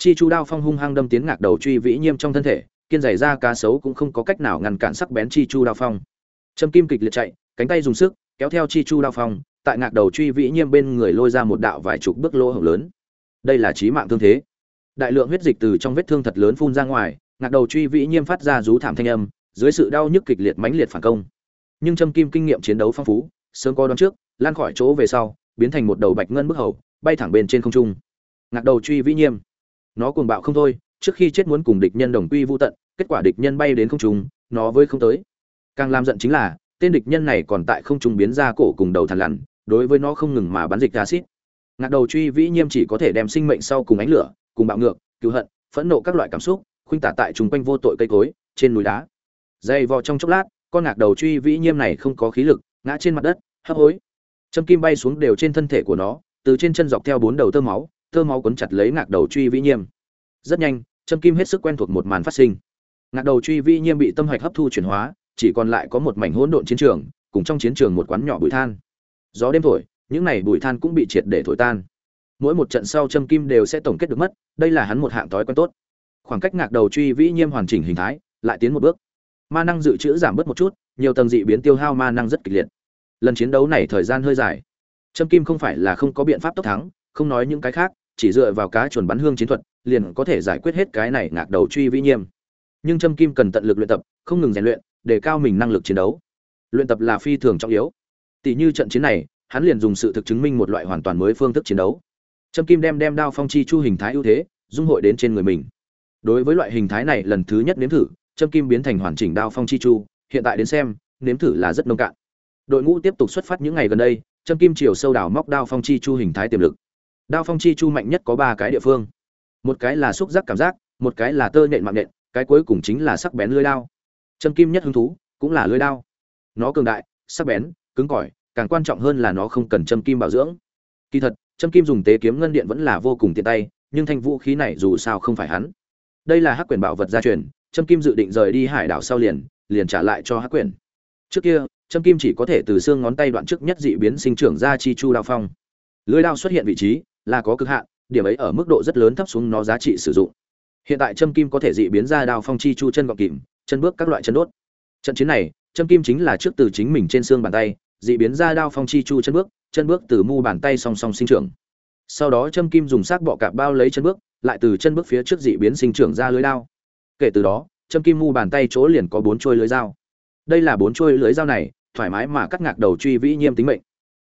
chi chu đao phong hung hăng đâm tiến ngạc đầu truy vĩ nhiêm trong thân thể, kiên giày ra cá sấu cũng không có cách nào ngăn cản sắc bén chi chu đao phong. Châm kim kịch liệt chạy, cánh tay dùng sức, kéo theo chi chu đao phong, tại ngạc đầu truy vĩ nhiêm bên người lôi ra một đạo vài chục bước lỗ hổng lớn. Đây là chí mạng thương thế. Đại lượng huyết dịch từ trong vết thương thật lớn phun ra ngoài, ngạc đầu truy vĩ nhiêm phát ra rú thảm thanh âm, dưới sự đau nhức kịch liệt mãnh liệt phản công. Nhưng châm kim kinh nghiệm chiến đấu phong phú, sớm có đón trước, lan khỏi chỗ về sau, biến thành một đầu bạch ngân bức hầu, bay thẳng bên trên không trung. Ngạc đầu truy vĩ nhiêm nó cuồng bạo không thôi, trước khi chết muốn cùng địch nhân đồng quy vô tận, kết quả địch nhân bay đến không trung, nó với không tới. Càng làm giận chính là, tên địch nhân này còn tại không trung biến ra cổ cùng đầu thằn lằn, đối với nó không ngừng mà bắn dịch acid. Ngạc đầu truy vĩ nhiêm chỉ có thể đem sinh mệnh sau cùng ánh lửa, cùng bạo ngược, cứu hận, phẫn nộ các loại cảm xúc, khuynh tả tại chung quanh vô tội cây cối, trên núi đá. Dày vò trong chốc lát, con ngạc đầu truy vĩ nhiêm này không có khí lực, ngã trên mặt đất, hấp hối. Châm kim bay xuống đều trên thân thể của nó, từ trên chân dọc theo bốn đầu tơ máu tơ máu quấn chặt lấy ngạc đầu truy vĩ nhiêm. Rất nhanh châm kim hết sức quen thuộc một màn phát sinh. Ngạc đầu truy vĩ nhiêm bị tâm hạch hấp thu chuyển hóa, chỉ còn lại có một mảnh hỗn độn chiến trường, cùng trong chiến trường một quán nhỏ bụi than. Gió đêm thổi, những này bụi than cũng bị triệt để thổi tan. Mỗi một trận sau châm kim đều sẽ tổng kết được mất, đây là hắn một hạng thói quen tốt. Khoảng cách ngạc đầu truy vĩ nhiêm hoàn chỉnh hình thái, lại tiến một bước. Ma năng dự trữ giảm bớt một chút, nhiều tầng dị biến tiêu hao ma năng rất kịch liệt. Lần chiến đấu này thời gian hơi dài. Châm kim không phải là không có biện pháp tốc thắng không nói những cái khác, chỉ dựa vào cá chuẩn bắn hương chiến thuật, liền có thể giải quyết hết cái này ngạc đầu truy vĩ nhiêm nhưng châm kim cần tận lực luyện tập, không ngừng rèn luyện, để cao mình năng lực chiến đấu. Luyện tập là phi thường trọng yếu. Tỷ như trận chiến này, hắn liền dùng sự thực chứng minh một loại hoàn toàn mới phương thức chiến đấu. Châm kim đem đem đao phong chi chu hình thái ưu thế, dung hội đến trên người mình. Đối với loại hình thái này lần thứ nhất nếm thử châm kim biến thành hoàn chỉnh đao phong chi chu, hiện tại đến xem, nếm thử là rất nông cạn. Đội ngũ tiếp tục xuất phát những ngày gần đây châm kim chiều sâu đào móc đao phong chi chu hình thái tiềm lực đao phong chi chu mạnh nhất có ba cái địa phương. Một cái là xúc giác cảm giác, một cái là tơ nhện mạng nhện, cái cuối cùng chính là sắc bén lưỡi đao. Châm kim nhất hứng thú, cũng là lưỡi đao. Nó cường đại, sắc bén, cứng cỏi, càng quan trọng hơn là nó không cần châm kim bảo dưỡng. Kỳ thật châm kim dùng tế kiếm ngân điện vẫn là vô cùng tiện tay, nhưng thanh vũ khí này dù sao không phải hắn. Đây là hắc quyền bảo vật gia truyền châm kim dự định rời đi hải đảo sau liền liền trả lại cho hắc quyền. Trước kia châm kim chỉ có thể từ xương ngón tay đoạn trước nhất dị biến sinh trưởng ra chi chu đao phong. Lưới đao xuất hiện vị trí là có cực hạn, điểm ấy ở mức độ rất lớn thấp xuống nó giá trị sử dụng. Hiện tại châm kim có thể dị biến ra đao phong chi chu chân gọng kìm, chân bước các loại chân đốt. Trận chiến này, châm kim chính là trước từ chính mình trên xương bàn tay, dị biến ra đao phong chi chu chân bước chân bước từ mu bàn tay song song sinh trưởng. Sau đó châm kim dùng xác bọ cạp bao lấy chân bước, lại từ chân bước phía trước dị biến sinh trưởng ra lưới đao. Kể từ đó, châm kim mu bàn tay chỗ liền có bốn chuôi lưới dao. Đây là bốn chuôi lưới dao này, thoải mái mà cắt ngạc đầu truy vĩ nhiêm tính mệnh.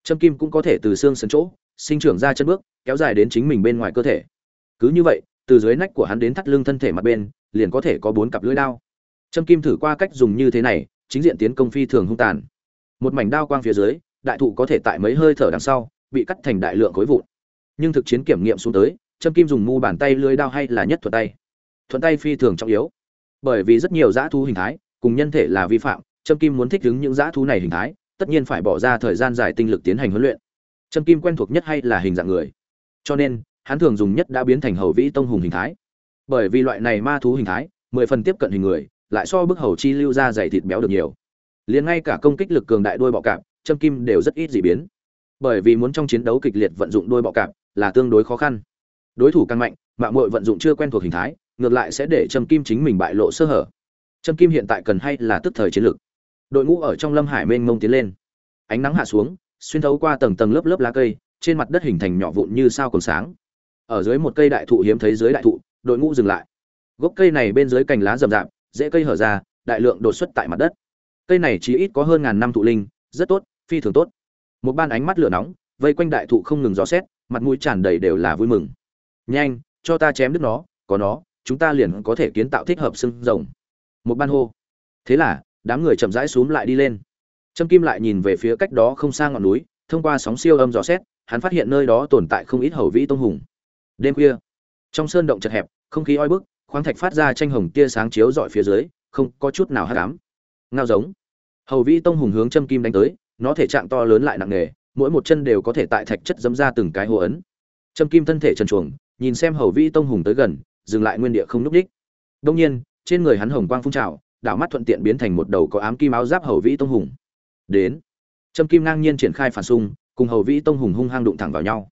Châm kim cũng có thể từ xương sườn chỗ, sinh trưởng ra chân bước kéo dài đến chính mình bên ngoài cơ thể. Cứ như vậy, từ dưới nách của hắn đến thắt lưng thân thể mặt bên, liền có thể có bốn cặp lưỡi đao. Châm kim thử qua cách dùng như thế này, chính diện tiến công phi thường hung tàn. Một mảnh đao quang phía dưới, đại thụ có thể tại mấy hơi thở đằng sau, bị cắt thành đại lượng khối vụn. Nhưng thực chiến kiểm nghiệm xuống tới châm kim dùng mu bàn tay lưới đao hay là nhất thuận tay? Thuận tay phi thường trọng yếu. Bởi vì rất nhiều dã thú hình thái, cùng nhân thể là vi phạm châm kim muốn thích ứng những dã thú này hình thái, tất nhiên phải bỏ ra thời gian dài tinh lực tiến hành huấn luyện. Châm kim quen thuộc nhất hay là hình dạng người? Cho nên, hắn thường dùng nhất đã biến thành hầu vĩ tông hùng hình thái. Bởi vì loại này ma thú hình thái, mười phần tiếp cận hình người, lại so bức hầu chi lưu ra dày thịt béo được nhiều. Liền ngay cả công kích lực cường đại đôi bọ cạp, châm kim đều rất ít dị biến. Bởi vì muốn trong chiến đấu kịch liệt vận dụng đôi bọ cạp là tương đối khó khăn. Đối thủ càng mạnh, mạng mội vận dụng chưa quen thuộc hình thái, ngược lại sẽ để châm kim chính mình bại lộ sơ hở. Châm kim hiện tại cần hay là tức thời chiến lược đội ngũ ở trong lâm hải mênh mông tiến lên. Ánh nắng hạ xuống, xuyên thấu qua tầng tầng lớp lớp lá cây trên mặt đất hình thành nhỏ vụn như sao còn sáng. Ở dưới một cây đại thụ hiếm thấy dưới đại thụ, đội ngũ dừng lại. Gốc cây này bên dưới cành lá rậm rạp dễ cây hở ra, đại lượng đột xuất tại mặt đất. Cây này chỉ ít có hơn ngàn năm thụ linh, rất tốt, phi thường tốt. Một ban ánh mắt lửa nóng, vây quanh đại thụ không ngừng gió xét, mặt mũi tràn đầy đều là vui mừng. Nhanh, cho ta chém đứt nó, có nó, chúng ta liền có thể kiến tạo thích hợp xương rồng. Một ban hô. Thế là, đám người chậm rãi xuống lại đi lên. Trâm kim lại nhìn về phía cách đó không xa ngọn núi, thông qua sóng siêu âm dò xét hắn phát hiện nơi đó tồn tại không ít hầu vĩ tông hùng. Đêm khuya, trong sơn động chật hẹp, không khí oi bức, khoáng thạch phát ra tranh hồng tia sáng chiếu dọi phía dưới, không có chút nào hát cám ngao giống. Hầu vĩ tông hùng hướng châm kim đánh tới, nó thể trạng to lớn lại nặng nề, mỗi một chân đều có thể tại thạch chất dấm ra từng cái hồ ấn. Châm kim thân thể trần chuồng nhìn xem hầu vĩ tông hùng tới gần, dừng lại nguyên địa không núp đích. Đông nhiên, trên người hắn hồng quang phun trào, đảo mắt thuận tiện biến thành một đầu có ám kim áo giáp hầu vĩ tông hùng. Đến. Châm kim ngang nhiên triển khai phản xung cùng hầu vĩ tông hùng hung hăng đụng thẳng vào nhau.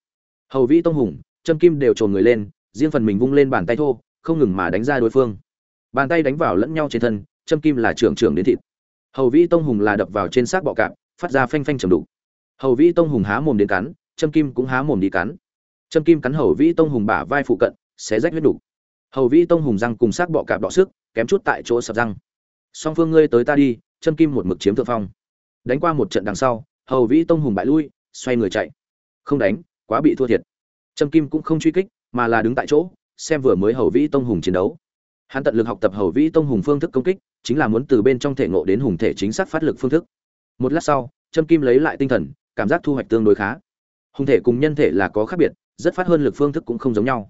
Hầu vĩ tông hùng châm kim đều trồn người lên, riêng phần mình vung lên bàn tay thô, không ngừng mà đánh ra đối phương. Bàn tay đánh vào lẫn nhau trên thân châm kim là trưởng trưởng đến thịt. Hầu vĩ tông hùng là đập vào trên xác bọ cạp, phát ra phanh phanh trầm đục. Hầu vĩ tông hùng há mồm đến cắn châm kim cũng há mồm đi cắn. Châm kim cắn hầu vĩ tông hùng bả vai phụ cận, xé rách huyết đục. Hầu vĩ tông hùng răng cùng xác bọ cạp đọ sức, kém chút tại chỗ sập răng. Song phương ngươi tới ta đi châm kim một mực chiếm thượng phong. Đánh qua một trận đằng sau, hầu vĩ tông hùng bại lui xoay người chạy. Không đánh, quá bị thua thiệt. Trâm kim cũng không truy kích, mà là đứng tại chỗ, xem vừa mới hầu vĩ tông hùng chiến đấu. Hắn tận lực học tập hầu vĩ tông hùng phương thức công kích, chính là muốn từ bên trong thể ngộ đến hùng thể chính xác phát lực phương thức. Một lát sau, Trâm kim lấy lại tinh thần, cảm giác thu hoạch tương đối khá. Hùng thể cùng nhân thể là có khác biệt, rất phát hơn lực phương thức cũng không giống nhau.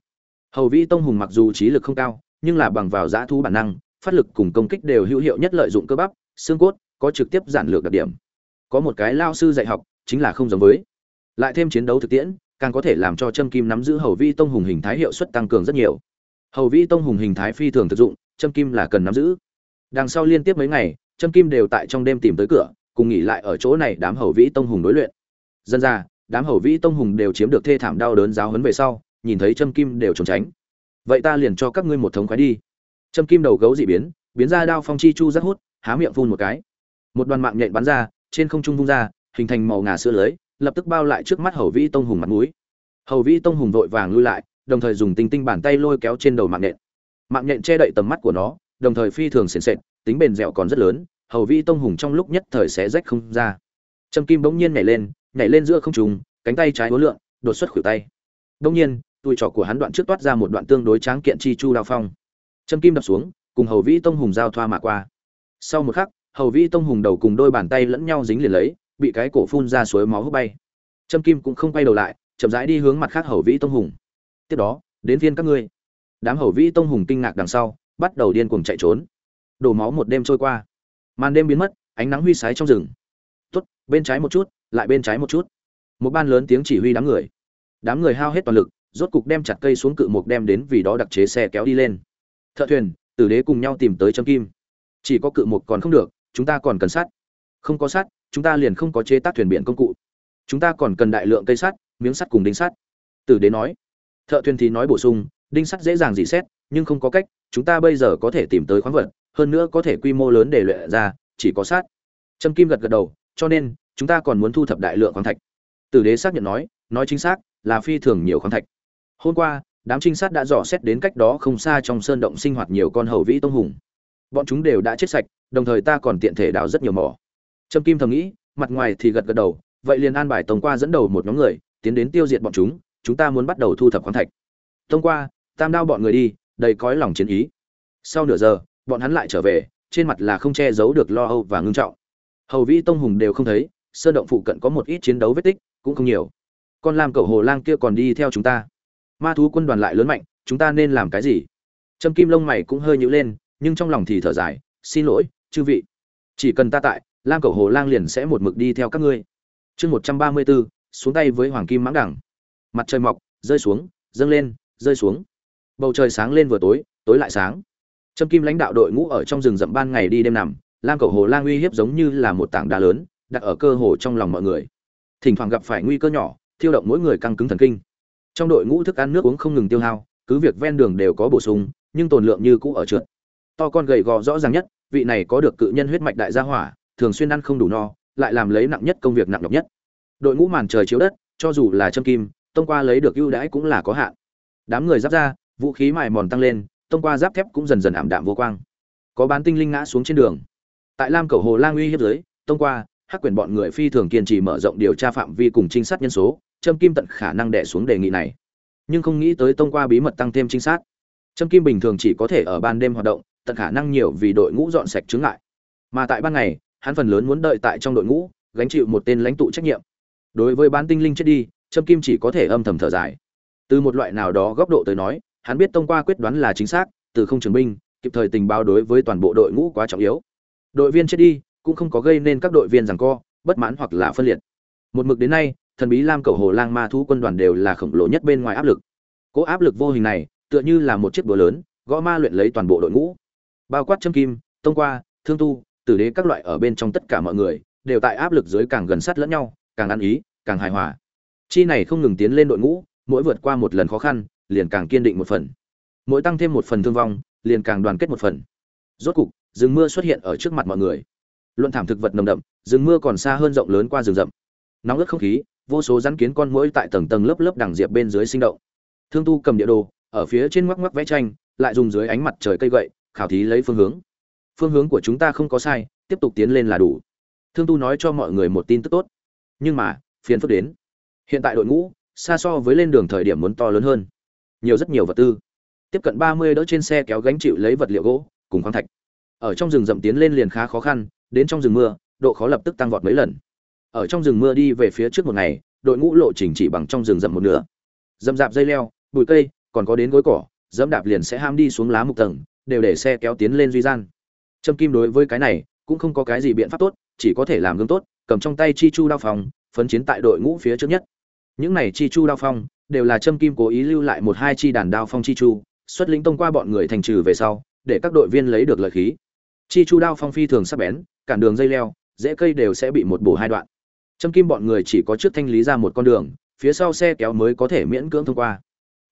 Hầu vĩ tông hùng mặc dù trí lực không cao, nhưng là bằng vào giã thu bản năng, phát lực cùng công kích đều hữu hiệu nhất lợi dụng cơ bắp, xương cốt, có trực tiếp giản lược đặc điểm. Có một cái lao sư dạy học chính là không giống với. Lại thêm chiến đấu thực tiễn, càng có thể làm cho châm kim nắm giữ hầu vi tông hùng hình thái hiệu suất tăng cường rất nhiều. Hầu vi tông hùng hình thái phi thường thực dụng châm kim là cần nắm giữ. Đằng sau liên tiếp mấy ngày châm kim đều tại trong đêm tìm tới cửa, cùng nghỉ lại ở chỗ này đám hầu vĩ tông hùng đối luyện. Dân ra, đám hầu vĩ tông hùng đều chiếm được thê thảm đau đớn giáo hấn về sau, nhìn thấy châm kim đều trốn tránh. Vậy ta liền cho các ngươi một thống khoái đi. Châm kim đầu gấu dị biến biến ra đao phong chi chu rất hút, há miệng phun một cái. Một đoàn mạng nhện bắn ra, trên không trung vung ra hình thành màu ngà sữa lưới, lập tức bao lại trước mắt hầu vĩ tông hùng mặt mũi. Hầu vĩ tông hùng vội vàng lui lại, đồng thời dùng tinh tinh bàn tay lôi kéo trên đầu mạng nhện. Mạng nhện che đậy tầm mắt của nó, đồng thời phi thường sền sệt, tính bền dẻo còn rất lớn, hầu vĩ tông hùng trong lúc nhất thời sẽ rách không ra. Trâm kim bỗng nhiên nhảy lên nhảy lên giữa không trùng cánh tay trái hối lượng đột xuất khuỷu tay. Bỗng nhiên tụi trỏ của hắn đoạn trước toát ra một đoạn tương đối tráng kiện chi chu đao phong. Trâm kim đập xuống, cùng hầu vĩ tông hùng giao thoa mà qua. Sau một khắc, hầu vĩ tông hùng đầu cùng đôi bàn tay lẫn nhau dính liền lấy bị cái cổ phun ra suối máu hút bay. Trâm kim cũng không quay đầu lại, chậm rãi đi hướng mặt khác hầu vĩ tông hùng. Tiếp đó, đến phiên các ngươi. Đám hầu vĩ tông hùng kinh ngạc đằng sau, bắt đầu điên cuồng chạy trốn. Đổ máu một đêm trôi qua. Màn đêm biến mất, ánh nắng huy sái trong rừng. Tốt, bên trái một chút, lại bên trái một chút. Một ban lớn tiếng chỉ huy đám người. Đám người hao hết toàn lực, rốt cục đem chặt cây xuống cự mục đem đến vì đó đặc chế xe kéo đi lên. Thợ thuyền, tử đế cùng nhau tìm tới châm kim. Chỉ có cự mục còn không được, chúng ta còn cần sắt không có sắt chúng ta liền không có chế tác thuyền biển công cụ. Chúng ta còn cần đại lượng cây sắt, miếng sắt cùng đinh sắt. Tử đế nói. Thợ thuyền thì nói bổ sung, đinh sắt dễ dàng dị xét, nhưng không có cách, chúng ta bây giờ có thể tìm tới khoáng vật, hơn nữa có thể quy mô lớn để luyện ra, chỉ có sắt. Trâm kim gật gật đầu, cho nên, chúng ta còn muốn thu thập đại lượng khoáng thạch. Tử đế xác nhận nói nói chính xác, là phi thường nhiều khoáng thạch. Hôm qua, đám trinh sát đã dò xét đến cách đó không xa trong sơn động sinh hoạt nhiều con hầu vĩ tông hùng. Bọn chúng đều đã chết sạch, đồng thời ta còn tiện thể đào rất nhiều mỏ trâm kim thầm nghĩ, mặt ngoài thì gật gật đầu, vậy liền an bài tông qua dẫn đầu một nhóm người, tiến đến tiêu diệt bọn chúng chúng ta muốn bắt đầu thu thập khoáng thạch. Tông qua, tam đao bọn người đi, đầy cõi lòng chiến ý. Sau nửa giờ, bọn hắn lại trở về, trên mặt là không che giấu được lo âu và ngưng trọng. Hầu vĩ tông hùng đều không thấy, sơn động phụ cận có một ít chiến đấu vết tích, cũng không nhiều. Con làm cẩu hồ lang kia còn đi theo chúng ta. Ma thú quân đoàn lại lớn mạnh, chúng ta nên làm cái gì? Trâm kim lông mày cũng hơi nhữ lên, nhưng trong lòng thì thở dài, xin lỗi, chư vị. Chỉ cần ta tại lam cẩu hồ lang liền sẽ một mực đi theo các ngươi. Chương một trăm ba mươi bốn xuống tay với hoàng kim mãng đẳng mặt trời mọc, rơi xuống, dâng lên, rơi xuống. Bầu trời sáng lên vừa tối tối lại sáng. Trâm kim lãnh đạo đội ngũ ở trong rừng rậm ban ngày đi đêm nằm, lam cẩu hồ lang uy hiếp giống như là một tảng đá lớn, đặt ở cơ hồ trong lòng mọi người. Thỉnh thoảng gặp phải nguy cơ nhỏ, thiêu động mỗi người căng cứng thần kinh. Trong đội ngũ thức ăn nước uống không ngừng tiêu hao, cứ việc ven đường đều có bổ sung, nhưng tồn lượng như cũ ở trượt. To con gầy gò rõ ràng nhất, vị này có được cự nhân huyết mạch đại gia hỏa thường xuyên ăn không đủ no lại làm lấy nặng nhất công việc nặng nhọc nhất. Đội ngũ màn trời chiếu đất cho dù là châm kim tông qua lấy được ưu đãi cũng là có hạn. Đám người giáp ra vũ khí mài mòn tăng lên tông qua giáp thép cũng dần dần ảm đạm vô quang. Có bán tinh linh ngã xuống trên đường. Tại lam cầu hồ lang uy hiếp dưới tông qua hắc quyền bọn người phi thường kiên trì mở rộng điều tra phạm vi cùng trinh sát nhân số Trâm Kim tận khả năng đè xuống đề nghị này, nhưng không nghĩ tới tông qua bí mật tăng thêm trinh sát. Trâm Kim bình thường chỉ có thể ở ban đêm hoạt động, tận khả năng nhiều vì đội ngũ dọn sạch chứng ngại. Mà tại ban ngày, hắn phần lớn muốn đợi tại trong đội ngũ, gánh chịu một tên lãnh tụ trách nhiệm. Đối với bán tinh linh chết đi, Trâm Kim chỉ có thể âm thầm thở dài. Từ một loại nào đó góc độ tới nói, hắn biết tông qua quyết đoán là chính xác, từ không trường binh, kịp thời tình báo đối với toàn bộ đội ngũ quá trọng yếu. Đội viên chết đi, cũng không có gây nên các đội viên giằng co, bất mãn hoặc là phân liệt. Một mực đến nay, thần bí lam cầu hồ lang ma thú quân đoàn đều là khổng lồ nhất bên ngoài áp lực Cỗ áp lực vô hình này tựa như là một chiếc búa lớn gõ ma luyện lấy toàn bộ đội ngũ bao quát châm kim tông qua thương tu tử đế các loại ở bên trong tất cả mọi người, đều tại áp lực dưới càng gần sát lẫn nhau, càng ăn ý, càng hài hòa. Chi này không ngừng tiến lên đội ngũ, mỗi vượt qua một lần khó khăn, liền càng kiên định một phần. Mỗi tăng thêm một phần thương vong, liền càng đoàn kết một phần. Rốt cục, rừng mưa xuất hiện ở trước mặt mọi người. Luận thảm thực vật nồng đậm, rừng mưa còn xa hơn rộng lớn qua rừng rậm. Nóng ướt không khí, vô số rắn kiến con mũi tại tầng tầng lớp lớp đằng diệp bên dưới sinh động. Thương tu cầm địa đồ, ở phía trên ngoắc ngoắc vẽ tranh, lại dùng dưới ánh mặt trời cây gậy, khảo thí lấy phương hướng phương hướng của chúng ta không có sai, tiếp tục tiến lên là đủ. Thương tu nói cho mọi người một tin tức tốt. Nhưng mà, phiền phức đến. Hiện tại đội ngũ, xa so với lên đường thời điểm muốn to lớn hơn. Nhiều rất nhiều vật tư. Tiếp cận ba mươi đỡ trên xe kéo gánh chịu lấy vật liệu gỗ, cùng khoáng thạch. Ở trong rừng rậm tiến lên liền khá khó khăn, đến trong rừng mưa, độ khó lập tức tăng vọt mấy lần. Ở trong rừng mưa đi về phía trước một ngày, đội ngũ lộ trình chỉ bằng trong rừng rậm một nửa. Dầm dạp dây leo, bụi cây, còn có đến gối cỏ, dẫm đạp liền sẽ ham đi xuống lá mục tầng, đều để xe kéo tiến lên duy gian trâm kim đối với cái này cũng không có cái gì biện pháp tốt, chỉ có thể làm gương tốt, cầm trong tay chi chu đao phòng phấn chiến tại đội ngũ phía trước nhất. Những này chi chu đao phong đều là trâm kim cố ý lưu lại một hai chi đàn đao phong chi chu, xuất lĩnh tông qua bọn người thành trừ về sau, để các đội viên lấy được lợi khí. Chi chu đao phong phi thường sắc bén, cản đường dây leo dễ cây đều sẽ bị một bổ hai đoạn. Trâm kim bọn người chỉ có trước thanh lý ra một con đường, phía sau xe kéo mới có thể miễn cưỡng thông qua.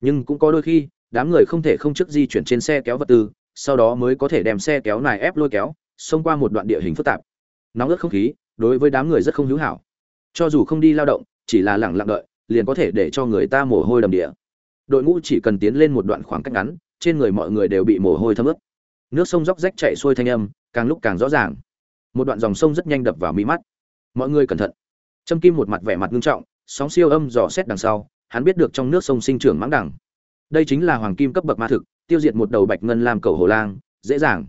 Nhưng cũng có đôi khi, đám người không thể không trước di chuyển trên xe kéo vật tư sau đó mới có thể đem xe kéo này ép lôi kéo, xông qua một đoạn địa hình phức tạp. Nóng ướt không khí, đối với đám người rất không hữu hảo. Cho dù không đi lao động, chỉ là lẳng lặng đợi, liền có thể để cho người ta mồ hôi đầm địa. Đội ngũ chỉ cần tiến lên một đoạn khoảng cách ngắn, trên người mọi người đều bị mồ hôi thấm ướt. Nước sông róc rách chạy xuôi thanh âm, càng lúc càng rõ ràng. Một đoạn dòng sông rất nhanh đập vào mí mắt. Mọi người cẩn thận. Trâm kim một mặt vẻ mặt nghiêm trọng, sóng siêu âm dò xét đằng sau, hắn biết được trong nước sông sinh trưởng mãng đẳng đây chính là hoàng kim cấp bậc ma thực tiêu diệt một đầu bạch ngân làm cầu hồ lang, dễ dàng.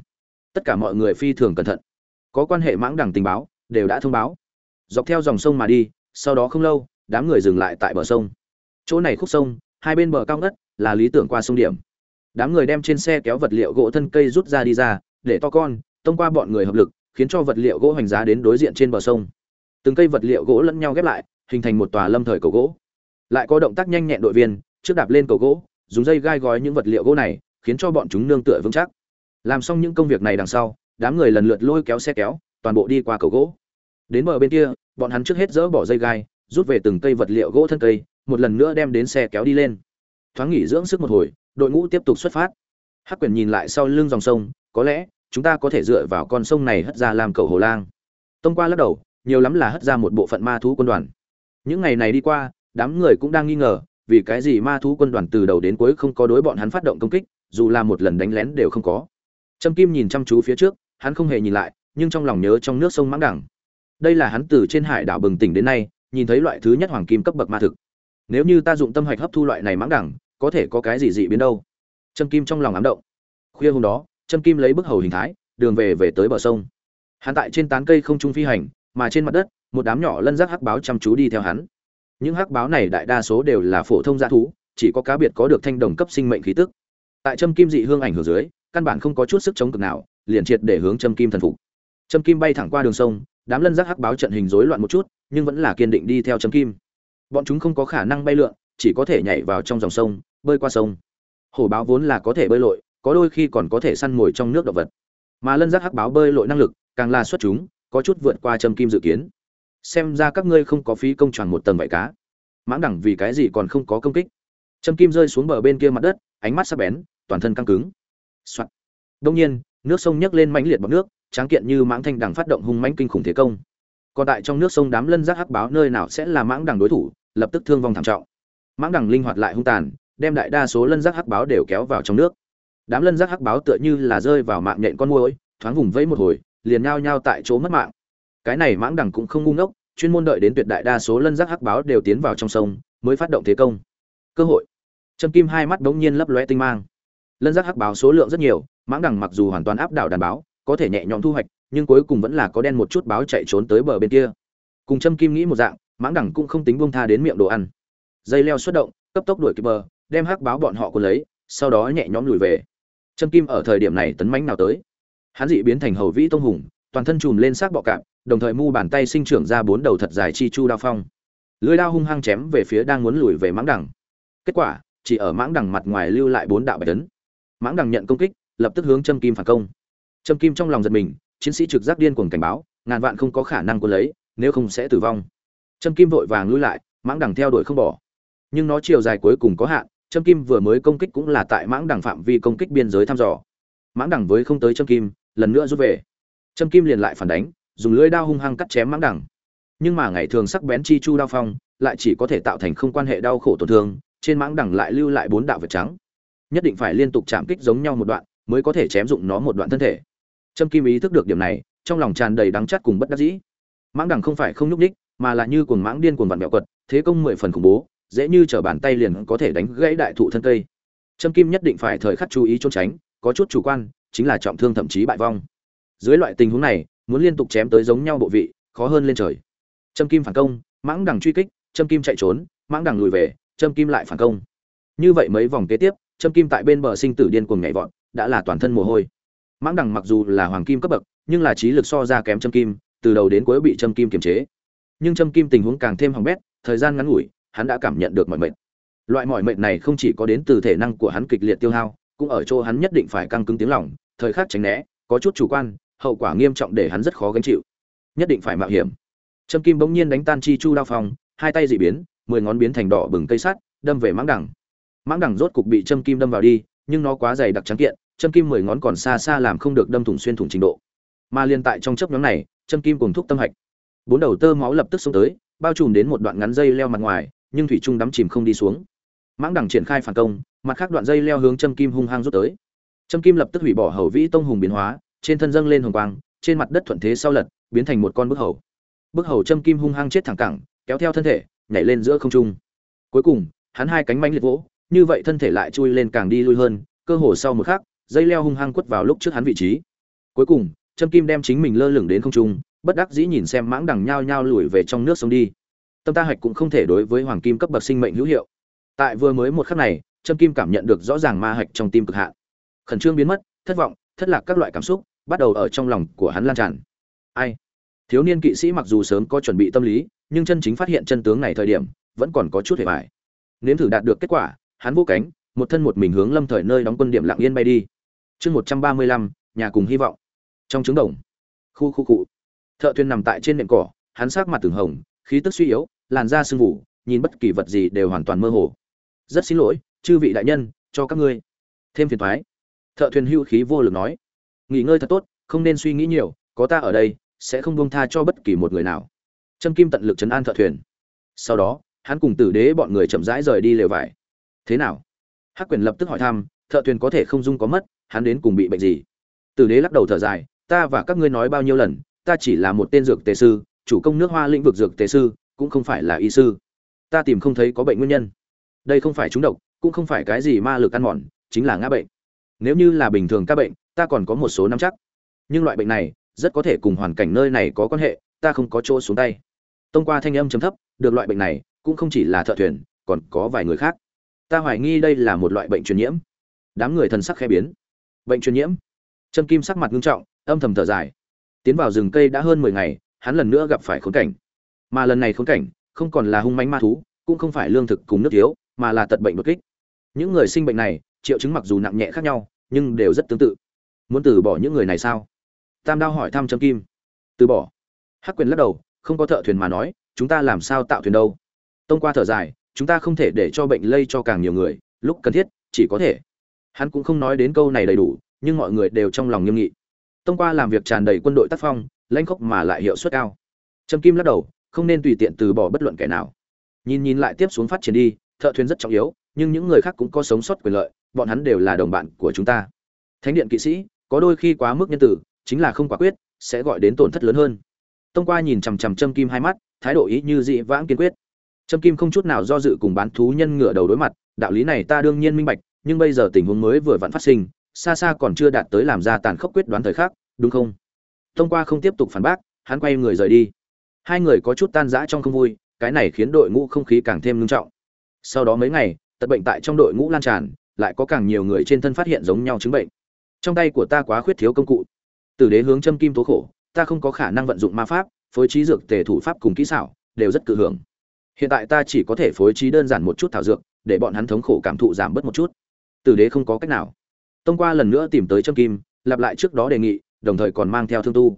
Tất cả mọi người phi thường cẩn thận. Có quan hệ mãng đẳng tình báo, đều đã thông báo. Dọc theo dòng sông mà đi, sau đó không lâu, đám người dừng lại tại bờ sông. Chỗ này khúc sông, hai bên bờ cao ngất, là lý tưởng qua sông điểm. Đám người đem trên xe kéo vật liệu gỗ thân cây rút ra đi ra, để to con thông qua bọn người hợp lực, khiến cho vật liệu gỗ hoành giá đến đối diện trên bờ sông. Từng cây vật liệu gỗ lẫn nhau ghép lại, hình thành một tòa lâm thời cầu gỗ. Lại có động tác nhanh nhẹn đội viên, trước đạp lên cầu gỗ dùng dây gai gói những vật liệu gỗ này, khiến cho bọn chúng nương tựa vững chắc. Làm xong những công việc này đằng sau, đám người lần lượt lôi kéo xe kéo, toàn bộ đi qua cầu gỗ. Đến bờ bên kia, bọn hắn trước hết dỡ bỏ dây gai, rút về từng cây vật liệu gỗ thân cây, một lần nữa đem đến xe kéo đi lên. Thoáng nghỉ dưỡng sức một hồi, đội ngũ tiếp tục xuất phát. Hắc quyển nhìn lại sau lưng dòng sông, có lẽ chúng ta có thể dựa vào con sông này hất ra làm cầu hồ lang. Tông qua lắc đầu, nhiều lắm là hất ra một bộ phận ma thú quân đoàn. Những ngày này đi qua, đám người cũng đang nghi ngờ vì cái gì ma thú quân đoàn từ đầu đến cuối không có đối bọn hắn phát động công kích, dù là một lần đánh lén đều không có. Trâm kim nhìn chăm chú phía trước, hắn không hề nhìn lại, nhưng trong lòng nhớ trong nước sông mãng đẳng đây là hắn từ trên hải đảo bừng tỉnh đến nay, nhìn thấy loại thứ nhất hoàng kim cấp bậc ma thực. Nếu như ta dụng tâm hoạch hấp thu loại này mãng đẳng có thể có cái gì dị biến đâu? Trâm kim trong lòng ám động. Khuya hôm đó, trâm kim lấy bức hầu hình thái, đường về về tới bờ sông. Hắn tại trên tán cây không trung phi hành, mà trên mặt đất, một đám nhỏ lân giác hắc báo chăm chú đi theo hắn những hắc báo này đại đa số đều là phổ thông dã thú, chỉ có cá biệt có được thanh đồng cấp sinh mệnh khí tức. Tại châm kim dị hương ảnh hưởng dưới, căn bản không có chút sức chống cực nào, liền triệt để hướng châm kim thần phục. Châm kim bay thẳng qua đường sông, đám lân giác hắc báo trận hình rối loạn một chút, nhưng vẫn là kiên định đi theo châm kim. Bọn chúng không có khả năng bay lượn, chỉ có thể nhảy vào trong dòng sông, bơi qua sông. Hổ báo vốn là có thể bơi lội, có đôi khi còn có thể săn mồi trong nước động vật. Mà lân giác hắc báo bơi lội năng lực, càng là xuất chúng, có chút vượt qua châm kim dự kiến xem ra các ngươi không có phí công tròn một tầng vải cá. Mãng đẳng vì cái gì còn không có công kích? Trâm kim rơi xuống bờ bên kia mặt đất, ánh mắt sắc bén, toàn thân căng cứng. Cứng、Soạn. đông nhiên, nước sông nhấc lên mãnh liệt bọc nước, tráng kiện như mãng thanh đẳng phát động hung mãnh kinh khủng thế công. Còn tại trong nước sông đám lân giác hắc báo nơi nào sẽ là mãng đẳng đối thủ, lập tức thương vong thảm trọng. Mãng đẳng linh hoạt lại hung tàn, đem đại đa số lân giác hắc báo đều kéo vào trong nước. Đám lân giác hắc báo tựa như là rơi vào mạng nhện con môi thoáng vùng vẫy một hồi, liền nhao nhao tại chỗ mất mạng cái này mãng đẳng cũng không ngu ngốc, chuyên môn đợi đến tuyệt đại đa số lân giác hắc báo đều tiến vào trong sông, mới phát động thế công. Cơ hội. Trâm kim hai mắt đống nhiên lấp lóe tinh mang. Lân giác hắc báo số lượng rất nhiều, mãng đẳng mặc dù hoàn toàn áp đảo đàn báo, có thể nhẹ nhõm thu hoạch, nhưng cuối cùng vẫn là có đen một chút báo chạy trốn tới bờ bên kia. Cùng trâm kim nghĩ một dạng, mãng đẳng cũng không tính buông tha đến miệng đồ ăn. Dây leo xuất động, cấp tốc đuổi kịp bờ, đem hắc báo bọn họ cuốn lấy, sau đó nhẹ nhõm lùi về. Trâm kim ở thời điểm này tấn mãnh nào tới. Hắn dị biến thành hầu vĩ tông hùng toàn thân trùm lên xác bọ cạp, đồng thời mu bàn tay sinh trưởng ra bốn đầu thật dài chi chu đao phong. Lưới đao hung hăng chém về phía đang muốn lùi về mãng đẳng kết quả, chỉ ở mãng đẳng mặt ngoài lưu lại bốn đạo bạch tấn mãng đẳng nhận công kích, lập tức hướng châm kim phản công. Châm kim trong lòng giật mình, chiến sĩ trực giác điên cuồng cảnh báo, ngàn vạn không có khả năng cuốn lấy, nếu không sẽ tử vong. Châm kim vội vàng lui lại, mãng đẳng theo đuổi không bỏ. Nhưng nó chiều dài cuối cùng có hạn châm kim vừa mới công kích cũng là tại mãng đẳng phạm vi công kích biên giới thăm dò. Mãng đẳng với không tới châm kim, lần nữa rút về. Trâm kim liền lại phản đánh dùng lưỡi đao hung hăng cắt chém mãng đẳng nhưng mà ngày thường sắc bén chi chu đao phong lại chỉ có thể tạo thành không quan hệ đau khổ tổn thương trên mãng đẳng lại lưu lại bốn đạo vệt trắng. Nhất định phải liên tục chạm kích giống nhau một đoạn mới có thể chém dụng nó một đoạn thân thể. Trâm kim ý thức được điểm này trong lòng tràn đầy đắng chát cùng bất đắc dĩ. Mãng đẳng không phải không nhúc nhích, mà là như cuồng mãng điên cuồng vặn mẹo quật thế công mười phần khủng bố dễ như trở bàn tay liền có thể đánh gãy đại thụ thân cây. Trâm kim nhất định phải thời khắc chú ý trốn tránh có chút chủ quan chính là trọng thương thậm chí bại vong dưới loại tình huống này, muốn liên tục chém tới giống nhau bộ vị, khó hơn lên trời. Trâm kim phản công, mãng đằng truy kích trâm kim chạy trốn, mãng đằng lùi về trâm kim lại phản công. Như vậy mấy vòng kế tiếp trâm kim tại bên bờ sinh tử điên cuồng nhảy vọt, đã là toàn thân mồ hôi. Mãng đằng mặc dù là hoàng kim cấp bậc, nhưng là trí lực so ra kém trâm kim, từ đầu đến cuối bị trâm kim kiềm chế. Nhưng trâm kim tình huống càng thêm hỏng bét, thời gian ngắn ngủi, hắn đã cảm nhận được mọi mệnh loại mọi mệnh này không chỉ có đến từ thể năng của hắn kịch liệt tiêu hao, cũng ở chỗ hắn nhất định phải căng cứng tiếng lòng, thời khắc tránh né, có chút chủ quan hậu quả nghiêm trọng để hắn rất khó gánh chịu. Nhất định phải mạo hiểm. Trâm kim bỗng nhiên đánh tan chi chu đao phong, hai tay dị biến, mười ngón biến thành đỏ bừng cây sắt, đâm về mãng đẳng. mãng đẳng rốt cục bị trâm kim đâm vào đi, nhưng nó quá dày đặc trắng kiện, trâm kim mười ngón còn xa xa làm không được đâm thủng xuyên thủng trình độ. Mà liên tại trong chấp nhóm này, trâm kim cùng thúc tâm hạch, bốn đầu tơ máu lập tức xông tới, bao trùm đến một đoạn ngắn dây leo mặt ngoài, nhưng thủy trung đắm chìm không đi xuống. Mãng đẳng triển khai phản công, mặt khác đoạn dây leo hướng trâm kim hung hăng rút tới. Trâm kim lập tức hủy bỏ hầu vĩ tông hùng biến hóa trên thân dâng lên hồng quang, trên mặt đất thuận thế sau lật, biến thành một con bức hầu. Bức hầu trâm kim hung hăng chết thẳng cẳng, kéo theo thân thể, nhảy lên giữa không trung. Cuối cùng, hắn hai cánh mánh liệt vỗ, như vậy thân thể lại chui lên càng đi lui hơn, cơ hồ sau một khắc, dây leo hung hăng quất vào lúc trước hắn vị trí. Cuối cùng trâm kim đem chính mình lơ lửng đến không trung, bất đắc dĩ nhìn xem mãng đằng nhao nhao lùi về trong nước sông đi. Tâm ta hạch cũng không thể đối với hoàng kim cấp bậc sinh mệnh hữu hiệu. Tại vừa mới một khắc này trâm kim cảm nhận được rõ ràng ma hạch trong tim cực hạn. Khẩn trương biến mất, thất vọng, thất lạc các loại cảm xúc bắt đầu ở trong lòng của hắn lan tràn. Ai? Thiếu niên kỵ sĩ mặc dù sớm có chuẩn bị tâm lý, nhưng chân chính phát hiện chân tướng này thời điểm, vẫn còn có chút hề bại. Nếm thử đạt được kết quả, hắn vô cánh, một thân một mình hướng lâm thời nơi đóng quân điểm lặng yên bay đi. Chương một trăm ba mươi lăm, nhà cùng hy vọng. Trong trứng đồng. Khu khu cụ thợ thuyền nằm tại trên nệm cỏ, hắn sát mặt từng hồng, khí tức suy yếu, làn da sưng phù nhìn bất kỳ vật gì đều hoàn toàn mơ hồ. Rất xin lỗi, chư vị đại nhân, cho các ngươi. Thêm phiền thoái. Thợ thuyền hưu khí vô lực nói nghỉ ngơi thật tốt, không nên suy nghĩ nhiều, có ta ở đây, sẽ không buông tha cho bất kỳ một người nào. Trâm kim tận lực chấn an thợ thuyền. Sau đó, hắn cùng tử đế bọn người chậm rãi rời đi lều vải. Thế nào? Hắc quyền lập tức hỏi thăm, thợ thuyền có thể không dung có mất, hắn đến cùng bị bệnh gì? Tử đế lắc đầu thở dài, ta và các ngươi nói bao nhiêu lần, ta chỉ là một tên dược tề sư, chủ công nước hoa lĩnh vực dược tề sư, cũng không phải là y sư. Ta tìm không thấy có bệnh nguyên nhân. Đây không phải trúng độc, cũng không phải cái gì ma lực ăn mòn, chính là ngã bệnh nếu như là bình thường các bệnh, ta còn có một số nắm chắc. Nhưng loại bệnh này, rất có thể cùng hoàn cảnh nơi này có quan hệ, ta không có chỗ xuống tay. Tông qua thanh âm chấm thấp, được loại bệnh này, cũng không chỉ là thợ thuyền, còn có vài người khác. Ta hoài nghi đây là một loại bệnh truyền nhiễm. Đám người thần sắc khe biến. Bệnh truyền nhiễm? Trâm kim sắc mặt nghiêm trọng, âm thầm thở dài. Tiến vào rừng cây đã hơn mười ngày, hắn lần nữa gặp phải khốn cảnh. Mà lần này khốn cảnh, không còn là hung manh ma thú, cũng không phải lương thực cùng nước thiếu, mà là tật bệnh đột kích. Những người sinh bệnh này triệu chứng mặc dù nặng nhẹ khác nhau, nhưng đều rất tương tự. Muốn từ bỏ những người này sao? Tam đao hỏi thăm trâm kim. Từ bỏ. Hắc quyền lắc đầu, không có thợ thuyền mà nói, chúng ta làm sao tạo thuyền đâu? Tông qua thở dài, chúng ta không thể để cho bệnh lây cho càng nhiều người, lúc cần thiết, chỉ có thể. Hắn cũng không nói đến câu này đầy đủ, nhưng mọi người đều trong lòng nghiêm nghị. Tông qua làm việc tràn đầy quân đội tác phong, lãnh khốc mà lại hiệu suất cao. Trâm kim lắc đầu, không nên tùy tiện từ bỏ bất luận kẻ nào. Nhìn nhìn lại tiếp xuống phát triển đi, thợ thuyền rất trọng yếu, nhưng những người khác cũng có sống sót quyền lợi bọn hắn đều là đồng bạn của chúng ta. Thánh điện kỵ sĩ, có đôi khi quá mức nhân tử, chính là không quả quyết, sẽ gọi đến tổn thất lớn hơn. Tông qua nhìn chằm chằm trâm kim hai mắt, thái độ ý như dị vãng kiên quyết. Trâm kim không chút nào do dự cùng bán thú nhân ngựa đầu đối mặt, đạo lý này ta đương nhiên minh bạch, nhưng bây giờ tình huống mới vừa vặn phát sinh, xa xa còn chưa đạt tới làm ra tàn khốc quyết đoán thời khắc, đúng không? Tông qua không tiếp tục phản bác, hắn quay người rời đi. Hai người có chút tan rã trong không vui, cái này khiến đội ngũ không khí càng thêm ngưng trọng. Sau đó mấy ngày, tật bệnh tại trong đội ngũ lan tràn lại có càng nhiều người trên thân phát hiện giống nhau chứng bệnh. Trong tay của ta quá khuyết thiếu công cụ. Tử đế hướng châm kim tố khổ, ta không có khả năng vận dụng ma pháp, phối trí dược tề thủ pháp cùng kỹ xảo, đều rất cự hưởng. Hiện tại ta chỉ có thể phối trí đơn giản một chút thảo dược, để bọn hắn thống khổ cảm thụ giảm bớt một chút. Tử đế không có cách nào. Tông qua lần nữa tìm tới châm kim, lặp lại trước đó đề nghị, đồng thời còn mang theo thương tu.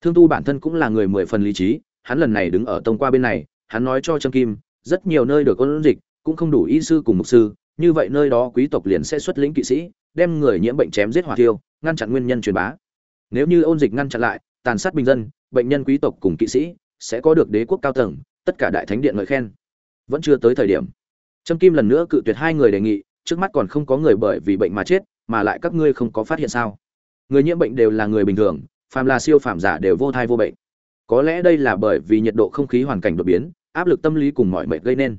Thương tu bản thân cũng là người mười phần lý trí, hắn lần này đứng ở tông qua bên này, hắn nói cho châm kim, rất nhiều nơi được ôn dịch, cũng không đủ y sư cùng mục sư như vậy nơi đó quý tộc liền sẽ xuất lĩnh kỵ sĩ, đem người nhiễm bệnh chém giết hỏa tiêu ngăn chặn nguyên nhân truyền bá. Nếu như ôn dịch ngăn chặn lại, tàn sát bình dân, bệnh nhân quý tộc cùng kỵ sĩ sẽ có được đế quốc cao tầng, tất cả đại thánh điện ngợi khen. Vẫn chưa tới thời điểm. Trâm kim lần nữa cự tuyệt hai người đề nghị, trước mắt còn không có người bởi vì bệnh mà chết, mà lại các ngươi không có phát hiện sao? Người nhiễm bệnh đều là người bình thường, phàm là siêu phàm giả đều vô thai vô bệnh. Có lẽ đây là bởi vì nhiệt độ không khí hoàn cảnh đột biến, áp lực tâm lý cùng mọi mệt gây nên.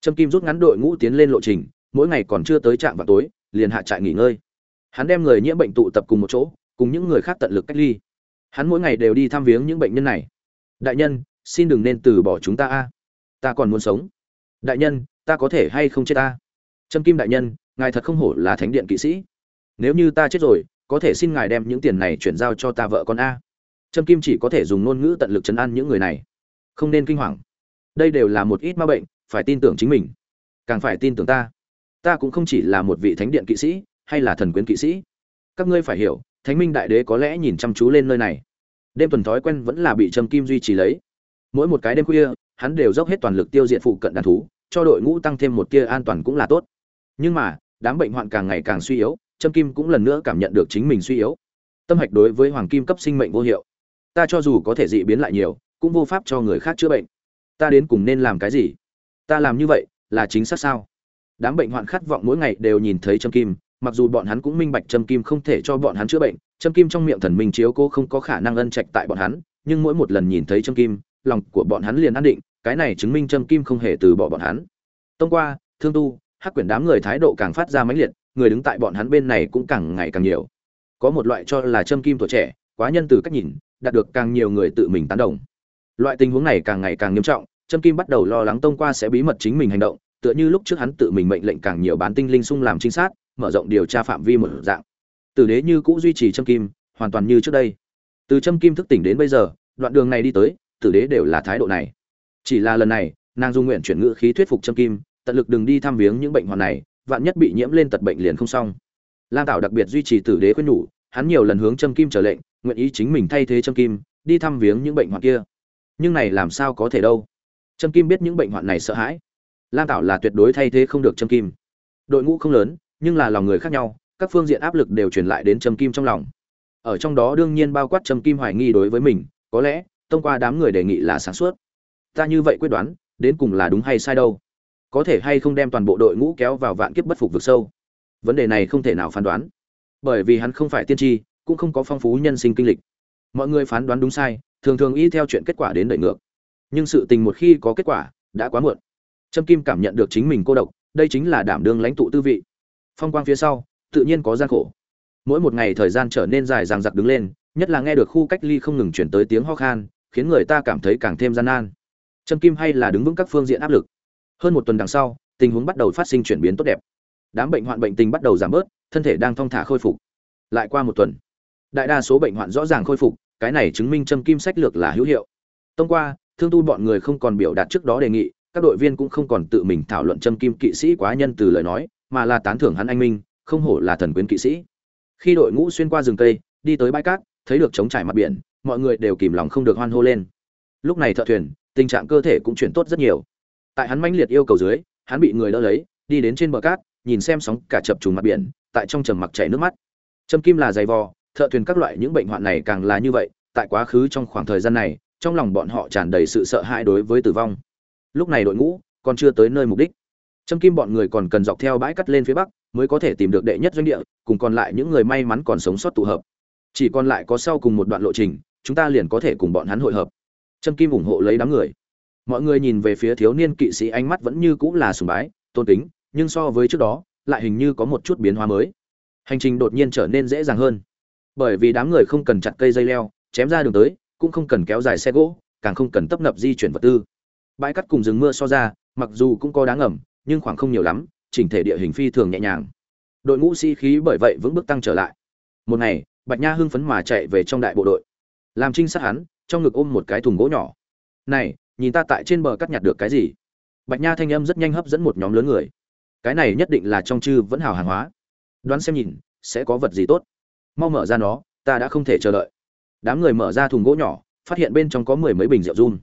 Trâm kim rút ngắn đội ngũ tiến lên lộ trình mỗi ngày còn chưa tới trạm vào tối, liền hạ trại nghỉ ngơi. Hắn đem người nhiễm bệnh tụ tập cùng một chỗ, cùng những người khác tận lực cách ly. Hắn mỗi ngày đều đi thăm viếng những bệnh nhân này. Đại nhân, xin đừng nên từ bỏ chúng ta a. Ta còn muốn sống. Đại nhân, ta có thể hay không chết ta trâm kim đại nhân, ngài thật không hổ là thánh điện kỵ sĩ. Nếu như ta chết rồi, có thể xin ngài đem những tiền này chuyển giao cho ta vợ con a. Trâm kim chỉ có thể dùng ngôn ngữ tận lực chấn an những người này. Không nên kinh hoàng. Đây đều là một ít ma bệnh, phải tin tưởng chính mình. Càng phải tin tưởng ta ta cũng không chỉ là một vị thánh điện kỵ sĩ, hay là thần quyến kỵ sĩ. Các ngươi phải hiểu, thánh minh đại đế có lẽ nhìn chăm chú lên nơi này. Đêm tuần thói quen vẫn là bị trâm kim duy trì lấy. Mỗi một cái đêm khuya, hắn đều dốc hết toàn lực tiêu diệt phụ cận đàn thú, cho đội ngũ tăng thêm một tia an toàn cũng là tốt. Nhưng mà, đám bệnh hoạn càng ngày càng suy yếu, trâm kim cũng lần nữa cảm nhận được chính mình suy yếu. Tâm hạch đối với hoàng kim cấp sinh mệnh vô hiệu. Ta cho dù có thể dị biến lại nhiều, cũng vô pháp cho người khác chữa bệnh. Ta đến cùng nên làm cái gì? Ta làm như vậy, là chính xác sao? Đám bệnh hoạn khát vọng mỗi ngày đều nhìn thấy trâm kim, mặc dù bọn hắn cũng minh bạch trâm kim không thể cho bọn hắn chữa bệnh, trâm kim trong miệng thần minh chiếu cố không có khả năng ân trạch tại bọn hắn, nhưng mỗi một lần nhìn thấy trâm kim, lòng của bọn hắn liền an định, cái này chứng minh trâm kim không hề từ bỏ bọn hắn. Tông qua, thương tu, hắc quyển đám người thái độ càng phát ra mãnh liệt, người đứng tại bọn hắn bên này cũng càng ngày càng nhiều. Có một loại cho là trâm kim tuổi trẻ, quá nhân từ cách nhìn, đạt được càng nhiều người tự mình tán đồng. Loại tình huống này càng ngày càng nghiêm trọng, trâm kim bắt đầu lo lắng tông qua sẽ bí mật chính mình hành động tựa như lúc trước hắn tự mình mệnh lệnh càng nhiều bán tinh linh sung làm trinh sát, mở rộng điều tra phạm vi một dạng. Tử đế như cũ duy trì trâm kim, hoàn toàn như trước đây. Từ trâm kim thức tỉnh đến bây giờ, đoạn đường này đi tới, tử đế đều là thái độ này. Chỉ là lần này, nàng dung nguyện chuyển ngữ khí thuyết phục trâm kim, tận lực đừng đi thăm viếng những bệnh hoạn này, vạn nhất bị nhiễm lên tật bệnh liền không xong. Lam tạo đặc biệt duy trì tử đế khuyên nhủ, hắn nhiều lần hướng trâm kim trở lệnh, nguyện ý chính mình thay thế trâm kim, đi thăm viếng những bệnh hoạn kia. Nhưng này làm sao có thể đâu? Trâm kim biết những bệnh hoạn này sợ hãi lam tạo là tuyệt đối thay thế không được trâm kim. Đội ngũ không lớn, nhưng là lòng người khác nhau, các phương diện áp lực đều truyền lại đến trâm kim trong lòng. Ở trong đó đương nhiên bao quát trâm kim hoài nghi đối với mình, có lẽ thông qua đám người đề nghị là sáng suốt. Ta như vậy quyết đoán, đến cùng là đúng hay sai đâu? Có thể hay không đem toàn bộ đội ngũ kéo vào vạn kiếp bất phục vực sâu? Vấn đề này không thể nào phán đoán. Bởi vì hắn không phải tiên tri, cũng không có phong phú nhân sinh kinh lịch. Mọi người phán đoán đúng sai, thường thường y theo chuyện kết quả đến đợi ngược. Nhưng sự tình một khi có kết quả, đã quá muộn trâm kim cảm nhận được chính mình cô độc, đây chính là đảm đương lãnh tụ tư vị. Phong quang phía sau, tự nhiên có gian khổ. Mỗi một ngày thời gian trở nên dài dằng dặc đứng lên, nhất là nghe được khu cách ly không ngừng chuyển tới tiếng ho khan, khiến người ta cảm thấy càng thêm gian nan. Trâm kim hay là đứng vững các phương diện áp lực. Hơn một tuần đằng sau, tình huống bắt đầu phát sinh chuyển biến tốt đẹp. Đám bệnh hoạn bệnh tình bắt đầu giảm bớt, thân thể đang thong thả khôi phục. Lại qua một tuần, đại đa số bệnh hoạn rõ ràng khôi phục, cái này chứng minh Trâm kim sách lược là hữu hiệu. Thông qua, thương tu bọn người không còn biểu đạt trước đó đề nghị các đội viên cũng không còn tự mình thảo luận châm kim kỵ sĩ quá nhân từ lời nói, mà là tán thưởng hắn anh minh, không hổ là thần quyến kỵ sĩ. Khi đội ngũ xuyên qua rừng cây, đi tới bãi cát, thấy được trống trải mặt biển, mọi người đều kìm lòng không được hoan hô lên. Lúc này thợ thuyền, tình trạng cơ thể cũng chuyển tốt rất nhiều. Tại hắn mãnh liệt yêu cầu dưới, hắn bị người đỡ lấy, đi đến trên bờ cát, nhìn xem sóng cả chập trùng mặt biển, tại trong trầm mặc chảy nước mắt. Châm kim là dày vò, thợ thuyền các loại những bệnh hoạn này càng là như vậy, tại quá khứ trong khoảng thời gian này, trong lòng bọn họ tràn đầy sự sợ hãi đối với tử vong lúc này đội ngũ còn chưa tới nơi mục đích. Châm kim bọn người còn cần dọc theo bãi cắt lên phía bắc mới có thể tìm được đệ nhất doanh địa, cùng còn lại những người may mắn còn sống sót tụ hợp. Chỉ còn lại có sau cùng một đoạn lộ trình, chúng ta liền có thể cùng bọn hắn hội hợp. Châm kim ủng hộ lấy đám người. Mọi người nhìn về phía thiếu niên kỵ sĩ ánh mắt vẫn như cũng là sùng bái, tôn kính, nhưng so với trước đó, lại hình như có một chút biến hóa mới. Hành trình đột nhiên trở nên dễ dàng hơn. Bởi vì đám người không cần chặt cây dây leo, chém ra đường tới, cũng không cần kéo dài xe gỗ, càng không cần tấp nập di chuyển vật tư bãi cắt cùng rừng mưa so ra, mặc dù cũng có đáng ẩm nhưng khoảng không nhiều lắm, chỉnh thể địa hình phi thường nhẹ nhàng. Đội ngũ sĩ、si、khí bởi vậy vững bước tăng trở lại. Một ngày, bạch nha hưng phấn mà chạy về trong đại bộ đội. Làm trinh sát hắn, trong ngực ôm một cái thùng gỗ nhỏ. Này, nhìn ta tại trên bờ cắt nhặt được cái gì? Bạch nha thanh âm rất nhanh hấp dẫn một nhóm lớn người. Cái này nhất định là trong chư vẫn hào hàng hóa. Đoán xem nhìn, sẽ có vật gì tốt. Mau mở ra nó, ta đã không thể chờ đợi. Đám người mở ra thùng gỗ nhỏ, phát hiện bên trong có mười mấy bình rượu run.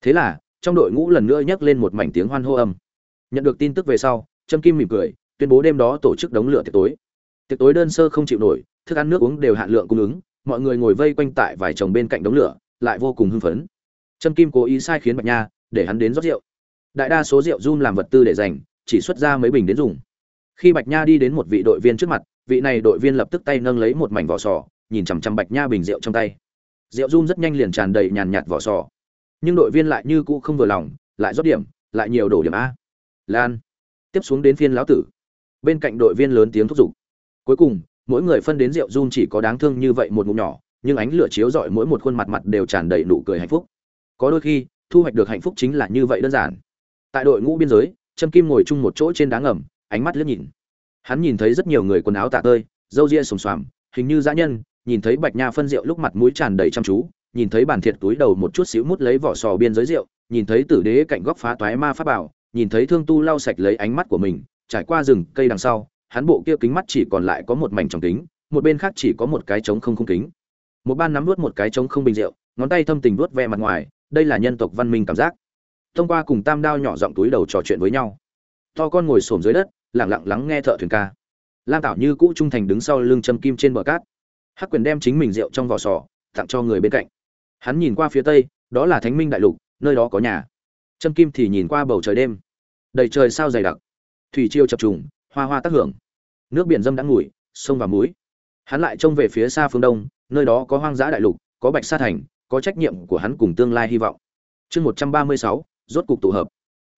Thế là trong đội ngũ lần nữa nhấc lên một mảnh tiếng hoan hô âm. Nhận được tin tức về sau, trâm kim mỉm cười, tuyên bố đêm đó tổ chức đống lửa tiệc tối. Tiệc tối đơn sơ không chịu nổi, thức ăn nước uống đều hạn lượng cung ứng, mọi người ngồi vây quanh tại vài chồng bên cạnh đống lửa, lại vô cùng hưng phấn. Trâm kim cố ý sai khiến bạch nha, để hắn đến rót rượu. Đại đa số rượu run làm vật tư để dành, chỉ xuất ra mấy bình đến dùng. Khi bạch nha đi đến một vị đội viên trước mặt, vị này đội viên lập tức tay nâng lấy một mảnh vỏ sò, nhìn chằm chằm bạch nha bình rượu trong tay. Rượu run rất nhanh liền tràn đầy nhàn nhạt vỏ sò nhưng đội viên lại như cũ không vừa lòng, lại rót điểm, lại nhiều đổ điểm a. Lan, tiếp xuống đến phiên lão tử. Bên cạnh đội viên lớn tiếng thúc giục. Cuối cùng, mỗi người phân đến rượu run chỉ có đáng thương như vậy một ngụm nhỏ, nhưng ánh lửa chiếu rọi mỗi một khuôn mặt mặt đều tràn đầy nụ cười hạnh phúc. Có đôi khi, thu hoạch được hạnh phúc chính là như vậy đơn giản. Tại đội ngũ biên giới, trâm kim ngồi chung một chỗ trên đá ngầm, ánh mắt liếc nhìn. Hắn nhìn thấy rất nhiều người quần áo tạ tơi, râu ria sồm xoàm, hình như dã nhân, nhìn thấy bạch nha phân rượu lúc mặt mũi tràn đầy chăm chú nhìn thấy bàn thiệt túi đầu một chút xíu mút lấy vỏ sò biên giới rượu, nhìn thấy tử đế cạnh góc phá toái ma pháp bảo, nhìn thấy thương tu lau sạch lấy ánh mắt của mình, trải qua rừng cây đằng sau, hắn bộ kia kính mắt chỉ còn lại có một mảnh trong kính, một bên khác chỉ có một cái trống không không kính. Một ban nắm nuốt một cái trống không bình rượu, ngón tay thâm tình vuốt ve mặt ngoài, đây là nhân tộc văn minh cảm giác. Thông qua cùng tam đao nhỏ giọng túi đầu trò chuyện với nhau. To con ngồi xổm dưới đất, lặng lặng lắng nghe thợ thuyền ca. Lam tảo như cũ trung thành đứng sau lưng châm kim trên bờ cát. Hắc quyền đem chính mình rượu trong vỏ sò, tặng cho người bên cạnh hắn nhìn qua phía tây, đó là thánh minh đại lục, nơi đó có nhà. Trâm kim thì nhìn qua bầu trời đêm. Đầy trời sao dày đặc. Thủy chiêu chập trùng, hoa hoa tác hưởng. Nước biển dâm đã ngủi, sông và muối. Hắn lại trông về phía xa phương đông, nơi đó có hoang dã đại lục, có bạch sa thành, có trách nhiệm của hắn cùng tương lai hy vọng. Chương một trăm ba mươi sáu, rốt cục tụ hợp.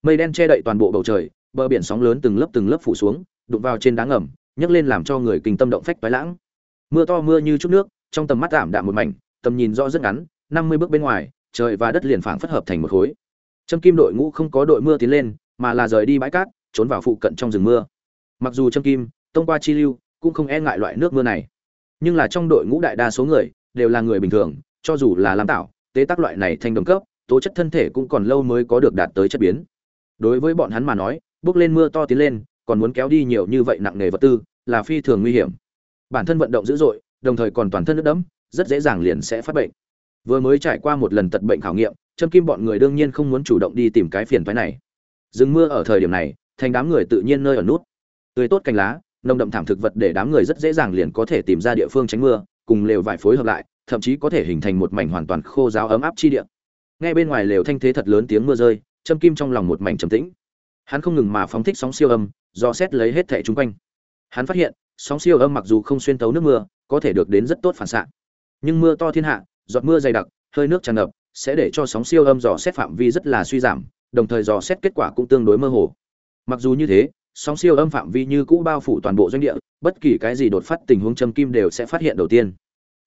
Mây đen che đậy toàn bộ bầu trời, bờ biển sóng lớn từng lớp từng lớp phủ xuống, đụng vào trên đá ngầm, nhấc lên làm cho người kinh tâm động phách toái lãng. Mưa to mưa như chút nước, trong tầm mắt ảm đạm một mảnh, tầm nhìn rõ rất ngắn năm mươi bước bên ngoài, trời và đất liền phảng phất hợp thành một khối. Trâm kim đội ngũ không có đội mưa tiến lên, mà là rời đi bãi cát, trốn vào phụ cận trong rừng mưa. Mặc dù trâm kim, tông qua chi lưu, cũng không e ngại loại nước mưa này. Nhưng là trong đội ngũ đại đa số người, đều là người bình thường, cho dù là làm tạo tế tác loại này thành đồng cấp, tố chất thân thể cũng còn lâu mới có được đạt tới chất biến. Đối với bọn hắn mà nói, bước lên mưa to tiến lên, còn muốn kéo đi nhiều như vậy nặng nề vật tư, là phi thường nguy hiểm. Bản thân vận động dữ dội, đồng thời còn toàn thân nước đẫm, rất dễ dàng liền sẽ phát bệnh vừa mới trải qua một lần tật bệnh khảo nghiệm châm kim bọn người đương nhiên không muốn chủ động đi tìm cái phiền phái này. Dừng mưa ở thời điểm này, thành đám người tự nhiên nơi ở nút. Tươi tốt cành lá, nồng đậm thảm thực vật để đám người rất dễ dàng liền có thể tìm ra địa phương tránh mưa, cùng lều vải phối hợp lại, thậm chí có thể hình thành một mảnh hoàn toàn khô giáo ấm áp chi địa. Nghe bên ngoài lều thanh thế thật lớn tiếng mưa rơi châm kim trong lòng một mảnh trầm tĩnh. Hắn không ngừng mà phóng thích sóng siêu âm, do xét lấy hết thẻ chung quanh. Hắn phát hiện, sóng siêu âm mặc dù không xuyên tấu nước mưa, có thể được đến rất tốt phản xạ. Nhưng mưa to thiên hạ giọt mưa dày đặc, hơi nước tràn ngập, sẽ để cho sóng siêu âm dò xét phạm vi rất là suy giảm, đồng thời dò xét kết quả cũng tương đối mơ hồ. Mặc dù như thế, sóng siêu âm phạm vi như cũ bao phủ toàn bộ doanh địa, bất kỳ cái gì đột phát tình huống châm kim đều sẽ phát hiện đầu tiên.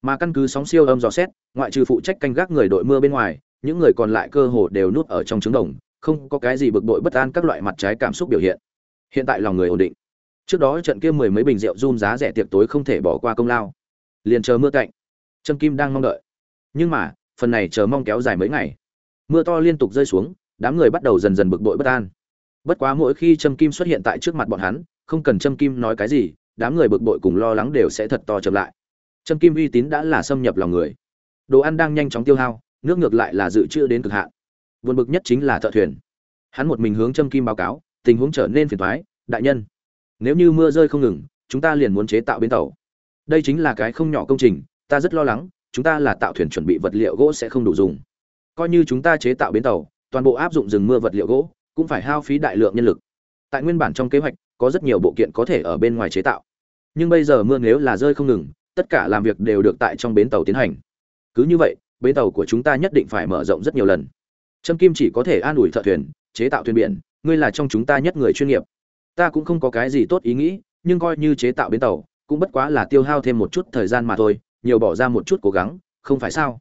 Mà căn cứ sóng siêu âm dò xét, ngoại trừ phụ trách canh gác người đội mưa bên ngoài, những người còn lại cơ hồ đều núp ở trong trứng đồng, không có cái gì bực bội bất an các loại mặt trái cảm xúc biểu hiện. Hiện tại lòng người ổn định. Trước đó trận kia mười mấy bình rượu run giá rẻ tiệc tối không thể bỏ qua công lao. Liền chờ mưa cạnh. Trâm kim đang mong đợi nhưng mà, phần này chờ mong kéo dài mấy ngày. Mưa to liên tục rơi xuống, đám người bắt đầu dần dần bực bội bất an. Bất quá mỗi khi trâm kim xuất hiện tại trước mặt bọn hắn, không cần trâm kim nói cái gì, đám người bực bội cùng lo lắng đều sẽ thật to chậm lại. Trâm kim uy tín đã là xâm nhập lòng người. Đồ ăn đang nhanh chóng tiêu hao, nước ngược lại là dự trữ đến cực hạn. Buồn bực nhất chính là thợ thuyền. Hắn một mình hướng trâm kim báo cáo, tình huống trở nên phiền thoái đại nhân, nếu như mưa rơi không ngừng, chúng ta liền muốn chế tạo bến tàu. Đây chính là cái không nhỏ công trình, ta rất lo lắng chúng ta là tạo thuyền chuẩn bị vật liệu gỗ sẽ không đủ dùng. Coi như chúng ta chế tạo bến tàu, toàn bộ áp dụng rừng mưa vật liệu gỗ, cũng phải hao phí đại lượng nhân lực. Tại nguyên bản trong kế hoạch, có rất nhiều bộ kiện có thể ở bên ngoài chế tạo. Nhưng bây giờ mưa nếu là rơi không ngừng, tất cả làm việc đều được tại trong bến tàu tiến hành. Cứ như vậy, bến tàu của chúng ta nhất định phải mở rộng rất nhiều lần. Trâm kim chỉ có thể an ủi thợ thuyền, chế tạo thuyền biển, ngươi là trong chúng ta nhất người chuyên nghiệp. Ta cũng không có cái gì tốt ý nghĩ, nhưng coi như chế tạo bến tàu, cũng bất quá là tiêu hao thêm một chút thời gian mà thôi nhiều bỏ ra một chút cố gắng, không phải sao?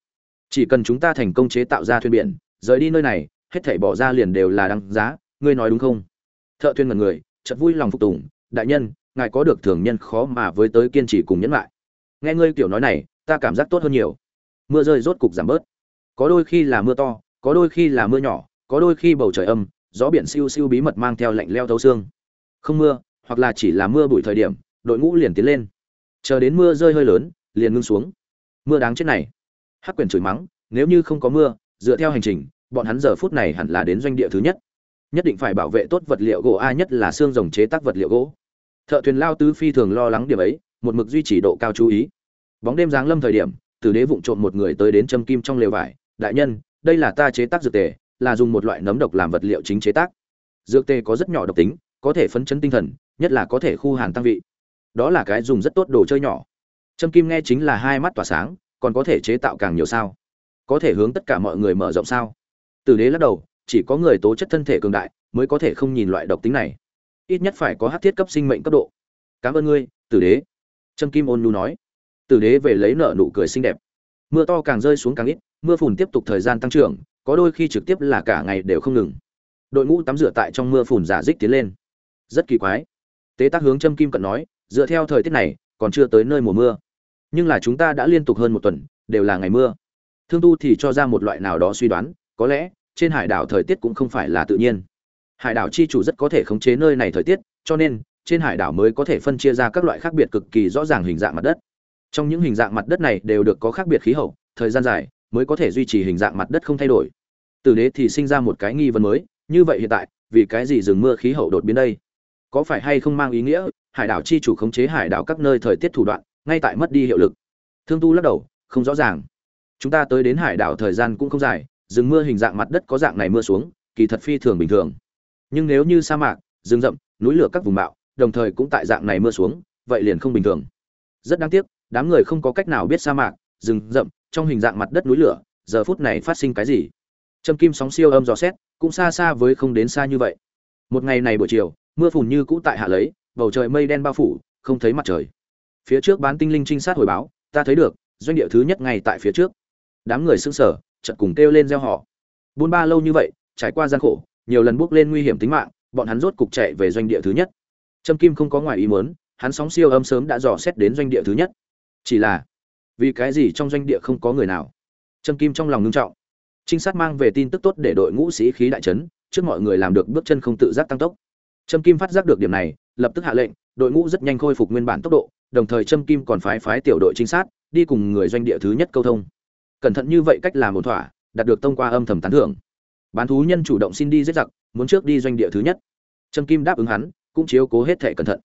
Chỉ cần chúng ta thành công chế tạo ra thuyền biển, rời đi nơi này, hết thảy bỏ ra liền đều là đăng giá, ngươi nói đúng không? Thợ thuyền ngần người, chợt vui lòng phục tùng, đại nhân, ngài có được thường nhân khó mà với tới kiên trì cùng nhẫn lại. Nghe ngươi kiểu nói này, ta cảm giác tốt hơn nhiều. Mưa rơi rốt cục giảm bớt. Có đôi khi là mưa to, có đôi khi là mưa nhỏ, có đôi khi bầu trời âm, gió biển siêu siêu bí mật mang theo lạnh leo thấu xương. Không mưa, hoặc là chỉ là mưa bụi thời điểm, đội ngũ liền tiến lên. Chờ đến mưa rơi hơi lớn liền ngưng xuống. Mưa đáng chết này. Hắc quyền chửi mắng, nếu như không có mưa, dựa theo hành trình, bọn hắn giờ phút này hẳn là đến doanh địa thứ nhất. Nhất định phải bảo vệ tốt vật liệu gỗ, a, nhất là xương rồng chế tác vật liệu gỗ. Thợ thuyền lao tứ phi thường lo lắng điểm ấy, một mực duy trì độ cao chú ý. Bóng đêm giáng lâm thời điểm tử đế vụng trộm một người tới đến châm kim trong lều vải. Đại nhân, đây là ta chế tác dược tề, là dùng một loại nấm độc làm vật liệu chính chế tác. Dược tề có rất nhỏ độc tính, có thể phấn chấn tinh thần, nhất là có thể khu hàn tăng vị. Đó là cái dùng rất tốt đồ chơi nhỏ. Trâm kim nghe chính là hai mắt tỏa sáng, còn có thể chế tạo càng nhiều sao? Có thể hướng tất cả mọi người mở rộng sao? Tử đế lắc đầu, chỉ có người tố chất thân thể cường đại mới có thể không nhìn loại độc tính này. Ít nhất phải có hắc thiết cấp sinh mệnh cấp độ. Cảm ơn ngươi tử đế. Trâm kim ôn nhu nói. Tử đế về lấy nợ nụ cười xinh đẹp. Mưa to càng rơi xuống càng ít, mưa phùn tiếp tục thời gian tăng trưởng, có đôi khi trực tiếp là cả ngày đều không ngừng. Đội ngũ tắm rửa tại trong mưa phùn giả dích tiến lên. Rất kỳ quái. Tế tác hướng trâm kim cận nói, dựa theo thời tiết này còn chưa tới nơi mùa mưa. Nhưng là chúng ta đã liên tục hơn một tuần, đều là ngày mưa. Thương tu thì cho ra một loại nào đó suy đoán, có lẽ, trên hải đảo thời tiết cũng không phải là tự nhiên. Hải đảo chi chủ rất có thể khống chế nơi này thời tiết, cho nên, trên hải đảo mới có thể phân chia ra các loại khác biệt cực kỳ rõ ràng hình dạng mặt đất. Trong những hình dạng mặt đất này đều được có khác biệt khí hậu, thời gian dài mới có thể duy trì hình dạng mặt đất không thay đổi. Từ đế thì sinh ra một cái nghi vấn mới, như vậy hiện tại, vì cái gì rừng mưa khí hậu đột biến đây? Có phải hay không mang ý nghĩa hải đảo chi chủ khống chế hải đảo các nơi thời tiết thủ đoạn, ngay tại mất đi hiệu lực. Thương tu lắc đầu, không rõ ràng. Chúng ta tới đến hải đảo thời gian cũng không dài, rừng mưa hình dạng mặt đất có dạng này mưa xuống, kỳ thật phi thường bình thường. Nhưng nếu như sa mạc, rừng rậm, núi lửa các vùng bạo, đồng thời cũng tại dạng này mưa xuống, vậy liền không bình thường. Rất đáng tiếc, đám người không có cách nào biết sa mạc, rừng rậm, trong hình dạng mặt đất núi lửa, giờ phút này phát sinh cái gì? Trâm kim sóng siêu âm dò xét, cũng xa xa với không đến xa như vậy. Một ngày này buổi chiều, mưa phùn như cũ tại hạ lấy bầu trời mây đen bao phủ, không thấy mặt trời. Phía trước bán tinh linh trinh sát hồi báo, ta thấy được, doanh địa thứ nhất ngay tại phía trước. Đám người sững sờ, chợt cùng kêu lên gieo họ buôn ba lâu như vậy, trải qua gian khổ, nhiều lần bước lên nguy hiểm tính mạng, bọn hắn rốt cục chạy về doanh địa thứ nhất. Trâm kim không có ngoài ý muốn, hắn sóng siêu âm sớm đã dò xét đến doanh địa thứ nhất. Chỉ là, vì cái gì trong doanh địa không có người nào? Trâm kim trong lòng ngưng trọng. Trinh sát mang về tin tức tốt để đội ngũ sĩ khí đại trấn trước mọi người làm được bước chân không tự giác tăng tốc. Trâm kim phát giác được điểm này lập tức hạ lệnh, đội ngũ rất nhanh khôi phục nguyên bản tốc độ, đồng thời trâm kim còn phái phái tiểu đội trinh sát, đi cùng người doanh địa thứ nhất câu thông. Cẩn thận như vậy cách làm một thỏa, đạt được thông qua âm thầm tán thưởng. Bán thú nhân chủ động xin đi giết giặc, muốn trước đi doanh địa thứ nhất. Trâm kim đáp ứng hắn, cũng chiếu cố hết thể cẩn thận.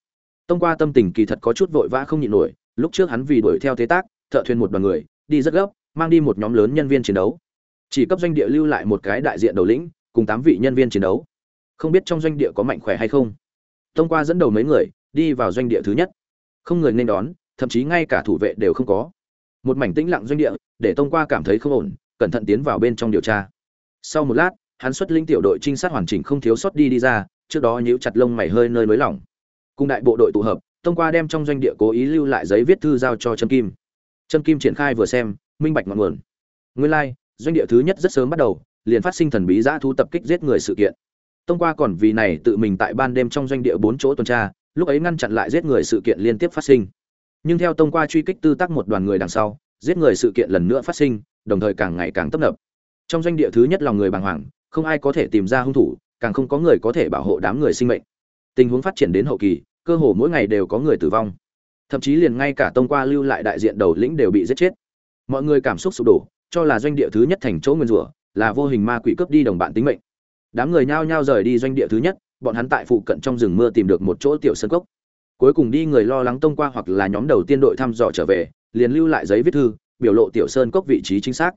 Thông qua tâm tình kỳ thật có chút vội vã không nhịn nổi, lúc trước hắn vì đuổi theo thế tác, thợ thuyền một đoàn người, đi rất gấp, mang đi một nhóm lớn nhân viên chiến đấu. Chỉ cấp doanh địa lưu lại một cái đại diện đầu lĩnh, cùng tám vị nhân viên chiến đấu. Không biết trong doanh địa có mạnh khỏe hay không tông qua dẫn đầu mấy người đi vào doanh địa thứ nhất. Không người nên đón thậm chí ngay cả thủ vệ đều không có. Một mảnh tĩnh lặng doanh địa để tông qua cảm thấy không ổn cẩn thận tiến vào bên trong điều tra. Sau một lát hắn xuất linh tiểu đội trinh sát hoàn chỉnh không thiếu sót đi đi ra trước đó nhíu chặt lông mày hơi nơi nới lỏng. Cùng đại bộ đội tụ hợp tông qua đem trong doanh địa cố ý lưu lại giấy viết thư giao cho trâm kim. Trâm kim triển khai vừa xem minh bạch ngọn nguồn. Nguyên lai like, doanh địa thứ nhất rất sớm bắt đầu liền phát sinh thần bí giã thu tập kích giết người sự kiện tông qua còn vì này tự mình tại ban đêm trong doanh địa bốn chỗ tuần tra, lúc ấy ngăn chặn lại giết người sự kiện liên tiếp phát sinh. Nhưng theo tông qua truy kích tư tác một đoàn người đằng sau, giết người sự kiện lần nữa phát sinh, đồng thời càng ngày càng tấp nập. Trong doanh địa thứ nhất lòng người bàng hoàng, không ai có thể tìm ra hung thủ, càng không có người có thể bảo hộ đám người sinh mệnh. Tình huống phát triển đến hậu kỳ, cơ hồ mỗi ngày đều có người tử vong. Thậm chí liền ngay cả tông qua lưu lại đại diện đầu lĩnh đều bị giết chết. Mọi người cảm xúc sụp đổ, cho là doanh địa thứ nhất thành chỗ nguyên rủa, là vô hình ma quỷ cướp đi đồng bạn tính mệnh đám người nhao nhao rời đi doanh địa thứ nhất, bọn hắn tại phụ cận trong rừng mưa tìm được một chỗ tiểu sân cốc. Cuối cùng đi người lo lắng tông qua hoặc là nhóm đầu tiên đội thăm dò trở về, liền lưu lại giấy viết thư, biểu lộ tiểu sơn cốc vị trí chính xác.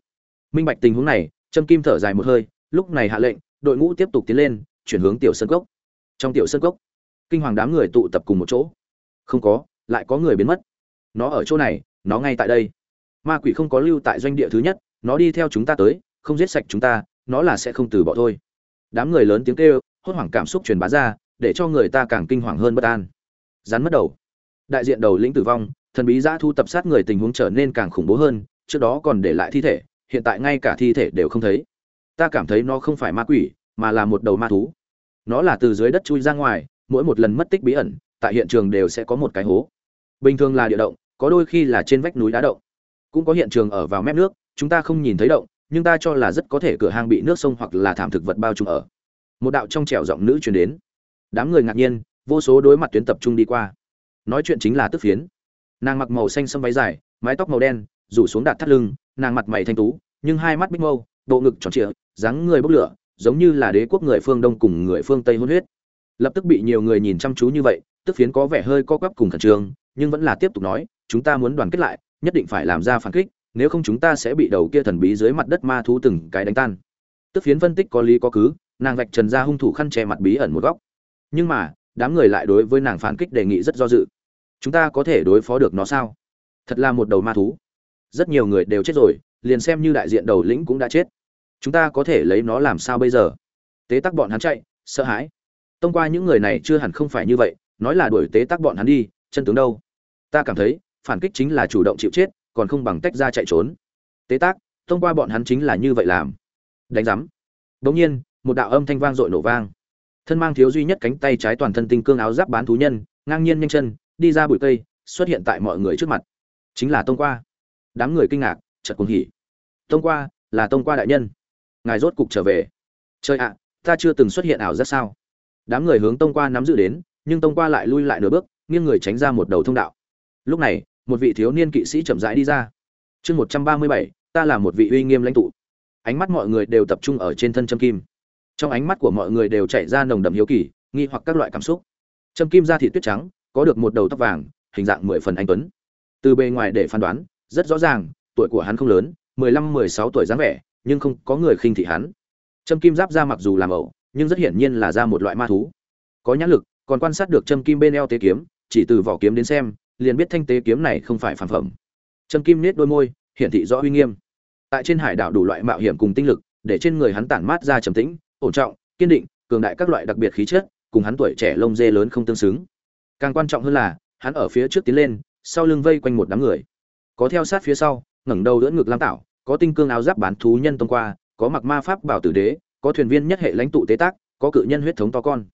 Minh bạch tình huống này, trâm kim thở dài một hơi, lúc này hạ lệnh, đội ngũ tiếp tục tiến lên, chuyển hướng tiểu sơn cốc. Trong tiểu sơn cốc, kinh hoàng đám người tụ tập cùng một chỗ. Không có, lại có người biến mất. Nó ở chỗ này, nó ngay tại đây. Ma quỷ không có lưu tại doanh địa thứ nhất, nó đi theo chúng ta tới, không giết sạch chúng ta, nó là sẽ không từ bỏ thôi đám người lớn tiếng kêu, hốt hoảng cảm xúc truyền bá ra, để cho người ta càng kinh hoàng hơn bất an. Rắn mất đầu. Đại diện đầu lĩnh tử vong, thần bí giã thu tập sát người tình huống trở nên càng khủng bố hơn, trước đó còn để lại thi thể, hiện tại ngay cả thi thể đều không thấy. Ta cảm thấy nó không phải ma quỷ, mà là một đầu ma thú. Nó là từ dưới đất chui ra ngoài, mỗi một lần mất tích bí ẩn, tại hiện trường đều sẽ có một cái hố. Bình thường là địa động, có đôi khi là trên vách núi đá động. Cũng có hiện trường ở vào mép nước, chúng ta không nhìn thấy động nhưng ta cho là rất có thể cửa hang bị nước sông hoặc là thảm thực vật bao trùm ở. Một đạo trong trẻo giọng nữ truyền đến. Đám người ngạc nhiên, vô số đối mặt tuyến tập trung đi qua. Nói chuyện chính là tức phiến. Nàng mặc màu xanh sâm váy dài, mái tóc màu đen, rủ xuống đạt thắt lưng, nàng mặt mày thanh tú, nhưng hai mắt bích mâu, bộ ngực tròn trịa, dáng người bốc lửa, giống như là đế quốc người phương đông cùng người phương tây hôn huyết. Lập tức bị nhiều người nhìn chăm chú như vậy, tức phiến có vẻ hơi co quắp cùng khẩn trương, nhưng vẫn là tiếp tục nói, chúng ta muốn đoàn kết lại, nhất định phải làm ra phản kích nếu không chúng ta sẽ bị đầu kia thần bí dưới mặt đất ma thú từng cái đánh tan. Tức phiến phân tích có lý có cứ, nàng vạch trần ra hung thủ khăn che mặt bí ẩn một góc. Nhưng mà, đám người lại đối với nàng phản kích đề nghị rất do dự. Chúng ta có thể đối phó được nó sao? Thật là một đầu ma thú. Rất nhiều người đều chết rồi, liền xem như đại diện đầu lĩnh cũng đã chết. Chúng ta có thể lấy nó làm sao bây giờ? Tế tắc bọn hắn chạy, sợ hãi. Tông qua những người này chưa hẳn không phải như vậy, nói là đuổi tế tắc bọn hắn đi, chân tướng đâu? Ta cảm thấy, phản kích chính là chủ động chịu chết còn không bằng tách ra chạy trốn. Tế tác, thông qua bọn hắn chính là như vậy làm. Đánh giám. Bỗng nhiên, một đạo âm thanh vang dội nổ vang. Thân mang thiếu duy nhất cánh tay trái toàn thân tinh cương áo giáp bán thú nhân, ngang nhiên nhanh chân, đi ra bụi cây, xuất hiện tại mọi người trước mặt. Chính là tông qua. Đám người kinh ngạc, chợt cuồng hỉ. Tông qua, là tông qua đại nhân. Ngài rốt cục trở về. Trời ạ, ta chưa từng xuất hiện ảo giác sao? Đám người hướng tông qua nắm giữ đến, nhưng tông qua lại lui lại nửa bước, nghiêng người tránh ra một đầu thông đạo. Lúc này một vị thiếu niên kỵ sĩ chậm rãi đi ra. Chương một trăm ba mươi bảy, ta là một vị uy nghiêm lãnh tụ. Ánh mắt mọi người đều tập trung ở trên thân trâm kim. Trong ánh mắt của mọi người đều chảy ra nồng đậm hiếu kỳ, nghi hoặc các loại cảm xúc. Trâm kim da thịt tuyết trắng, có được một đầu tóc vàng, hình dạng mười phần anh tuấn. Từ bề ngoài để phán đoán, rất rõ ràng, tuổi của hắn không lớn, mười lăm, mười sáu tuổi dáng vẻ, nhưng không có người khinh thị hắn. Trâm kim giáp ra mặc dù làm ẩu nhưng rất hiển nhiên là ra một loại ma thú. Có nhãn lực, còn quan sát được trâm kim bên eo tế kiếm, chỉ từ vỏ kiếm đến xem liền biết thanh tế kiếm này không phải phản phẩm. Trâm kim nết đôi môi hiển thị rõ uy nghiêm. Tại trên hải đảo đủ loại mạo hiểm cùng tinh lực để trên người hắn tản mát ra trầm tĩnh ổn trọng kiên định cường đại các loại đặc biệt khí chất cùng hắn tuổi trẻ lông dê lớn không tương xứng. Càng quan trọng hơn là hắn ở phía trước tiến lên sau lưng vây quanh một đám người. Có theo sát phía sau ngẩng đầu đỡ ngực lam tảo, có tinh cương áo giáp bán thú nhân tông qua có mặc ma pháp bảo tử đế có thuyền viên nhất hệ lãnh tụ tế tác có cự nhân huyết thống to con.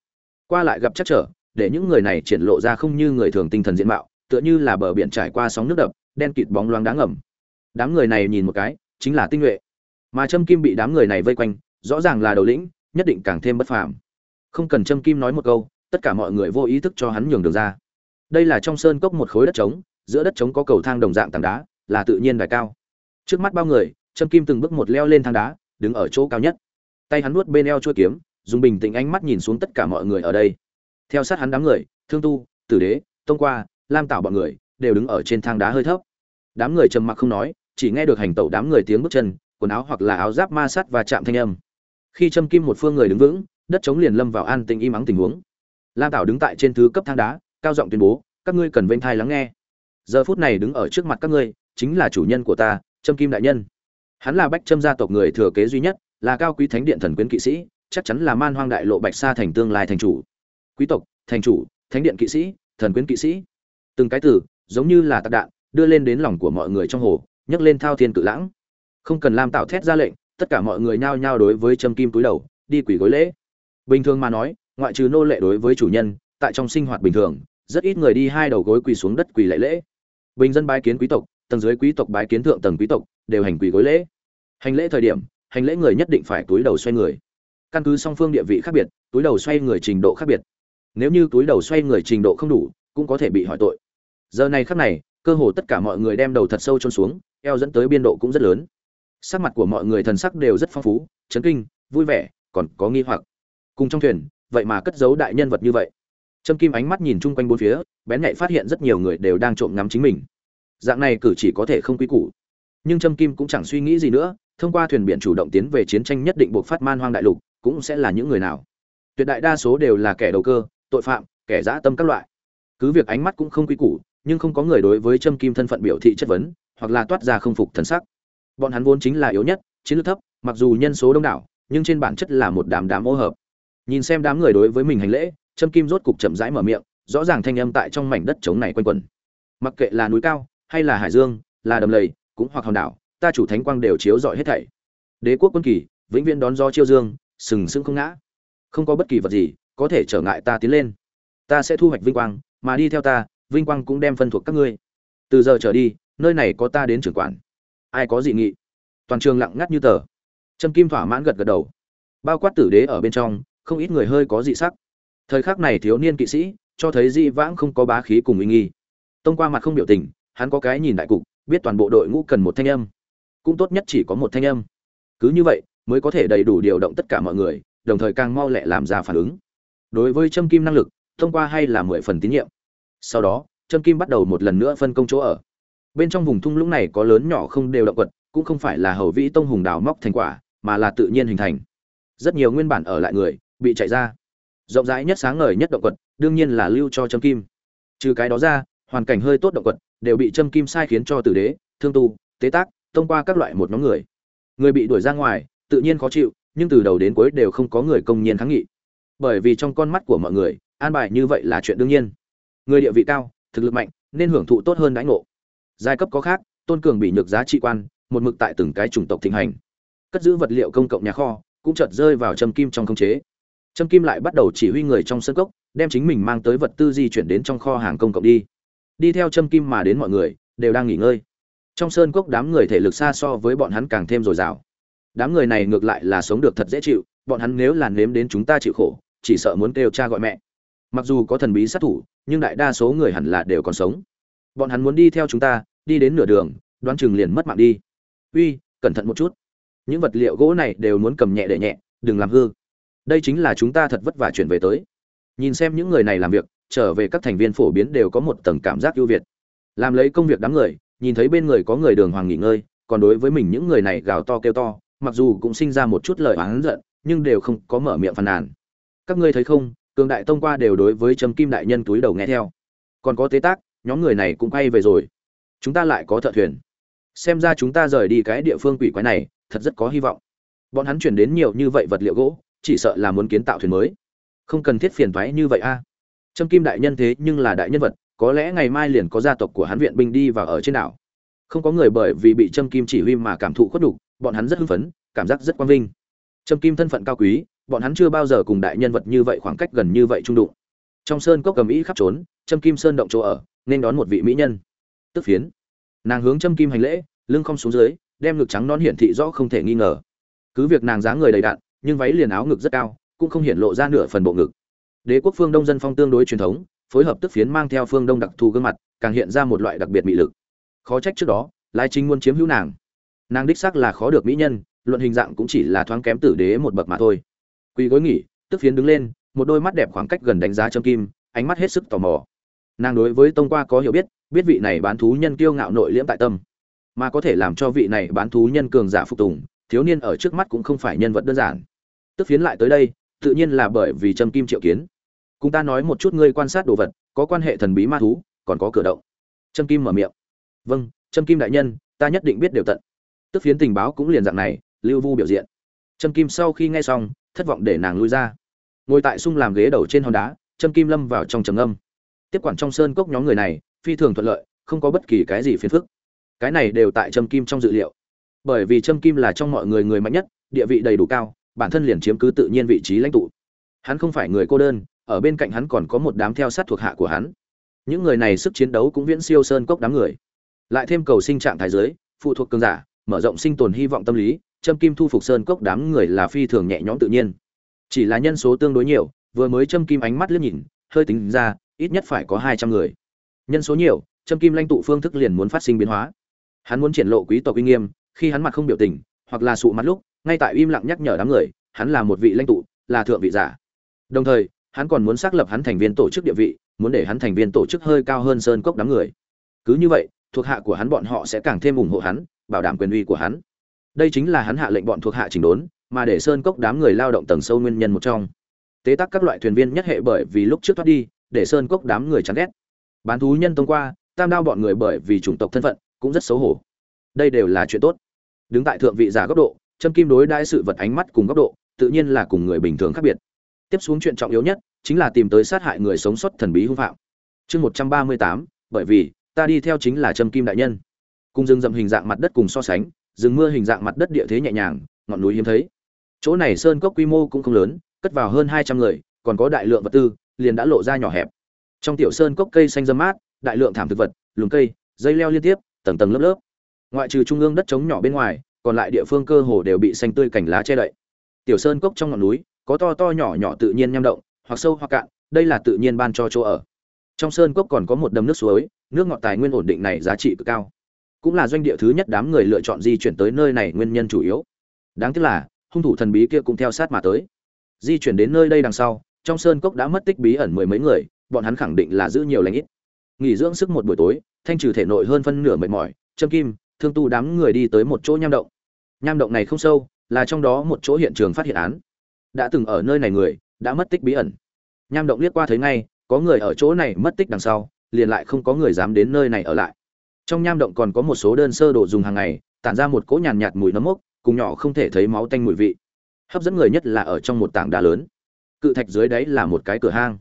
Qua lại gặp chắc trở để những người này triển lộ ra không như người thường tinh thần diện mạo tựa như là bờ biển trải qua sóng nước đập, đen kịt bóng loáng đáng ngầm. Đám người này nhìn một cái, chính là tinh nhuệ. Mà trâm kim bị đám người này vây quanh, rõ ràng là đầu lĩnh, nhất định càng thêm bất phàm. Không cần trâm kim nói một câu, tất cả mọi người vô ý thức cho hắn nhường đường ra. Đây là trong sơn cốc một khối đất trống, giữa đất trống có cầu thang đồng dạng tảng đá, là tự nhiên đài cao. Trước mắt bao người, trâm kim từng bước một leo lên thang đá, đứng ở chỗ cao nhất. Tay hắn nuốt bên eo chuôi kiếm, dùng bình tĩnh ánh mắt nhìn xuống tất cả mọi người ở đây. Theo sát hắn đám người, thương tu, tử đế, tông qua lam tạo bọn người đều đứng ở trên thang đá hơi thấp. Đám người trầm mặc không nói, chỉ nghe được hành tẩu đám người tiếng bước chân, quần áo hoặc là áo giáp ma sát và chạm thanh âm. Khi châm kim một phương người đứng vững, đất chống liền lâm vào an tình im ắng tình huống. Lam tạo đứng tại trên thứ cấp thang đá, cao giọng tuyên bố, các ngươi cần vênh thai lắng nghe. Giờ phút này đứng ở trước mặt các ngươi, chính là chủ nhân của ta, trâm kim đại nhân. Hắn là bách trâm gia tộc người thừa kế duy nhất, là cao quý thánh điện thần quyến kỵ sĩ, chắc chắn là man hoang đại lộ bạch sa thành tương lai thành chủ. Quý tộc, thành chủ, thánh điện kỵ sĩ, thần quyến kỵ sĩ từng cái từ, giống như là tạc đạn, đưa lên đến lòng của mọi người trong hồ, nhấc lên thao thiên cự lãng. Không cần lam tạo thét ra lệnh, tất cả mọi người nhao nhao đối với châm kim túi đầu, đi quỷ gối lễ. Bình thường mà nói, ngoại trừ nô lệ đối với chủ nhân, tại trong sinh hoạt bình thường, rất ít người đi hai đầu gối quỳ xuống đất quỳ lễ lễ. Bình dân bái kiến quý tộc, tầng dưới quý tộc bái kiến thượng tầng quý tộc, đều hành quỳ gối lễ. Hành lễ thời điểm, hành lễ người nhất định phải túi đầu xoay người. Căn cứ song phương địa vị khác biệt, túi đầu xoay người trình độ khác biệt. Nếu như túi đầu xoay người trình độ không đủ, cũng có thể bị hỏi tội giờ này khắc này, cơ hồ tất cả mọi người đem đầu thật sâu trôn xuống, eo dẫn tới biên độ cũng rất lớn. Sắc mặt của mọi người thần sắc đều rất phong phú, chấn kinh, vui vẻ, còn có nghi hoặc. Cùng trong thuyền, vậy mà cất giấu đại nhân vật như vậy. Trâm kim ánh mắt nhìn chung quanh bốn phía, bén nhạy phát hiện rất nhiều người đều đang trộm ngắm chính mình. Dạng này cử chỉ có thể không quý củ. Nhưng trâm kim cũng chẳng suy nghĩ gì nữa, thông qua thuyền biển chủ động tiến về chiến tranh nhất định buộc phát man hoang đại lục, cũng sẽ là những người nào. Tuyệt đại đa số đều là kẻ đầu cơ, tội phạm, kẻ dã tâm các loại. Cứ việc ánh mắt cũng không quý củ nhưng không có người đối với trâm kim thân phận biểu thị chất vấn, hoặc là toát ra không phục thần sắc. Bọn hắn vốn chính là yếu nhất, chiến lược thấp, mặc dù nhân số đông đảo, nhưng trên bản chất là một đám đám ô hợp. Nhìn xem đám người đối với mình hành lễ, trâm kim rốt cục chậm rãi mở miệng, rõ ràng thanh âm tại trong mảnh đất trống này quanh quẩn. Mặc kệ là núi cao, hay là hải dương, là đầm lầy, cũng hoặc hòn đảo, ta chủ thánh quang đều chiếu rọi hết thảy. Đế quốc quân kỳ, vĩnh viễn đón gió chiêu dương, sừng sững không ngã. Không có bất kỳ vật gì có thể trở ngại ta tiến lên. Ta sẽ thu hoạch vinh quang, mà đi theo ta vinh quang cũng đem phân thuộc các ngươi. Từ giờ trở đi, nơi này có ta đến trưởng quản. Ai có dị nghị? Toàn trường lặng ngắt như tờ. Trâm kim thỏa mãn gật gật đầu. Bao quát tử đế ở bên trong, không ít người hơi có dị sắc. Thời khắc này thiếu niên kỵ sĩ, cho thấy dị vãng không có bá khí cùng uy nghi. Tông qua mặt không biểu tình, hắn có cái nhìn đại cục, biết toàn bộ đội ngũ cần một thanh âm. Cũng tốt nhất chỉ có một thanh âm. Cứ như vậy, mới có thể đầy đủ điều động tất cả mọi người, đồng thời càng mau lẹ làm ra phản ứng. Đối với châm kim năng lực, thông qua hay là mười phần tín nhiệm sau đó, Trâm kim bắt đầu một lần nữa phân công chỗ ở. Bên trong vùng thung lũng này có lớn nhỏ không đều động quật, cũng không phải là hầu vĩ tông hùng đào móc thành quả, mà là tự nhiên hình thành. Rất nhiều nguyên bản ở lại người, bị chạy ra. Rộng rãi nhất sáng ngời nhất động quật, đương nhiên là lưu cho Trâm kim. Trừ cái đó ra, hoàn cảnh hơi tốt động quật, đều bị Trâm kim sai khiến cho tử đế, thương tu, tế tác thông qua các loại một nhóm người. Người bị đuổi ra ngoài, tự nhiên khó chịu, nhưng từ đầu đến cuối đều không có người công nhiên kháng nghị. Bởi vì trong con mắt của mọi người, an bài như vậy là chuyện đương nhiên người địa vị cao, thực lực mạnh, nên hưởng thụ tốt hơn đãi ngộ. Giai cấp có khác, tôn cường bị nhược giá trị quan, một mực tại từng cái chủng tộc thịnh hành. Cất giữ vật liệu công cộng nhà kho, cũng chợt rơi vào châm kim trong khống chế. Châm kim lại bắt đầu chỉ huy người trong sân cốc, đem chính mình mang tới vật tư di chuyển đến trong kho hàng công cộng đi. Đi theo châm kim mà đến mọi người, đều đang nghỉ ngơi. Trong sơn cốc đám người thể lực xa so với bọn hắn càng thêm dồi dào. Đám người này ngược lại là sống được thật dễ chịu, bọn hắn nếu là nếm đến chúng ta chịu khổ, chỉ sợ muốn kêu cha gọi mẹ mặc dù có thần bí sát thủ, nhưng đại đa số người hẳn là đều còn sống. Bọn hắn muốn đi theo chúng ta, đi đến nửa đường, đoán chừng liền mất mạng đi. Uy, cẩn thận một chút. Những vật liệu gỗ này đều muốn cầm nhẹ để nhẹ, đừng làm hư. Đây chính là chúng ta thật vất vả chuyển về tới. Nhìn xem những người này làm việc, trở về các thành viên phổ biến đều có một tầng cảm giác ưu việt. Làm lấy công việc đám người, nhìn thấy bên người có người đường hoàng nghỉ ngơi, còn đối với mình những người này gào to kêu to, mặc dù cũng sinh ra một chút lời oán giận, nhưng đều không có mở miệng phàn nàn. Các ngươi thấy không cường đại tông qua đều đối với trầm kim đại nhân túi đầu nghe theo. Còn có tế tác, nhóm người này cũng quay về rồi. Chúng ta lại có thợ thuyền. Xem ra chúng ta rời đi cái địa phương quỷ quái này, thật rất có hy vọng. Bọn hắn chuyển đến nhiều như vậy vật liệu gỗ, chỉ sợ là muốn kiến tạo thuyền mới. Không cần thiết phiền thoái như vậy a. Trâm kim đại nhân thế nhưng là đại nhân vật, có lẽ ngày mai liền có gia tộc của hắn viện binh đi và ở trên đảo. Không có người bởi vì bị trâm kim chỉ huy mà cảm thụ khuất đục bọn hắn rất hưng phấn, cảm giác rất quang vinh. Trâm kim thân phận cao quý bọn hắn chưa bao giờ cùng đại nhân vật như vậy khoảng cách gần như vậy trung đụng. Trong sơn cốc cầm ý khắp trốn, trâm kim sơn động chỗ ở, nên đón một vị mỹ nhân. Tức phiến. Nàng hướng trâm kim hành lễ, lưng không xuống dưới, đem ngực trắng non hiển thị rõ không thể nghi ngờ. Cứ việc nàng dáng người đầy đặn, nhưng váy liền áo ngực rất cao, cũng không hiện lộ ra nửa phần bộ ngực. Đế quốc phương đông dân phong tương đối truyền thống, phối hợp tức phiến mang theo phương đông đặc thù gương mặt, càng hiện ra một loại đặc biệt mị lực. Khó trách trước đó, lai chính muốn chiếm hữu nàng. Nàng đích xác là khó được mỹ nhân, luận hình dạng cũng chỉ là thoáng kém tử đế một bậc mà thôi quỳ gối nghỉ, tức phiến đứng lên, một đôi mắt đẹp khoảng cách gần đánh giá trâm kim, ánh mắt hết sức tò mò. Nàng đối với tông qua có hiểu biết biết vị này bán thú nhân kiêu ngạo nội liễm tại tâm, mà có thể làm cho vị này bán thú nhân cường giả phục tùng, thiếu niên ở trước mắt cũng không phải nhân vật đơn giản. Tức phiến lại tới đây, tự nhiên là bởi vì trâm kim triệu kiến. Cùng ta nói một chút ngươi quan sát đồ vật, có quan hệ thần bí ma thú, còn có cửa động. Trâm kim mở miệng. Vâng trâm kim đại nhân, ta nhất định biết đều tận. Tức phiến tình báo cũng liền dạng này, lưu vu biểu diện. Trâm kim sau khi nghe xong thất vọng để nàng lui ra. Ngồi tại sung làm ghế đầu trên hòn đá, trâm kim lâm vào trong trầm âm tiếp quản trong sơn cốc nhóm người này, phi thường thuận lợi, không có bất kỳ cái gì phiền phức. Cái này đều tại trâm kim trong dự liệu. Bởi vì trâm kim là trong mọi người người mạnh nhất, địa vị đầy đủ cao, bản thân liền chiếm cứ tự nhiên vị trí lãnh tụ. Hắn không phải người cô đơn, ở bên cạnh hắn còn có một đám theo sát thuộc hạ của hắn. Những người này sức chiến đấu cũng viễn siêu sơn cốc đám người. Lại thêm cầu sinh trạng thái giới, phụ thuộc cường giả, mở rộng sinh tồn hy vọng tâm lý Trâm Kim thu phục sơn cốc đám người là phi thường nhẹ nhõm tự nhiên. Chỉ là nhân số tương đối nhiều, vừa mới Trâm Kim ánh mắt liếc nhìn, hơi tính ra, ít nhất phải có hai trăm người. Nhân số nhiều, Trâm Kim lãnh tụ phương thức liền muốn phát sinh biến hóa. Hắn muốn triển lộ quý tộc uy nghiêm, khi hắn mặt không biểu tình, hoặc là sụ mặt lúc, ngay tại im lặng nhắc nhở đám người, hắn là một vị lãnh tụ, là thượng vị giả. Đồng thời, hắn còn muốn xác lập hắn thành viên tổ chức địa vị, muốn để hắn thành viên tổ chức hơi cao hơn sơn cốc đám người. Cứ như vậy, thuộc hạ của hắn bọn họ sẽ càng thêm ủng hộ hắn, bảo đảm quyền uy của hắn đây chính là hắn hạ lệnh bọn thuộc hạ chỉnh đốn, mà để sơn cốc đám người lao động tầng sâu nguyên nhân một trong. Tế tắc các loại thuyền viên nhất hệ bởi vì lúc trước thoát đi, để sơn cốc đám người chán ghét. Bán thú nhân thông qua, tam đao bọn người bởi vì chủng tộc thân phận, cũng rất xấu hổ. Đây đều là chuyện tốt. Đứng tại thượng vị giả góc độ châm kim đối đãi sự vật ánh mắt cùng góc độ, tự nhiên là cùng người bình thường khác biệt. Tiếp xuống chuyện trọng yếu nhất, chính là tìm tới sát hại người sống sót thần bí hung phạm. Chương một trăm ba mươi tám, bởi vì, ta đi theo chính là châm kim đại nhân. Cùng dừng dậm hình dạng mặt đất cùng so sánh rừng mưa hình dạng mặt đất địa thế nhẹ nhàng, ngọn núi hiếm thấy. Chỗ này sơn cốc quy mô cũng không lớn, cất vào hơn hai trăm người, còn có đại lượng vật tư, liền đã lộ ra nhỏ hẹp. Trong tiểu sơn cốc cây xanh râm mát, đại lượng thảm thực vật, lùm cây, dây leo liên tiếp, tầng tầng lớp lớp. Ngoại trừ trung ương đất trống nhỏ bên ngoài, còn lại địa phương cơ hồ đều bị xanh tươi cảnh lá che đậy. Tiểu sơn cốc trong ngọn núi, có to to nhỏ nhỏ tự nhiên nham động, hoặc sâu hoặc cạn, đây là tự nhiên ban cho chỗ ở. Trong sơn cốc còn có một đầm nước suối, nước ngọt tài nguyên ổn định này giá trị cực cao cũng là doanh địa thứ nhất đám người lựa chọn di chuyển tới nơi này nguyên nhân chủ yếu. Đáng tiếc là, hung thủ thần bí kia cũng theo sát mà tới. Di chuyển đến nơi đây đằng sau, trong sơn cốc đã mất tích bí ẩn mười mấy người, bọn hắn khẳng định là giữ nhiều lành ít. Nghỉ dưỡng sức một buổi tối, thanh trừ thể nội hơn phân nửa mệt mỏi, châm kim, thương tu đám người đi tới một chỗ nham động. Nham động này không sâu, là trong đó một chỗ hiện trường phát hiện án. Đã từng ở nơi này người, đã mất tích bí ẩn. Nham động liếc qua thấy ngay, có người ở chỗ này mất tích đằng sau, liền lại không có người dám đến nơi này ở lại trong nham động còn có một số đơn sơ đồ dùng hàng ngày, tản ra một cỗ nhàn nhạt mùi nấm mốc, cùng nhỏ không thể thấy máu tanh mùi vị. Hấp dẫn người nhất là ở trong một tảng đá lớn. Cự thạch dưới đáy là một cái cửa hang.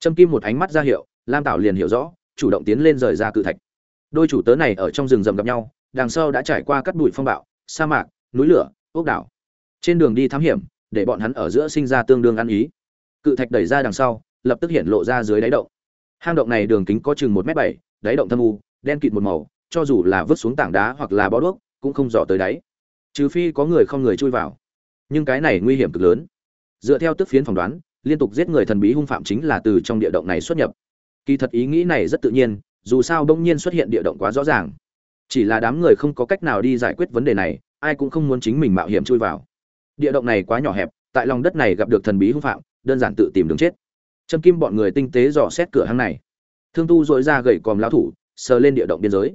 Châm kim một ánh mắt ra hiệu, lam tảo liền hiểu rõ, chủ động tiến lên rời ra cự thạch. Đôi chủ tớ này ở trong rừng rậm gặp nhau, đằng sau đã trải qua cắt bụi phong bạo, sa mạc, núi lửa, ốc đảo. Trên đường đi thám hiểm, để bọn hắn ở giữa sinh ra tương đương ăn ý. Cự thạch đẩy ra đằng sau, lập tức hiện lộ ra dưới đáy động. Hang động này đường kính có chừng một m bảy, đáy động thâm u đen kịt một màu, cho dù là vứt xuống tảng đá hoặc là bó đuốc, cũng không dò tới đáy. Trừ phi có người không người chui vào. Nhưng cái này nguy hiểm cực lớn. Dựa theo tức phiến phỏng đoán, liên tục giết người thần bí hung phạm chính là từ trong địa động này xuất nhập. Kỳ thật ý nghĩ này rất tự nhiên, dù sao bỗng nhiên xuất hiện địa động quá rõ ràng. Chỉ là đám người không có cách nào đi giải quyết vấn đề này, ai cũng không muốn chính mình mạo hiểm chui vào. Địa động này quá nhỏ hẹp, tại lòng đất này gặp được thần bí hung phạm, đơn giản tự tìm đường chết. Châm kim bọn người tinh tế dò xét cửa hang này. Thương tu dội ra gậy còm lao thủ sờ lên địa động biên giới.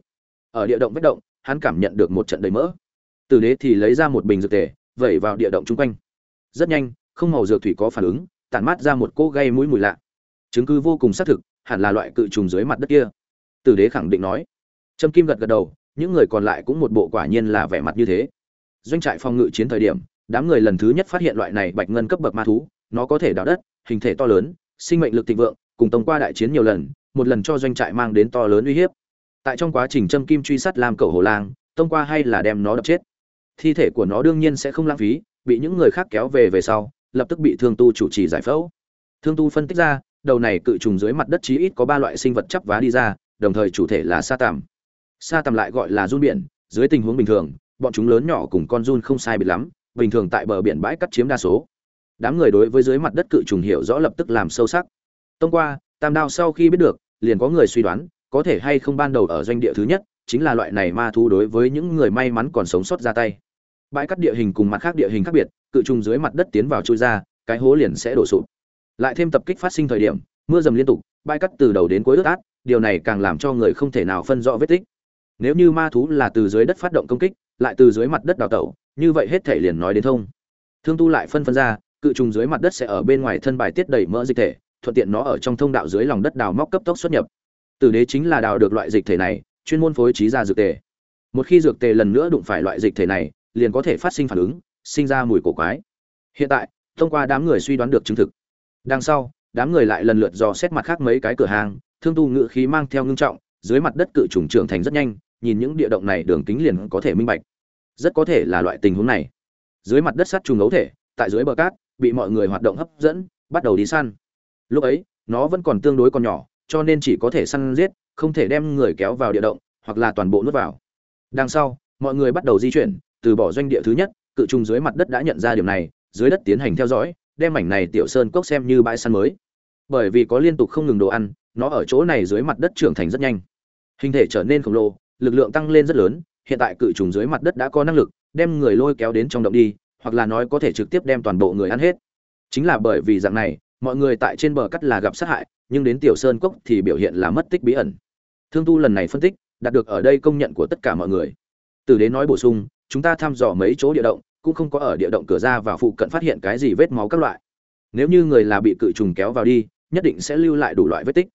Ở địa động vết động, hắn cảm nhận được một trận đầy mỡ. Tử đế thì lấy ra một bình dược tề, vẩy vào địa động chung quanh. Rất nhanh, không màu dược thủy có phản ứng, tản mát ra một cỗ gây mũi mùi lạ. Chứng cứ vô cùng xác thực, hẳn là loại cự trùng dưới mặt đất kia. Tử đế khẳng định nói. Trâm kim gật gật đầu, những người còn lại cũng một bộ quả nhiên là vẻ mặt như thế. Doanh trại phòng ngự chiến thời điểm, đám người lần thứ nhất phát hiện loại này bạch ngân cấp bậc ma thú, nó có thể đào đất, hình thể to lớn, sinh mệnh lực thịnh vượng, cùng tông qua đại chiến nhiều lần một lần cho doanh trại mang đến to lớn uy hiếp. Tại trong quá trình châm kim truy sát làm cầu hồ lang, tông qua hay là đem nó đập chết. Thi thể của nó đương nhiên sẽ không lãng phí, bị những người khác kéo về về sau, lập tức bị thương tu chủ trì giải phẫu. Thương tu phân tích ra, đầu này cự trùng dưới mặt đất chí ít có ba loại sinh vật chắp vá đi ra, đồng thời chủ thể là sa tàm. Sa tàm lại gọi là run biển, dưới tình huống bình thường, bọn chúng lớn nhỏ cùng con run không sai biệt lắm, bình thường tại bờ biển bãi cắt chiếm đa số. Đám người đối với dưới mặt đất cự trùng hiểu rõ lập tức làm sâu sắc. Tông qua tam đao sau khi biết được, liền có người suy đoán, có thể hay không ban đầu ở doanh địa thứ nhất, chính là loại này ma thú đối với những người may mắn còn sống sót ra tay. Bãi cắt địa hình cùng mặt khác địa hình khác biệt, cự trùng dưới mặt đất tiến vào chui ra, cái hố liền sẽ đổ sụp. Lại thêm tập kích phát sinh thời điểm, mưa dầm liên tục, bãi cắt từ đầu đến cuối ướt át, điều này càng làm cho người không thể nào phân rõ vết tích. Nếu như ma thú là từ dưới đất phát động công kích, lại từ dưới mặt đất đào tẩu, như vậy hết thể liền nói đến thông. Thương tu lại phân phân ra, cự trùng dưới mặt đất sẽ ở bên ngoài thân bài tiết đầy mỡ dịch thể thuận tiện nó ở trong thông đạo dưới lòng đất đào móc cấp tốc xuất nhập. Tử đế chính là đào được loại dịch thể này, chuyên môn phối trí ra dược tề. Một khi dược tề lần nữa đụng phải loại dịch thể này, liền có thể phát sinh phản ứng, sinh ra mùi cổ quái. Hiện tại, thông qua đám người suy đoán được chứng thực. Đằng sau, đám người lại lần lượt dò xét mặt khác mấy cái cửa hàng, thương tu ngự khí mang theo ngưng trọng, dưới mặt đất cự trùng trưởng thành rất nhanh, nhìn những địa động này đường kính liền có thể minh bạch. Rất có thể là loại tình huống này. Dưới mặt đất sắt trùng ấu thể, tại dưới bờ cát, bị mọi người hoạt động hấp dẫn, bắt đầu đi săn lúc ấy, nó vẫn còn tương đối còn nhỏ, cho nên chỉ có thể săn giết, không thể đem người kéo vào địa động, hoặc là toàn bộ nuốt vào. Đằng sau, mọi người bắt đầu di chuyển, từ bỏ doanh địa thứ nhất, cự trùng dưới mặt đất đã nhận ra điểm này, dưới đất tiến hành theo dõi, đem mảnh này tiểu sơn cốc xem như bãi săn mới. Bởi vì có liên tục không ngừng đồ ăn, nó ở chỗ này dưới mặt đất trưởng thành rất nhanh. Hình thể trở nên khổng lồ, lực lượng tăng lên rất lớn, hiện tại cự trùng dưới mặt đất đã có năng lực, đem người lôi kéo đến trong động đi, hoặc là nói có thể trực tiếp đem toàn bộ người ăn hết. Chính là bởi vì dạng này mọi người tại trên bờ cắt là gặp sát hại, nhưng đến tiểu sơn cốc thì biểu hiện là mất tích bí ẩn. Thương tu lần này phân tích, đạt được ở đây công nhận của tất cả mọi người. Từ đến nói bổ sung, chúng ta thăm dò mấy chỗ địa động, cũng không có ở địa động cửa ra và phụ cận phát hiện cái gì vết máu các loại. Nếu như người là bị cự trùng kéo vào đi, nhất định sẽ lưu lại đủ loại vết tích.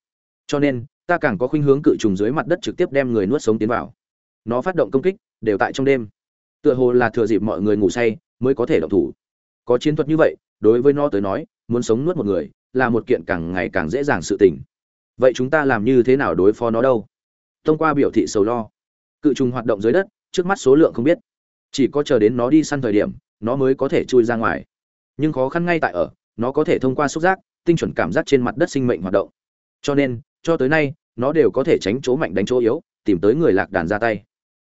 Cho nên, ta càng có khuynh hướng cự trùng dưới mặt đất trực tiếp đem người nuốt sống tiến vào. Nó phát động công kích, đều tại trong đêm. Tựa hồ là thừa dịp mọi người ngủ say, mới có thể động thủ. Có chiến thuật như vậy, đối với nó tới nói muốn sống nuốt một người, là một kiện càng ngày càng dễ dàng sự tình. Vậy chúng ta làm như thế nào đối phó nó đâu? Thông qua biểu thị sầu lo. Cự trùng hoạt động dưới đất, trước mắt số lượng không biết. Chỉ có chờ đến nó đi săn thời điểm, nó mới có thể chui ra ngoài. Nhưng khó khăn ngay tại ở, nó có thể thông qua xúc giác, tinh chuẩn cảm giác trên mặt đất sinh mệnh hoạt động. Cho nên, cho tới nay, nó đều có thể tránh chỗ mạnh đánh chỗ yếu, tìm tới người lạc đàn ra tay.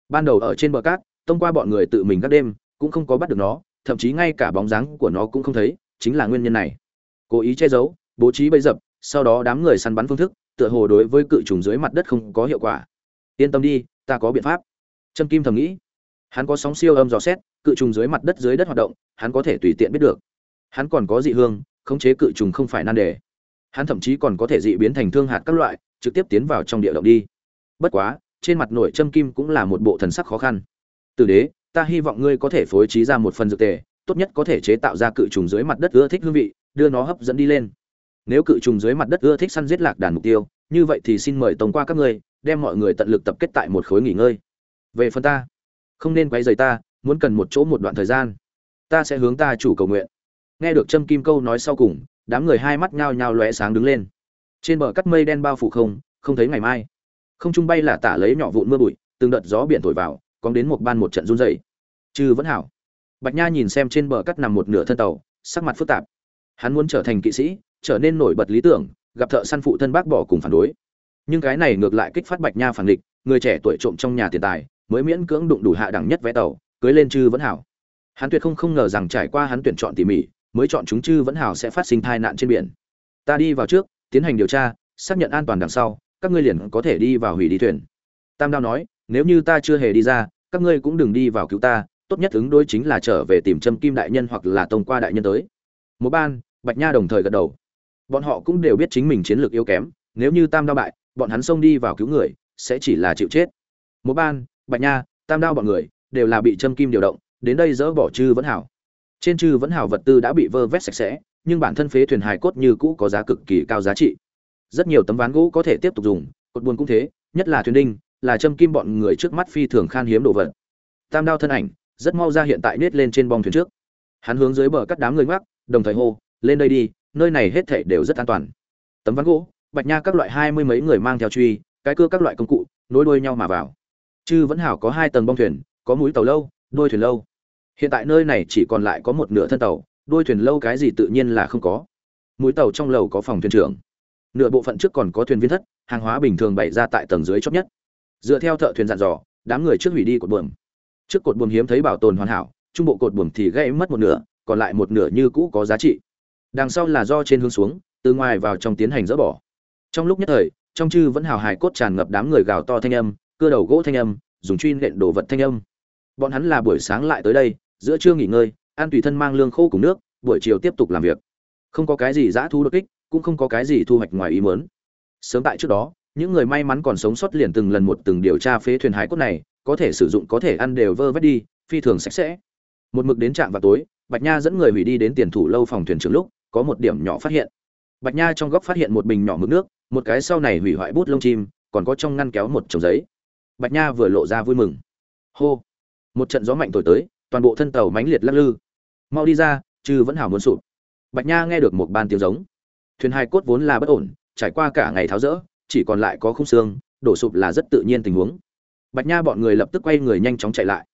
Ban đầu ở trên bờ cát, thông qua bọn người tự mình các đêm, cũng không có bắt được nó, thậm chí ngay cả bóng dáng của nó cũng không thấy, chính là nguyên nhân này cố ý che giấu, bố trí bẫy dập, sau đó đám người săn bắn phương thức, tựa hồ đối với cự trùng dưới mặt đất không có hiệu quả. Yên tâm đi, ta có biện pháp. Trâm kim thầm nghĩ. Hắn có sóng siêu âm dò xét, cự trùng dưới mặt đất dưới đất hoạt động, hắn có thể tùy tiện biết được. Hắn còn có dị hương, khống chế cự trùng không phải nan đề. Hắn thậm chí còn có thể dị biến thành thương hạt các loại, trực tiếp tiến vào trong địa động đi. Bất quá, trên mặt nội châm kim cũng là một bộ thần sắc khó khăn. Từ đế, ta hy vọng ngươi có thể phối trí ra một phần dược tề, tốt nhất có thể chế tạo ra cự trùng dưới mặt đất ưa thích hương vị đưa nó hấp dẫn đi lên. Nếu cự trùng dưới mặt đất ưa thích săn giết lạc đàn mục tiêu, như vậy thì xin mời tổng qua các ngươi, đem mọi người tận lực tập kết tại một khối nghỉ ngơi. Về phần ta, không nên quấy rầy ta, muốn cần một chỗ một đoạn thời gian. Ta sẽ hướng ta chủ cầu nguyện. Nghe được trâm kim câu nói sau cùng, đám người hai mắt nhao nhao lóe sáng đứng lên. Trên bờ cắt mây đen bao phủ không không thấy ngày mai. Không trung bay là tả lấy nhỏ vụn mưa bụi, từng đợt gió biển thổi vào cóng đến một ban một trận run rẩy. Chư vẫn hảo. Bạch nha nhìn xem trên bờ cắt nằm một nửa thân tàu, sắc mặt phức tạp hắn muốn trở thành kỵ sĩ, trở nên nổi bật lý tưởng, gặp thợ săn phụ thân bác bỏ cùng phản đối. Nhưng cái này ngược lại kích phát bạch nha phản địch, người trẻ tuổi trộm trong nhà tiền tài, mới miễn cưỡng đụng đủ hạ đẳng nhất vé tàu, cưới lên chư vẫn hảo. Hắn tuyệt không không ngờ rằng trải qua hắn tuyển chọn tỉ mỉ, mới chọn chúng chư vẫn hảo sẽ phát sinh tai nạn trên biển. Ta đi vào trước, tiến hành điều tra, xác nhận an toàn đằng sau, các ngươi liền có thể đi vào hủy đi thuyền. Tam đao nói, nếu như ta chưa hề đi ra, các ngươi cũng đừng đi vào cứu ta, tốt nhất ứng đối chính là trở về tìm châm kim đại nhân hoặc là tông qua đại nhân tới. Một ban bạch nha đồng thời gật đầu. Bọn họ cũng đều biết chính mình chiến lược yếu kém, nếu như tam đao bại, bọn hắn xông đi vào cứu người, sẽ chỉ là chịu chết. Một ban, bạch nha, tam đao bọn người, đều là bị châm kim điều động, đến đây dỡ bỏ chư vẫn hảo. Trên chư vẫn hảo vật tư đã bị vơ vét sạch sẽ, nhưng bản thân phế thuyền hài cốt như cũ có giá cực kỳ cao giá trị. Rất nhiều tấm ván gỗ có thể tiếp tục dùng, cột buồn cũng thế, nhất là thuyền đinh, là châm kim bọn người trước mắt phi thường khan hiếm đồ vật. Tam đao thân ảnh, rất mau ra hiện tại nết lên trên bong thuyền trước. Hắn hướng dưới bờ cắt đám người ngoắc, đồng thời hô lên đây đi, nơi này hết thảy đều rất an toàn. Tấm ván gỗ, bạch nha các loại hai mươi mấy người mang theo truy, cái cưa các loại công cụ, nối đuôi nhau mà vào. Chư vẫn hảo có hai tầng bong thuyền, có mũi tàu lâu, đuôi thuyền lâu. Hiện tại nơi này chỉ còn lại có một nửa thân tàu, đuôi thuyền lâu cái gì tự nhiên là không có. Mũi tàu trong lầu có phòng thuyền trưởng. Nửa bộ phận trước còn có thuyền viên thất, hàng hóa bình thường bày ra tại tầng dưới chót nhất. Dựa theo thợ thuyền dặn dò, đám người trước hủy đi cột buồm. Trước cột buồm hiếm thấy bảo tồn hoàn hảo, trung bộ cột buồm thì gãy mất một nửa, còn lại một nửa như cũ có giá trị đằng sau là do trên hướng xuống, từ ngoài vào trong tiến hành dỡ bỏ. Trong lúc nhất thời, trong chư vẫn hào hài cốt tràn ngập đám người gào to thanh âm, cưa đầu gỗ thanh âm, dùng truy nện đồ vật thanh âm. Bọn hắn là buổi sáng lại tới đây, giữa trưa nghỉ ngơi ăn tùy thân mang lương khô cùng nước, buổi chiều tiếp tục làm việc. Không có cái gì dã thu đột kích, cũng không có cái gì thu hoạch ngoài ý mớn sớm tại trước đó, những người may mắn còn sống sót liền từng lần một từng điều tra phế thuyền hải cốt này, có thể sử dụng, có thể ăn đều vơ vét đi, phi thường sạch sẽ. Một mực đến trạm vào tối, bạch nha dẫn người hủy đi đến tiền thủ lâu phòng thuyền trưởng lúc có một điểm nhỏ phát hiện. Bạch nha trong góc phát hiện một bình nhỏ mực nước, một cái sau này hủy hoại bút lông chim, còn có trong ngăn kéo một chồng giấy. Bạch nha vừa lộ ra vui mừng. Hô! Một trận gió mạnh thổi tới, toàn bộ thân tàu mãnh liệt lắc lư. Mau đi ra, chứ vẫn hảo muốn sụp. Bạch nha nghe được một ban tiếng giống. Thuyền hai cốt vốn là bất ổn, trải qua cả ngày tháo rỡ, chỉ còn lại có khung xương, đổ sụp là rất tự nhiên tình huống. Bạch nha bọn người lập tức quay người nhanh chóng chạy lại.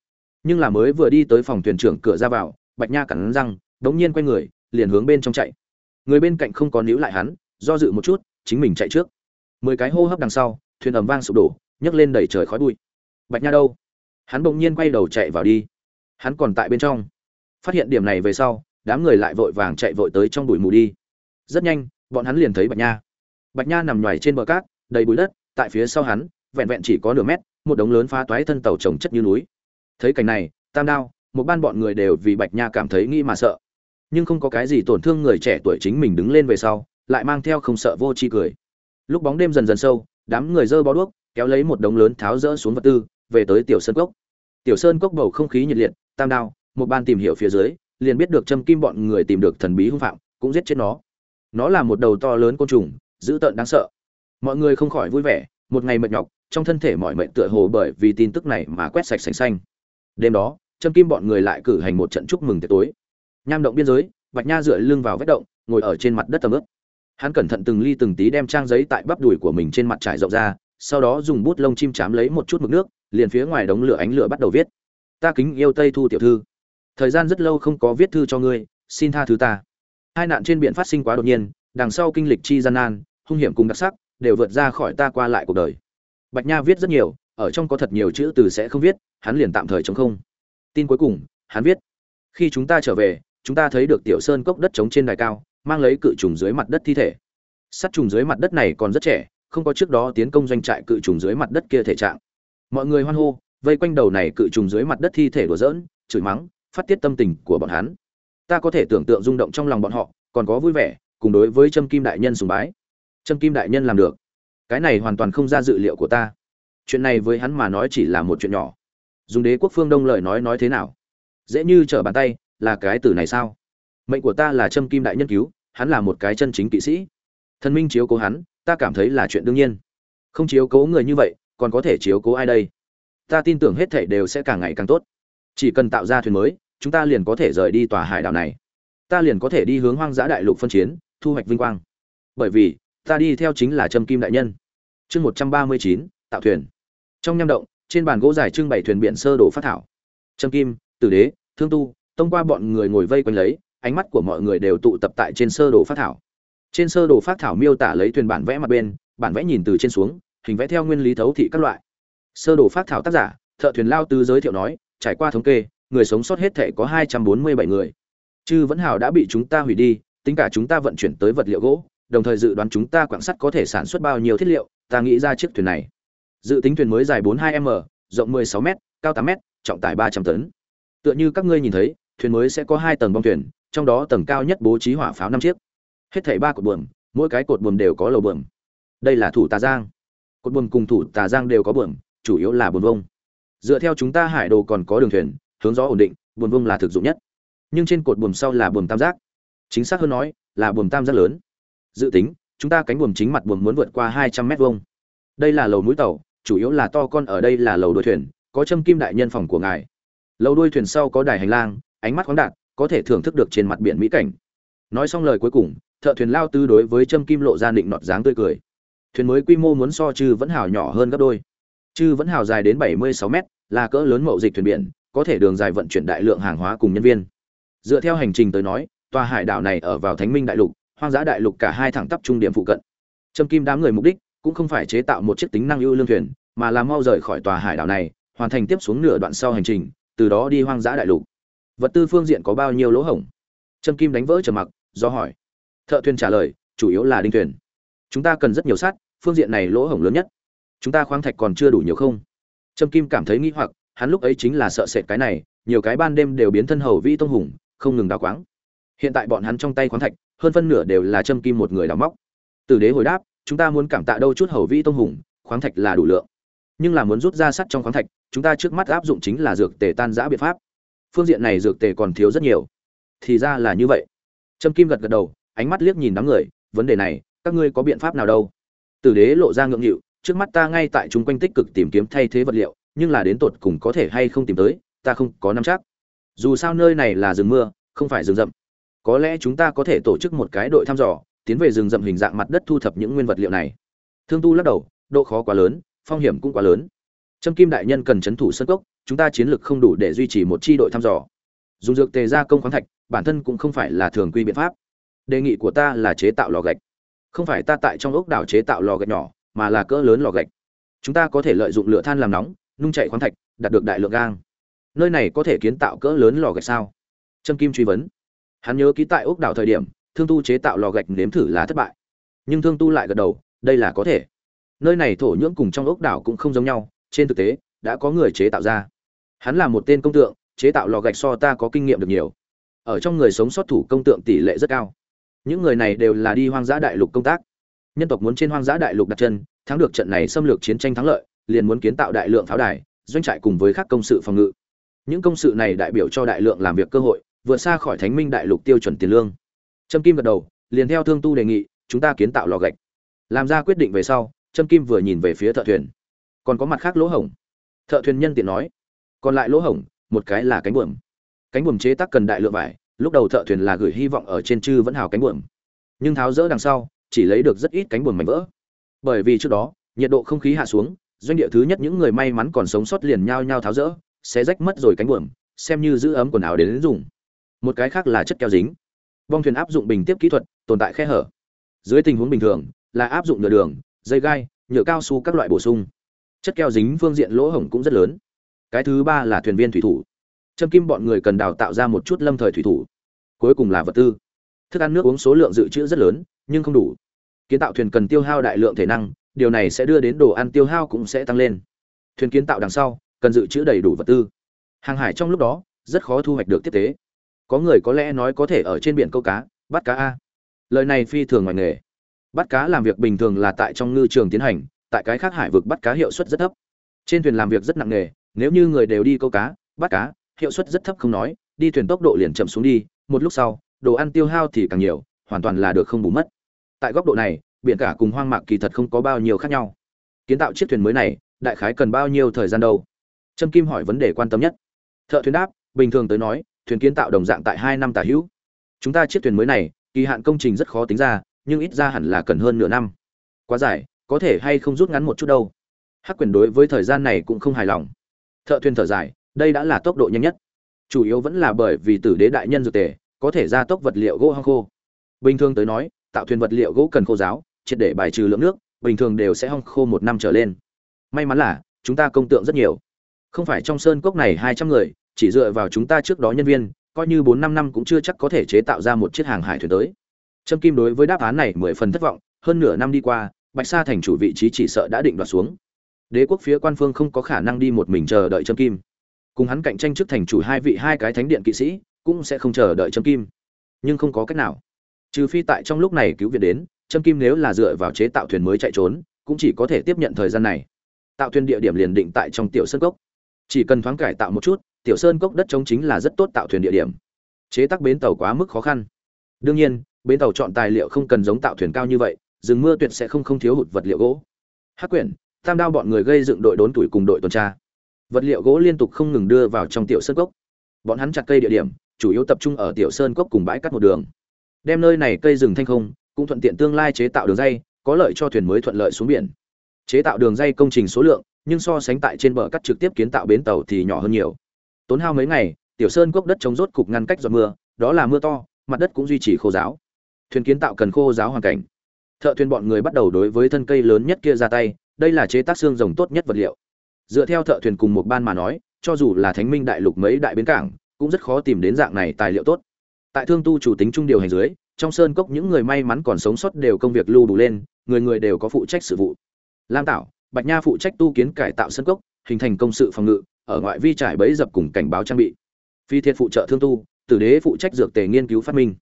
Nhưng là mới vừa đi tới phòng thuyền trưởng cửa ra vào, bạch nha cắn răng, đống nhiên quay người liền hướng bên trong chạy. Người bên cạnh không có níu lại hắn, do dự một chút, chính mình chạy trước. Mười cái hô hấp đằng sau, thuyền ầm vang sụp đổ, nhấc lên đẩy trời khói bụi. Bạch nha đâu? Hắn bỗng nhiên quay đầu chạy vào đi. Hắn còn tại bên trong. Phát hiện điểm này về sau, đám người lại vội vàng chạy vội tới trong bụi mù đi. Rất nhanh, bọn hắn liền thấy bạch nha. Bạch nha nằm nhoài trên bờ cát, đầy bụi đất, tại phía sau hắn, vẹn vẹn chỉ có nửa mét, một đống lớn phá toái thân tàu trồng chất như núi. Thấy cảnh này, tam đao, một ban bọn người đều vì bạch nha cảm thấy nghĩ mà sợ nhưng không có cái gì tổn thương người trẻ tuổi chính mình đứng lên về sau, lại mang theo không sợ vô chi cười. Lúc bóng đêm dần dần sâu, đám người dơ bó đuốc, kéo lấy một đống lớn tháo rỡ xuống vật tư, về tới tiểu sơn cốc. Tiểu sơn cốc bầu không khí nhiệt liệt, tam đao, một ban tìm hiểu phía dưới, liền biết được châm kim bọn người tìm được thần bí hung phạm, cũng giết chết nó. Nó là một đầu to lớn côn trùng, dữ tợn đáng sợ. Mọi người không khỏi vui vẻ, một ngày mệt nhọc, trong thân thể mọi mệnh tựa hồ bởi vì tin tức này mà quét sạch sành xanh. Đêm đó châm kim bọn người lại cử hành một trận chúc mừng tiệc tối nham động biên giới, bạch nha dựa lưng vào vết động, ngồi ở trên mặt đất tầm ướp hắn cẩn thận từng ly từng tí đem trang giấy tại bắp đùi của mình trên mặt trải rộng ra, sau đó dùng bút lông chim chám lấy một chút mực nước, liền phía ngoài đống lửa ánh lửa bắt đầu viết. Ta kính yêu tây thu tiểu thư. Thời gian rất lâu không có viết thư cho ngươi, xin tha thứ ta. Hai nạn trên biển phát sinh quá đột nhiên, đằng sau kinh lịch chi gian nan, hung hiểm cùng đặc sắc, đều vượt ra khỏi ta qua lại cuộc đời. Bạch nha viết rất nhiều, ở trong có thật nhiều chữ từ sẽ không viết, hắn liền tạm thời chống không. Tin cuối cùng, hắn viết, khi chúng ta trở về chúng ta thấy được tiểu sơn cốc đất trống trên đài cao, mang lấy cự trùng dưới mặt đất thi thể. Sắt trùng dưới mặt đất này còn rất trẻ, không có trước đó tiến công doanh trại cự trùng dưới mặt đất kia thể trạng. Mọi người hoan hô, vây quanh đầu này cự trùng dưới mặt đất thi thể đùa giỡn, chửi mắng, phát tiết tâm tình của bọn hắn. Ta có thể tưởng tượng rung động trong lòng bọn họ, còn có vui vẻ, cùng đối với trâm kim đại nhân sùng bái. Trâm kim đại nhân làm được. Cái này hoàn toàn không ra dự liệu của ta. Chuyện này với hắn mà nói chỉ là một chuyện nhỏ. Dùng đế quốc phương đông lời nói nói thế nào? Dễ như trở bàn tay là cái từ này sao? Mệnh của ta là trâm kim đại nhân cứu, hắn là một cái chân chính kỵ sĩ. Thần minh chiếu cố hắn, ta cảm thấy là chuyện đương nhiên. Không chiếu cố người như vậy, còn có thể chiếu cố ai đây? Ta tin tưởng hết thể đều sẽ càng ngày càng tốt. Chỉ cần tạo ra thuyền mới, chúng ta liền có thể rời đi tòa hải đảo này. Ta liền có thể đi hướng hoang dã đại lục phân chiến, thu hoạch vinh quang. Bởi vì, ta đi theo chính là trâm kim đại nhân. Chương một trăm ba mươi chín, tạo thuyền. Trong nham động, trên bàn gỗ dài trưng bày thuyền biển sơ đồ phát thảo. Trâm kim, tử đế, thương tu tông qua bọn người ngồi vây quanh lấy, ánh mắt của mọi người đều tụ tập tại trên sơ đồ phát thảo. Trên sơ đồ phát thảo miêu tả lấy thuyền bản vẽ mặt bên, bản vẽ nhìn từ trên xuống, hình vẽ theo nguyên lý thấu thị các loại. Sơ đồ phát thảo tác giả, thợ thuyền lao tư giới thiệu nói, trải qua thống kê, người sống sót hết thể có hai trăm bốn mươi bảy người. Chư vẫn hào đã bị chúng ta hủy đi, tính cả chúng ta vận chuyển tới vật liệu gỗ, đồng thời dự đoán chúng ta quảng sắt có thể sản xuất bao nhiêu thiết liệu, ta nghĩ ra chiếc thuyền này. Dự tính thuyền mới dài 42 m, rộng 16 m, cao 8 m, trọng tải 300 tấn. Tựa như các ngươi nhìn thấy thuyền mới sẽ có hai tầng bong thuyền, trong đó tầng cao nhất bố trí hỏa pháo năm chiếc. Hết thảy ba cột buồm, mỗi cái cột buồm đều có lầu buồm. Đây là thủ tà giang. Cột buồm cùng thủ tà giang đều có buồm, chủ yếu là buồm vông. Dựa theo chúng ta hải đồ còn có đường thuyền, hướng gió ổn định, buồm vông là thực dụng nhất. Nhưng trên cột buồm sau là buồm tam giác. Chính xác hơn nói, là buồm tam giác lớn. Dự tính, chúng ta cánh buồm chính mặt buồm muốn vượt qua hai trăm mét vuông. Đây là lầu mũi tàu, chủ yếu là to con ở đây là lầu đuôi thuyền, có châm kim đại nhân phòng của ngài. Lầu đuôi thuyền sau có đài hành lang ánh mắt khoáng đạt, có thể thưởng thức được trên mặt biển mỹ cảnh. Nói xong lời cuối cùng, thợ thuyền lao tư đối với châm kim lộ ra định nọt dáng tươi cười. Thuyền mới quy mô muốn so chư vẫn hào nhỏ hơn gấp đôi. Chư vẫn hào dài đến bảy mươi sáu mét, là cỡ lớn mậu dịch thuyền biển, có thể đường dài vận chuyển đại lượng hàng hóa cùng nhân viên. Dựa theo hành trình tới nói, tòa hải đảo này ở vào thánh minh đại lục, hoang dã đại lục cả hai thẳng tắp trung điểm phụ cận. Trâm kim đám người mục đích cũng không phải chế tạo một chiếc tính năng ưu lương thuyền, mà là mau rời khỏi tòa hải đảo này, hoàn thành tiếp xuống nửa đoạn sau hành trình, từ đó đi hoang dã đại lục vật tư phương diện có bao nhiêu lỗ hổng? Trâm kim đánh vỡ trầm mặc, do hỏi. Thợ thuyền trả lời, chủ yếu là đinh thuyền. Chúng ta cần rất nhiều sắt, phương diện này lỗ hổng lớn nhất. Chúng ta khoáng thạch còn chưa đủ nhiều không? Trâm kim cảm thấy nghĩ hoặc, hắn lúc ấy chính là sợ sệt cái này, nhiều cái ban đêm đều biến thân hầu vi tông hùng, không ngừng đào quáng. Hiện tại bọn hắn trong tay khoáng thạch, hơn phân nửa đều là Trâm kim một người đào móc. Tử đế hồi đáp, chúng ta muốn cảm tạ đâu chút hầu vi tông hùng, khoáng thạch là đủ lượng. Nhưng là muốn rút ra sắt trong khoáng thạch, chúng ta trước mắt áp dụng chính là dược tề tan giã biện pháp phương diện này dược tề còn thiếu rất nhiều. Thì ra là như vậy. Trâm kim gật gật đầu, ánh mắt liếc nhìn đám người, vấn đề này, các ngươi có biện pháp nào đâu? Tử đế lộ ra ngượng nghịu, trước mắt ta ngay tại chúng quanh tích cực tìm kiếm thay thế vật liệu, nhưng là đến tột cùng có thể hay không tìm tới, ta không có nắm chắc. Dù sao nơi này là rừng mưa, không phải rừng rậm. Có lẽ chúng ta có thể tổ chức một cái đội thăm dò, tiến về rừng rậm hình dạng mặt đất thu thập những nguyên vật liệu này. Thương tu lắc đầu, độ khó quá lớn, phong hiểm cũng quá lớn. Trâm kim đại nhân cần c h ấ n thủ sân cốc chúng ta chiến lược không đủ để duy trì một chi đội thăm dò. Dùng dược tề gia công khoáng thạch, bản thân cũng không phải là thường quy biện pháp. Đề nghị của ta là chế tạo lò gạch. Không phải ta tại trong ốc đảo chế tạo lò gạch nhỏ, mà là cỡ lớn lò gạch. Chúng ta có thể lợi dụng lửa than làm nóng, nung chảy khoáng thạch, đạt được đại lượng gang. Nơi này có thể kiến tạo cỡ lớn lò gạch sao? Trâm kim truy vấn. Hắn nhớ ký tại ốc đảo thời điểm, thương tu chế tạo lò gạch nếm thử là thất bại. Nhưng thương tu lại gật đầu, đây là có thể. Nơi này thổ nhưỡng cùng trong ốc đảo cũng không giống nhau, trên thực tế đã có người chế tạo ra. Hắn là một tên công tượng, chế tạo lò gạch so ta có kinh nghiệm được nhiều. Ở trong người sống sót thủ công tượng tỷ lệ rất cao. Những người này đều là đi hoang dã đại lục công tác. Nhân tộc muốn trên hoang dã đại lục đặt chân, thắng được trận này xâm lược chiến tranh thắng lợi, liền muốn kiến tạo đại lượng pháo đài, doanh trại cùng với các công sự phòng ngự. Những công sự này đại biểu cho đại lượng làm việc cơ hội, vượt xa khỏi thánh minh đại lục tiêu chuẩn tiền lương. Trâm kim gật đầu, liền theo thương tu đề nghị, chúng ta kiến tạo lò gạch. Làm ra quyết định về sau, trâm kim vừa nhìn về phía thợ thuyền. Còn có mặt khác lỗ hổng thợ thuyền nhân tiện nói, còn lại lỗ hổng, một cái là cánh buồm. Cánh buồm chế tác cần đại lượng vải, lúc đầu thợ thuyền là gửi hy vọng ở trên chư vẫn hào cánh buồm. Nhưng tháo rỡ đằng sau, chỉ lấy được rất ít cánh buồm mảnh vỡ. Bởi vì trước đó, nhiệt độ không khí hạ xuống, doanh địa thứ nhất những người may mắn còn sống sót liền nhao nhao tháo rỡ sẽ rách mất rồi cánh buồm, xem như giữ ấm quần áo đến dùng. Một cái khác là chất keo dính. Bong thuyền áp dụng bình tiếp kỹ thuật, tồn tại khe hở. Dưới tình huống bình thường, là áp dụng nhựa đường, dây gai, nhựa cao su các loại bổ sung chất keo dính phương diện lỗ hổng cũng rất lớn. Cái thứ ba là thuyền viên thủy thủ. Châm kim bọn người cần đào tạo ra một chút lâm thời thủy thủ. Cuối cùng là vật tư. Thức ăn nước uống số lượng dự trữ rất lớn, nhưng không đủ. Kiến tạo thuyền cần tiêu hao đại lượng thể năng, điều này sẽ đưa đến đồ ăn tiêu hao cũng sẽ tăng lên. Thuyền kiến tạo đằng sau, cần dự trữ đầy đủ vật tư. Hàng hải trong lúc đó, rất khó thu hoạch được tiếp tế. Có người có lẽ nói có thể ở trên biển câu cá, bắt cá a. Lời này phi thường ngoài nghề. Bắt cá làm việc bình thường là tại trong ngư trường tiến hành tại cái khác hải vực bắt cá hiệu suất rất thấp. Trên thuyền làm việc rất nặng nghề nếu như người đều đi câu cá, bắt cá, hiệu suất rất thấp không nói, đi thuyền tốc độ liền chậm xuống đi, một lúc sau, đồ ăn tiêu hao thì càng nhiều, hoàn toàn là được không bù mất. Tại góc độ này, biển cả cùng hoang mạc kỳ thật không có bao nhiêu khác nhau. Kiến tạo chiếc thuyền mới này, đại khái cần bao nhiêu thời gian đâu? Trâm kim hỏi vấn đề quan tâm nhất. Thợ thuyền đáp, bình thường tới nói, thuyền kiến tạo đồng dạng tại hai năm tả hữu. Chúng ta chiếc thuyền mới này, kỳ hạn công trình rất khó tính ra, nhưng ít ra hẳn là cần hơn nửa năm. Quá dài có thể hay không rút ngắn một chút đâu. Hắc quyền đối với thời gian này cũng không hài lòng. Thợ thuyền thở dài, đây đã là tốc độ nhanh nhất. Chủ yếu vẫn là bởi vì tử đế đại nhân dược tề, có thể gia tốc vật liệu gỗ hăng khô. Bình thường tới nói, tạo thuyền vật liệu gỗ cần khô giáo, triệt để bài trừ lượng nước, bình thường đều sẽ hong khô một năm trở lên. May mắn là, chúng ta công tượng rất nhiều. Không phải trong sơn cốc này hai trăm người, chỉ dựa vào chúng ta trước đó nhân viên, coi như bốn năm năm cũng chưa chắc có thể chế tạo ra một chiếc hàng hải thuyền tới. Trâm kim đối với đáp án này mười phần thất vọng, hơn nửa năm đi qua bạch sa thành chủ vị trí chỉ sợ đã định đoạt xuống. Đế quốc phía quan phương không có khả năng đi một mình chờ đợi trâm kim. Cùng hắn cạnh tranh trước thành chủ hai vị hai cái thánh điện kỵ sĩ, cũng sẽ không chờ đợi trâm kim. Nhưng không có cách nào. Trừ phi tại trong lúc này cứu viện đến, trâm kim nếu là dựa vào chế tạo thuyền mới chạy trốn, cũng chỉ có thể tiếp nhận thời gian này. Tạo thuyền địa điểm liền định tại trong tiểu sơn cốc. Chỉ cần thoáng cải tạo một chút, tiểu sơn cốc đất trống chính là rất tốt tạo thuyền địa điểm. Chế tác bến tàu quá mức khó khăn. Đương nhiên, bến tàu chọn tài liệu không cần giống tạo thuyền cao như vậy rừng mưa tuyệt sẽ không không thiếu hụt vật liệu gỗ. Hắc quyển, tam đao bọn người gây dựng đội đốn tuổi cùng đội tuần tra. Vật liệu gỗ liên tục không ngừng đưa vào trong tiểu sơn cốc. Bọn hắn chặt cây địa điểm, chủ yếu tập trung ở tiểu sơn cốc cùng bãi cắt một đường. Đem nơi này cây rừng thanh không, cũng thuận tiện tương lai chế tạo đường dây, có lợi cho thuyền mới thuận lợi xuống biển. Chế tạo đường dây công trình số lượng, nhưng so sánh tại trên bờ cắt trực tiếp kiến tạo bến tàu thì nhỏ hơn nhiều. Tốn hao mấy ngày, tiểu sơn cốc đất chống rốt cục ngăn cách giọt mưa, đó là mưa to, mặt đất cũng duy trì khô giáo. Thuyền kiến tạo cần khô giáo hoàn cảnh thợ thuyền bọn người bắt đầu đối với thân cây lớn nhất kia ra tay, đây là chế tác xương rồng tốt nhất vật liệu. Dựa theo thợ thuyền cùng một ban mà nói, cho dù là thánh minh đại lục mấy đại bến cảng, cũng rất khó tìm đến dạng này tài liệu tốt. Tại thương tu chủ tính trung điều hành dưới, trong sơn cốc những người may mắn còn sống sót đều công việc lưu đủ lên, người người đều có phụ trách sự vụ. Lam tạo bạch nha phụ trách tu kiến cải tạo sơn cốc, hình thành công sự phòng ngự, ở ngoại vi trải bẫy dập cùng cảnh báo trang bị. Phi thiệt phụ trợ thương tu, tử đế phụ trách dược tề nghiên cứu phát minh.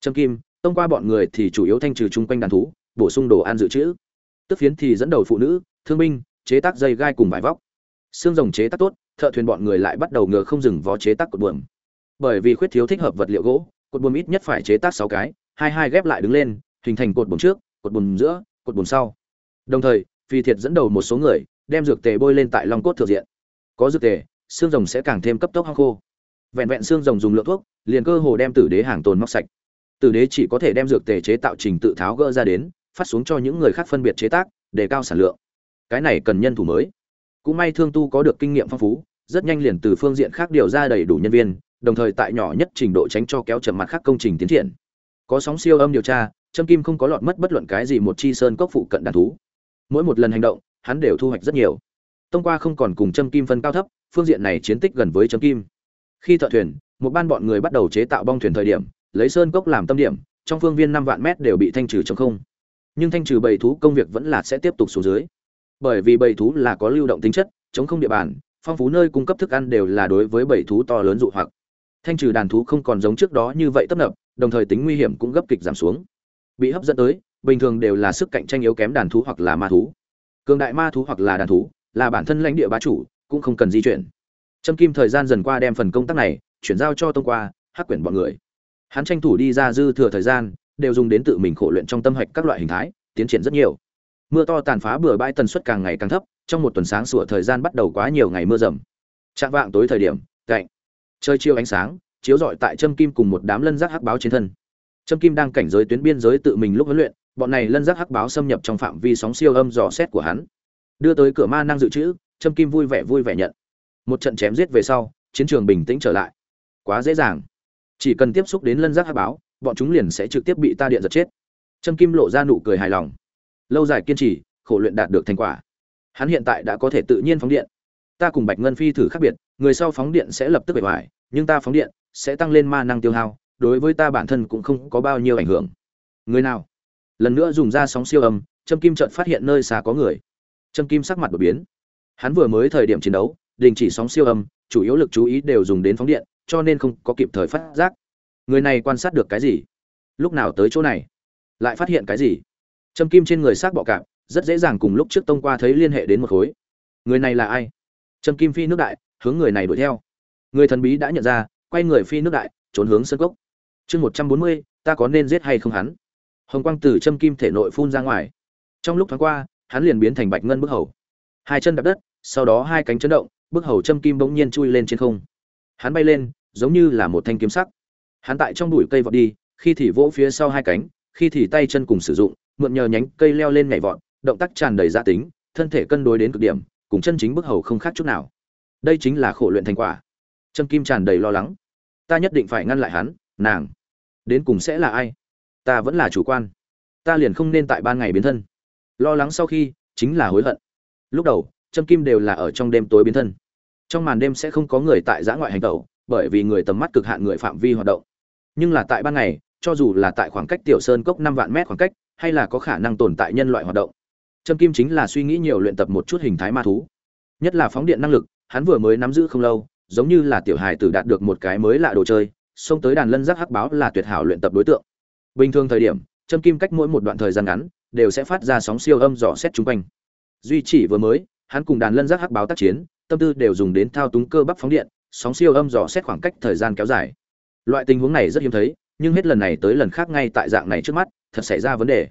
Trâm kim, tông qua bọn người thì chủ yếu thanh trừ chung quanh đàn thú bổ sung đồ ăn dự trữ. Tức phiến thì dẫn đầu phụ nữ, thương binh, chế tác dây gai cùng vải vóc. Xương rồng chế tác tốt, thợ thuyền bọn người lại bắt đầu ngựa không dừng vó chế tác cột buồm. Bởi vì khuyết thiếu thích hợp vật liệu gỗ, cột buồm ít nhất phải chế tác sáu cái, hai hai ghép lại đứng lên, hình thành cột buồm trước, cột buồm giữa, cột buồm sau. Đồng thời, phi thiệt dẫn đầu một số người, đem dược tề bôi lên tại long cốt thừa diện. Có dược tề, xương rồng sẽ càng thêm cấp tốc hăng khô. Vẹn vẹn xương rồng dùng lượng thuốc, liền cơ hồ đem tử đế hàng tồn móc sạch. Tử đế chỉ có thể đem dược tề chế tạo trình tự tháo gỡ ra đến phát xuống cho những người khác phân biệt chế tác để cao sản lượng. Cái này cần nhân thủ mới. Cũng may thương tu có được kinh nghiệm phong phú, rất nhanh liền từ phương diện khác điều ra đầy đủ nhân viên, đồng thời tại nhỏ nhất trình độ tránh cho kéo chậm mặt khác công trình tiến triển. Có sóng siêu âm điều tra, trâm kim không có lọt mất bất luận cái gì một chi sơn cốc phụ cận đàn thú. Mỗi một lần hành động, hắn đều thu hoạch rất nhiều. Tông qua không còn cùng trâm kim phân cao thấp, phương diện này chiến tích gần với trâm kim. Khi thợ thuyền, một ban bọn người bắt đầu chế tạo bong thuyền thời điểm, lấy sơn cốc làm tâm điểm, trong phương viên năm vạn mét đều bị thanh trừ trong không nhưng thanh trừ bầy thú công việc vẫn là sẽ tiếp tục xuống dưới. Bởi vì bầy thú là có lưu động tính chất, chống không địa bàn, phong phú nơi cung cấp thức ăn đều là đối với bầy thú to lớn dụ hoặc. Thanh trừ đàn thú không còn giống trước đó như vậy tấp nập, đồng thời tính nguy hiểm cũng gấp kịch giảm xuống. Bị hấp dẫn tới, bình thường đều là sức cạnh tranh yếu kém đàn thú hoặc là ma thú. Cường đại ma thú hoặc là đàn thú, là bản thân lãnh địa bá chủ, cũng không cần di chuyển. Trâm kim thời gian dần qua đem phần công tác này chuyển giao cho tông qua, hắc quyển bọn người. Hắn tranh thủ đi ra dư thừa thời gian đều dùng đến tự mình khổ luyện trong tâm hạch các loại hình thái, tiến triển rất nhiều. Mưa to tàn phá bừa bãi tần suất càng ngày càng thấp, trong một tuần sáng sủa thời gian bắt đầu quá nhiều ngày mưa rầm. Trạng vạng tối thời điểm, cạnh chơi chiêu ánh sáng, chiếu rọi tại châm kim cùng một đám lân giác hắc báo trên thân. Châm kim đang cảnh giới tuyến biên giới tự mình lúc huấn luyện, bọn này lân giác hắc báo xâm nhập trong phạm vi sóng siêu âm dò xét của hắn. Đưa tới cửa ma năng dự trữ châm kim vui vẻ vui vẻ nhận. Một trận chém giết về sau, chiến trường bình tĩnh trở lại. Quá dễ dàng chỉ cần tiếp xúc đến lân giác hắc báo, bọn chúng liền sẽ trực tiếp bị ta điện giật chết. Trâm kim lộ ra nụ cười hài lòng. Lâu dài kiên trì, khổ luyện đạt được thành quả. Hắn hiện tại đã có thể tự nhiên phóng điện. Ta cùng bạch ngân phi thử khác biệt, người sau phóng điện sẽ lập tức bề ngoài nhưng ta phóng điện sẽ tăng lên ma năng tiêu hao, đối với ta bản thân cũng không có bao nhiêu ảnh hưởng. Người nào? Lần nữa dùng ra sóng siêu âm, trâm kim trợt phát hiện nơi xa có người. Trâm kim sắc mặt đột biến. Hắn vừa mới thời điểm chiến đấu, đình chỉ sóng siêu âm, chủ yếu lực chú ý đều dùng đến phóng điện cho nên không có kịp thời phát giác. Người này quan sát được cái gì? Lúc nào tới chỗ này? Lại phát hiện cái gì? Châm kim trên người xác bọ cạp, rất dễ dàng cùng lúc trước tông qua thấy liên hệ đến một khối. Người này là ai? Châm kim phi nước đại, hướng người này đuổi theo. Người thần bí đã nhận ra, quay người phi nước đại, trốn hướng sân cốc. Chương một trăm bốn mươi, ta có nên giết hay không hắn? Hồng quang từ châm kim thể nội phun ra ngoài. Trong lúc thoáng qua, hắn liền biến thành bạch ngân bức hầu. Hai chân đạp đất, sau đó hai cánh chấn động, bức hầu châm kim bỗng nhiên chui lên trên không hắn bay lên, giống như là một thanh kiếm sắc. Hắn tại trong bụi cây vọt đi, khi thì vỗ phía sau hai cánh, khi thì tay chân cùng sử dụng, mượn nhờ nhánh cây leo lên nhảy vọt, động tác tràn đầy gia tính, thân thể cân đối đến cực điểm, cùng chân chính bức hầu không khác chút nào. Đây chính là khổ luyện thành quả. Trâm kim tràn đầy lo lắng. Ta nhất định phải ngăn lại hắn, nàng. Đến cùng sẽ là ai? Ta vẫn là chủ quan. Ta liền không nên tại ban ngày biến thân. Lo lắng sau khi, chính là hối hận. Lúc đầu, trâm kim đều là ở trong đêm tối biến thân trong màn đêm sẽ không có người tại giã ngoại hành tẩu, bởi vì người tầm mắt cực hạn người phạm vi hoạt động. Nhưng là tại ban ngày, cho dù là tại khoảng cách tiểu sơn cốc năm vạn mét khoảng cách, hay là có khả năng tồn tại nhân loại hoạt động. Trâm kim chính là suy nghĩ nhiều luyện tập một chút hình thái ma thú. Nhất là phóng điện năng lực, hắn vừa mới nắm giữ không lâu, giống như là tiểu hài tử đạt được một cái mới lạ đồ chơi, xông tới đàn lân giác hắc báo là tuyệt hảo luyện tập đối tượng. Bình thường thời điểm, trâm kim cách mỗi một đoạn thời gian ngắn, đều sẽ phát ra sóng siêu âm dò xét chung quanh. Duy chỉ vừa mới, hắn cùng đàn lân giác hắc báo tác chiến tâm tư đều dùng đến thao túng cơ bắp phóng điện, sóng siêu âm dò xét khoảng cách thời gian kéo dài. Loại tình huống này rất hiếm thấy, nhưng hết lần này tới lần khác ngay tại dạng này trước mắt, thật xảy ra vấn đề.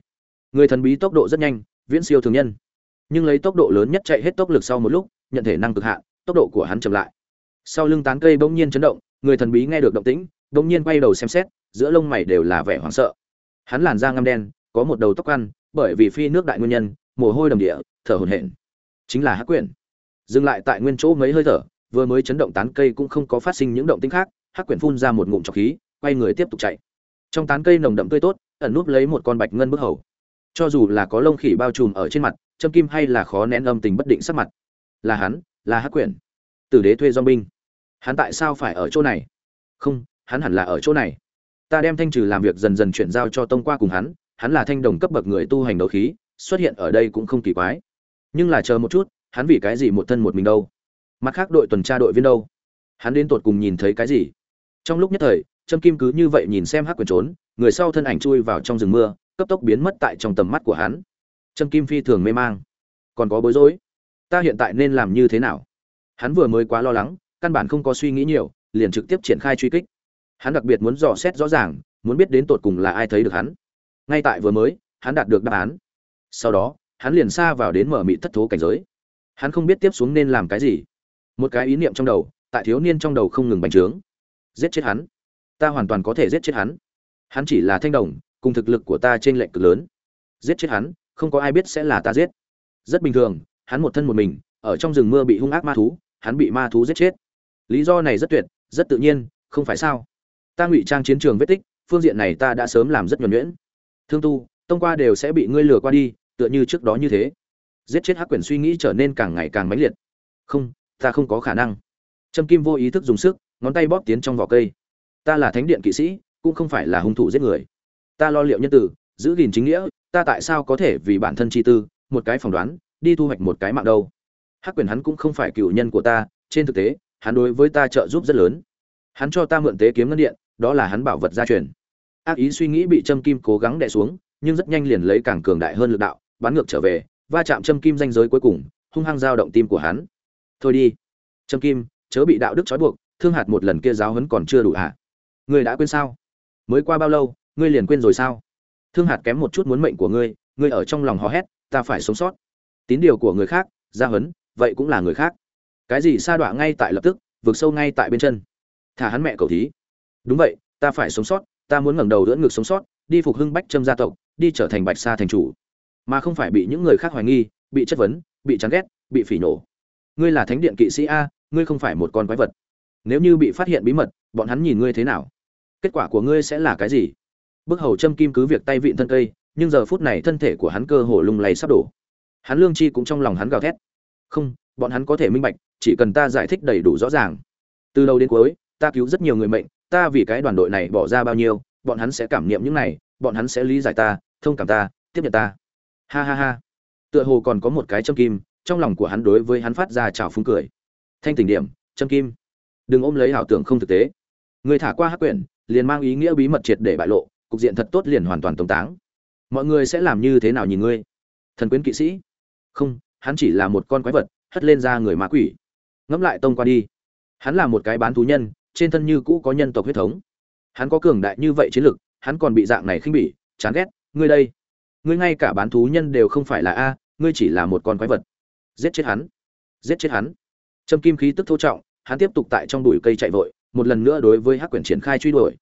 Người thần bí tốc độ rất nhanh, viễn siêu thường nhân. Nhưng lấy tốc độ lớn nhất chạy hết tốc lực sau một lúc, nhận thể năng cực hạn, tốc độ của hắn chậm lại. Sau lưng tán cây bỗng nhiên chấn động, người thần bí nghe được động tĩnh, bỗng nhiên quay đầu xem xét, giữa lông mày đều là vẻ hoảng sợ. Hắn làn da ngăm đen, có một đầu tóc ăn, bởi vì phi nước đại nguyên nhân, mồ hôi đầm địa, thở hổn hển. Chính là hắc quyển dừng lại tại nguyên chỗ mấy hơi thở, vừa mới chấn động tán cây cũng không có phát sinh những động tĩnh khác, hắc quyển phun ra một ngụm trọc khí, quay người tiếp tục chạy. Trong tán cây nồng đậm tươi tốt, ẩn núp lấy một con bạch ngân bức hầu. Cho dù là có lông khỉ bao trùm ở trên mặt, châm kim hay là khó nén âm tình bất định sắc mặt. Là hắn, là hắc quyển. Tử đế thuê do binh. Hắn tại sao phải ở chỗ này? Không, hắn hẳn là ở chỗ này. Ta đem thanh trừ làm việc dần dần chuyển giao cho tông qua cùng hắn hắn là thanh đồng cấp bậc người tu hành đấu khí, xuất hiện ở đây cũng không kỳ quái. Nhưng là chờ một chút hắn vì cái gì một thân một mình đâu? Mặt khác đội tuần tra đội viên đâu? Hắn đến tột cùng nhìn thấy cái gì? Trong lúc nhất thời, trâm kim cứ như vậy nhìn xem hắc quyền trốn, người sau thân ảnh chui vào trong rừng mưa, cấp tốc biến mất tại trong tầm mắt của hắn. Trâm kim phi thường mê mang. Còn có bối rối? Ta hiện tại nên làm như thế nào? Hắn vừa mới quá lo lắng, căn bản không có suy nghĩ nhiều, liền trực tiếp triển khai truy kích. Hắn đặc biệt muốn dò xét rõ ràng, muốn biết đến tột cùng là ai thấy được hắn. Ngay tại vừa mới, hắn đạt được đáp án. Sau đó, hắn liền xa vào đến mở mị thất thố cảnh giới hắn không biết tiếp xuống nên làm cái gì. Một cái ý niệm trong đầu, tại thiếu niên trong đầu không ngừng bành trướng. Giết chết hắn. Ta hoàn toàn có thể giết chết hắn. Hắn chỉ là thanh đồng, cùng thực lực của ta trên lệnh cực lớn. Giết chết hắn, không có ai biết sẽ là ta giết. Rất bình thường, hắn một thân một mình, ở trong rừng mưa bị hung ác ma thú, hắn bị ma thú giết chết. Lý do này rất tuyệt, rất tự nhiên, không phải sao? Ta ngụy trang chiến trường vết tích, phương diện này ta đã sớm làm rất nhuẩn nhuyễn. Thương tu, tông qua đều sẽ bị ngươi lừa qua đi, tựa như trước đó như thế giết chết hắc Quyền suy nghĩ trở nên càng ngày càng mãnh liệt. Không, ta không có khả năng. Trâm kim vô ý thức dùng sức, ngón tay bóp tiến trong vỏ cây. Ta là thánh điện kỵ sĩ, cũng không phải là hung thủ giết người. Ta lo liệu nhân tử, giữ gìn chính nghĩa, ta tại sao có thể vì bản thân chi tư, một cái phỏng đoán, đi thu hoạch một cái mạng đâu? Hắc quyền hắn cũng không phải cựu nhân của ta, trên thực tế, hắn đối với ta trợ giúp rất lớn. Hắn cho ta mượn tế kiếm ngân điện, đó là hắn bảo vật gia truyền. Ác ý suy nghĩ bị châm kim cố gắng đè xuống, nhưng rất nhanh liền lấy càng cường đại hơn lực đạo, bắn ngược trở về va chạm châm kim danh giới cuối cùng, hung hăng dao động tim của hắn. Thôi đi. Châm kim, chớ bị đạo đức trói buộc, thương hạt một lần kia giáo hấn còn chưa đủ hả? Ngươi đã quên sao? Mới qua bao lâu, ngươi liền quên rồi sao? Thương hạt kém một chút muốn mệnh của ngươi ngươi ở trong lòng hò hét, ta phải sống sót. Tín điều của người khác, gia hấn vậy cũng là người khác. Cái gì sa đọa ngay tại lập tức, vượt sâu ngay tại bên chân. Thả hắn mẹ cầu thí. Đúng vậy, ta phải sống sót, ta muốn ngẩng đầu đỡ ngực sống sót, đi phục hưng bách trâm gia tộc, đi trở thành bạch sa thành chủ mà không phải bị những người khác hoài nghi, bị chất vấn, bị chán ghét, bị phỉ nổ. Ngươi là thánh điện kỵ sĩ a, ngươi không phải một con quái vật. Nếu như bị phát hiện bí mật, bọn hắn nhìn ngươi thế nào? Kết quả của ngươi sẽ là cái gì? Bức hầu châm kim cứ việc tay vịn thân cây, nhưng giờ phút này thân thể của hắn cơ hồ lung lay sắp đổ. Hắn lương chi cũng trong lòng hắn gào thét. Không, bọn hắn có thể minh bạch, chỉ cần ta giải thích đầy đủ rõ ràng. Từ đầu đến cuối, ta cứu rất nhiều người mệnh, ta vì cái đoàn đội này bỏ ra bao nhiêu, bọn hắn sẽ cảm niệm những này, bọn hắn sẽ lý giải ta, thông cảm ta, tiếp nhận ta ha ha ha. Tựa hồ còn có một cái châm kim, trong lòng của hắn đối với hắn phát ra trào phúng cười. Thanh tình điểm, châm kim. Đừng ôm lấy ảo tưởng không thực tế. Người thả qua hắc quyển, liền mang ý nghĩa bí mật triệt để bại lộ, cục diện thật tốt liền hoàn toàn tống táng. Mọi người sẽ làm như thế nào nhìn ngươi? Thần quyến kỵ sĩ. Không, hắn chỉ là một con quái vật, hất lên ra người ma quỷ. Ngẫm lại tông qua đi. Hắn là một cái bán thú nhân, trên thân như cũ có nhân tộc huyết thống. Hắn có cường đại như vậy chiến lực, hắn còn bị dạng này khinh bỉ, chán ghét. Ngươi đây ngươi ngay cả bán thú nhân đều không phải là a, ngươi chỉ là một con quái vật. Giết chết hắn. Giết chết hắn. Trâm kim khí tức thô trọng, hắn tiếp tục tại trong bụi cây chạy vội, một lần nữa đối với hắc quyển triển khai truy đuổi.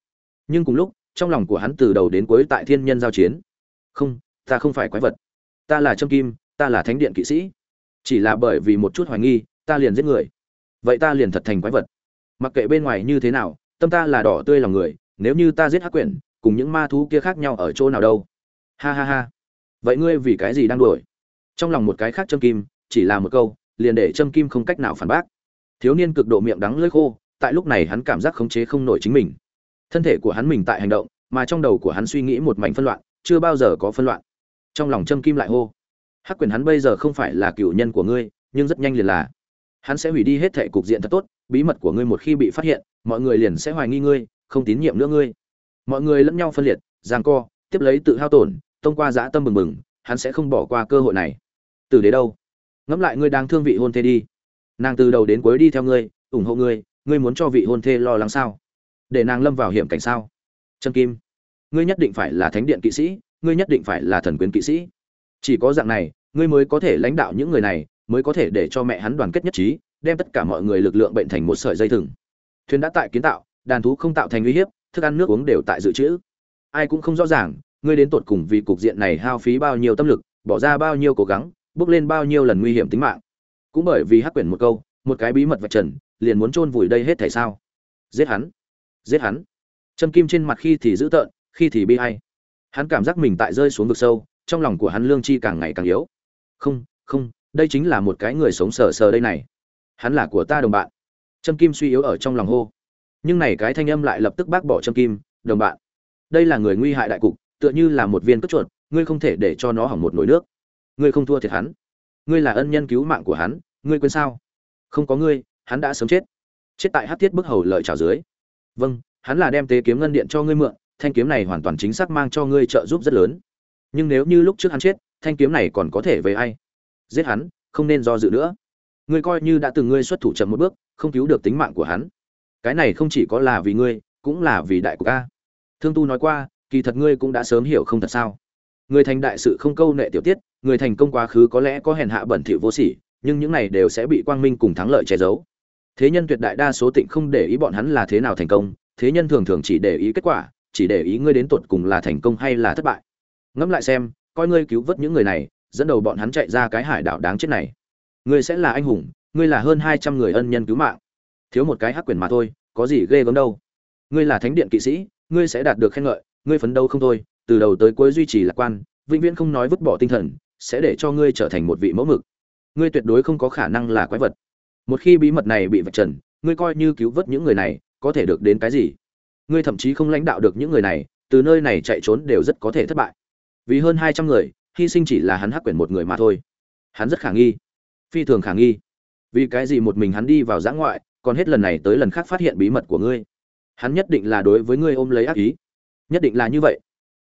Nhưng cùng lúc, trong lòng của hắn từ đầu đến cuối tại thiên nhân giao chiến. Không, ta không phải quái vật. Ta là trâm kim, ta là thánh điện kỵ sĩ. Chỉ là bởi vì một chút hoài nghi, ta liền giết người. Vậy ta liền thật thành quái vật. Mặc kệ bên ngoài như thế nào, tâm ta là đỏ tươi lòng người, nếu như ta giết hắc quyển, cùng những ma thú kia khác nhau ở chỗ nào đâu ha ha ha. Vậy ngươi vì cái gì đang đuổi? Trong lòng một cái khác châm kim, chỉ là một câu, liền để châm kim không cách nào phản bác. Thiếu niên cực độ miệng đắng lưỡi khô, tại lúc này hắn cảm giác khống chế không nổi chính mình. Thân thể của hắn mình tại hành động, mà trong đầu của hắn suy nghĩ một mảnh phân loạn, chưa bao giờ có phân loạn. Trong lòng châm kim lại hô. Hắc quyền hắn bây giờ không phải là cựu nhân của ngươi, nhưng rất nhanh liền là. Hắn sẽ hủy đi hết thệ cục diện thật tốt, bí mật của ngươi một khi bị phát hiện, mọi người liền sẽ hoài nghi ngươi, không tín nhiệm nữa ngươi. Mọi người lẫn nhau phân liệt giang co, tiếp lấy tự hao tổn tông qua dã tâm bừng bừng hắn sẽ không bỏ qua cơ hội này. Từ đế đâu? Ngẫm lại ngươi đang thương vị hôn thê đi. Nàng từ đầu đến cuối đi theo ngươi, ủng hộ ngươi ngươi muốn cho vị hôn thê lo lắng sao? Để nàng lâm vào hiểm cảnh sao? Trâm kim, ngươi nhất định phải là thánh điện kỵ sĩ, ngươi nhất định phải là thần quyến kỵ sĩ. Chỉ có dạng này, ngươi mới có thể lãnh đạo những người này, mới có thể để cho mẹ hắn đoàn kết nhất trí, đem tất cả mọi người lực lượng bệnh thành một sợi dây thừng. Thuyền đã tại kiến tạo, đàn thú không tạo thành uy hiếp, thức ăn nước uống đều tại dự trữ. Ai cũng không rõ ràng ngươi đến tột cùng vì cục diện này hao phí bao nhiêu tâm lực, bỏ ra bao nhiêu cố gắng, bước lên bao nhiêu lần nguy hiểm tính mạng. Cũng bởi vì hắc quyển một câu, một cái bí mật vạch trần, liền muốn chôn vùi đây hết thảy sao? Giết hắn! Giết hắn! Châm kim trên mặt khi thì dữ tợn, khi thì bi hay. hắn cảm giác mình tại rơi xuống vực sâu, trong lòng của hắn lương chi càng ngày càng yếu. Không không, đây chính là một cái người sống sờ sờ đây này. Hắn là của ta đồng bạn. Trâm kim suy yếu ở trong lòng hô. Nhưng này cái thanh âm lại lập tức bác bỏ trâm kim, đồng bạn, đây là người nguy hại đại cục tựa như là một viên cất chuột, ngươi không thể để cho nó hỏng một nồi nước. Ngươi không thua thiệt hắn. Ngươi là ân nhân cứu mạng của hắn, ngươi quên sao? Không có ngươi, hắn đã sớm chết. Chết tại hát thiết bức hầu lợi trào dưới. Vâng hắn là đem tế kiếm ngân điện cho ngươi mượn, thanh kiếm này hoàn toàn chính xác mang cho ngươi trợ giúp rất lớn. Nhưng nếu như lúc trước hắn chết, thanh kiếm này còn có thể về ai? Giết hắn, không nên do dự nữa. Ngươi coi như đã từng ngươi xuất thủ chậm một bước, không cứu được tính mạng của hắn. Cái này không chỉ có là vì ngươi, cũng là vì đại của ca thương tu nói qua kỳ thật ngươi cũng đã sớm hiểu không thật sao. Người thành đại sự không câu nệ tiểu tiết, người thành công quá khứ có lẽ có hèn hạ bẩn thỉu vô sỉ, nhưng những này đều sẽ bị quang minh cùng thắng lợi che giấu. Thế nhân tuyệt đại đa số tịnh không để ý bọn hắn là thế nào thành công, thế nhân thường thường chỉ để ý kết quả, chỉ để ý ngươi đến tột cùng là thành công hay là thất bại. Ngẫm lại xem, coi ngươi cứu vớt những người này, dẫn đầu bọn hắn chạy ra cái hải đảo đáng chết này. Ngươi sẽ là anh hùng, ngươi là hơn hai trăm người ân nhân cứu mạng. Thiếu một cái hắc quyền mà thôi, có gì ghê gớm đâu. Ngươi là thánh điện kỵ sĩ, ngươi sẽ đạt được khen ngợi ngươi phấn đấu không thôi, từ đầu tới cuối duy trì lạc quan, vĩnh viễn không nói vứt bỏ tinh thần, sẽ để cho ngươi trở thành một vị mẫu mực. Ngươi tuyệt đối không có khả năng là quái vật. Một khi bí mật này bị vạch trần, ngươi coi như cứu vớt những người này, có thể được đến cái gì? Ngươi thậm chí không lãnh đạo được những người này, từ nơi này chạy trốn đều rất có thể thất bại. Vì hơn hai trăm người, hy sinh chỉ là hắn hắc quyển một người mà thôi. Hắn rất khả nghi. Phi thường khả nghi. Vì cái gì một mình hắn đi vào giã ngoại, còn hết lần này tới lần khác phát hiện bí mật của ngươi? Hắn nhất định là đối với ngươi ôm lấy ác ý nhất định là như vậy.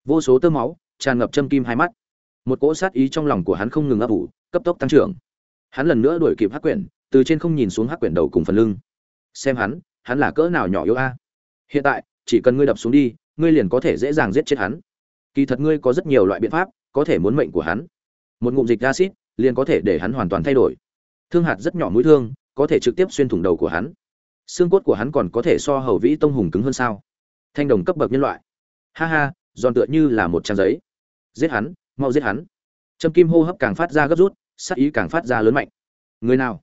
Vô số tơ máu, tràn ngập châm kim hai mắt. Một cỗ sát ý trong lòng của hắn không ngừng ấp ủ, cấp tốc tăng trưởng. Hắn lần nữa đuổi kịp hắc quyển, từ trên không nhìn xuống hắc quyển đầu cùng phần lưng. Xem hắn hắn là cỡ nào nhỏ yếu a? Hiện tại, chỉ cần ngươi đập xuống đi, ngươi liền có thể dễ dàng giết chết hắn. Kỳ thật ngươi có rất nhiều loại biện pháp, có thể muốn mệnh của hắn. Một ngụm dịch acid liền có thể để hắn hoàn toàn thay đổi. Thương hạt rất nhỏ mũi thương, có thể trực tiếp xuyên thủng đầu của hắn. Xương cốt của hắn còn có thể so hầu vĩ tông hùng cứng hơn sao? Thanh đồng cấp bậc nhân loại ha ha, giòn tựa như là một trang giấy. Giết hắn, mau giết hắn. Trâm kim hô hấp càng phát ra gấp rút sắc ý càng phát ra lớn mạnh. Người nào?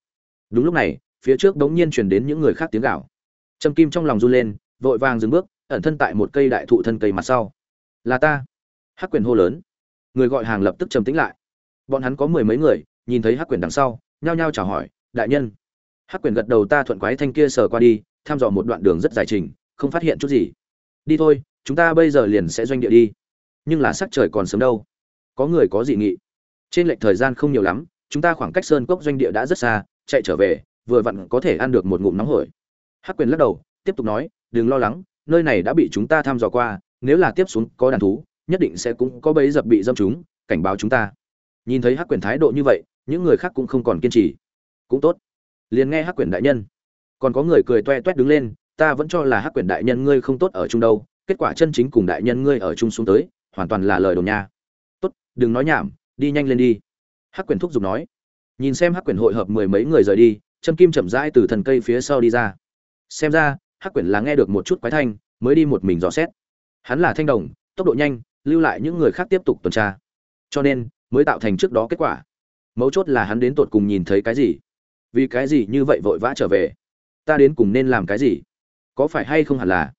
Đúng lúc này, phía trước đống nhiên chuyển đến những người khác tiếng gào. Trâm kim trong lòng run lên, vội vàng dừng bước, ẩn thân tại một cây đại thụ thân cây mặt sau. Là ta. Hắc quyền hô lớn. Người gọi hàng lập tức trầm tĩnh lại. Bọn hắn có mười mấy người, nhìn thấy hắc quyền đằng sau, nhao nhao chào hỏi, đại nhân. Hắc quyền gật đầu ta thuận quái thanh kia sờ qua đi, thăm dò một đoạn đường rất dài trình, không phát hiện chút gì. Đi thôi chúng ta bây giờ liền sẽ doanh địa đi. Nhưng là sắc trời còn sớm đâu. Có người có dị nghị. Trên lệch thời gian không nhiều lắm, chúng ta khoảng cách sơn cốc doanh địa đã rất xa, chạy trở về, vừa vặn có thể ăn được một ngụm nóng hổi. Hắc quyền lắc đầu, tiếp tục nói, đừng lo lắng, nơi này đã bị chúng ta thăm dò qua, nếu là tiếp xuống có đàn thú, nhất định sẽ cũng có bấy dập bị dâm chúng, cảnh báo chúng ta. Nhìn thấy hắc quyển thái độ như vậy, những người khác cũng không còn kiên trì. Cũng tốt. Liền nghe hắc quyển đại nhân. Còn có người cười toe toét đứng lên, ta vẫn cho là hắc quyển đại nhân ngươi không tốt ở chung đâu kết quả chân chính cùng đại nhân ngươi ở chung xuống tới, hoàn toàn là lời đồn nha. Tốt, đừng nói nhảm, đi nhanh lên đi. Hắc quyển thúc giục nói. Nhìn xem hắc quyển hội hợp mười mấy người rời đi châm kim chậm rãi từ thần cây phía sau đi ra. Xem ra, hắc quyển là nghe được một chút quái thanh, mới đi một mình dò xét. Hắn là thanh đồng, tốc độ nhanh, lưu lại những người khác tiếp tục tuần tra. Cho nên, mới tạo thành trước đó kết quả. Mấu chốt là hắn đến tột cùng nhìn thấy cái gì. Vì cái gì như vậy vội vã trở về? Ta đến cùng nên làm cái gì? Có phải hay không hẳn là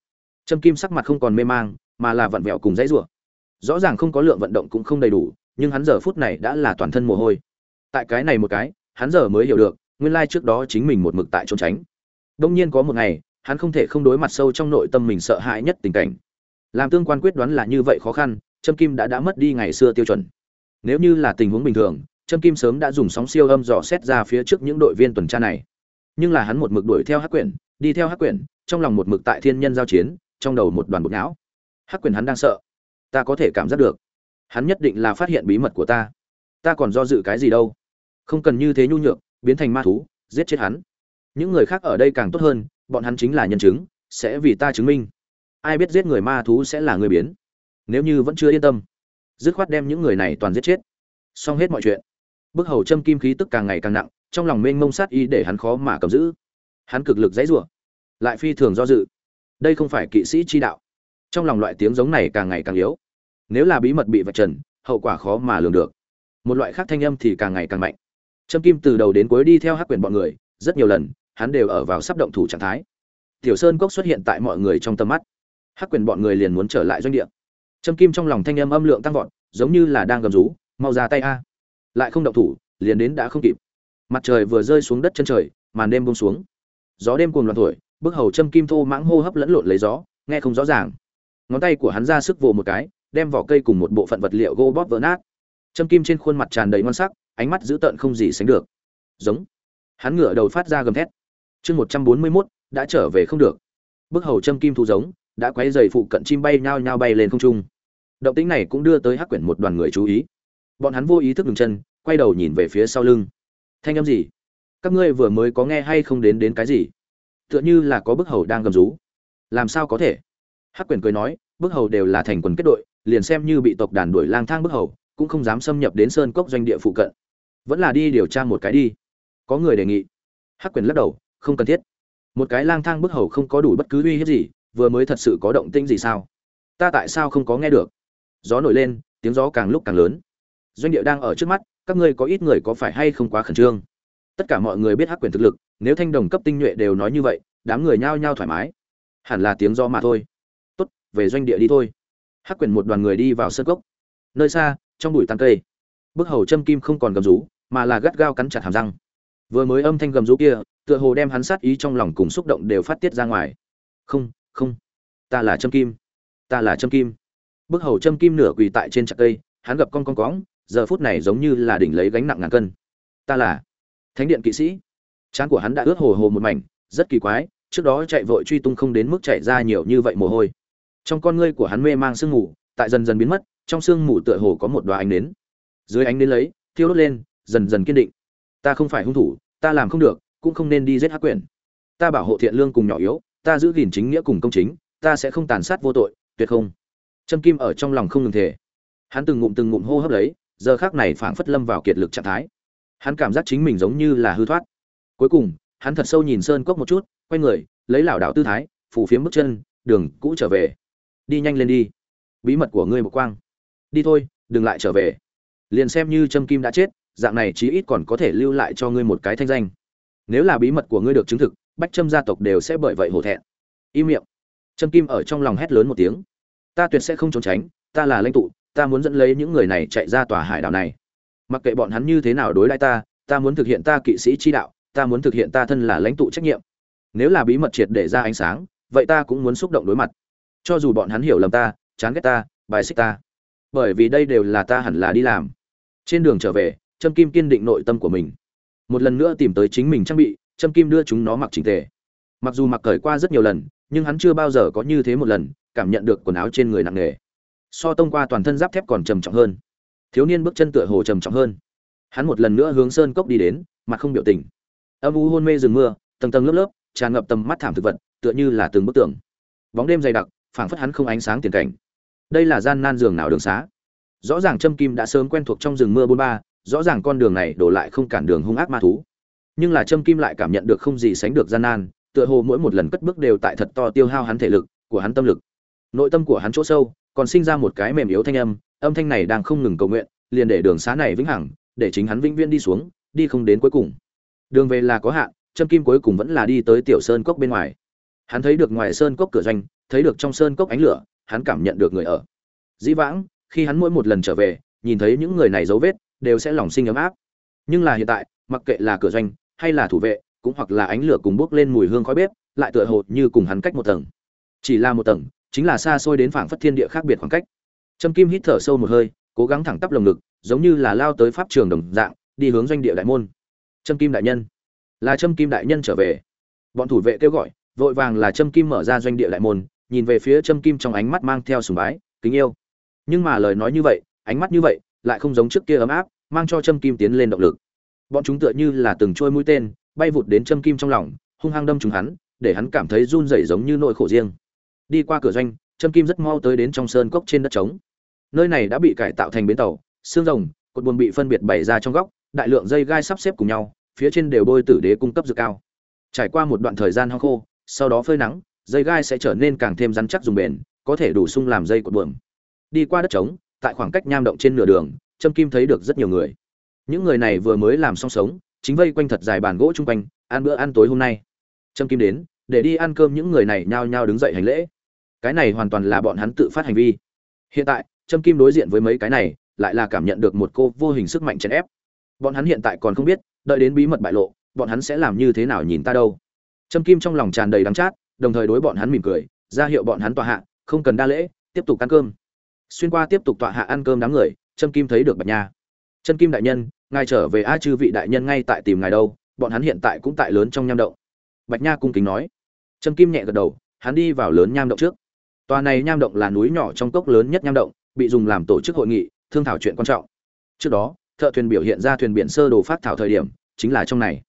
trâm kim sắc mặt không còn mê mang, mà là vặn vẹo cùng dãy rủa. Rõ ràng không có lượng vận động cũng không đầy đủ, nhưng hắn giờ phút này đã là toàn thân mồ hôi. Tại cái này một cái, hắn giờ mới hiểu được, nguyên lai trước đó chính mình một mực tại trốn tránh. Đương nhiên có một ngày, hắn không thể không đối mặt sâu trong nội tâm mình sợ hãi nhất tình cảnh. Làm tương quan quyết đoán là như vậy khó khăn, trâm kim đã đã mất đi ngày xưa tiêu chuẩn. Nếu như là tình huống bình thường, trâm kim sớm đã dùng sóng siêu âm dò xét ra phía trước những đội viên tuần tra này. Nhưng là hắn một mực đuổi theo hắc quyển, đi theo hắc quyển, trong lòng một mực tại thiên nhân giao chiến trong đầu một đoàn bột não. Hắc Quyền hắn đang sợ. Ta có thể cảm giác được. Hắn nhất định là phát hiện bí mật của ta. Ta còn do dự cái gì đâu? Không cần như thế nhu nhược, biến thành ma thú, giết chết hắn. Những người khác ở đây càng tốt hơn, bọn hắn chính là nhân chứng, sẽ vì ta chứng minh. Ai biết giết người ma thú sẽ là người biến. Nếu như vẫn chưa yên tâm, dứt khoát đem những người này toàn giết chết. Xong hết mọi chuyện. Bức hầu châm kim khí tức càng ngày càng nặng, trong lòng mênh mông sát y để hắn khó mà cầm giữ. Hắn cực lực dãy rủa, lại phi thường do dự đây không phải kỵ sĩ chi đạo. Trong lòng loại tiếng giống này càng ngày càng yếu. Nếu là bí mật bị vạch trần, hậu quả khó mà lường được. Một loại khác thanh âm thì càng ngày càng mạnh. Trâm kim từ đầu đến cuối đi theo hắc quyền bọn người, rất nhiều lần, hắn đều ở vào sắp động thủ trạng thái. Tiểu sơn cốc xuất hiện tại mọi người trong tầm mắt. Hắc quyền bọn người liền muốn trở lại doanh địa. Trâm kim trong lòng thanh âm âm lượng tăng vọt, giống như là đang gầm rú, mau ra tay a. Lại không động thủ, liền đến đã không kịp. Mặt trời vừa rơi xuống đất chân trời, màn đêm buông xuống. Gió đêm cuồng loạn thổi bức hầu châm kim thô mãng hô hấp lẫn lộn lấy gió, nghe không rõ ràng. Ngón tay của hắn ra sức vồ một cái, đem vỏ cây cùng một bộ phận vật liệu gô bóp vỡ nát. Châm kim trên khuôn mặt tràn đầy ngon sắc, ánh mắt dữ tợn không gì sánh được. Giống. Hắn ngửa đầu phát ra gầm thét. Chương một trăm bốn mươi mốt, đã trở về không được. Bức hầu châm kim thu giống, đã quấy dày phụ cận chim bay nhao nhao bay lên không trung. Động tĩnh này cũng đưa tới hắc quyển một đoàn người chú ý. Bọn hắn vô ý thức ngừng chân, quay đầu nhìn về phía sau lưng. Thanh âm gì? Các ngươi vừa mới có nghe hay không đến đến cái gì? Tựa như là có bức hầu đang gầm rú. Làm sao có thể? Hắc Quyền cười nói, bức hầu đều là thành quần kết đội, liền xem như bị tộc đàn đuổi lang thang bức hầu, cũng không dám xâm nhập đến sơn cốc doanh địa phụ cận. Vẫn là đi điều tra một cái đi. Có người đề nghị. Hắc quyền lắc đầu, không cần thiết. Một cái lang thang bức hầu không có đủ bất cứ uy hiếp gì, vừa mới thật sự có động tĩnh gì sao? Ta tại sao không có nghe được? Gió nổi lên, tiếng gió càng lúc càng lớn. Doanh địa đang ở trước mắt, các ngươi có ít người có phải hay không quá khẩn trương? Tất cả mọi người biết hắc quyền thực lực nếu thanh đồng cấp tinh nhuệ đều nói như vậy, đám người nhao nhao thoải mái. Hẳn là tiếng do mà thôi. Tốt, về doanh địa đi thôi. Hắc quyển một đoàn người đi vào sân cốc. Nơi xa, trong bụi tàn cây, bức hầu châm kim không còn gầm rú, mà là gắt gao cắn chặt hàm răng. Vừa mới âm thanh gầm rú kia, tựa hồ đem hắn sát ý trong lòng cùng xúc động đều phát tiết ra ngoài. Không không, ta là châm kim, ta là châm kim. Bức hầu châm kim nửa quỳ tại trên chặt cây, hắn gặp con con cóng, giờ phút này giống như là đỉnh lấy gánh nặng ngàn cân. Ta là thánh điện kỵ sĩ trán của hắn đã ướt hồ hồ một mảnh, rất kỳ quái, trước đó chạy vội truy tung không đến mức chạy ra nhiều như vậy mồ hôi. Trong con ngươi của hắn mê mang sương mù, tại dần dần biến mất, trong sương mù tựa hồ có một đoá ánh nến. Dưới ánh nến lấy, thiêu đốt lên, dần dần kiên định. Ta không phải hung thủ, ta làm không được, cũng không nên đi giết hắc quyền ta bảo hộ thiện lương cùng nhỏ yếu, ta giữ gìn chính nghĩa cùng công chính, ta sẽ không tàn sát vô tội, tuyệt không. Trâm kim ở trong lòng không ngừng thể hắn từng ngụm từng ngụm hô hấp lấy, giờ khác này phảng phất lâm vào kiệt lực trạng thái. Hắn cảm giác chính mình giống như là hư thoát cuối cùng, hắn thật sâu nhìn sơn cốc một chút, quay người, lấy lảo đảo tư thái, phủ phiếm bước chân, đường cũ trở về. Đi nhanh lên đi. Bí mật của ngươi một quang. Đi thôi, đừng lại trở về. Liền xem như trâm kim đã chết, dạng này chí ít còn có thể lưu lại cho ngươi một cái thanh danh. Nếu là bí mật của ngươi được chứng thực, bách trâm gia tộc đều sẽ bởi vậy hổ thẹn. Im miệng. Trâm kim ở trong lòng hét lớn một tiếng. Ta tuyệt sẽ không trốn tránh, ta là lãnh tụ, ta muốn dẫn lấy những người này chạy ra tòa hải đảo này. Mặc kệ bọn hắn như thế nào đối đãi ta ta muốn thực hiện ta kỵ sĩ chi đạo ta muốn thực hiện ta thân là lãnh tụ trách nhiệm. Nếu là bí mật triệt để ra ánh sáng, vậy ta cũng muốn xúc động đối mặt. Cho dù bọn hắn hiểu lầm ta, chán ghét ta, bài xích ta. Bởi vì đây đều là ta hẳn là đi làm. Trên đường trở về, trâm kim kiên định nội tâm của mình. Một lần nữa tìm tới chính mình trang bị, trâm kim đưa chúng nó mặc chỉnh tề. Mặc dù mặc cởi qua rất nhiều lần, nhưng hắn chưa bao giờ có như thế một lần, cảm nhận được quần áo trên người nặng nề. So tông qua toàn thân giáp thép còn trầm trọng hơn. Thiếu niên bước chân tựa hồ trầm trọng hơn. Hắn một lần nữa hướng sơn cốc đi đến, mặt không biểu tình âm u hôn mê rừng mưa, tầng tầng lớp lớp, tràn ngập tầm mắt thảm thực vật, tựa như là từng bức tường. Bóng đêm dày đặc, phảng phất hắn không ánh sáng tiền cảnh. Đây là gian nan giường nào đường xá? Rõ ràng trâm kim đã sớm quen thuộc trong rừng mưa bôn ba, rõ ràng con đường này đổ lại không cản đường hung ác ma thú. Nhưng là trâm kim lại cảm nhận được không gì sánh được gian nan, tựa hồ mỗi một lần cất bước đều tại thật to tiêu hao hắn thể lực, của hắn tâm lực. Nội tâm của hắn chỗ sâu, còn sinh ra một cái mềm yếu thanh âm âm thanh này đang không ngừng cầu nguyện, liền để đường xá này vĩnh hằng, để chính hắn vĩnh viễn đi xuống, đi không đến cuối cùng đường về là có hạn châm kim cuối cùng vẫn là đi tới tiểu sơn cốc bên ngoài. Hắn thấy được ngoài sơn cốc cửa doanh, thấy được trong sơn cốc ánh lửa, hắn cảm nhận được người ở. Dĩ vãng, khi hắn mỗi một lần trở về, nhìn thấy những người này dấu vết, đều sẽ lòng sinh ấm áp. Nhưng là hiện tại, mặc kệ là cửa doanh, hay là thủ vệ, cũng hoặc là ánh lửa cùng bốc lên mùi hương khói bếp, lại tựa hồ như cùng hắn cách một tầng. Chỉ là một tầng, chính là xa xôi đến phảng phất thiên địa khác biệt khoảng cách. Trâm kim hít thở sâu một hơi, cố gắng thẳng tắp lồng ngực, giống như là lao tới pháp trường đồng dạng, đi hướng doanh địa đại môn trâm kim đại nhân. Là trâm kim đại nhân trở về. Bọn thủ vệ kêu gọi, vội vàng là trâm kim mở ra doanh địa đại môn, nhìn về phía trâm kim trong ánh mắt mang theo sùng bái, kính yêu. Nhưng mà lời nói như vậy, ánh mắt như vậy, lại không giống trước kia ấm áp, mang cho trâm kim tiến lên động lực. Bọn chúng tựa như là từng trôi mũi tên, bay vụt đến trâm kim trong lòng, hung hăng đâm chúng hắn, để hắn cảm thấy run rẩy giống như nỗi khổ riêng. Đi qua cửa doanh, trâm kim rất mau tới đến trong sơn cốc trên đất trống. Nơi này đã bị cải tạo thành bến tàu, xương rồng, cột buồn bị phân biệt bày ra trong góc, đại lượng dây gai sắp xếp cùng nhau phía trên đều bôi tử đế cung cấp dược cao. Trải qua một đoạn thời gian hong khô, sau đó phơi nắng, dây gai sẽ trở nên càng thêm rắn chắc dùng bền, có thể đủ sung làm dây cột buồm. Đi qua đất trống, tại khoảng cách nham động trên nửa đường, trâm kim thấy được rất nhiều người. Những người này vừa mới làm xong sống, chính vây quanh thật dài bàn gỗ chung quanh, ăn bữa ăn tối hôm nay. Trâm kim đến, để đi ăn cơm những người này nhao nhao đứng dậy hành lễ. Cái này hoàn toàn là bọn hắn tự phát hành vi. Hiện tại, trâm kim đối diện với mấy cái này, lại là cảm nhận được một cô vô hình sức mạnh chèn ép bọn hắn hiện tại còn không biết, đợi đến bí mật bại lộ, bọn hắn sẽ làm như thế nào nhìn ta đâu. Trâm kim trong lòng tràn đầy đắng chát, đồng thời đối bọn hắn mỉm cười, ra hiệu bọn hắn tọa hạ, không cần đa lễ, tiếp tục ăn cơm. Xuyên qua tiếp tục tọa hạ ăn cơm đám người, trâm kim thấy được bạch nha. Chân kim đại nhân, ngài trở về a chư vị đại nhân ngay tại tìm ngài đâu, bọn hắn hiện tại cũng tại lớn trong nham động. Bạch nha cung kính nói. Trâm kim nhẹ gật đầu, hắn đi vào lớn nham động trước. Tòa này nham động là núi nhỏ trong cốc lớn nhất nham động, bị dùng làm tổ chức hội nghị, thương thảo chuyện quan trọng. Trước đó thợ thuyền biểu hiện ra thuyền biển sơ đồ phát thảo thời điểm, chính là trong này.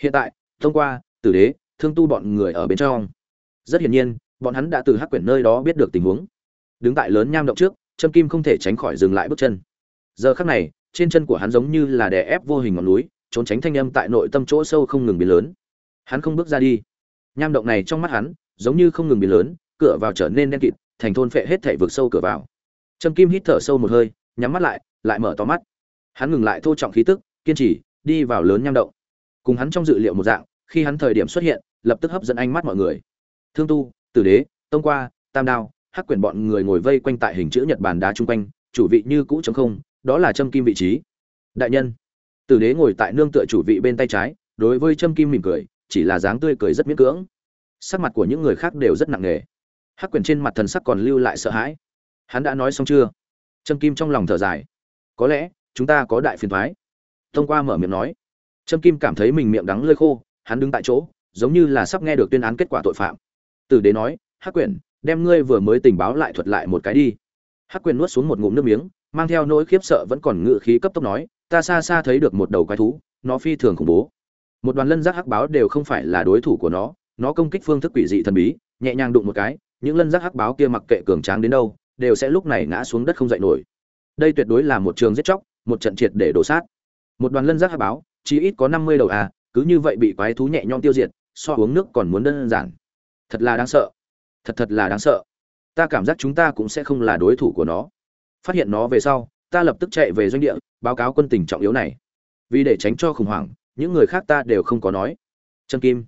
Hiện tại, thông qua, tử đế, thương tu bọn người ở bên trong. Rất hiển nhiên, bọn hắn đã từ hắc quyển nơi đó biết được tình huống. Đứng tại lớn nham động trước, trâm kim không thể tránh khỏi dừng lại bước chân. Giờ khắc này, trên chân của hắn giống như là đè ép vô hình ngọn núi, trốn tránh thanh âm tại nội tâm chỗ sâu không ngừng biến lớn. Hắn không bước ra đi. Nham động này trong mắt hắn, giống như không ngừng biến lớn, cửa vào trở nên đen kịt, thành thôn phệ hết thảy vực sâu cửa vào. Trâm kim hít thở sâu một hơi, nhắm mắt lại lại mở to mắt hắn ngừng lại thô trọng khí tức, kiên trì, đi vào lớn nham động. Cùng hắn trong dự liệu một dạng, khi hắn thời điểm xuất hiện, lập tức hấp dẫn ánh mắt mọi người. Thương tu, tử đế, tông qua, tam đao, hắc quyển bọn người ngồi vây quanh tại hình chữ nhật bàn đá chung quanh, chủ vị như cũ chống không, đó là trâm kim vị trí. Đại nhân. Tử đế ngồi tại nương tựa chủ vị bên tay trái, đối với trâm kim mỉm cười, chỉ là dáng tươi cười rất miễn cưỡng. Sắc mặt của những người khác đều rất nặng nề. Hắc quyển trên mặt thần sắc còn lưu lại sợ hãi. Hắn đã nói xong chưa? Trâm kim trong lòng thở dài. Có lẽ chúng ta có đại phiền thoái. Thông qua mở miệng nói. Trâm kim cảm thấy mình miệng đắng lơi khô, hắn đứng tại chỗ, giống như là sắp nghe được tuyên án kết quả tội phạm. Tử đế nói, hắc quyển, đem ngươi vừa mới tình báo lại thuật lại một cái đi. Hắc quyển nuốt xuống một ngụm nước miếng, mang theo nỗi khiếp sợ vẫn còn ngự khí cấp tốc nói, ta xa xa thấy được một đầu quái thú, nó phi thường khủng bố. Một đoàn lân giác hắc báo đều không phải là đối thủ của nó nó công kích phương thức quỷ dị thần bí, nhẹ nhàng đụng một cái, những lân giác hắc báo kia mặc kệ cường tráng đến đâu, đều sẽ lúc này ngã xuống đất không dậy nổi. Đây tuyệt đối là một trường giết chóc một trận triệt để đổ sát. Một đoàn lân giác hắc báo chỉ ít có năm mươi đầu à cứ như vậy bị quái thú nhẹ nhõm tiêu diệt, so uống nước còn muốn đơn giản. Thật là đáng sợ. Thật thật là đáng sợ. Ta cảm giác chúng ta cũng sẽ không là đối thủ của nó. Phát hiện nó về sau, ta lập tức chạy về doanh địa, báo cáo quân tình trọng yếu này. Vì để tránh cho khủng hoảng, những người khác ta đều không có nói. Trần kim,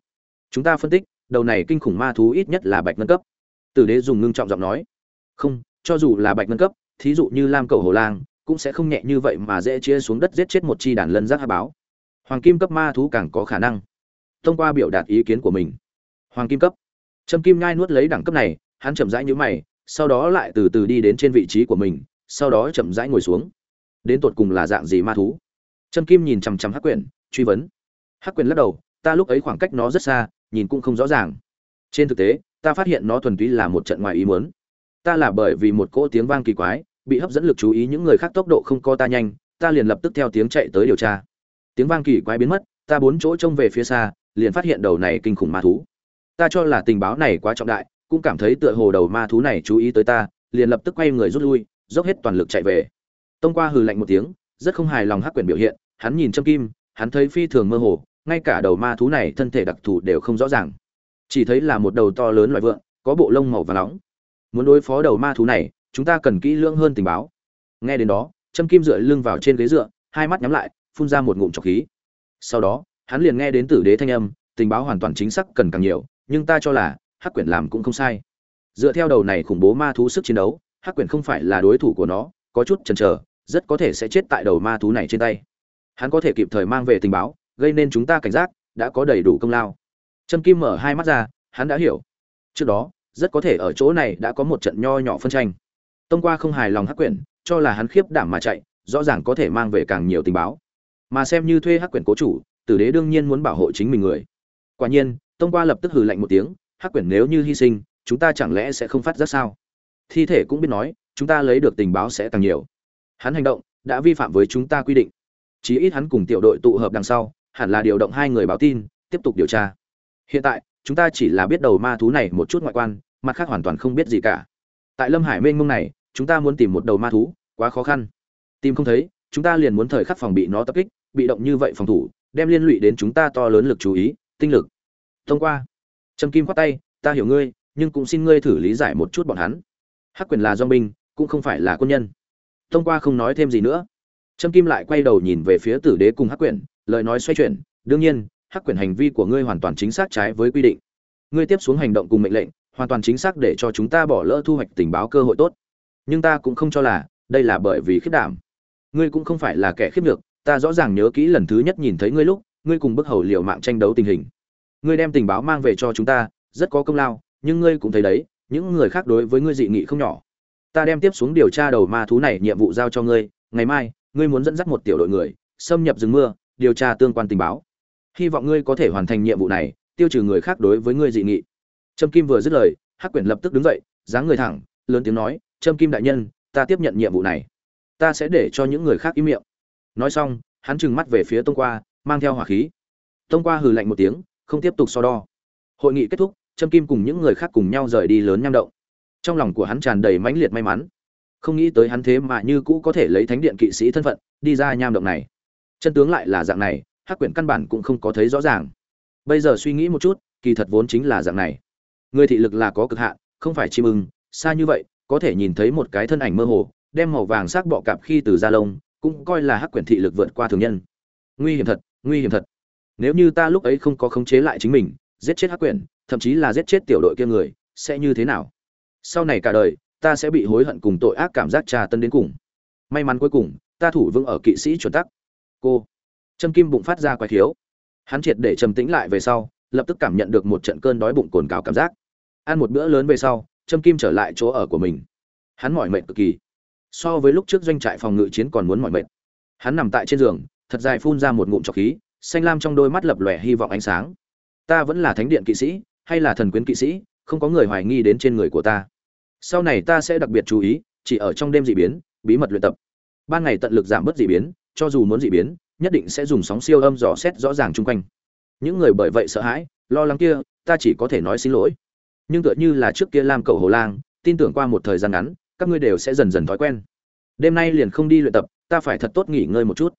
chúng ta phân tích, đầu này kinh khủng ma thú ít nhất là bạch ngân cấp. Tử đế dùng ngưng trọng giọng nói. Không, cho dù là bạch ngân cấp, thí dụ như lam cầu hồ lang cũng sẽ không nhẹ như vậy mà dễ chia xuống đất giết chết một chi đàn lân giác hạ báo. Hoàng kim cấp ma thú càng có khả năng. Thông qua biểu đạt ý kiến của mình. Hoàng kim cấp. Trâm kim nhai nuốt lấy đẳng cấp này, hắn chậm rãi nhũ mày, sau đó lại từ từ đi đến trên vị trí của mình, sau đó chậm rãi ngồi xuống. Đến tột cùng là dạng gì ma thú? Trâm kim nhìn chằm chằm hắc quyển, truy vấn. Hắc quyển lắc đầu, ta lúc ấy khoảng cách nó rất xa, nhìn cũng không rõ ràng. Trên thực tế, ta phát hiện nó thuần túy là một trận ngoài ý muốn. Ta là bởi vì một cỗ tiếng vang kỳ quái bị hấp dẫn lực chú ý những người khác tốc độ không có ta nhanh, ta liền lập tức theo tiếng chạy tới điều tra. Tiếng vang kỳ quái biến mất, ta bốn chỗ trông về phía xa, liền phát hiện đầu này kinh khủng ma thú. Ta cho là tình báo này quá trọng đại, cũng cảm thấy tựa hồ đầu ma thú này chú ý tới ta, liền lập tức quay người rút lui, dốc hết toàn lực chạy về. Tông qua hừ lạnh một tiếng, rất không hài lòng hắc quyển biểu hiện, hắn nhìn châm kim, hắn thấy phi thường mơ hồ, ngay cả đầu ma thú này thân thể đặc thù đều không rõ ràng. Chỉ thấy là một đầu to lớn loài vượn có bộ lông màu và nóng. Muốn đối phó đầu ma thú này chúng ta cần kỹ lưỡng hơn tình báo. Nghe đến đó, trâm kim dựa lưng vào trên ghế dựa, hai mắt nhắm lại, phun ra một ngụm trọc khí. Sau đó, hắn liền nghe đến tử đế thanh âm, tình báo hoàn toàn chính xác cần càng nhiều, nhưng ta cho là, hắc quyển làm cũng không sai. Dựa theo đầu này khủng bố ma thú sức chiến đấu, hắc quyển không phải là đối thủ của nó, có chút chần chờ, rất có thể sẽ chết tại đầu ma thú này trên tay. Hắn có thể kịp thời mang về tình báo, gây nên chúng ta cảnh giác, đã có đầy đủ công lao. Trâm kim mở hai mắt ra, hắn đã hiểu. Trước đó, rất có thể ở chỗ này đã có một trận nho nhỏ phân tranh tông qua không hài lòng hắc quyển, cho là hắn khiếp đảm mà chạy, rõ ràng có thể mang về càng nhiều tình báo. Mà xem như thuê hắc quyển cố chủ, tử đế đương nhiên muốn bảo hộ chính mình người. Quả nhiên, tông qua lập tức hừ lạnh một tiếng, hắc quyển nếu như hy sinh, chúng ta chẳng lẽ sẽ không phát giác sao? Thi thể cũng biết nói, chúng ta lấy được tình báo sẽ càng nhiều. Hắn hành động đã vi phạm với chúng ta quy định. Chí ít hắn cùng tiểu đội tụ hợp đằng sau, hẳn là điều động hai người báo tin, tiếp tục điều tra. Hiện tại, chúng ta chỉ là biết đầu ma thú này một chút ngoại quan, mặt khác hoàn toàn không biết gì cả. Tại lâm hải mênh mông này chúng ta muốn tìm một đầu ma thú, quá khó khăn. Tìm không thấy, chúng ta liền muốn thời khắc phòng bị nó tập kích, bị động như vậy phòng thủ, đem liên lụy đến chúng ta to lớn lực chú ý, tinh lực. Thông qua. Trâm kim khoát tay, ta hiểu ngươi, nhưng cũng xin ngươi thử lý giải một chút bọn hắn. Hắc quyền là do binh, cũng không phải là quân nhân. Thông qua không nói thêm gì nữa trâm kim lại quay đầu nhìn về phía tử đế cùng hắc quyền, lời nói xoay chuyển, đương nhiên, hắc quyền hành vi của ngươi hoàn toàn chính xác trái với quy định. Ngươi tiếp xuống hành động cùng mệnh lệnh, hoàn toàn chính xác để cho chúng ta bỏ lỡ thu hoạch tình báo cơ hội tốt nhưng ta cũng không cho là đây là bởi vì khiết đảm. Ngươi cũng không phải là kẻ khiếp nhược, ta rõ ràng nhớ kỹ lần thứ nhất nhìn thấy ngươi lúc, ngươi cùng bức hầu liều mạng tranh đấu tình hình. Ngươi đem tình báo mang về cho chúng ta, rất có công lao, nhưng ngươi cũng thấy đấy, những người khác đối với ngươi dị nghị không nhỏ. Ta đem tiếp xuống điều tra đầu ma thú này nhiệm vụ giao cho ngươi, ngày mai, ngươi muốn dẫn dắt một tiểu đội người, xâm nhập rừng mưa, điều tra tương quan tình báo. Hy vọng ngươi có thể hoàn thành nhiệm vụ này, tiêu trừ người khác đối với ngươi dị nghị. Trâm kim vừa dứt lời, hắc quyển lập tức đứng dậy, dáng người thẳng, lớn tiếng nói trâm kim đại nhân, ta tiếp nhận nhiệm vụ này. Ta sẽ để cho những người khác im miệng. Nói xong, hắn trừng mắt về phía tông qua, mang theo hỏa khí. Tông qua hừ lạnh một tiếng, không tiếp tục so đo. Hội nghị kết thúc trâm kim cùng những người khác cùng nhau rời đi lớn nham động. Trong lòng của hắn tràn đầy mãnh liệt may mắn. Không nghĩ tới hắn thế mà như cũ có thể lấy thánh điện kỵ sĩ thân phận, đi ra nham động này. Chân tướng lại là dạng này, hắc quyển căn bản cũng không có thấy rõ ràng. Bây giờ suy nghĩ một chút, kỳ thật vốn chính là dạng này. Người thị lực là có cực hạn, không phải chim ưng, xa như vậy có thể nhìn thấy một cái thân ảnh mơ hồ, đem màu vàng sắc bọ cạp khi từ da lông, cũng coi là hắc quyển thị lực vượt qua thường nhân. Nguy hiểm thật, nguy hiểm thật. Nếu như ta lúc ấy không có khống chế lại chính mình, giết chết hắc quyển, thậm chí là giết chết tiểu đội kia người, sẽ như thế nào? Sau này cả đời, ta sẽ bị hối hận cùng tội ác cảm giác trà tân đến cùng. May mắn cuối cùng, ta thủ vững ở kỵ sĩ chuẩn tắc. Cô. Trâm kim bụng phát ra quái thiếu hắn triệt để trầm tĩnh lại về sau, lập tức cảm nhận được một trận cơn đói bụng cồn cào cảm giác. Ăn một bữa lớn về sau trâm kim trở lại chỗ ở của mình. Hắn mỏi mệt cực kỳ. So với lúc trước doanh trại phòng ngự chiến còn muốn mỏi mệt. Hắn nằm tại trên giường, thật dài phun ra một ngụm trọc khí, xanh lam trong đôi mắt lập lòe hy vọng ánh sáng. Ta vẫn là thánh điện kỵ sĩ, hay là thần quyến kỵ sĩ, không có người hoài nghi đến trên người của ta. Sau này ta sẽ đặc biệt chú ý, chỉ ở trong đêm dị biến, bí mật luyện tập. Ban ngày tận lực giảm bớt dị biến, cho dù muốn dị biến, nhất định sẽ dùng sóng siêu âm dò xét rõ ràng chung quanh. Những người bởi vậy sợ hãi, lo lắng kia, ta chỉ có thể nói xin lỗi nhưng tựa như là trước kia lam cầu hồ lang, tin tưởng qua một thời gian ngắn, các ngươi đều sẽ dần dần thói quen. Đêm nay liền không đi luyện tập, ta phải thật tốt nghỉ ngơi một chút.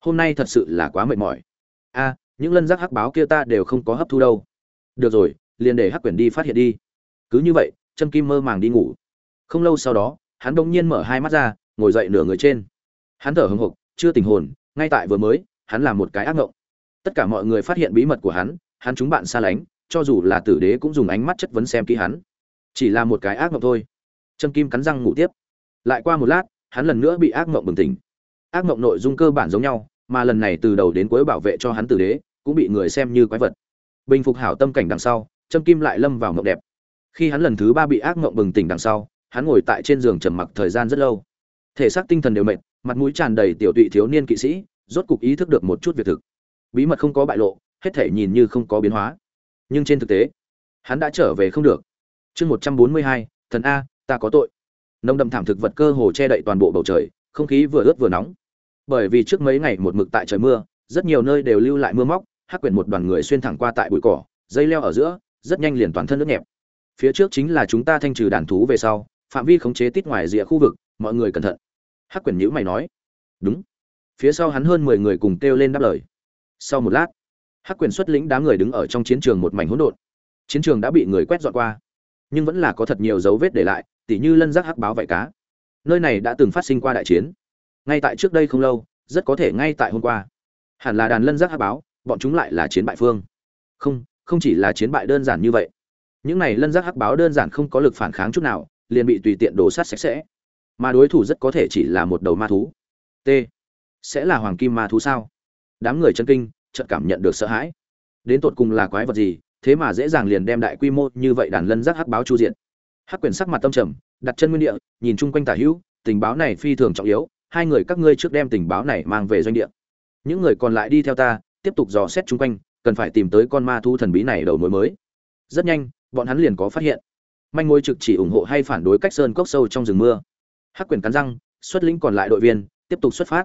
Hôm nay thật sự là quá mệt mỏi. A, những lân giác hắc báo kia ta đều không có hấp thu đâu. Được rồi, liền để hắc quyển đi phát hiện đi. Cứ như vậy, trâm kim mơ màng đi ngủ. Không lâu sau đó, hắn đ ỗ n g nhiên mở hai mắt ra, ngồi dậy nửa người trên. Hắn thở hưng hục chưa tình hồn, ngay tại vừa mới, hắn làm một cái ác ngộng. Tất cả mọi người phát hiện bí mật của hắn hắn chúng bạn xa lánh cho dù là tử đế cũng dùng ánh mắt chất vấn xem kỹ hắn. Chỉ là một cái ác mộng thôi. Trâm kim cắn răng ngủ tiếp. Lại qua một lát, hắn lần nữa bị ác mộng bừng tỉnh. Ác mộng nội dung cơ bản giống nhau, mà lần này từ đầu đến cuối bảo vệ cho hắn tử đế, cũng bị người xem như quái vật. Bình phục hảo tâm cảnh đằng sau, trâm kim lại lâm vào mộng đẹp. Khi hắn lần thứ ba bị ác mộng bừng tỉnh đằng sau, hắn ngồi tại trên giường trầm mặc thời gian rất lâu. Thể xác tinh thần đều mệt, mặt mũi tràn đầy tiểu tụy thiếu niên kỵ sĩ, rốt cục ý thức được một chút việc thực. Bí mật không có bại lộ, hết thể nhìn như không có biến hóa nhưng trên thực tế, hắn đã trở về không được. Chương một trăm bốn mươi hai, thần a, ta có tội. Nông đậm thảm thực vật cơ hồ che đậy toàn bộ bầu trời, không khí vừa ướt vừa nóng. Bởi vì trước mấy ngày một mực tại trời mưa, rất nhiều nơi đều lưu lại mưa móc, hắc quyển một đoàn người xuyên thẳng qua tại bụi cỏ, dây leo ở giữa, rất nhanh liền toàn thân nước nhẹp. Phía trước chính là chúng ta thanh trừ đàn thú về sau, phạm vi khống chế tít ngoài rìa khu vực, mọi người cẩn thận. Hắc quyển nhữ mày nói, đúng. Phía sau hắn hơn mười người cùng kêu lên đáp lời. Sau một lát hắc Quyền xuất lĩnh đám người đứng ở trong chiến trường một mảnh hỗn độn. Chiến trường đã bị người quét dọn qua, nhưng vẫn là có thật nhiều dấu vết để lại, tỉ như lân giác hắc báo vảy cá. Nơi này đã từng phát sinh qua đại chiến. Ngay tại trước đây không lâu, rất có thể ngay tại hôm qua. Hẳn là đàn lân giác hắc báo, bọn chúng lại là chiến bại phương. Không không chỉ là chiến bại đơn giản như vậy. Những này lân giác hắc báo đơn giản không có lực phản kháng chút nào, liền bị tùy tiện đổ sát sạch sẽ. Mà đối thủ rất có thể chỉ là một đầu ma thú. T. Sẽ là hoàng kim ma thú sao? Đám người chân kinh chợt cảm nhận được sợ hãi. Đến tột cùng là quái vật gì, thế mà dễ dàng liền đem đại quy mô như vậy đàn lân giác hắc báo chu diện. Hắc quyển sắc mặt tâm trầm, đặt chân nguyên địa, nhìn chung quanh tả hữu, tình báo này phi thường trọng yếu, hai người các ngươi trước đem tình báo này mang về doanh địa. Những người còn lại đi theo ta, tiếp tục dò xét chung quanh, cần phải tìm tới con ma thu thần bí này đầu mối mới. Rất nhanh, bọn hắn liền có phát hiện. Manh mối trực chỉ ủng hộ hay phản đối cách sơn cốc sâu trong rừng mưa. Hắc quyền cắn răng, xuất lĩnh còn lại đội viên, tiếp tục xuất phát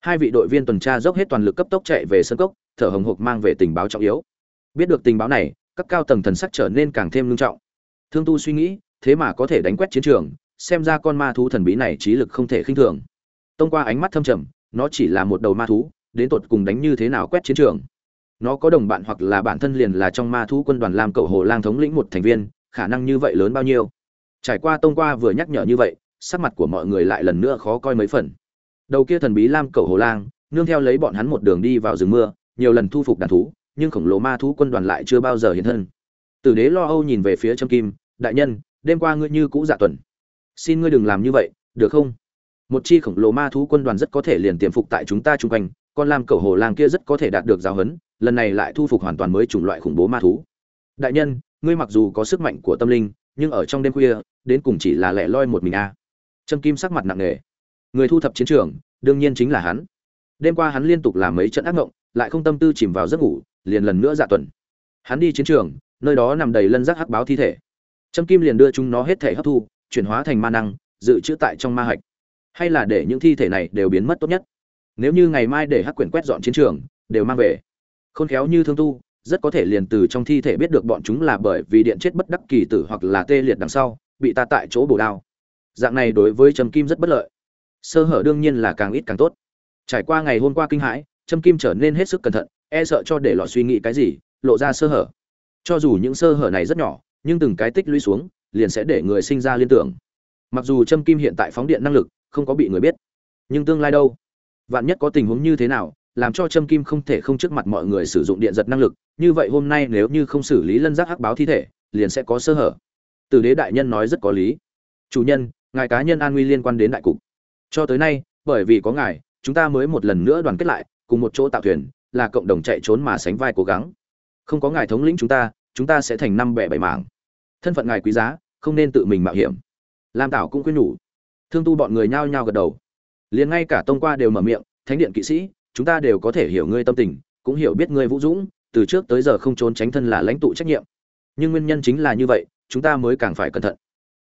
hai vị đội viên tuần tra dốc hết toàn lực cấp tốc chạy về sân cốc, thở hồng hộc mang về tình báo trọng yếu. Biết được tình báo này, các cao tầng thần sắc trở nên càng thêm nghiêm trọng. Thương tu suy nghĩ, thế mà có thể đánh quét chiến trường, xem ra con ma thú thần bí này trí lực không thể khinh thường. Tông qua ánh mắt thâm trầm, nó chỉ là một đầu ma thú, đến tột cùng đánh như thế nào quét chiến trường? Nó có đồng bạn hoặc là bản thân liền là trong ma thú quân đoàn làm cậu hồ lang thống lĩnh một thành viên, khả năng như vậy lớn bao nhiêu? Trải qua tông qua vừa nhắc nhở như vậy, sắc mặt của mọi người lại lần nữa khó coi mấy phần đầu kia thần bí lam cầu hồ lang, nương theo lấy bọn hắn một đường đi vào rừng mưa, nhiều lần thu phục đàn thú, nhưng khổng lồ ma thú quân đoàn lại chưa bao giờ hiện thân. Tử đế lo âu nhìn về phía trâm kim, đại nhân, đêm qua ngươi như cũ dạ tuần. Xin ngươi đừng làm như vậy, được không? Một chi khổng lồ ma thú quân đoàn rất có thể liền tiềm phục tại chúng ta chung quanh, con lam cẩu hồ lang kia rất có thể đạt được giáo huấn, lần này lại thu phục hoàn toàn mới chủng loại khủng bố ma thú. Đại nhân, ngươi mặc dù có sức mạnh của tâm linh, nhưng ở trong đêm khuya, đến cùng chỉ là lẻ loi một mình a. À. trâm kim sắc mặt nặng nề người thu thập chiến trường đương nhiên chính là hắn. Đêm qua hắn liên tục làm mấy trận ác ngộng, lại không tâm tư chìm vào giấc ngủ liền lần nữa dạ tuần. Hắn đi chiến trường nơi đó nằm đầy lân rác, hắc báo thi thể. Trâm kim liền đưa chúng nó hết thể hấp thu chuyển hóa thành ma năng dự trữ tại trong ma hạch. Hay là để những thi thể này đều biến mất tốt nhất. Nếu như ngày mai để hắc quyển quét dọn chiến trường đều mang về. Khôn khéo như thương tu rất có thể liền từ trong thi thể biết được bọn chúng là bởi vì điện chết bất đắc kỳ tử hoặc là tê liệt đằng sau bị ta tại chỗ bổ đao. Dạng này đối với trầm kim rất bất lợi sơ hở đương nhiên là càng ít càng tốt. Trải qua ngày hôm qua kinh hãi, trâm kim trở nên hết sức cẩn thận e sợ cho để lọt suy nghĩ cái gì, lộ ra sơ hở. Cho dù những sơ hở này rất nhỏ, nhưng từng cái tích lũy xuống, liền sẽ để người sinh ra liên tưởng. Mặc dù trâm kim hiện tại phóng điện năng lực, không có bị người biết, nhưng tương lai đâu? Vạn nhất có tình huống như thế nào, làm cho trâm kim không thể không trước mặt mọi người sử dụng điện giật năng lực, như vậy hôm nay nếu như không xử lý lân giác hắc báo thi thể, liền sẽ có sơ hở. Từ đế đại nhân nói rất có lý. Chủ nhân, ngài cá nhân an nguy liên quan đến đại cục cho tới nay, bởi vì có ngài, chúng ta mới một lần nữa đoàn kết lại, cùng một chỗ tạo thuyền, là cộng đồng chạy trốn mà sánh vai cố gắng. Không có ngài thống lĩnh chúng ta chúng ta sẽ thành năm bẻ bảy mảng. Thân phận ngài quý giá, không nên tự mình mạo hiểm. Lam tảo cũng khuyên nhủ. Thương tu bọn người nhao nhao gật đầu. Liền ngay cả tông qua đều mở miệng, thánh điện kỵ sĩ, chúng ta đều có thể hiểu ngươi tâm tình, cũng hiểu biết ngươi vũ dũng, từ trước tới giờ không trốn tránh thân là lãnh tụ trách nhiệm. Nhưng nguyên nhân chính là như vậy, chúng ta mới càng phải cẩn thận.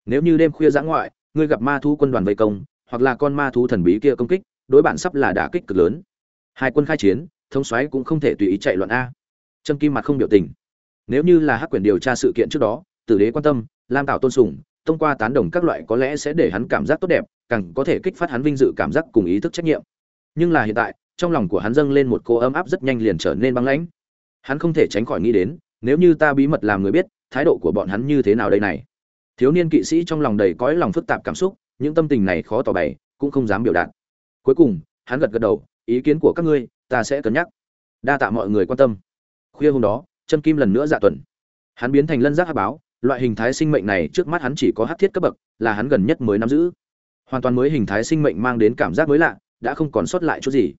Nếu như đêm khuya giã ngoại, ngươi gặp ma thu quân đoàn vây công hoặc là con ma thú thần bí kia công kích, đối bản sắp là đả kích cực lớn. Hai quân khai chiến thông soái cũng không thể tùy ý chạy loạn a. Trâm kim mặt không biểu tình. Nếu như là hắc quyền điều tra sự kiện trước đó, tử đế quan tâm, lam tạo tôn sùng, thông qua tán đồng các loại có lẽ sẽ để hắn cảm giác tốt đẹp, càng có thể kích phát hắn vinh dự cảm giác cùng ý thức trách nhiệm. Nhưng là hiện tại, trong lòng của hắn dâng lên một cô ấm áp rất nhanh liền trở nên băng lãnh. Hắn không thể tránh khỏi nghĩ đến, nếu như ta bí mật làm người biết, thái độ của bọn hắn như thế nào đây này? Thiếu niên kỵ sĩ trong lòng đầy cõi lòng phức tạp cảm xúc những tâm tình này khó tỏ bày, cũng không dám biểu đạt. Cuối cùng, hắn gật gật đầu, ý kiến của các ngươi, ta sẽ cân nhắc. Đa tạ mọi người quan tâm. Khuya hôm đó, chân kim lần nữa dạ tuần. Hắn biến thành lân giác hát báo, loại hình thái sinh mệnh này trước mắt hắn chỉ có hát thiết cấp bậc, là hắn gần nhất mới nắm giữ. Hoàn toàn mới hình thái sinh mệnh mang đến cảm giác mới lạ, đã không còn sót lại chút gì.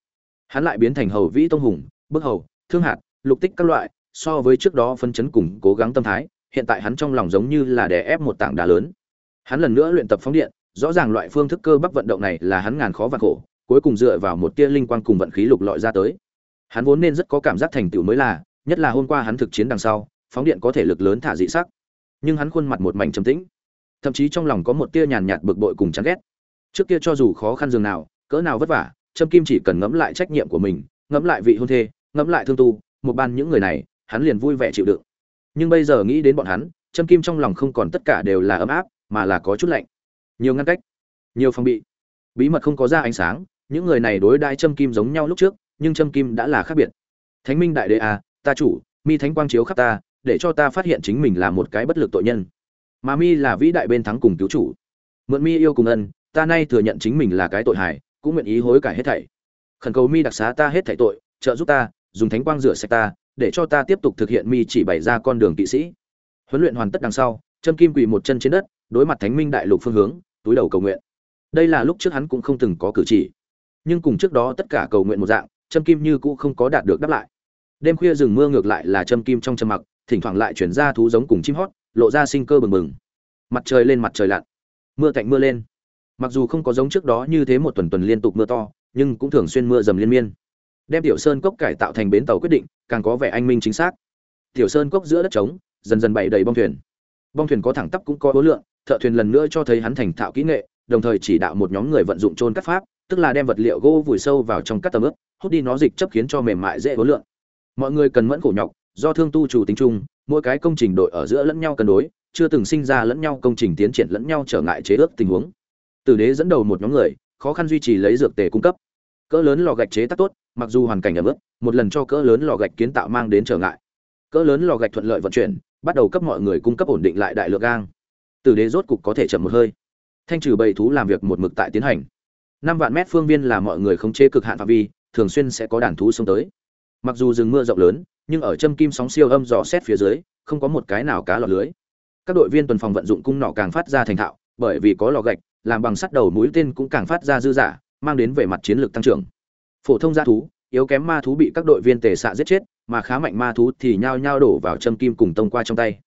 Hắn lại biến thành hầu vĩ tông hùng, bức hầu, thương hạt, lục tích các loại, so với trước đó phân chấn cùng cố gắng tâm thái, hiện tại hắn trong lòng giống như là đè ép một tảng đá lớn. Hắn lần nữa luyện tập phóng điện rõ ràng loại phương thức cơ bắp vận động này là hắn ngàn khó và khổ, cuối cùng dựa vào một tia linh quang cùng vận khí lục lọi ra tới. Hắn vốn nên rất có cảm giác thành tựu mới là, nhất là hôm qua hắn thực chiến đằng sau, phóng điện có thể lực lớn thả dị sắc. Nhưng hắn khuôn mặt một mảnh trầm tĩnh, thậm chí trong lòng có một tia nhàn nhạt bực bội cùng chán ghét. Trước kia cho dù khó khăn dường nào, cỡ nào vất vả, trâm kim chỉ cần ngẫm lại trách nhiệm của mình, ngẫm lại vị hôn thê, ngẫm lại thương tu, một ban những người này, hắn liền vui vẻ chịu đựng. Nhưng bây giờ nghĩ đến bọn hắn, trâm kim trong lòng không còn tất cả đều là ấm áp, mà là có chút lạnh nhiều ngăn cách, nhiều phòng bị. Bí mật không có ra ánh sáng, những người này đối đãi trâm kim giống nhau lúc trước, nhưng trâm kim đã là khác biệt. Thánh minh đại đế à ta chủ, mi thánh quang chiếu khắp ta, để cho ta phát hiện chính mình là một cái bất lực tội nhân. Mà mi là vĩ đại bên thắng cùng cứu chủ. Mượn mi yêu cùng ân, ta nay thừa nhận chính mình là cái tội hài cũng nguyện ý hối cải hết thảy. Khẩn cầu mi đặc xá ta hết thảy tội, trợ giúp ta, dùng thánh quang rửa sạch ta, để cho ta tiếp tục thực hiện mi chỉ bày ra con đường kỵ sĩ. Huấn luyện hoàn tất đằng sau, trâm kim quỳ một chân trên đất đối mặt thánh minh đại lục phương hướng, túi đầu cầu nguyện. Đây là lúc trước hắn cũng không từng có cử chỉ. Nhưng cùng trước đó tất cả cầu nguyện một dạng trâm kim như cũ không có đạt được đáp lại. Đêm khuya rừng mưa ngược lại là trâm kim trong trầm mặc, thỉnh thoảng lại chuyển ra thú giống cùng chim hót, lộ ra sinh cơ bừng bừng. Mặt trời lên mặt trời lặn, mưa cạnh mưa lên. Mặc dù không có giống trước đó như thế một tuần tuần liên tục mưa to, nhưng cũng thường xuyên mưa dầm liên miên. Đem tiểu sơn cốc cải tạo thành bến tàu quyết định, càng có vẻ anh minh chính xác. Tiểu sơn cốc giữa đất trống, dần dần bày đầy bong thuyền bong thuyền có thẳng tắp cũng có hối lượng, thợ thuyền lần nữa cho thấy hắn thành thạo kỹ nghệ, đồng thời chỉ đạo một nhóm người vận dụng trôn cắt pháp, tức là đem vật liệu gỗ vùi sâu vào trong các tầm ướp, hút đi nó dịch chấp khiến cho mềm mại dễ hối lượng. Mọi người cần mẫn khổ nhọc, do thương tu chủ tính chung, mỗi cái công trình đội ở giữa lẫn nhau cân đối, chưa từng sinh ra lẫn nhau công trình tiến triển lẫn nhau trở ngại chế ước tình huống. Tử đế dẫn đầu một nhóm người, khó khăn duy trì lấy dược tề cung cấp. Cỡ lớn lò gạch chế tác tốt, mặc dù hoàn cảnh ẩm ướt, một lần cho cỡ lớn lò gạch kiến tạo mang đến trở ngại. Cỡ lớn lò gạch thuận lợi vận chuyển bắt đầu cấp mọi người cung cấp ổn định lại đại lượng gang. Tử đế rốt cục có thể chậm một hơi. Thanh trừ bầy thú làm việc một mực tại tiến hành. Năm vạn mét phương viên là mọi người không chế cực hạn phạm vi, thường xuyên sẽ có đàn thú xông tới. Mặc dù rừng mưa rộng lớn, nhưng ở châm kim sóng siêu âm dò xét phía dưới, không có một cái nào cá lọt lưới. Các đội viên tuần phòng vận dụng cung nỏ càng phát ra thành thạo, bởi vì có lò gạch, làm bằng sắt đầu mũi tên cũng càng phát ra dư giả mang đến về mặt chiến lược tăng trưởng. Phổ thông gia thú yếu kém ma thú bị các đội viên tề xạ giết chết, mà khá mạnh ma thú thì nhao nhao đổ vào châm kim cùng tông qua trong tay.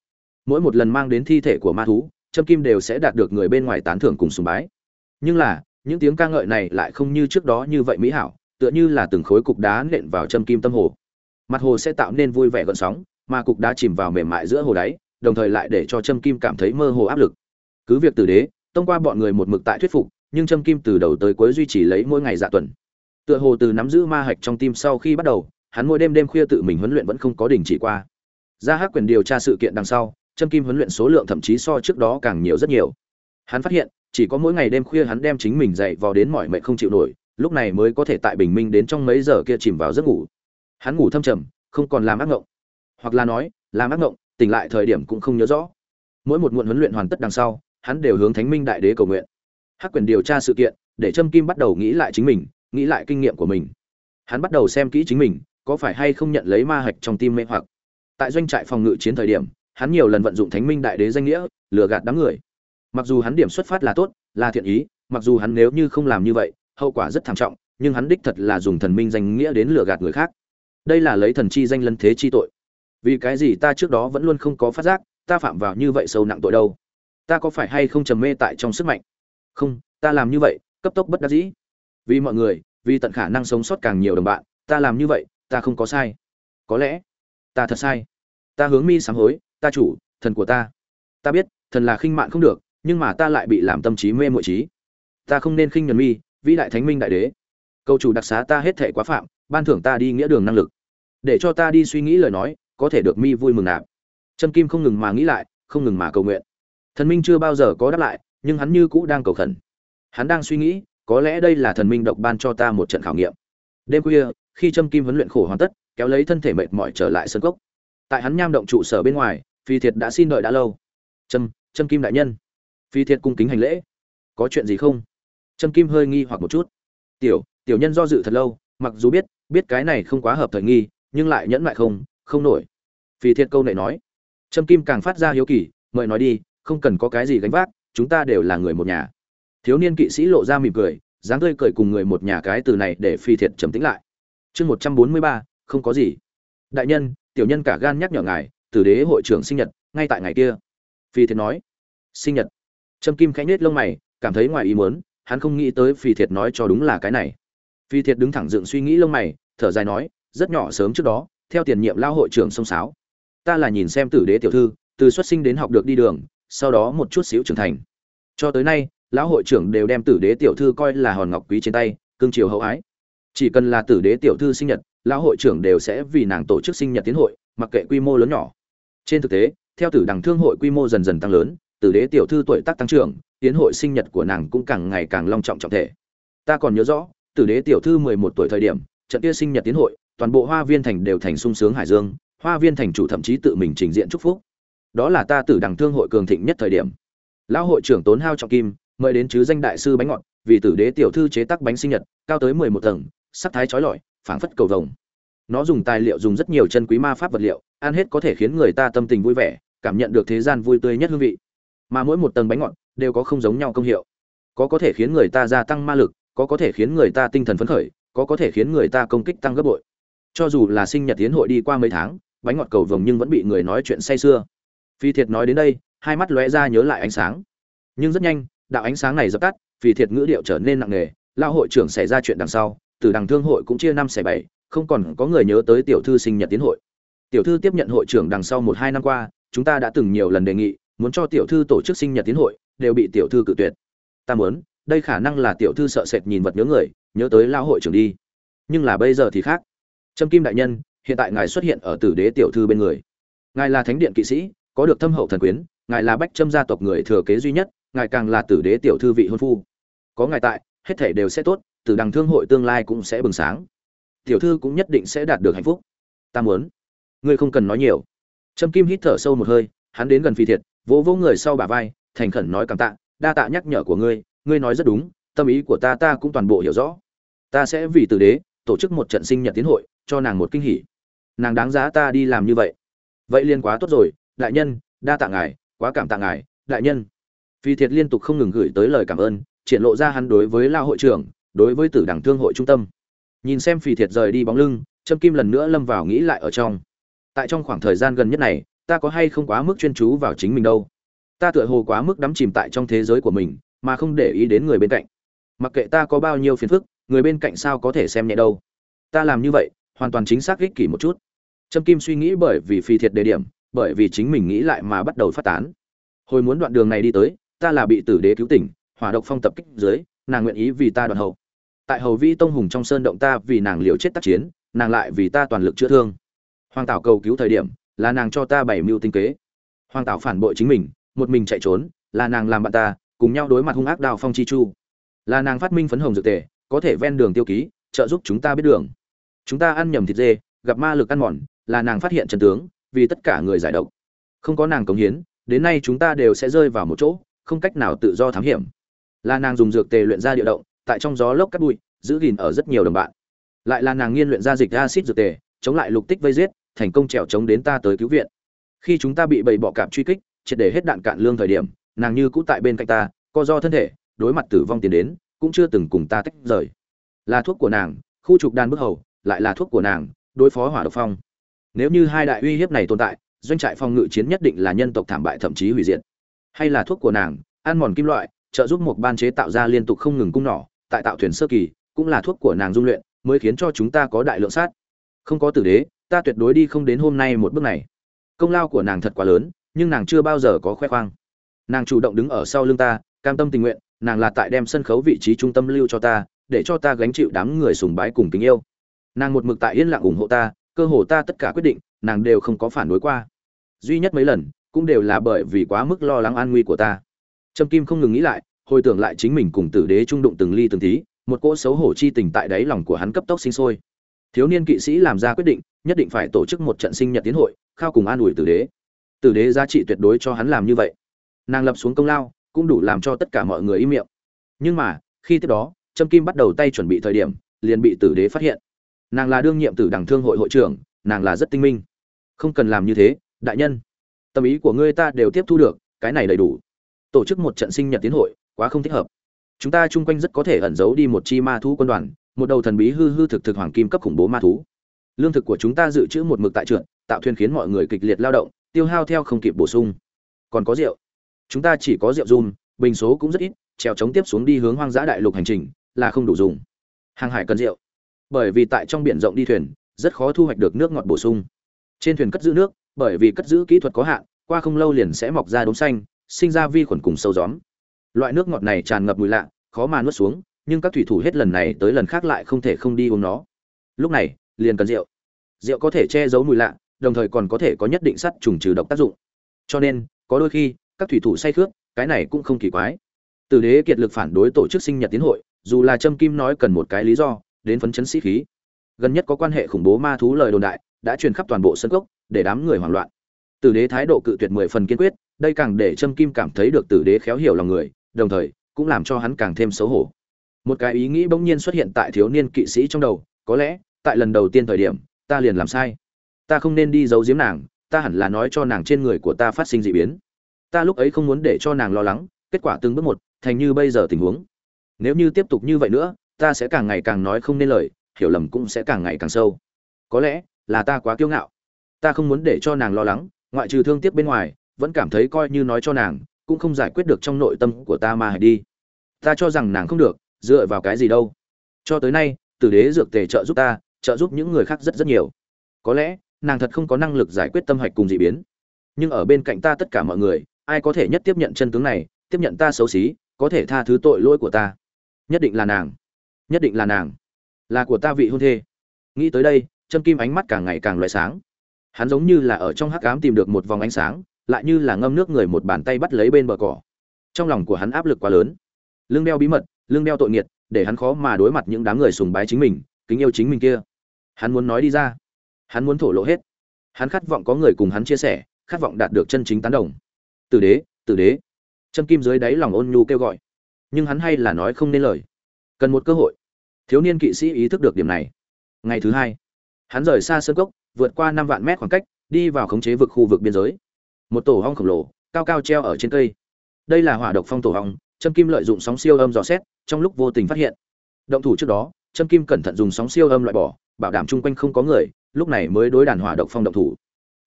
Mỗi một lần mang đến thi thể của ma thú, châm kim đều sẽ đạt được người bên ngoài tán thưởng cùng sùng bái. Nhưng là, những tiếng ca ngợi này lại không như trước đó như vậy mỹ hảo, tựa như là từng khối cục đá nện vào châm kim tâm hồ. Mặt hồ sẽ tạo nên vui vẻ gợn sóng, mà cục đá chìm vào mềm mại giữa hồ đáy, đồng thời lại để cho châm kim cảm thấy mơ hồ áp lực. Cứ việc từ đế, tông qua bọn người một mực tại thuyết phục, nhưng châm kim từ đầu tới cuối duy trì lấy mỗi ngày dạ tuần tựa hồ từ nắm giữ ma hạch trong tim sau khi bắt đầu, hắn mỗi đêm đêm khuya tự mình huấn luyện vẫn không có đình chỉ qua. Ra hắc quyền điều tra sự kiện đằng sau châm kim huấn luyện số lượng thậm chí so trước đó càng nhiều rất nhiều. Hắn phát hiện, chỉ có mỗi ngày đêm khuya hắn đem chính mình dậy vào đến mọi mệnh không chịu nổi, lúc này mới có thể tại bình minh đến trong mấy giờ kia chìm vào giấc ngủ. Hắn ngủ thâm trầm, không còn làm ác ngộng. Hoặc là nói, làm ác ngộng, tỉnh lại thời điểm cũng không nhớ rõ. Mỗi một muộn huấn luyện hoàn tất đằng sau, hắn đều hướng thánh minh đại đế cầu nguyện. Hắc quyền điều tra sự kiện, để trâm kim bắt đầu nghĩ lại chính mình nghĩ lại kinh nghiệm của mình. Hắn bắt đầu xem kỹ chính mình, có phải hay không nhận lấy ma hạch trong tim mê hoặc. Tại doanh trại phòng ngự chiến thời điểm, hắn nhiều lần vận dụng thánh minh đại đế danh nghĩa, lừa gạt đám người. Mặc dù hắn điểm xuất phát là tốt, là thiện ý, mặc dù hắn nếu như không làm như vậy, hậu quả rất thảm trọng, nhưng hắn đích thật là dùng thần minh danh nghĩa đến lừa gạt người khác. Đây là lấy thần chi danh lân thế chi tội. Vì cái gì ta trước đó vẫn luôn không có phát giác, ta phạm vào như vậy sâu nặng tội đâu? Ta có phải hay không trầm mê tại trong sức mạnh? Không, ta làm như vậy, cấp tốc bất đắc dĩ vì mọi người, vì tận khả năng sống sót càng nhiều đồng bạn, ta làm như vậy, ta không có sai. Có lẽ, ta thật sai. Ta hướng mi sám hối, ta chủ, thần của ta. Ta biết, thần là khinh mạn không được, nhưng mà ta lại bị làm tâm trí mê mội trí. Ta không nên khinh nhuần mi, vĩ đại thánh minh đại đế. Câu chủ đặc xá ta hết thể quá phạm, ban thưởng ta đi nghĩa đường năng lực. Để cho ta đi suy nghĩ lời nói, có thể được mi vui mừng nạp. Trâm kim không ngừng mà nghĩ lại, không ngừng mà cầu nguyện. Thần minh chưa bao giờ có đáp lại, nhưng hắn như cũ đang cầu khẩn. Hắn đang suy nghĩ có lẽ đây là thần minh độc ban cho ta một trận khảo nghiệm. Đêm khuya, khi châm kim huấn luyện khổ hoàn tất, kéo lấy thân thể mệt mỏi trở lại sân cốc. Tại hắn nham động trụ sở bên ngoài, phi thiệt đã xin đợi đã lâu. Trâm trâm kim đại nhân. Phi thiệt cung kính hành lễ. Có chuyện gì không? Trâm kim hơi nghi hoặc một chút. Tiểu tiểu nhân do dự thật lâu, mặc dù biết biết cái này không quá hợp thời nghi, nhưng lại nhẫn lại không không nổi. Phi thiệt câu này nói. Trâm kim càng phát ra hiếu kỳ, mời nói đi, không cần có cái gì gánh vác, chúng ta đều là người một nhà thiếu niên kỵ sĩ lộ ra mỉm cười, dáng tươi cười cùng người một nhà cái từ này để phi thiệt trầm tĩnh lại. Chương một trăm bốn mươi ba, không có gì. Đại nhân, tiểu nhân cả gan nhắc nhở ngài, tử đế hội trưởng sinh nhật, ngay tại ngày kia. Phi thiệt nói. Sinh nhật. Trâm kim khẽ nhếch lông mày, cảm thấy ngoài ý muốn, hắn không nghĩ tới phi thiệt nói cho đúng là cái này. Phi thiệt đứng thẳng dựng suy nghĩ lông mày, thở dài nói, rất nhỏ sớm trước đó, theo tiền nhiệm lao hội trưởng sông sáo. Ta là nhìn xem tử đế tiểu thư, từ xuất sinh đến học được đi đường, sau đó một chút xíu trưởng thành. Cho tới nay lão hội trưởng đều đem tử đế tiểu thư coi là hòn ngọc quý trên tay, cương triều hậu ái. Chỉ cần là tử đế tiểu thư sinh nhật, lão hội trưởng đều sẽ vì nàng tổ chức sinh nhật tiến hội, mặc kệ quy mô lớn nhỏ. Trên thực tế, theo tử đằng thương hội quy mô dần dần tăng lớn, tử đế tiểu thư tuổi tác tăng trưởng, tiến hội sinh nhật của nàng cũng càng ngày càng long trọng trọng thể. Ta còn nhớ rõ, tử đế tiểu thư mười một tuổi thời điểm, trận kia sinh nhật tiến hội, toàn bộ hoa viên thành đều thành sung sướng hải dương, hoa viên thành chủ thậm chí tự mình trình diện chúc phúc. Đó là ta tử đằng thương hội cường thịnh nhất thời điểm. Lão hội trưởng tốn hao trọng kim mời đến chứ danh đại sư bánh ngọt, vì tử đế tiểu thư chế tác bánh sinh nhật, cao tới mười một tầng, sắc thái chói lọi, phảng phất cầu vồng. Nó dùng tài liệu dùng rất nhiều chân quý ma pháp vật liệu, ăn hết có thể khiến người ta tâm tình vui vẻ, cảm nhận được thế gian vui tươi nhất hương vị. Mà mỗi một tầng bánh ngọt đều có không giống nhau công hiệu. Có có thể khiến người ta gia tăng ma lực, có có thể khiến người ta tinh thần phấn khởi, có có thể khiến người ta công kích tăng gấp bội. Cho dù là sinh nhật tiến hội đi qua mấy tháng, bánh ngọt cầu vồng nhưng vẫn bị người nói chuyện say sưa. Phi thiệt nói đến đây, hai mắt lóe ra nhớ lại ánh sáng. Nhưng rất nhanh đạo ánh sáng này dập tắt, vì thiệt ngữ điệu trở nên nặng nề lao hội trưởng xảy ra chuyện đằng sau, từ đằng thương hội cũng chia năm xẻ bảy, không còn có người nhớ tới tiểu thư sinh nhật tiến hội. Tiểu thư tiếp nhận hội trưởng đằng sau một hai năm qua, chúng ta đã từng nhiều lần đề nghị, muốn cho tiểu thư tổ chức sinh nhật tiến hội, đều bị tiểu thư cự tuyệt. Ta muốn, đây khả năng là tiểu thư sợ sệt nhìn vật nhớ người, nhớ tới lao hội trưởng đi. Nhưng là bây giờ thì khác. Trâm kim đại nhân, hiện tại ngài xuất hiện ở tử đế tiểu thư bên người. Ngài là thánh điện kỵ sĩ, có được thâm hậu thần quyến, ngài là bách trâm gia tộc người thừa kế duy nhất ngài càng là tử đế tiểu thư vị hôn phu. Có ngài tại, hết thể đều sẽ tốt từ đằng thương hội tương lai cũng sẽ bừng sáng. Tiểu thư cũng nhất định sẽ đạt được hạnh phúc. Ta muốn. Ngươi không cần nói nhiều. Trâm kim hít thở sâu một hơi, hắn đến gần phi thiệt, vỗ vỗ người sau bà vai, thành khẩn nói cảm tạ, đa tạ nhắc nhở của ngươi ngươi nói rất đúng, tâm ý của ta ta cũng toàn bộ hiểu rõ. Ta sẽ vì tử đế, tổ chức một trận sinh nhật tiến hội, cho nàng một kinh hỉ. Nàng đáng giá ta đi làm như vậy. Vậy liên quá tốt rồi, đại nhân, đa tạ ngài, quá cảm tạ ngài, đại nhân phi thiệt liên tục không ngừng gửi tới lời cảm ơn, triển lộ ra hắn đối với lao hội trưởng, đối với tử đảng thương hội trung tâm. Nhìn xem phi thiệt rời đi bóng lưng, trâm kim lần nữa lâm vào nghĩ lại ở trong. Tại trong khoảng thời gian gần nhất này, ta có hay không quá mức chuyên chú vào chính mình đâu? Ta tựa hồ quá mức đắm chìm tại trong thế giới của mình, mà không để ý đến người bên cạnh. Mặc kệ ta có bao nhiêu phiền phức, người bên cạnh sao có thể xem nhẹ đâu? Ta làm như vậy, hoàn toàn chính xác ích kỷ một chút. Trâm kim suy nghĩ bởi vì phi thiệt đề điểm, bởi vì chính mình nghĩ lại mà bắt đầu phát tán. Hồi muốn đoạn đường này đi tới ta là bị tử đế cứu tỉnh, hỏa độc phong tập kích dưới, nàng nguyện ý vì ta đoàn hậu. Tại hầu vi tông hùng trong sơn động ta vì nàng liều chết tác chiến, nàng lại vì ta toàn lực chữa thương. Hoàng tảo cầu cứu thời điểm, là nàng cho ta bảy mưu tinh kế. Hoàng tảo phản bội chính mình, một mình chạy trốn, là nàng làm bạn ta, cùng nhau đối mặt hung ác đào phong chi chu. Là nàng phát minh phấn hồng dược tề, có thể ven đường tiêu ký, trợ giúp chúng ta biết đường. Chúng ta ăn nhầm thịt dê, gặp ma lực ăn mòn, là nàng phát hiện trần tướng, vì tất cả người giải độc. Không có nàng cống hiến, đến nay chúng ta đều sẽ rơi vào một chỗ không cách nào tự do thám hiểm. Là nàng dùng dược tề luyện ra địa động, tại trong gió lốc cắt bụi, giữ gìn ở rất nhiều đồng bạn. Lại là nàng nghiên luyện ra dịch acid dược tề, chống lại lục tích vây giết, thành công trèo chống đến ta tới cứu viện. Khi chúng ta bị bầy bọ cạp truy kích, triệt để hết đạn cạn lương thời điểm, nàng như cũ tại bên cạnh ta, co do thân thể, đối mặt tử vong tiến đến, cũng chưa từng cùng ta tách rời. Là thuốc của nàng, khu trục đan bức hầu, lại là thuốc của nàng, đối phó hỏa độc phong. Nếu như hai đại uy hiếp này tồn tại, doanh trại phòng ngự chiến nhất định là nhân tộc thảm bại thậm chí hủy diệt hay là thuốc của nàng, ăn mòn kim loại, trợ giúp một ban chế tạo ra liên tục không ngừng cung nỏ, tại tạo thuyền sơ kỳ, cũng là thuốc của nàng dung luyện, mới khiến cho chúng ta có đại lượng sát. Không có tử đế, ta tuyệt đối đi không đến hôm nay một bước này. Công lao của nàng thật quá lớn, nhưng nàng chưa bao giờ có khoe khoang. Nàng chủ động đứng ở sau lưng ta, cam tâm tình nguyện, nàng là tại đem sân khấu vị trí trung tâm lưu cho ta, để cho ta gánh chịu đám người sùng bái cùng tình yêu. Nàng một mực tại yên lặng ủng hộ ta, cơ hồ ta tất cả quyết định, nàng đều không có phản đối qua. Duy nhất mấy lần cũng đều là bởi vì quá mức lo lắng an nguy của ta. Trâm kim không ngừng nghĩ lại, hồi tưởng lại chính mình cùng tử đế trung đụng từng ly từng tí, một cỗ xấu hổ chi tình tại đáy lòng của hắn cấp tốc sinh sôi. Thiếu niên kỵ sĩ làm ra quyết định, nhất định phải tổ chức một trận sinh nhật tiến hội, khao cùng an ủi tử đế. Tử đế giá trị tuyệt đối cho hắn làm như vậy. Nàng lập xuống công lao, cũng đủ làm cho tất cả mọi người im miệng. Nhưng mà, khi tiếp đó, trâm kim bắt đầu tay chuẩn bị thời điểm, liền bị tử đế phát hiện. Nàng là đương nhiệm tử Đằng thương hội hội trưởng, nàng là rất tinh minh. Không cần làm như thế, đại nhân tâm ý của ngươi ta đều tiếp thu được, cái này đầy đủ. Tổ chức một trận sinh nhật tiến hội, quá không thích hợp. Chúng ta chung quanh rất có thể ẩn giấu đi một chi ma thú quân đoàn, một đầu thần bí hư hư thực thực hoàng kim cấp khủng bố ma thú. Lương thực của chúng ta dự trữ một mực tại trượt, tạo thuyền khiến mọi người kịch liệt lao động, tiêu hao theo không kịp bổ sung. Còn có rượu. Chúng ta chỉ có rượu dùm, bình số cũng rất ít, trèo chống tiếp xuống đi hướng hoang dã đại lục hành trình, là không đủ dùng. Hàng hải cần rượu. Bởi vì tại trong biển rộng đi thuyền, rất khó thu hoạch được nước ngọt bổ sung trên thuyền cất giữ nước, bởi vì cất giữ kỹ thuật có hạn, qua không lâu liền sẽ mọc ra đốm xanh, sinh ra vi khuẩn cùng sâu gióm. Loại nước ngọt này tràn ngập mùi lạ, khó mà nuốt xuống, nhưng các thủy thủ hết lần này tới lần khác lại không thể không đi uống nó. Lúc này, liền cần rượu. Rượu có thể che giấu mùi lạ, đồng thời còn có thể có nhất định sắt trùng trừ độc tác dụng. Cho nên, có đôi khi, các thủy thủ say khướt cái này cũng không kỳ quái. Tử đế kiệt lực phản đối tổ chức sinh nhật tiến hội, dù là trâm kim nói cần một cái lý do, đến phấn chấn sĩ khí. Gần nhất có quan hệ khủng bố ma thú lời đồn đại đã truyền khắp toàn bộ sân cốc, để đám người hoảng loạn. Tử đế thái độ cự tuyệt mười phần kiên quyết, đây càng để trâm kim cảm thấy được tử đế khéo hiểu lòng người, đồng thời, cũng làm cho hắn càng thêm xấu hổ. Một cái ý nghĩ bỗng nhiên xuất hiện tại thiếu niên kỵ sĩ trong đầu, có lẽ, tại lần đầu tiên thời điểm, ta liền làm sai. Ta không nên đi giấu giếm nàng, ta hẳn là nói cho nàng trên người của ta phát sinh dị biến. Ta lúc ấy không muốn để cho nàng lo lắng, kết quả từng bước một, thành như bây giờ tình huống. Nếu như tiếp tục như vậy nữa, ta sẽ càng ngày càng nói không nên lời, hiểu lầm cũng sẽ càng ngày càng sâu. Có lẽ là ta quá kiêu ngạo. Ta không muốn để cho nàng lo lắng, ngoại trừ thương tiếc bên ngoài, vẫn cảm thấy coi như nói cho nàng, cũng không giải quyết được trong nội tâm của ta mà hãy đi. Ta cho rằng nàng không được, dựa vào cái gì đâu. Cho tới nay, tử đế dược tề trợ giúp ta, trợ giúp những người khác rất rất nhiều. Có lẽ, nàng thật không có năng lực giải quyết tâm hạch cùng dị biến. Nhưng ở bên cạnh ta tất cả mọi người, ai có thể nhất tiếp nhận chân tướng này, tiếp nhận ta xấu xí, có thể tha thứ tội lỗi của ta. Nhất định là nàng. Nhất định là nàng. Là của ta vị hôn thê. Nghĩ tới đây châm kim ánh mắt càng ngày càng loại sáng. Hắn giống như là ở trong hắc ám tìm được một vòng ánh sáng, lại như là ngâm nước người một bàn tay bắt lấy bên bờ cỏ. Trong lòng của hắn áp lực quá lớn. Lương đeo bí mật lương đeo tội nghiệt, để hắn khó mà đối mặt những đám người sùng bái chính mình, kính yêu chính mình kia. Hắn muốn nói đi ra. Hắn muốn thổ lộ hết. Hắn khát vọng có người cùng hắn chia sẻ, khát vọng đạt được chân chính tán đồng. Tử đế tử đế. Chân kim dưới đáy lòng ôn nhu kêu gọi. Nhưng hắn hay là nói không nên lời. Cần một cơ hội. Thiếu niên kỵ sĩ ý thức được điểm này. Ngày thứ hai hắn rời xa sơn cốc, vượt qua năm vạn mét khoảng cách, đi vào khống chế vực khu vực biên giới. Một tổ hong khổng lồ, cao cao treo ở trên cây. Đây là hỏa độc phong tổ hong, Trâm kim lợi dụng sóng siêu âm dò xét, trong lúc vô tình phát hiện. Động thủ trước đó, Trâm kim cẩn thận dùng sóng siêu âm loại bỏ, bảo đảm chung quanh không có người, lúc này mới đối đàn hỏa độc phong động thủ.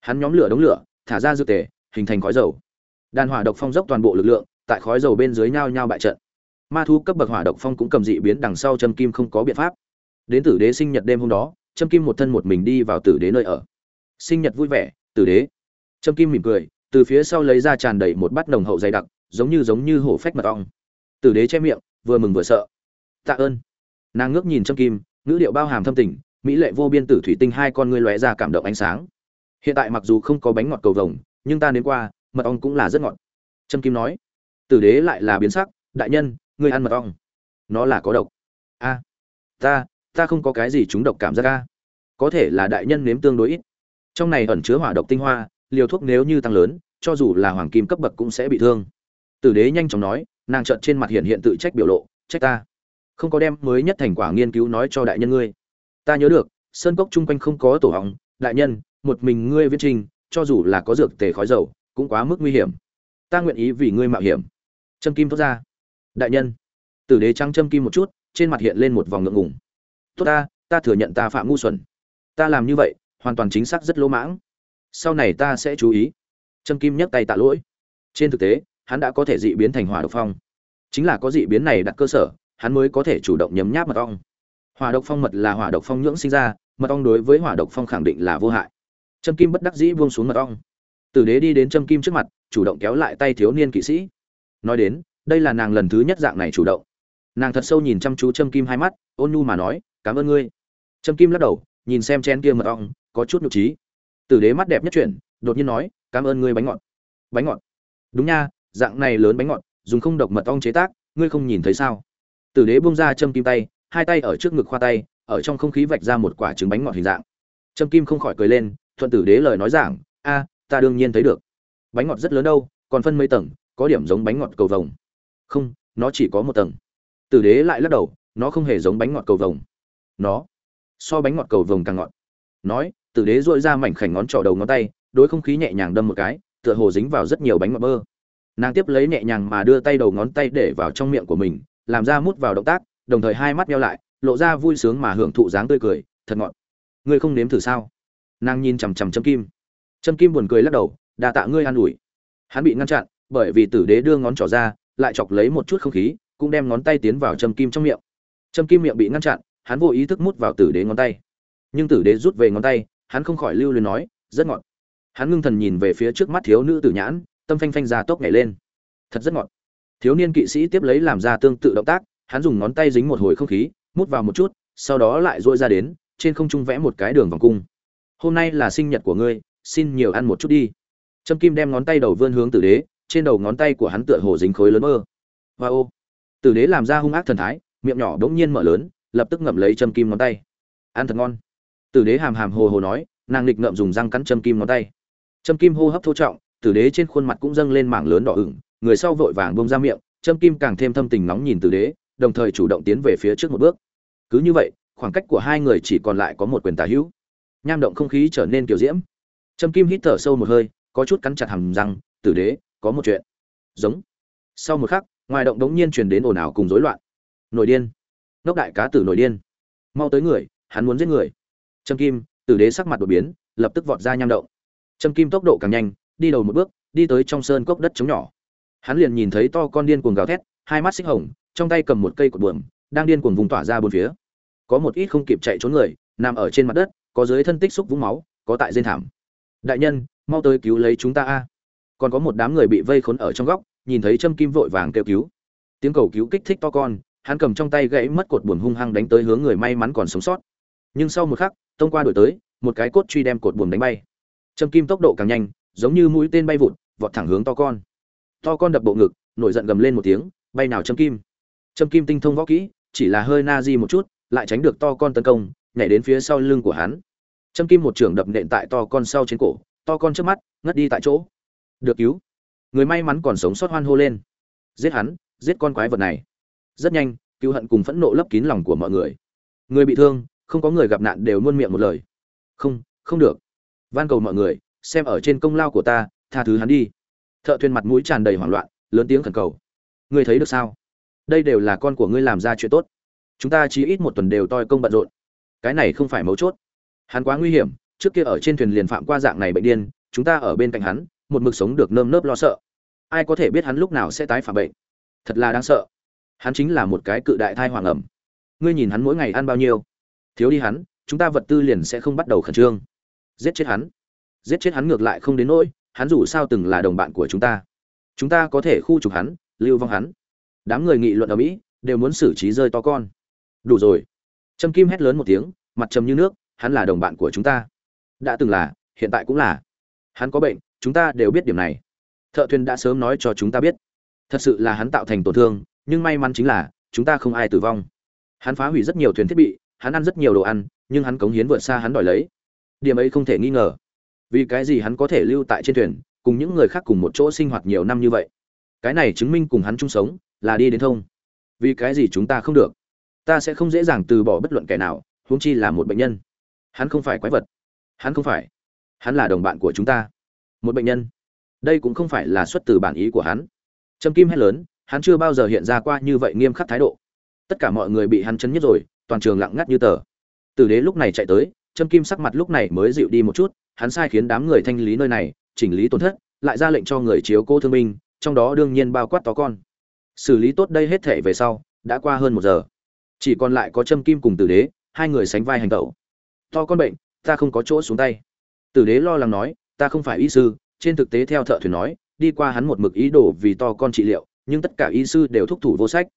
Hắn nhóm lửa đống lửa, thả ra dư tề, hình thành khói dầu. Đàn hỏa độc phong dốc toàn bộ lực lượng, tại khói dầu bên dưới nhau nhau bại trận. Ma thu cấp bậc hỏa độc phong cũng cầm dị biến đằng sau Trâm kim không có biện pháp. Đến tử đế sinh nhật đêm hôm đó Trâm kim một thân một mình đi vào tử đế nơi ở. Sinh nhật vui vẻ, tử đế. Trâm kim mỉm cười, từ phía sau lấy ra tràn đầy một bát nồng hậu dày đặc, giống như giống như hổ phách mật ong. Tử đế che miệng, vừa mừng vừa sợ. Tạ ơn. Nàng ngước nhìn Trâm kim, ngữ điệu bao hàm thâm tình, mỹ lệ vô biên tử thủy tinh hai con ngươi lóe ra cảm động ánh sáng. Hiện tại mặc dù không có bánh ngọt cầu vồng, nhưng ta đến qua, mật ong cũng là rất ngọt. Trâm kim nói. Tử đế lại là biến sắc, đại nhân, ngươi ăn mật ong. Nó là có độc. A, ta ta không có cái gì chúng độc cảm giác a có thể là đại nhân nếm tương đối ít. Trong này ẩn chứa hỏa độc tinh hoa, liều thuốc nếu như tăng lớn, cho dù là hoàng kim cấp bậc cũng sẽ bị thương. Tử đế nhanh chóng nói, nàng trợn trên mặt hiện hiện tự trách biểu lộ, trách ta? Không có đem mới nhất thành quả nghiên cứu nói cho đại nhân ngươi. Ta nhớ được, sơn cốc chung quanh không có tổ hỏng, đại nhân, một mình ngươi viết trình, cho dù là có dược tề khói dầu, cũng quá mức nguy hiểm. Ta nguyện ý vì ngươi mạo hiểm. Trâm kim thốt ra. Đại nhân. Tử đế trăng trâm kim một chút, trên mặt hiện lên một vòng ngượng ngùng. Tốt ta ta thừa nhận ta phạm ngu xuẩn ta làm như vậy, hoàn toàn chính xác rất lỗ mãng. Sau này ta sẽ chú ý. Trâm kim nhấc tay tạ lỗi. Trên thực tế, hắn đã có thể dị biến thành hỏa độc phong. Chính là có dị biến này đặt cơ sở, hắn mới có thể chủ động nhấm nháp mật ong. Hỏa độc phong mật là hỏa độc phong nhưỡng sinh ra, mật ong đối với hỏa độc phong khẳng định là vô hại. Trâm kim bất đắc dĩ buông xuống mật ong. Tử đế đi đến trâm kim trước mặt, chủ động kéo lại tay thiếu niên kỵ sĩ. Nói đến, đây là nàng lần thứ nhất dạng này chủ động. Nàng thật sâu nhìn chăm chú trâm kim hai mắt, ôn nhu mà nói, cảm ơn ngươi. Trâm kim lắc đầu nhìn xem chén kia mật ong, có chút nhục trí. Tử đế mắt đẹp nhất chuyển, đột nhiên nói, cảm ơn ngươi bánh ngọt. Bánh ngọt? Đúng nha, dạng này lớn bánh ngọt, dùng không độc mật ong chế tác, ngươi không nhìn thấy sao? Tử đế bung ra châm kim tay, hai tay ở trước ngực khoa tay, ở trong không khí vạch ra một quả trứng bánh ngọt hình dạng. Châm kim không khỏi cười lên, thuận tử đế lời nói giảng, a, ta đương nhiên thấy được. Bánh ngọt rất lớn đâu, còn phân mấy tầng, có điểm giống bánh ngọt cầu vồng. Không, nó chỉ có một tầng. Tử đế lại lắc đầu, nó không hề giống bánh ngọt cầu vồng. Nó? So bánh ngọt cầu vồng càng ngọt. Nói, tử đế dội ra mảnh khảnh ngón trỏ đầu ngón tay, đối không khí nhẹ nhàng đâm một cái, tựa hồ dính vào rất nhiều bánh ngọt bơ. Nàng tiếp lấy nhẹ nhàng mà đưa tay đầu ngón tay để vào trong miệng của mình, làm ra mút vào động tác, đồng thời hai mắt nhau lại, lộ ra vui sướng mà hưởng thụ dáng tươi cười, thật ngọt. Ngươi không nếm thử sao? Nàng nhìn chằm chằm châm kim. Châm kim buồn cười lắc đầu đà tạ ngươi an ủi. Hắn bị ngăn chặn, bởi vì tử đế đưa ngón trỏ ra, lại chọc lấy một chút không khí, cũng đem ngón tay tiến vào châm kim trong miệng. Châm kim miệng bị ngăn chặn hắn vô ý thức mút vào tử đế ngón tay. Nhưng tử đế rút về ngón tay, hắn không khỏi lưu luyến nói, rất ngọt. Hắn ngưng thần nhìn về phía trước mắt thiếu nữ tử nhãn, tâm phanh phanh ra tốc nhảy lên. Thật rất ngọt. Thiếu niên kỵ sĩ tiếp lấy làm ra tương tự động tác, hắn dùng ngón tay dính một hồi không khí, mút vào một chút, sau đó lại dội ra đến, trên không trung vẽ một cái đường vòng cung. Hôm nay là sinh nhật của ngươi, xin nhiều ăn một chút đi. Trâm kim đem ngón tay đầu vươn hướng tử đế, trên đầu ngón tay của hắn tựa hồ dính khối lớn mơ. Và ô. Tử đế làm ra hung ác thần thái, miệng nhỏ đ ỗ n g nhiên mở lớn lập tức ngậm lấy châm kim ngón tay. Ăn thật ngon. Tử đế hàm hàm hồ hồ nói, nàng lịch ngậm dùng răng cắn châm kim ngón tay. Châm kim hô hấp thô trọng, tử đế trên khuôn mặt cũng dâng lên mảng lớn đỏ ửng, người sau vội vàng bông ra miệng, châm kim càng thêm thâm tình nóng nhìn tử đế, đồng thời chủ động tiến về phía trước một bước. Cứ như vậy, khoảng cách của hai người chỉ còn lại có một quyền tà hữu. Nham động không khí trở nên kiểu diễm. Châm kim hít thở sâu một hơi, có chút cắn chặt hàm răng, tử đế, có một chuyện. Giống. Sau một khắc, ngoài động đống nhiên truyền đến ồn ào cùng rối loạn. Nổi điên ngốc đại cá tử nổi điên. Mau tới người, hắn muốn giết người. Trâm kim, tử đế sắc mặt đột biến, lập tức vọt ra nham động. Trâm kim tốc độ càng nhanh, đi đầu một bước, đi tới trong sơn cốc đất trống nhỏ. Hắn liền nhìn thấy to con điên cuồng gào thét, hai mắt xích hồng, trong tay cầm một cây cột buồm, đang điên cuồng vùng tỏa ra bốn phía. Có một ít không kịp chạy trốn người, nằm ở trên mặt đất, có dưới thân tích xúc vũng máu, có tại dên thảm. Đại nhân, mau tới cứu lấy chúng ta a. Còn có một đám người bị vây khốn ở trong góc, nhìn thấy châm kim vội vàng kêu cứu. Tiếng cầu cứu kích thích to con hắn cầm trong tay gãy mất cột buồm hung hăng đánh tới hướng người may mắn còn sống sót. Nhưng sau một khắc, tông qua đổi tới, một cái cốt truy đem cột buồm đánh bay. Châm kim tốc độ càng nhanh, giống như mũi tên bay vụt, vọt thẳng hướng to con. To con đập bộ ngực, nổi giận gầm lên một tiếng, bay nào châm kim? Châm kim tinh thông võ kỹ, chỉ là hơi na di một chút, lại tránh được to con tấn công, nhảy đến phía sau lưng của hắn. Châm kim một trường đập nện tại to con sau trên cổ, to con trước mắt, ngất đi tại chỗ. Được cứu. Người may mắn còn sống sót hoan hô lên. Giết hắn, giết con quái vật này rất nhanh, cứu hận cùng phẫn nộ lấp kín lòng của mọi người. Người bị thương, không có người gặp nạn đều luôn miệng một lời. Không không được. Van cầu mọi người, xem ở trên công lao của ta, tha thứ hắn đi. Thợ thuyền mặt mũi tràn đầy hoảng loạn, lớn tiếng khẩn cầu. Ngươi thấy được sao? Đây đều là con của ngươi làm ra chuyện tốt. Chúng ta chỉ ít một tuần đều toi công bận rộn. Cái này không phải mấu chốt. Hắn quá nguy hiểm, trước kia ở trên thuyền liền phạm qua dạng này bệnh điên, chúng ta ở bên cạnh hắn, một mực sống được nơm nớp lo sợ. Ai có thể biết hắn lúc nào sẽ tái phạm bệnh? Thật là đáng sợ hắn chính là một cái cự đại thai hoàng ẩm. Ngươi nhìn hắn mỗi ngày ăn bao nhiêu? Thiếu đi hắn, chúng ta vật tư liền sẽ không bắt đầu khẩn trương. Giết chết hắn. Giết chết hắn ngược lại không đến nỗi, hắn dù sao từng là đồng bạn của chúng ta. Chúng ta có thể khu trục hắn, lưu vong hắn. Đám người nghị luận ở mỹ, đều muốn xử trí rơi to con. Đủ rồi. Trâm kim hét lớn một tiếng, mặt trầm như nước, hắn là đồng bạn của chúng ta. Đã từng là, hiện tại cũng là. Hắn có bệnh, chúng ta đều biết điểm này. Thợ thuyền đã sớm nói cho chúng ta biết. Thật sự là hắn tạo thành tổn thương nhưng may mắn chính là, chúng ta không ai tử vong. Hắn phá hủy rất nhiều thuyền thiết bị, hắn ăn rất nhiều đồ ăn, nhưng hắn cống hiến vượt xa hắn đòi lấy. Điểm ấy không thể nghi ngờ. Vì cái gì hắn có thể lưu tại trên thuyền, cùng những người khác cùng một chỗ sinh hoạt nhiều năm như vậy? Cái này chứng minh cùng hắn chung sống là đi đến thông. Vì cái gì chúng ta không được? Ta sẽ không dễ dàng từ bỏ bất luận kẻ nào, huống chi là một bệnh nhân. Hắn không phải quái vật. Hắn không phải. Hắn là đồng bạn của chúng ta. Một bệnh nhân. Đây cũng không phải là xuất từ bản ý của hắn. Trâm kim hét lớn hắn chưa bao giờ hiện ra qua như vậy nghiêm khắc thái độ. Tất cả mọi người bị hắn chấn nhất rồi, toàn trường lặng ngắt như tờ. Tử đế lúc này chạy tới, trâm kim sắc mặt lúc này mới dịu đi một chút, hắn sai khiến đám người thanh lý nơi này, chỉnh lý tổn thất, lại ra lệnh cho người chiếu cô thương binh, trong đó đương nhiên bao quát tó con. Xử lý tốt đây hết thể về sau, đã qua hơn một giờ. Chỉ còn lại có trâm kim cùng tử đế, hai người sánh vai hành tẩu. To con bệnh, ta không có chỗ xuống tay. Tử đế lo lắng nói, ta không phải y sư, trên thực tế theo thợ thuyền nói, đi qua hắn một mực ý đồ vì to con trị liệu nhưng tất cả y sư đều thúc thủ vô sách.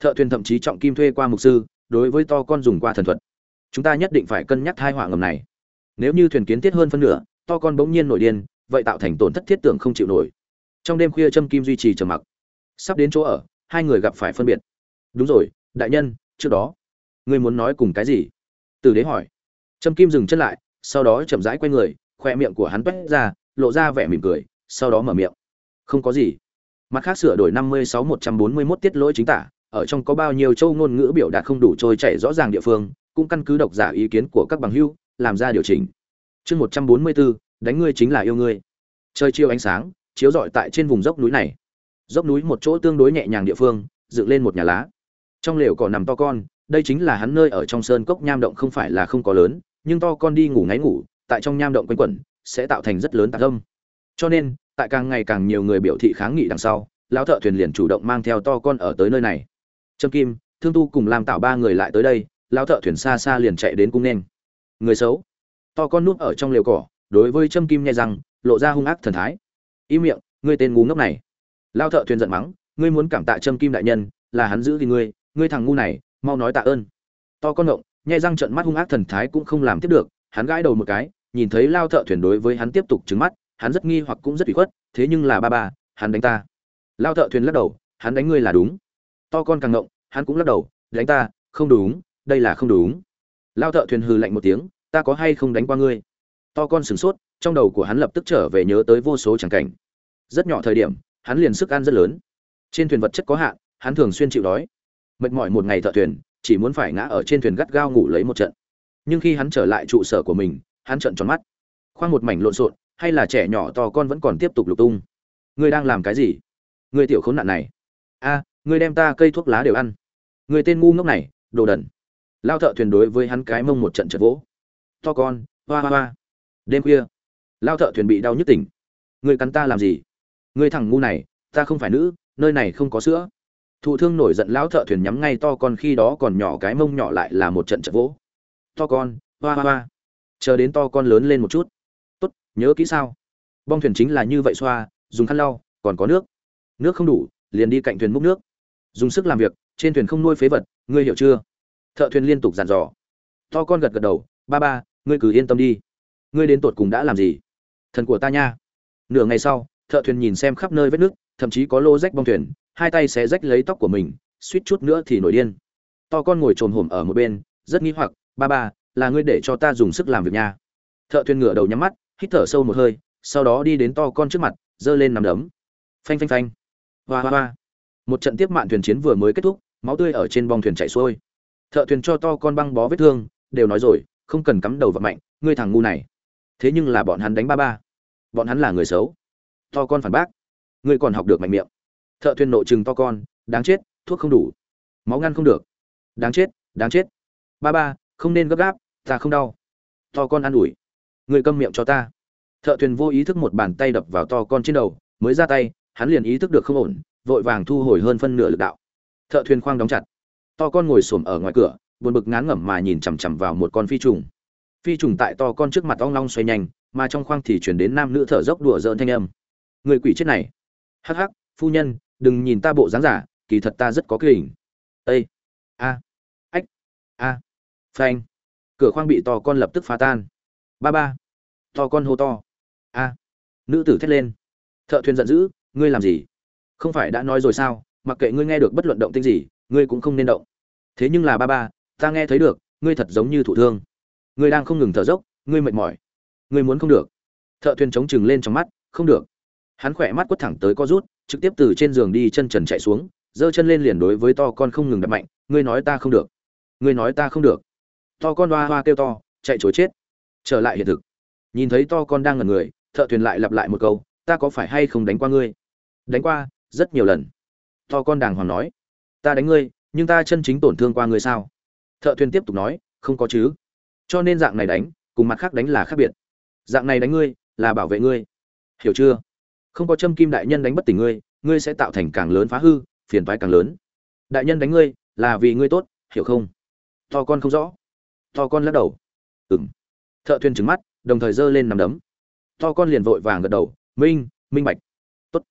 Thợ thuyền thậm chí trọng kim thuê qua mục sư, đối với to con dùng qua thần thuật. Chúng ta nhất định phải cân nhắc thai họa ngầm này. Nếu như thuyền kiến thiết hơn phân nửa, to con bỗng nhiên nổi điên, vậy tạo thành tổn thất thiết tưởng không chịu nổi. Trong đêm khuya trâm kim duy trì trầm mặc. Sắp đến chỗ ở, hai người gặp phải phân biệt. Đúng rồi, đại nhân, trước đó. Ngươi muốn nói cùng cái gì? Từ đế hỏi. Trâm kim dừng chân lại, sau đó chậm rãi quay người, khoe miệng của hắn toét ra, lộ ra vẻ mỉm cười, sau đó mở miệng. Không có gì mặt khác sửa đổi năm mươi sáu một trăm bốn mươi mốt tiết lỗi chính tả, ở trong có bao nhiêu châu ngôn ngữ biểu đạt không đủ trôi chảy rõ ràng địa phương, cũng căn cứ độc giả ý kiến của các bằng hữu, làm ra điều chỉnh. Chương một trăm bốn mươi bốn đánh ngươi chính là yêu ngươi. Trời chiều ánh sáng, chiếu rọi tại trên vùng dốc núi này. Dốc núi một chỗ tương đối nhẹ nhàng địa phương, dựng lên một nhà lá. Trong lều cỏ nằm to con, đây chính là hắn nơi ở trong sơn cốc nham động không phải là không có lớn, nhưng to con đi ngủ ngáy ngủ, tại trong nham động quanh quẩn, sẽ tạo thành rất lớn tạc âm. Cho nên tại càng ngày càng nhiều người biểu thị kháng nghị đằng sau, lão thợ thuyền liền chủ động mang theo to con ở tới nơi này. Trâm kim, thương tu cùng làm tạo ba người lại tới đây, lão thợ thuyền xa xa liền chạy đến cung nên. Người xấu. To con núp ở trong lều cỏ, đối với trâm kim nghe rằng lộ ra hung ác thần thái. Im miệng, ngươi tên ngu ngốc này. Lao thợ thuyền giận mắng, ngươi muốn cảm tạ trâm kim đại nhân, là hắn giữ thì ngươi ngươi thằng ngu này, mau nói tạ ơn. To con ngộng, nhai răng trận mắt hung ác thần thái cũng không làm tiếp được, hắn gãi đầu một cái, nhìn thấy lao thợ thuyền đối với hắn tiếp tục trứng mắt hắn rất nghi hoặc cũng rất ủy khuất, thế nhưng là ba ba, hắn đánh ta. Lao thợ thuyền lắc đầu, hắn đánh ngươi là đúng. To con càng ngộng, hắn cũng lắc đầu, đánh ta, không đúng, đây là không đúng. Lao thợ thuyền hừ lạnh một tiếng, ta có hay không đánh qua ngươi? To con sửng sốt, trong đầu của hắn lập tức trở về nhớ tới vô số tràng cảnh. Rất nhỏ thời điểm, hắn liền sức ăn rất lớn. Trên thuyền vật chất có hạn, hắn thường xuyên chịu đói. Mệt mỏi một ngày thợ thuyền, chỉ muốn phải ngã ở trên thuyền gắt gao ngủ lấy một trận. Nhưng khi hắn trở lại trụ sở của mình, hắn trợn tròn mắt. Khoang một mảnh lộn xộn hay là trẻ nhỏ to con vẫn còn tiếp tục lục tung? Ngươi đang làm cái gì? Ngươi tiểu khốn nạn này. A, ngươi đem ta cây thuốc lá đều ăn. Người tên ngu ngốc này, đồ đần. Lao thợ thuyền đối với hắn cái mông một trận chật vỗ. To con, hoa hoa hoa. Đêm khuya, lao thợ thuyền bị đau nhức tỉnh. Người cắn ta làm gì? Người thằng ngu này, ta không phải nữ, nơi này không có sữa. Thụ thương nổi giận lão thợ thuyền nhắm ngay to con khi đó còn nhỏ cái mông nhỏ lại là một trận chật vỗ. To con, hoa hoa hoa. Chờ đến to con lớn lên một chút nhớ kỹ sao? Bong thuyền chính là như vậy xoa, dùng khăn lau, còn có nước. Nước không đủ, liền đi cạnh thuyền múc nước. Dùng sức làm việc, trên thuyền không nuôi phế vật, ngươi hiểu chưa? Thợ thuyền liên tục dàn dò. To con gật gật đầu, ba ba, ngươi cứ yên tâm đi. Ngươi đến tột cùng đã làm gì? Thần của ta nha. Nửa ngày sau, thợ thuyền nhìn xem khắp nơi vết nước, thậm chí có lô rách bong thuyền, hai tay xé rách lấy tóc của mình, suýt chút nữa thì nổi điên. To con ngồi trồm hổm ở một bên, rất nghi hoặc, ba ba, là ngươi để cho ta dùng sức làm việc nha. Thợ thuyền ngửa đầu nhắm mắt hít thở sâu một hơi, sau đó đi đến to con trước mặt, giơ lên nằm đấm. Phanh phanh phanh. Hoa hoa hoa. Một trận tiếp mạn thuyền chiến vừa mới kết thúc, máu tươi ở trên bong thuyền chảy xuôi. Thợ thuyền cho to con băng bó vết thương, đều nói rồi, không cần cắm đầu vào mạnh ngươi thằng ngu này. Thế nhưng là bọn hắn đánh ba ba. Bọn hắn là người xấu. To con phản bác. Ngươi còn học được mạnh miệng. Thợ thuyền nộ chừng to con, đáng chết, thuốc không đủ. Máu ngăn không được. Đáng chết đáng chết. Ba ba, không nên gấp gáp, ta không đau. To con an ủi người câm miệng cho ta. Thợ thuyền vô ý thức một bàn tay đập vào to con trên đầu, mới ra tay, hắn liền ý thức được không ổn, vội vàng thu hồi hơn phân nửa lực đạo. Thợ thuyền khoang đóng chặt. To con ngồi xổm ở ngoài cửa, buồn bực ngán ngẩm mà nhìn chằm chằm vào một con phi trùng. Phi trùng tại to con trước mặt ong long xoay nhanh, mà trong khoang thì chuyển đến nam nữ thở dốc đùa dỡn thanh âm. Người quỷ chết này. Hắc hắc, phu nhân, đừng nhìn ta bộ dáng giả, kỳ thật ta rất có kỳ hình a. Ách. A. Phanh. Cửa khoang bị to con lập tức phá tan ba ba. To con hô to. A. Nữ tử thét lên. Thợ thuyền giận dữ, ngươi làm gì? Không phải đã nói rồi sao? Mặc kệ ngươi nghe được bất luận động tinh gì, ngươi cũng không nên động. Thế nhưng là ba ba, ta nghe thấy được, ngươi thật giống như thụ thương. Ngươi đang không ngừng thở dốc, ngươi mệt mỏi. Ngươi muốn không được. Thợ thuyền chống chừng lên trong mắt, không được. Hắn khỏe mắt quất thẳng tới co rút, trực tiếp từ trên giường đi chân trần chạy xuống, giơ chân lên liền đối với to con không ngừng đập mạnh, ngươi nói ta không được. Ngươi nói ta không được. To con hoa hoa kêu to, chạy chối chết trở lại hiện thực. Nhìn thấy to con đang ngẩn người, thợ thuyền lại lặp lại một câu, ta có phải hay không đánh qua ngươi? Đánh qua, rất nhiều lần. To con đàng hoàng nói. Ta đánh ngươi, nhưng ta chân chính tổn thương qua ngươi sao? Thợ thuyền tiếp tục nói, không có chứ. Cho nên dạng này đánh, cùng mặt khác đánh là khác biệt. Dạng này đánh ngươi, là bảo vệ ngươi. Hiểu chưa? Không có châm kim đại nhân đánh bất tỉnh ngươi ngươi sẽ tạo thành càng lớn phá hư, phiền toái càng lớn. Đại nhân đánh ngươi, là vì ngươi tốt, hiểu không? To con không rõ. To con lắc đầu. Ừng thợ thuyền trứng mắt, đồng thời giơ lên nằm đấm. To con liền vội vàng gật đầu, minh minh bạch. Tốt.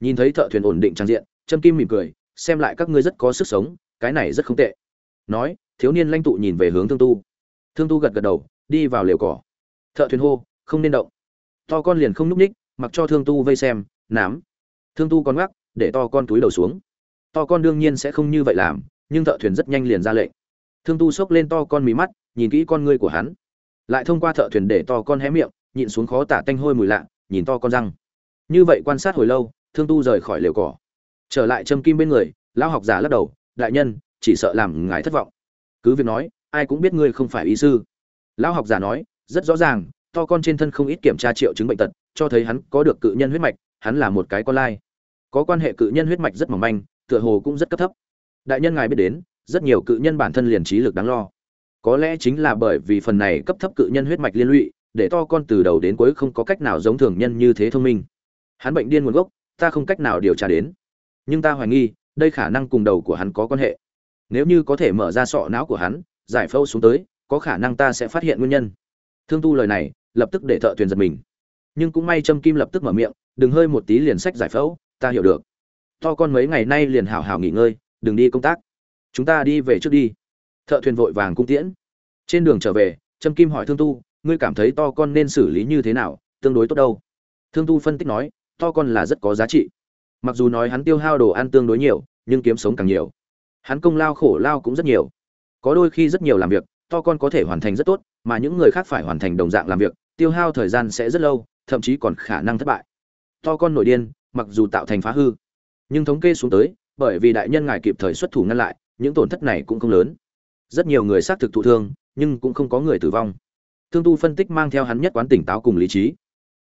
Nhìn thấy thợ thuyền ổn định trang diện, trâm kim mỉm cười, xem lại các ngươi rất có sức sống, cái này rất không tệ. Nói, thiếu niên lãnh tụ nhìn về hướng thương tu. Thương tu gật gật đầu, đi vào lều cỏ. Thợ thuyền hô, không nên động. To con liền không núp ních, mặc cho thương tu vây xem, nám. Thương tu con gác để to con túi đầu xuống. To con đương nhiên sẽ không như vậy làm, nhưng thợ thuyền rất nhanh liền ra lệnh. Thương tu xốc lên to con mí mắt, nhìn kỹ con ngươi của hắn lại thông qua thợ thuyền để to con hé miệng, nhịn xuống khó tả tanh hôi mùi lạ, nhìn to con răng. Như vậy quan sát hồi lâu, thương tu rời khỏi lều cỏ. Trở lại châm kim bên người, lão học giả lắc đầu, đại nhân, chỉ sợ làm ngài thất vọng. Cứ việc nói, ai cũng biết ngươi không phải y sư. Lão học giả nói, rất rõ ràng, to con trên thân không ít kiểm tra triệu chứng bệnh tật, cho thấy hắn có được cự nhân huyết mạch, hắn là một cái con lai. Có quan hệ cự nhân huyết mạch rất mỏng manh, tựa hồ cũng rất cấp thấp. Đại nhân ngài biết đến, rất nhiều cự nhân bản thân liền trí lực đáng lo có lẽ chính là bởi vì phần này cấp thấp cự nhân huyết mạch liên lụy, để to con từ đầu đến cuối không có cách nào giống thường nhân như thế thông minh. Hắn bệnh điên nguồn gốc, ta không cách nào điều tra đến. Nhưng ta hoài nghi, đây khả năng cùng đầu của hắn có quan hệ. Nếu như có thể mở ra sọ não của hắn, giải phẫu xuống tới, có khả năng ta sẽ phát hiện nguyên nhân. Thương tu lời này, lập tức để thợ thuyền giật mình. Nhưng cũng may trâm kim lập tức mở miệng, đừng hơi một tí liền sách giải phẫu, ta hiểu được. To con mấy ngày nay liền hảo hảo nghỉ ngơi, đừng đi công tác. Chúng ta đi về trước đi thợ thuyền vội vàng cung tiễn. Trên đường trở về, trâm kim hỏi thương tu, ngươi cảm thấy to con nên xử lý như thế nào? Tương đối tốt đâu. Thương tu phân tích nói, to con là rất có giá trị. Mặc dù nói hắn tiêu hao đồ ăn tương đối nhiều, nhưng kiếm sống càng nhiều. Hắn công lao khổ lao cũng rất nhiều. Có đôi khi rất nhiều làm việc, to con có thể hoàn thành rất tốt, mà những người khác phải hoàn thành đồng dạng làm việc, tiêu hao thời gian sẽ rất lâu, thậm chí còn khả năng thất bại. To con nổi điên, mặc dù tạo thành phá hư, nhưng thống kê xuống tới, bởi vì đại nhân ngài kịp thời xuất thủ ngăn lại, những tổn thất này cũng không lớn rất nhiều người xác thực thụ thương, nhưng cũng không có người tử vong. Thương tu phân tích mang theo hắn nhất quán tỉnh táo cùng lý trí.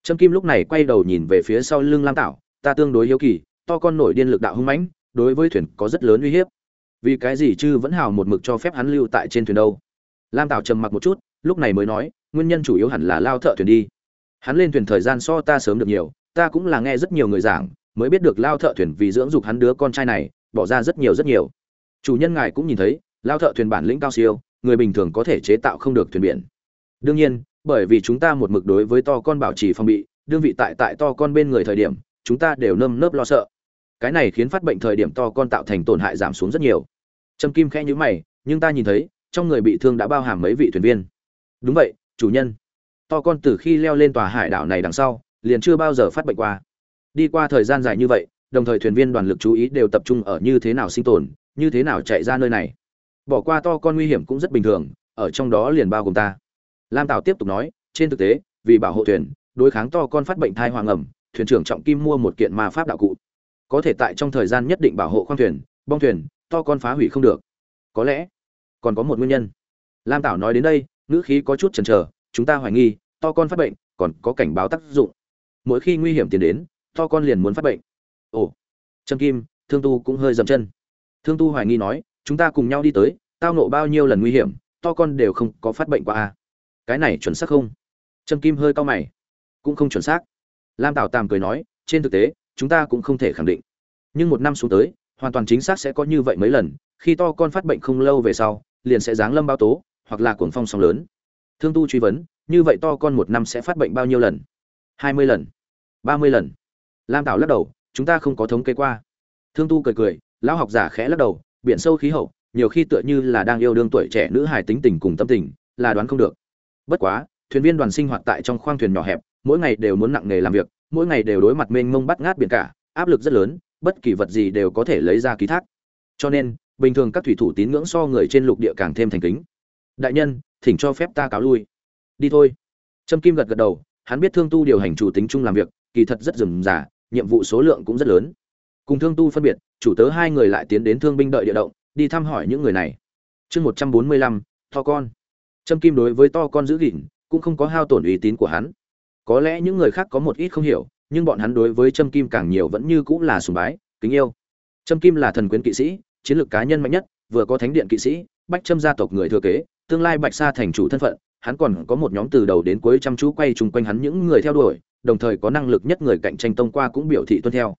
Trâm kim lúc này quay đầu nhìn về phía sau lưng lam tạo ta tương đối hiếu kỳ, to con nổi điên lực đạo hung mãnh, đối với thuyền có rất lớn uy hiếp. Vì cái gì chư vẫn hào một mực cho phép hắn lưu tại trên thuyền đâu? Lam tạo trầm mặc một chút, lúc này mới nói, nguyên nhân chủ yếu hẳn là lao thợ thuyền đi. Hắn lên thuyền thời gian so ta sớm được nhiều, ta cũng là nghe rất nhiều người giảng, mới biết được lao thợ thuyền vì dưỡng dục hắn đứa con trai này, bỏ ra rất nhiều rất nhiều. Chủ nhân ngài cũng nhìn thấy lao thợ thuyền bản lĩnh cao siêu, người bình thường có thể chế tạo không được thuyền biển. Đương nhiên, bởi vì chúng ta một mực đối với to con bảo trì phòng bị, đương vị tại tại to con bên người thời điểm, chúng ta đều nơm nớp lo sợ. Cái này khiến phát bệnh thời điểm to con tạo thành tổn hại giảm xuống rất nhiều. Trâm kim khẽ nhữ mày, nhưng ta nhìn thấy, trong người bị thương đã bao hàm mấy vị thuyền viên. Đúng vậy, chủ nhân. To con từ khi leo lên tòa hải đảo này đằng sau, liền chưa bao giờ phát bệnh qua. Đi qua thời gian dài như vậy, đồng thời thuyền viên đoàn lực chú ý đều tập trung ở như thế nào sinh tồn, như thế nào chạy ra nơi này bỏ qua to con nguy hiểm cũng rất bình thường, ở trong đó liền bao gồm ta. Lam tào tiếp tục nói, trên thực tế, vì bảo hộ thuyền, đối kháng to con phát bệnh thai hoàng ẩm, thuyền trưởng trọng kim mua một kiện ma pháp đạo cụ. Có thể tại trong thời gian nhất định bảo hộ khoang thuyền, bong thuyền, to con phá hủy không được. Có lẽ còn có một nguyên nhân. Lam tảo nói đến đây, ngữ khí có chút chần chờ, chúng ta hoài nghi, to con phát bệnh còn có cảnh báo tác dụng. Mỗi khi nguy hiểm tiến đến, to con liền muốn phát bệnh. Ồ, trâm kim, thương tu cũng hơi dầm chân. Thương tu hoài nghi nói chúng ta cùng nhau đi tới, tao nộ bao nhiêu lần nguy hiểm, to con đều không có phát bệnh qua a cái này chuẩn xác không? Trâm kim hơi cao mày. Cũng không chuẩn xác. Lam tảo tàm cười nói, trên thực tế, chúng ta cũng không thể khẳng định. Nhưng một năm xuống tới, hoàn toàn chính xác sẽ có như vậy mấy lần, khi to con phát bệnh không lâu về sau, liền sẽ giáng lâm bao tố, hoặc là cuồng phong sóng lớn. Thương tu truy vấn, như vậy to con một năm sẽ phát bệnh bao nhiêu lần? Hai mươi lần. Ba mươi lần. Lam tảo lắc đầu, chúng ta không có thống kê qua. Thương tu cười cười, lão học giả khẽ lắc đầu biển sâu khí hậu, nhiều khi tựa như là đang yêu đương tuổi trẻ nữ hài tính tình cùng tâm tình, là đoán không được. Bất quá, thuyền viên đoàn sinh hoạt tại trong khoang thuyền nhỏ hẹp, mỗi ngày đều muốn nặng nghề làm việc, mỗi ngày đều đối mặt mênh mông bắt ngát biển cả, áp lực rất lớn, bất kỳ vật gì đều có thể lấy ra ký thác. Cho nên, bình thường các thủy thủ tín ngưỡng so người trên lục địa càng thêm thành kính. Đại nhân, thỉnh cho phép ta cáo lui. Đi thôi. Trâm kim gật gật đầu, hắn biết thương tu điều hành chủ tính chung làm việc, kỳ thật rất rườm rà nhiệm vụ số lượng cũng rất lớn cùng thương tu phân biệt, chủ tớ hai người lại tiến đến thương binh đợi địa động, đi thăm hỏi những người này. Chương một trăm bốn mươi lăm, to con. Trâm kim đối với to con giữ gìn, cũng không có hao tổn uy tín của hắn. Có lẽ những người khác có một ít không hiểu, nhưng bọn hắn đối với trâm kim càng nhiều vẫn như cũng là sùng bái, kính yêu. Trâm kim là thần quyến kỵ sĩ, chiến lược cá nhân mạnh nhất, vừa có thánh điện kỵ sĩ, bách trâm gia tộc người thừa kế, tương lai bạch sa thành chủ thân phận, hắn còn có một nhóm từ đầu đến cuối chăm chú quay chung quanh hắn những người theo đuổi, đồng thời có năng lực nhất người cạnh tranh tông qua cũng biểu thị tuân theo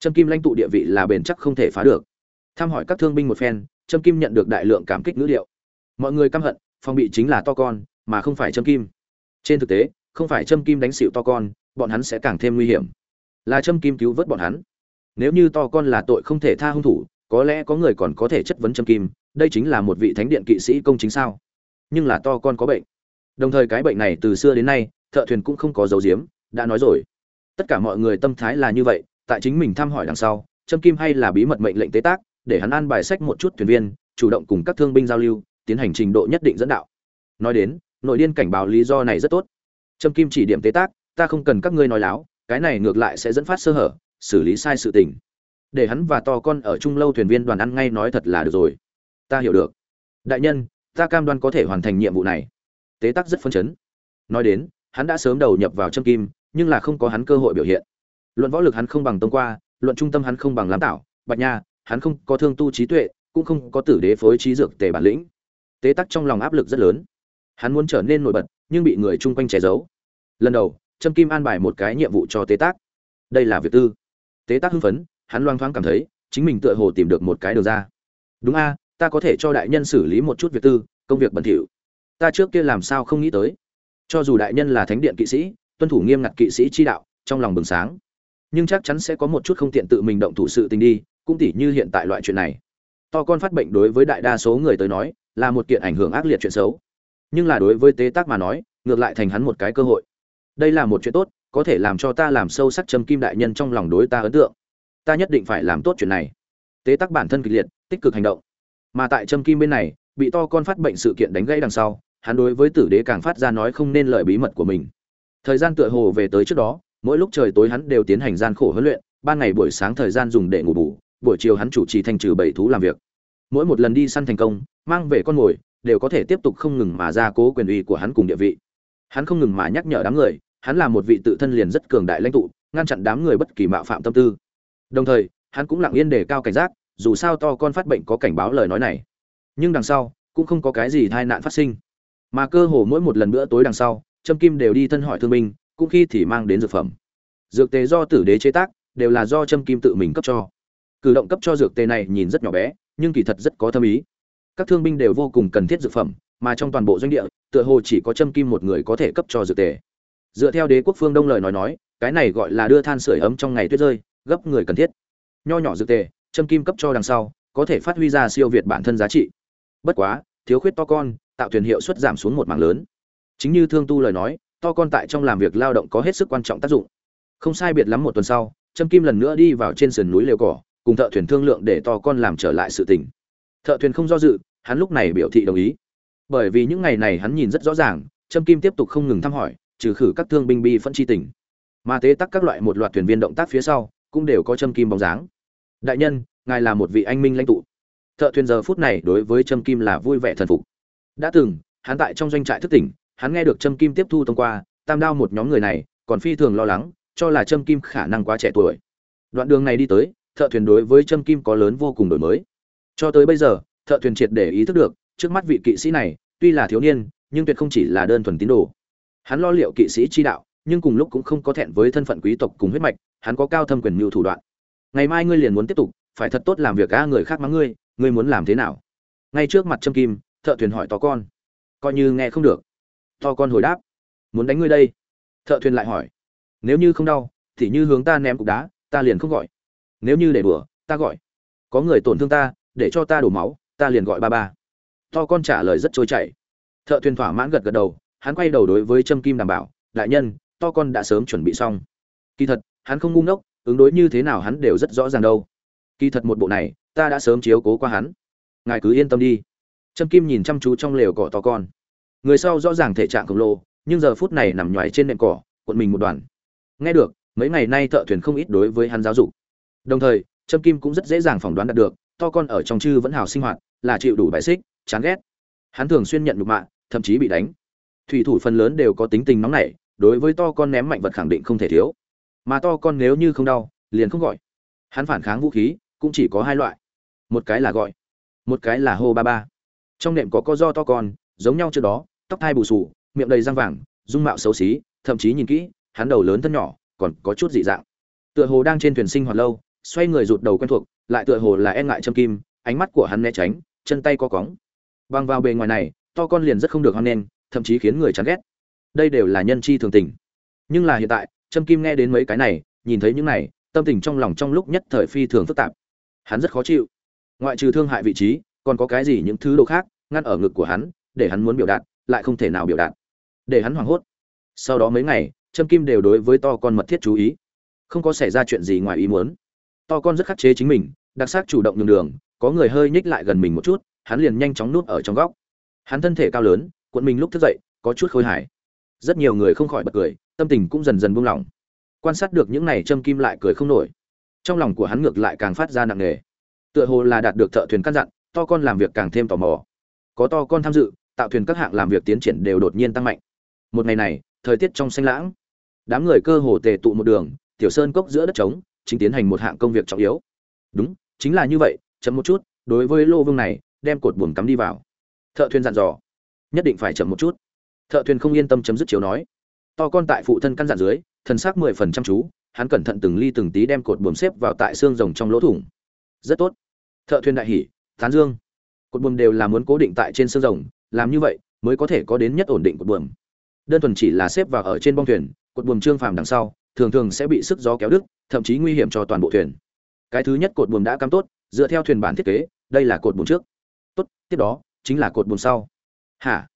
trâm kim lãnh tụ địa vị là bền chắc không thể phá được. Thăm hỏi các thương binh một phen, trâm kim nhận được đại lượng cảm kích ngữ điệu. Mọi người căm hận, phòng bị chính là to con, mà không phải trâm kim. Trên thực tế, không phải trâm kim đánh xịu to con, bọn hắn sẽ càng thêm nguy hiểm. Là trâm kim cứu vớt bọn hắn. Nếu như to con là tội không thể tha hung thủ, có lẽ có người còn có thể chất vấn trâm kim, đây chính là một vị thánh điện kỵ sĩ công chính sao? Nhưng là to con có bệnh. Đồng thời cái bệnh này từ xưa đến nay, thợ thuyền cũng không có dấu diếm đã nói rồi. Tất cả mọi người tâm thái là như vậy tại chính mình thăm hỏi đằng sau, trâm kim hay là bí mật mệnh lệnh tế tác, để hắn an bài sách một chút thuyền viên, chủ động cùng các thương binh giao lưu, tiến hành trình độ nhất định dẫn đạo. Nói đến, nội điên cảnh báo lý do này rất tốt. Trâm kim chỉ điểm tế tác, ta không cần các ngươi nói láo, cái này ngược lại sẽ dẫn phát sơ hở, xử lý sai sự tình. Để hắn và to con ở chung lâu thuyền viên đoàn ăn ngay nói thật là được rồi. Ta hiểu được. Đại nhân, ta cam đoan có thể hoàn thành nhiệm vụ này. Tế tác rất phấn chấn. Nói đến, hắn đã sớm đầu nhập vào châm kim, nhưng là không có hắn cơ hội biểu hiện luận võ lực hắn không bằng tông qua, luận trung tâm hắn không bằng lam tảo bạch nha, hắn không có thương tu trí tuệ, cũng không có tử đế phối trí dược tề bản lĩnh. Tế tắc trong lòng áp lực rất lớn. Hắn muốn trở nên nổi bật, nhưng bị người chung quanh che giấu. Lần đầu, trâm kim an bài một cái nhiệm vụ cho tế tác đây là việc tư. Tế tác hưng phấn, hắn loang thoáng cảm thấy, chính mình tựa hồ tìm được một cái đường ra. Đúng a, ta có thể cho đại nhân xử lý một chút việc tư, công việc bẩn thỉu. Ta trước kia làm sao không nghĩ tới. Cho dù đại nhân là thánh điện kỵ sĩ, tuân thủ nghiêm ngặt kỵ sĩ chi đạo, trong lòng bừng sáng nhưng chắc chắn sẽ có một chút không tiện tự mình động thủ sự tình đi, cũng tỉ như hiện tại loại chuyện này. To con phát bệnh đối với đại đa số người tới nói, là một kiện ảnh hưởng ác liệt chuyện xấu. Nhưng là đối với tế tác mà nói, ngược lại thành hắn một cái cơ hội. Đây là một chuyện tốt, có thể làm cho ta làm sâu sắc châm kim đại nhân trong lòng đối ta ấn tượng. Ta nhất định phải làm tốt chuyện này. Tế tác bản thân kịch liệt, tích cực hành động. Mà tại châm kim bên này, bị to con phát bệnh sự kiện đánh gãy đằng sau, hắn đối với tử đế càng phát ra nói không nên lời bí mật của mình. Thời gian tựa hồ về tới trước đó mỗi lúc trời tối hắn đều tiến hành gian khổ huấn luyện, ban ngày buổi sáng thời gian dùng để ngủ bù, buổi chiều hắn chủ trì thanh trừ bảy thú làm việc. Mỗi một lần đi săn thành công, mang về con mồi, đều có thể tiếp tục không ngừng mà gia cố quyền uy của hắn cùng địa vị. Hắn không ngừng mà nhắc nhở đám người, hắn là một vị tự thân liền rất cường đại lãnh tụ, ngăn chặn đám người bất kỳ mạo phạm tâm tư. Đồng thời, hắn cũng lặng yên đề cao cảnh giác, dù sao to con phát bệnh có cảnh báo lời nói này. Nhưng đằng sau, cũng không có cái gì tai nạn phát sinh. Mà cơ hồ mỗi một lần bữa tối đằng sau, trâm kim đều đi thân hỏi thương binh cũng khi thì mang đến dược phẩm. Dược tế do tử đế chế tác, đều là do châm kim tự mình cấp cho. Cử động cấp cho dược tế này nhìn rất nhỏ bé, nhưng kỳ thật rất có thâm ý. Các thương binh đều vô cùng cần thiết dược phẩm, mà trong toàn bộ doanh địa, tựa hồ chỉ có châm kim một người có thể cấp cho dược tề. Dựa theo đế quốc phương đông lời nói nói, cái này gọi là đưa than sưởi ấm trong ngày tuyết rơi, gấp người cần thiết. Nho nhỏ dược tề, châm kim cấp cho đằng sau, có thể phát huy ra siêu việt bản thân giá trị. Bất quá, thiếu khuyết to con, tạo thuyền hiệu suất giảm xuống một mảng lớn. Chính như thương tu lời nói to con tại trong làm việc lao động có hết sức quan trọng tác dụng. Không sai biệt lắm một tuần sau, trâm kim lần nữa đi vào trên sườn núi lều cỏ, cùng thợ thuyền thương lượng để to con làm trở lại sự tình. Thợ thuyền không do dự, hắn lúc này biểu thị đồng ý. Bởi vì những ngày này hắn nhìn rất rõ ràng, trâm kim tiếp tục không ngừng thăm hỏi, trừ khử các thương binh bi phân chi tình. Mà tế tắc các loại một loạt thuyền viên động tác phía sau, cũng đều có trâm kim bóng dáng. Đại nhân, ngài là một vị anh minh lãnh tụ. Thợ thuyền giờ phút này đối với trâm kim là vui vẻ thần phục. Đã từng, hắn tại trong doanh trại thức tỉnh hắn nghe được trâm kim tiếp thu thông qua, tam đao một nhóm người này còn phi thường lo lắng, cho là trâm kim khả năng quá trẻ tuổi. Đoạn đường này đi tới, thợ thuyền đối với trâm kim có lớn vô cùng đổi mới. Cho tới bây giờ, thợ thuyền triệt để ý thức được, trước mắt vị kỵ sĩ này, tuy là thiếu niên, nhưng tuyệt không chỉ là đơn thuần tín đồ. Hắn lo liệu kỵ sĩ chi đạo, nhưng cùng lúc cũng không có thẹn với thân phận quý tộc cùng huyết mạch, hắn có cao thâm quyền mưu thủ đoạn. Ngày mai ngươi liền muốn tiếp tục, phải thật tốt làm việc a người khác mắng ngươi ngươi muốn làm thế nào? Ngay trước mặt trâm kim, thợ thuyền hỏi to con. Coi như nghe không được to con hồi đáp. Muốn đánh ngươi đây? Thợ thuyền lại hỏi. Nếu như không đau, thì như hướng ta ném cục đá, ta liền không gọi. Nếu như để bừa, ta gọi. Có người tổn thương ta, để cho ta đổ máu, ta liền gọi ba ba. To con trả lời rất trôi chảy. Thợ thuyền thỏa mãn gật gật đầu, hắn quay đầu đối với trâm kim đảm bảo, đại nhân, to con đã sớm chuẩn bị xong. Kỳ thật, hắn không ngu ngốc, ứng đối như thế nào hắn đều rất rõ ràng đâu. Kỳ thật một bộ này, ta đã sớm chiếu cố qua hắn. Ngài cứ yên tâm đi. Trâm kim nhìn chăm chú trong lều cỏ to con người sau rõ ràng thể trạng khổng lồ, nhưng giờ phút này nằm nhoài trên nền cỏ, cuộn mình một đoàn. Nghe được, mấy ngày nay thợ thuyền không ít đối với hắn giáo dục. Đồng thời, trâm kim cũng rất dễ dàng phỏng đoán đạt được, to con ở trong chư vẫn hào sinh hoạt, là chịu đủ bài xích, chán ghét. Hắn thường xuyên nhận nhục mạ, thậm chí bị đánh. Thủy thủ phần lớn đều có tính tình nóng nảy, đối với to con ném mạnh vật khẳng định không thể thiếu. Mà to con nếu như không đau, liền không gọi. Hắn phản kháng vũ khí, cũng chỉ có hai loại. Một cái là gọi, một cái là hô ba ba. Trong nệm có co do to con, giống nhau trước đó tóc thai bù sù miệng đầy răng vàng, dung mạo xấu xí, thậm chí nhìn kỹ, hắn đầu lớn thân nhỏ, còn có chút dị dạng. Tựa hồ đang trên thuyền sinh hoạt lâu, xoay người rụt đầu quen thuộc, lại tựa hồ là e ngại châm kim, ánh mắt của hắn né tránh, chân tay co cóng. Băng vào bề ngoài này, to con liền rất không được hoan nghênh, thậm chí khiến người chán ghét. Đây đều là nhân chi thường tình. Nhưng là hiện tại trâm kim nghe đến mấy cái này, nhìn thấy những này, tâm tình trong lòng trong lúc nhất thời phi thường phức tạp. Hắn rất khó chịu. Ngoại trừ thương hại vị trí, còn có cái gì những thứ đồ khác ngăn ở ngực của hắn, để hắn muốn biểu đạt lại không thể nào biểu đạt. Để hắn hoảng hốt. Sau đó mấy ngày, trâm kim đều đối với to con mật thiết chú ý. Không có xảy ra chuyện gì ngoài ý muốn. To con rất khắc chế chính mình, đặc sắc chủ động nhường đường, có người hơi nhích lại gần mình một chút, hắn liền nhanh chóng nuốt ở trong góc. Hắn thân thể cao lớn, cuộn mình lúc thức dậy, có chút khôi hài. Rất nhiều người không khỏi bật cười, tâm tình cũng dần dần buông lỏng. Quan sát được những này, Trâm kim lại cười không nổi. Trong lòng của hắn ngược lại càng phát ra nặng nề. Tựa hồ là đạt được thợ thuyền căn dặn, to con làm việc càng thêm tò mò. Có to con tham dự tạo thuyền các hạng làm việc tiến triển đều đột nhiên tăng mạnh. Một ngày này, thời tiết trong xanh lãng. Đám người cơ hồ tề tụ một đường, tiểu sơn cốc giữa đất trống, chính tiến hành một hạng công việc trọng yếu. Đúng, chính là như vậy, chậm một chút, đối với lô vương này, đem cột buồm cắm đi vào. Thợ thuyền dặn dò. Nhất định phải chậm một chút. Thợ thuyền không yên tâm chấm dứt chiếu nói. To con tại phụ thân căn dặn dưới, thần xác mười phần chăm chú, hắn cẩn thận từng ly từng tí đem cột buồm xếp vào tại xương rồng trong lỗ thủng. Rất tốt. Thợ thuyền đại hỉ, tán dương. Cột buồm đều là muốn cố định tại trên xương rồng làm như vậy mới có thể có đến nhất ổn định cột buồm. Đơn thuần chỉ là xếp vào ở trên bong thuyền, cột buồm trương phàm đằng sau, thường thường sẽ bị sức gió kéo đứt, thậm chí nguy hiểm cho toàn bộ thuyền. Cái thứ nhất cột buồm đã cắm tốt, dựa theo thuyền bản thiết kế, đây là cột buồm trước. Tốt, tiếp đó, chính là cột buồm sau. Hả?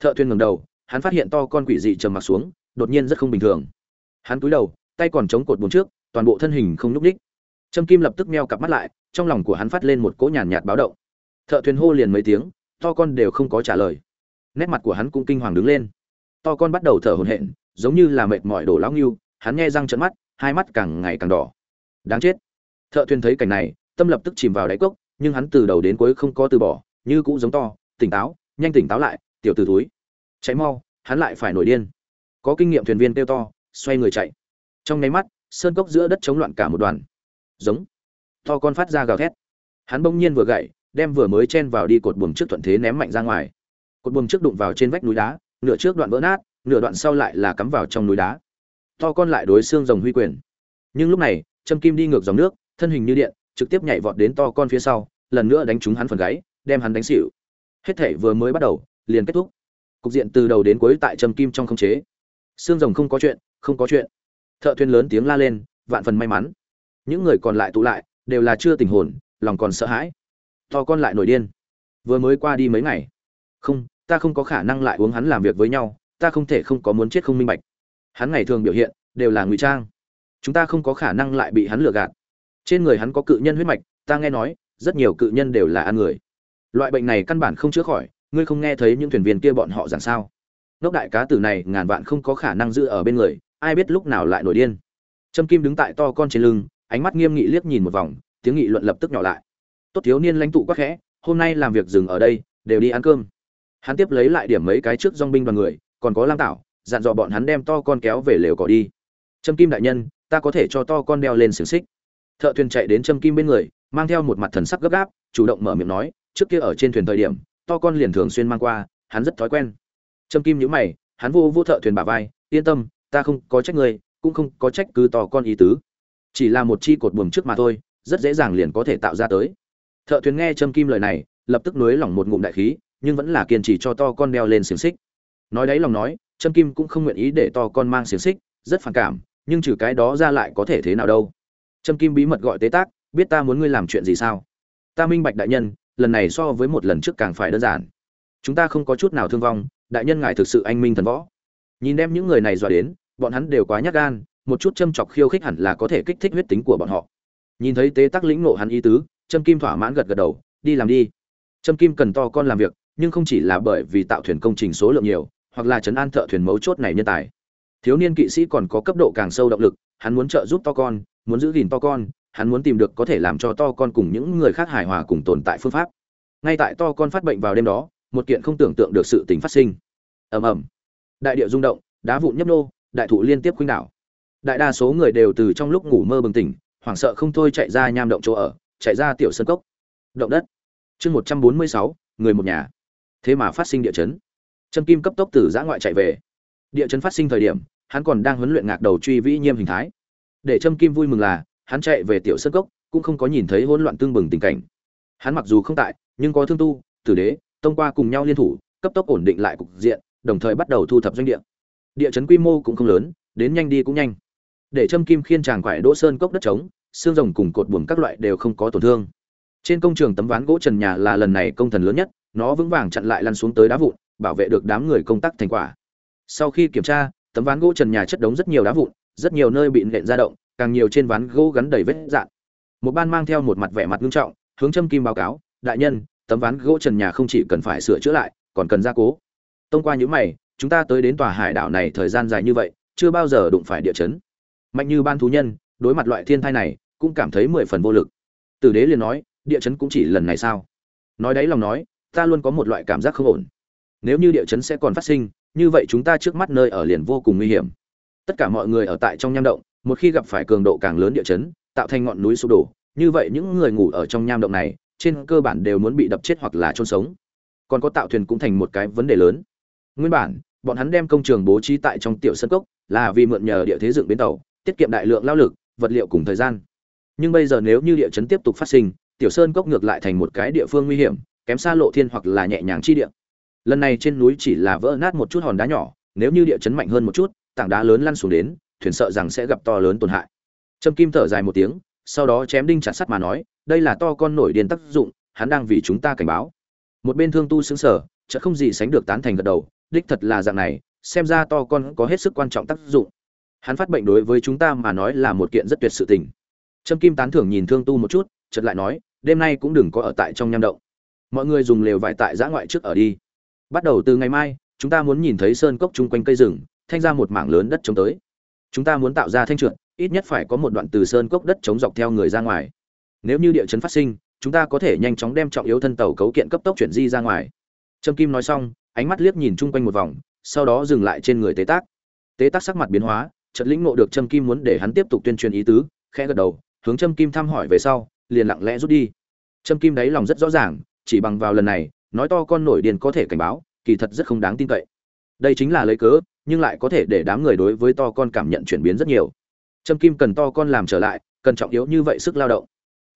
Thợ thuyền ngẩng đầu, hắn phát hiện to con quỷ dị trầm mặc xuống, đột nhiên rất không bình thường. Hắn cúi đầu, tay còn chống cột buồm trước, toàn bộ thân hình không nhúc ních trâm kim lập tức meo cặp mắt lại, trong lòng của hắn phát lên một cỗ nhàn nhạt báo động. Thợ thuyền hô liền mấy tiếng to con đều không có trả lời. Nét mặt của hắn cũng kinh hoàng đứng lên. To con bắt đầu thở hổn hển, giống như là mệt mỏi đổ lão nghiêu hắn nghe răng trợn mắt, hai mắt càng ngày càng đỏ. Đáng chết. Thợ thuyền thấy cảnh này, tâm lập tức chìm vào đáy cốc, nhưng hắn từ đầu đến cuối không có từ bỏ, như cũ giống to, tỉnh táo, nhanh tỉnh táo lại, tiểu t túi cháy mau, hắn lại phải nổi điên. Có kinh nghiệm thuyền viên kêu to, xoay người chạy. Trong nháy mắt, sơn cốc giữa đất chống loạn cả một đoàn. Giống. To con phát ra gào thét. Hắn bỗng nhiên vừa gậy đem vừa mới chen vào đi cột buồm trước thuận thế ném mạnh ra ngoài. Cột buồm trước đụng vào trên vách núi đá, nửa trước đoạn vỡ nát, nửa đoạn sau lại là cắm vào trong núi đá. To con lại đối xương rồng huy quyền. Nhưng lúc này châm kim đi ngược dòng nước, thân hình như điện, trực tiếp nhảy vọt đến to con phía sau, lần nữa đánh trúng hắn phần gáy, đem hắn đánh xỉu. Hết thể vừa mới bắt đầu, liền kết thúc. Cục diện từ đầu đến cuối tại châm kim trong không chế. Xương rồng không có chuyện, không có chuyện. Thợ thuyền lớn tiếng la lên, vạn phần may mắn. Những người còn lại tụ lại, đều là chưa tình hồn, lòng còn sợ hãi to con lại nổi điên. Vừa mới qua đi mấy ngày. Không, ta không có khả năng lại uống hắn làm việc với nhau, ta không thể không có muốn chết không minh bạch. Hắn ngày thường biểu hiện, đều là ngụy trang. Chúng ta không có khả năng lại bị hắn lừa gạt. Trên người hắn có cự nhân huyết mạch, ta nghe nói, rất nhiều cự nhân đều là ăn người. Loại bệnh này căn bản không chữa khỏi, ngươi không nghe thấy những thuyền viên kia bọn họ giảng sao? Nóc đại cá tử này ngàn vạn không có khả năng giữ ở bên người, ai biết lúc nào lại nổi điên. Trâm kim đứng tại to con trên lưng, ánh mắt nghiêm nghị liếc nhìn một vòng, tiếng nghị luận lập tức nhỏ lại tốt thiếu niên lãnh tụ quá khẽ, hôm nay làm việc dừng ở đây, đều đi ăn cơm. Hắn tiếp lấy lại điểm mấy cái trước dong binh đoàn người, còn có lam tảo, dặn dò bọn hắn đem to con kéo về lều cỏ đi. Trâm kim đại nhân, ta có thể cho to con đeo lên xiềng xích. Thợ thuyền chạy đến trâm kim bên người, mang theo một mặt thần sắc gấp gáp, chủ động mở miệng nói, trước kia ở trên thuyền thời điểm, to con liền thường xuyên mang qua, hắn rất thói quen. Trâm kim nhữ mày, hắn vô vô thợ thuyền bà vai, yên tâm, ta không có trách người cũng không có trách cứ to con ý tứ. Chỉ là một chi cột buồm trước mà thôi, rất dễ dàng liền có thể tạo ra tới thợ thuyền nghe trâm kim lời này, lập tức nới lỏng một ngụm đại khí, nhưng vẫn là kiên trì cho to con đeo lên xiềng xích. Nói đấy lòng nói, trâm kim cũng không nguyện ý để to con mang xiềng xích, rất phản cảm, nhưng trừ cái đó ra lại có thể thế nào đâu. Trâm kim bí mật gọi tế tác, biết ta muốn ngươi làm chuyện gì sao? Ta minh bạch đại nhân, lần này so với một lần trước càng phải đơn giản. Chúng ta không có chút nào thương vong, đại nhân ngài thực sự anh minh thần võ. Nhìn đem những người này dọa đến, bọn hắn đều quá nhát gan, một chút châm chọc khiêu khích hẳn là có thể kích thích huyết tính của bọn họ. Nhìn thấy tế tác lĩnh nộ hắn ý tứ trâm kim thỏa mãn gật gật đầu, đi làm đi. Trâm kim cần to con làm việc, nhưng không chỉ là bởi vì tạo thuyền công trình số lượng nhiều, hoặc là chấn an thợ thuyền mấu chốt này nhân tài. Thiếu niên kỵ sĩ còn có cấp độ càng sâu động lực, hắn muốn trợ giúp to con, muốn giữ gìn to con, hắn muốn tìm được có thể làm cho to con cùng những người khác hài hòa cùng tồn tại phương pháp. Ngay tại to con phát bệnh vào đêm đó, một kiện không tưởng tượng được sự tình phát sinh. Ầm ầm. Đại địa rung động, đá vụn nhấp nô, đại thụ liên tiếp khuynh đảo. Đại đa số người đều từ trong lúc ngủ mơ bừng tỉnh, hoảng sợ không thôi chạy ra nham động chỗ ở chạy ra tiểu sân cốc. Động đất. Chương một trăm bốn mươi sáu, người một nhà. Thế mà phát sinh địa chấn. Trâm kim cấp tốc từ giã ngoại chạy về. Địa chấn phát sinh thời điểm, hắn còn đang huấn luyện ngạc đầu truy vĩ nhiêm hình thái. Để trâm kim vui mừng là, hắn chạy về tiểu sân cốc, cũng không có nhìn thấy hỗn loạn tương bừng tình cảnh. Hắn mặc dù không tại, nhưng có thương tu, tử đế, tông qua cùng nhau liên thủ, cấp tốc ổn định lại cục diện, đồng thời bắt đầu thu thập doanh địa. Địa chấn quy mô cũng không lớn, đến nhanh đi cũng nhanh. Để châm kim khiên tràng quải đỗ sơn cốc đất trống xương rồng cùng cột buồm các loại đều không có tổn thương. Trên công trường tấm ván gỗ trần nhà là lần này công thần lớn nhất, nó vững vàng chặn lại lăn xuống tới đá vụn, bảo vệ được đám người công tác thành quả. Sau khi kiểm tra, tấm ván gỗ trần nhà chất đống rất nhiều đá vụn, rất nhiều nơi bị nện ra động, càng nhiều trên ván gỗ gắn đầy vết dạn. Một ban mang theo một mặt vẻ mặt nghiêm trọng, hướng châm kim báo cáo, đại nhân, tấm ván gỗ trần nhà không chỉ cần phải sửa chữa lại, còn cần gia cố. Tông qua những mày, chúng ta tới đến tòa hải đảo này thời gian dài như vậy, chưa bao giờ đụng phải địa chấn. Mạnh như ban thú nhân đối mặt loại thiên thai này, cũng cảm thấy mười phần vô lực. Tử đế liền nói, địa chấn cũng chỉ lần này sao? Nói đấy lòng nói, ta luôn có một loại cảm giác không ổn. Nếu như địa chấn sẽ còn phát sinh, như vậy chúng ta trước mắt nơi ở liền vô cùng nguy hiểm. Tất cả mọi người ở tại trong nham động, một khi gặp phải cường độ càng lớn địa chấn, tạo thành ngọn núi sụp đổ, như vậy những người ngủ ở trong nham động này, trên cơ bản đều muốn bị đập chết hoặc là chôn sống. Còn có tạo thuyền cũng thành một cái vấn đề lớn. Nguyên bản, bọn hắn đem công trường bố trí tại trong tiểu sân cốc, là vì mượn nhờ địa thế dựng bến tàu, tiết kiệm đại lượng lao lực vật liệu cùng thời gian. Nhưng bây giờ nếu như địa chấn tiếp tục phát sinh, tiểu sơn cốc ngược lại thành một cái địa phương nguy hiểm, kém xa lộ thiên hoặc là nhẹ nhàng chi địa. Lần này trên núi chỉ là vỡ nát một chút hòn đá nhỏ, nếu như địa chấn mạnh hơn một chút, tảng đá lớn lăn xuống đến, thuyền sợ rằng sẽ gặp to lớn tổn hại. Trâm kim thở dài một tiếng, sau đó chém đinh chặt sắt mà nói, đây là to con nổi điên tác dụng, hắn đang vì chúng ta cảnh báo. Một bên thương tu xứng sở chợt không gì sánh được tán thành gật đầu, đích thật là dạng này, xem ra to con có hết sức quan trọng tác dụng hắn phát bệnh đối với chúng ta mà nói là một kiện rất tuyệt sự tình. Trâm kim tán thưởng nhìn thương tu một chút, chợt lại nói, đêm nay cũng đừng có ở tại trong nham động. Mọi người dùng lều vải tại giã ngoại trước ở đi. Bắt đầu từ ngày mai, chúng ta muốn nhìn thấy sơn cốc chung quanh cây rừng, thanh ra một mảng lớn đất chống tới. Chúng ta muốn tạo ra thanh trượt, ít nhất phải có một đoạn từ sơn cốc đất chống dọc theo người ra ngoài. Nếu như địa chấn phát sinh, chúng ta có thể nhanh chóng đem trọng yếu thân tàu cấu kiện cấp tốc chuyển di ra ngoài. Trâm kim nói xong, ánh mắt liếc nhìn chung quanh một vòng, sau đó dừng lại trên người tế tác. Tế tác sắc mặt biến hóa chợt lĩnh ngộ được trâm kim muốn để hắn tiếp tục tuyên truyền ý tứ, khẽ gật đầu, hướng trâm kim thăm hỏi về sau, liền lặng lẽ rút đi. Trâm kim đáy lòng rất rõ ràng, chỉ bằng vào lần này, nói to con nổi điên có thể cảnh báo, kỳ thật rất không đáng tin cậy. Đây chính là lấy cớ, nhưng lại có thể để đám người đối với to con cảm nhận chuyển biến rất nhiều. Trâm kim cần to con làm trở lại, cần trọng yếu như vậy sức lao động.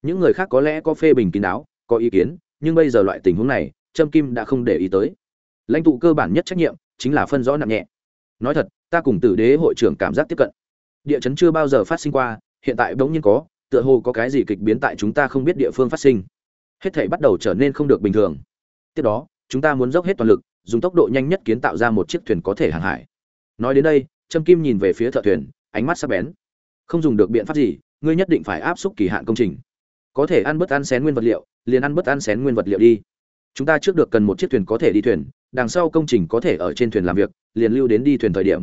Những người khác có lẽ có phê bình kín đáo, có ý kiến, nhưng bây giờ loại tình huống này, trâm kim đã không để ý tới. Lãnh tụ cơ bản nhất trách nhiệm chính là phân rõ nặng nhẹ. Nói thật ta cùng tử đế hội trưởng cảm giác tiếp cận. Địa chấn chưa bao giờ phát sinh qua, hiện tại bỗng nhiên có, tựa hồ có cái gì kịch biến tại chúng ta không biết địa phương phát sinh. Hết thể bắt đầu trở nên không được bình thường. Tiếp đó, chúng ta muốn dốc hết toàn lực, dùng tốc độ nhanh nhất kiến tạo ra một chiếc thuyền có thể hàng hải. Nói đến đây, trâm kim nhìn về phía thợ thuyền, ánh mắt sắc bén. Không dùng được biện pháp gì, ngươi nhất định phải áp suất kỳ hạn công trình. Có thể ăn bớt ăn xén nguyên vật liệu, liền ăn bớt ăn xén nguyên vật liệu đi. Chúng ta trước được cần một chiếc thuyền có thể đi thuyền, đằng sau công trình có thể ở trên thuyền làm việc, liền lưu đến đi thuyền thời điểm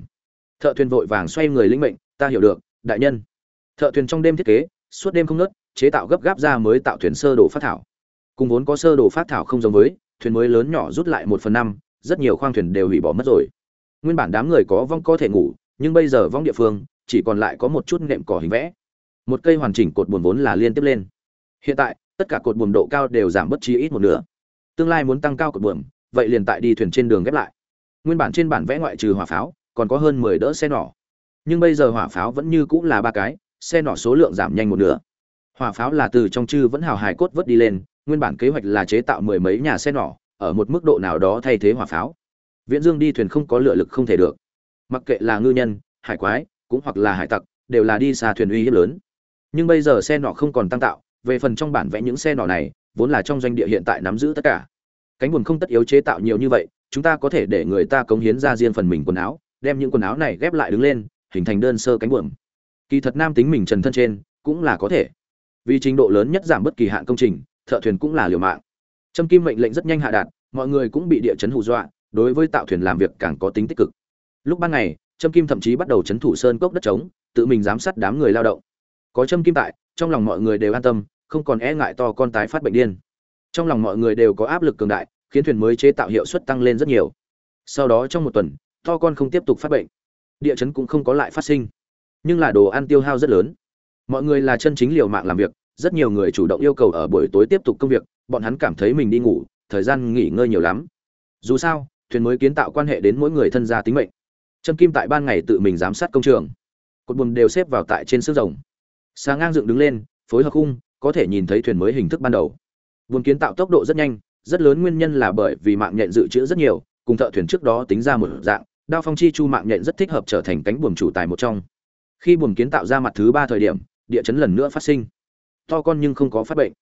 thợ thuyền vội vàng xoay người linh mệnh, ta hiểu được, đại nhân. Thợ thuyền trong đêm thiết kế, suốt đêm không nớt chế tạo gấp gáp ra mới tạo thuyền sơ đồ phát thảo. Cùng vốn có sơ đồ phát thảo không giống với, thuyền mới lớn nhỏ rút lại một phần năm, rất nhiều khoang thuyền đều hủy bỏ mất rồi. Nguyên bản đám người có vong có thể ngủ, nhưng bây giờ vong địa phương, chỉ còn lại có một chút nệm cỏ hình vẽ. Một cây hoàn chỉnh cột buồn vốn là liên tiếp lên. Hiện tại, tất cả cột buồm độ cao đều giảm bất chi ít một nửa. Tương lai muốn tăng cao cột buồm, vậy liền tại đi thuyền trên đường ghép lại. Nguyên bản trên bản vẽ ngoại trừ hỏa pháo còn có hơn mười đỡ xe nỏ. Nhưng bây giờ hỏa pháo vẫn như cũng là ba cái, xe nỏ số lượng giảm nhanh một nửa. Hỏa pháo là từ trong chư vẫn hào hài cốt vớt đi lên, nguyên bản kế hoạch là chế tạo mười mấy nhà xe nỏ, ở một mức độ nào đó thay thế hỏa pháo. Viễn dương đi thuyền không có lựa lực không thể được. Mặc kệ là ngư nhân, hải quái, cũng hoặc là hải tặc, đều là đi xa thuyền uy hiếp lớn. Nhưng bây giờ xe nỏ không còn tăng tạo, về phần trong bản vẽ những xe nỏ này, vốn là trong doanh địa hiện tại nắm giữ tất cả. Cánh buồm không tất yếu chế tạo nhiều như vậy, chúng ta có thể để người ta cống hiến ra riêng phần mình quần áo đem những quần áo này ghép lại đứng lên, hình thành đơn sơ cánh buồm. Kỳ thật nam tính mình trần thân trên cũng là có thể. Vì trình độ lớn nhất giảm bất kỳ hạn công trình, thợ thuyền cũng là liều mạng. Trâm kim mệnh lệnh rất nhanh hạ đạt, mọi người cũng bị địa chấn hù dọa, đối với tạo thuyền làm việc càng có tính tích cực. Lúc ban ngày, trâm kim thậm chí bắt đầu chấn thủ sơn cốc đất trống, tự mình giám sát đám người lao động. Có trâm kim tại, trong lòng mọi người đều an tâm, không còn e ngại to con tái phát bệnh điên. Trong lòng mọi người đều có áp lực cường đại, khiến thuyền mới chế tạo hiệu suất tăng lên rất nhiều. Sau đó trong một tuần to con không tiếp tục phát bệnh. Địa chấn cũng không có lại phát sinh. Nhưng là đồ ăn tiêu hao rất lớn. Mọi người là chân chính liều mạng làm việc, rất nhiều người chủ động yêu cầu ở buổi tối tiếp tục công việc, bọn hắn cảm thấy mình đi ngủ, thời gian nghỉ ngơi nhiều lắm. Dù sao, thuyền mới kiến tạo quan hệ đến mỗi người thân gia tính mệnh. Trâm kim tại ban ngày tự mình giám sát công trường. Cột buồm đều xếp vào tại trên xương rồng. Sáng ngang dựng đứng lên, phối hợp khung, có thể nhìn thấy thuyền mới hình thức ban đầu. Buồng kiến tạo tốc độ rất nhanh, rất lớn nguyên nhân là bởi vì mạng nhện dự trữ rất nhiều, cùng thợ thuyền trước đó tính ra một dạng đao phong chi chu mạng nhện rất thích hợp trở thành cánh buồm chủ tài một trong. Khi buồng kiến tạo ra mặt thứ ba thời điểm, địa chấn lần nữa phát sinh. To con nhưng không có phát bệnh.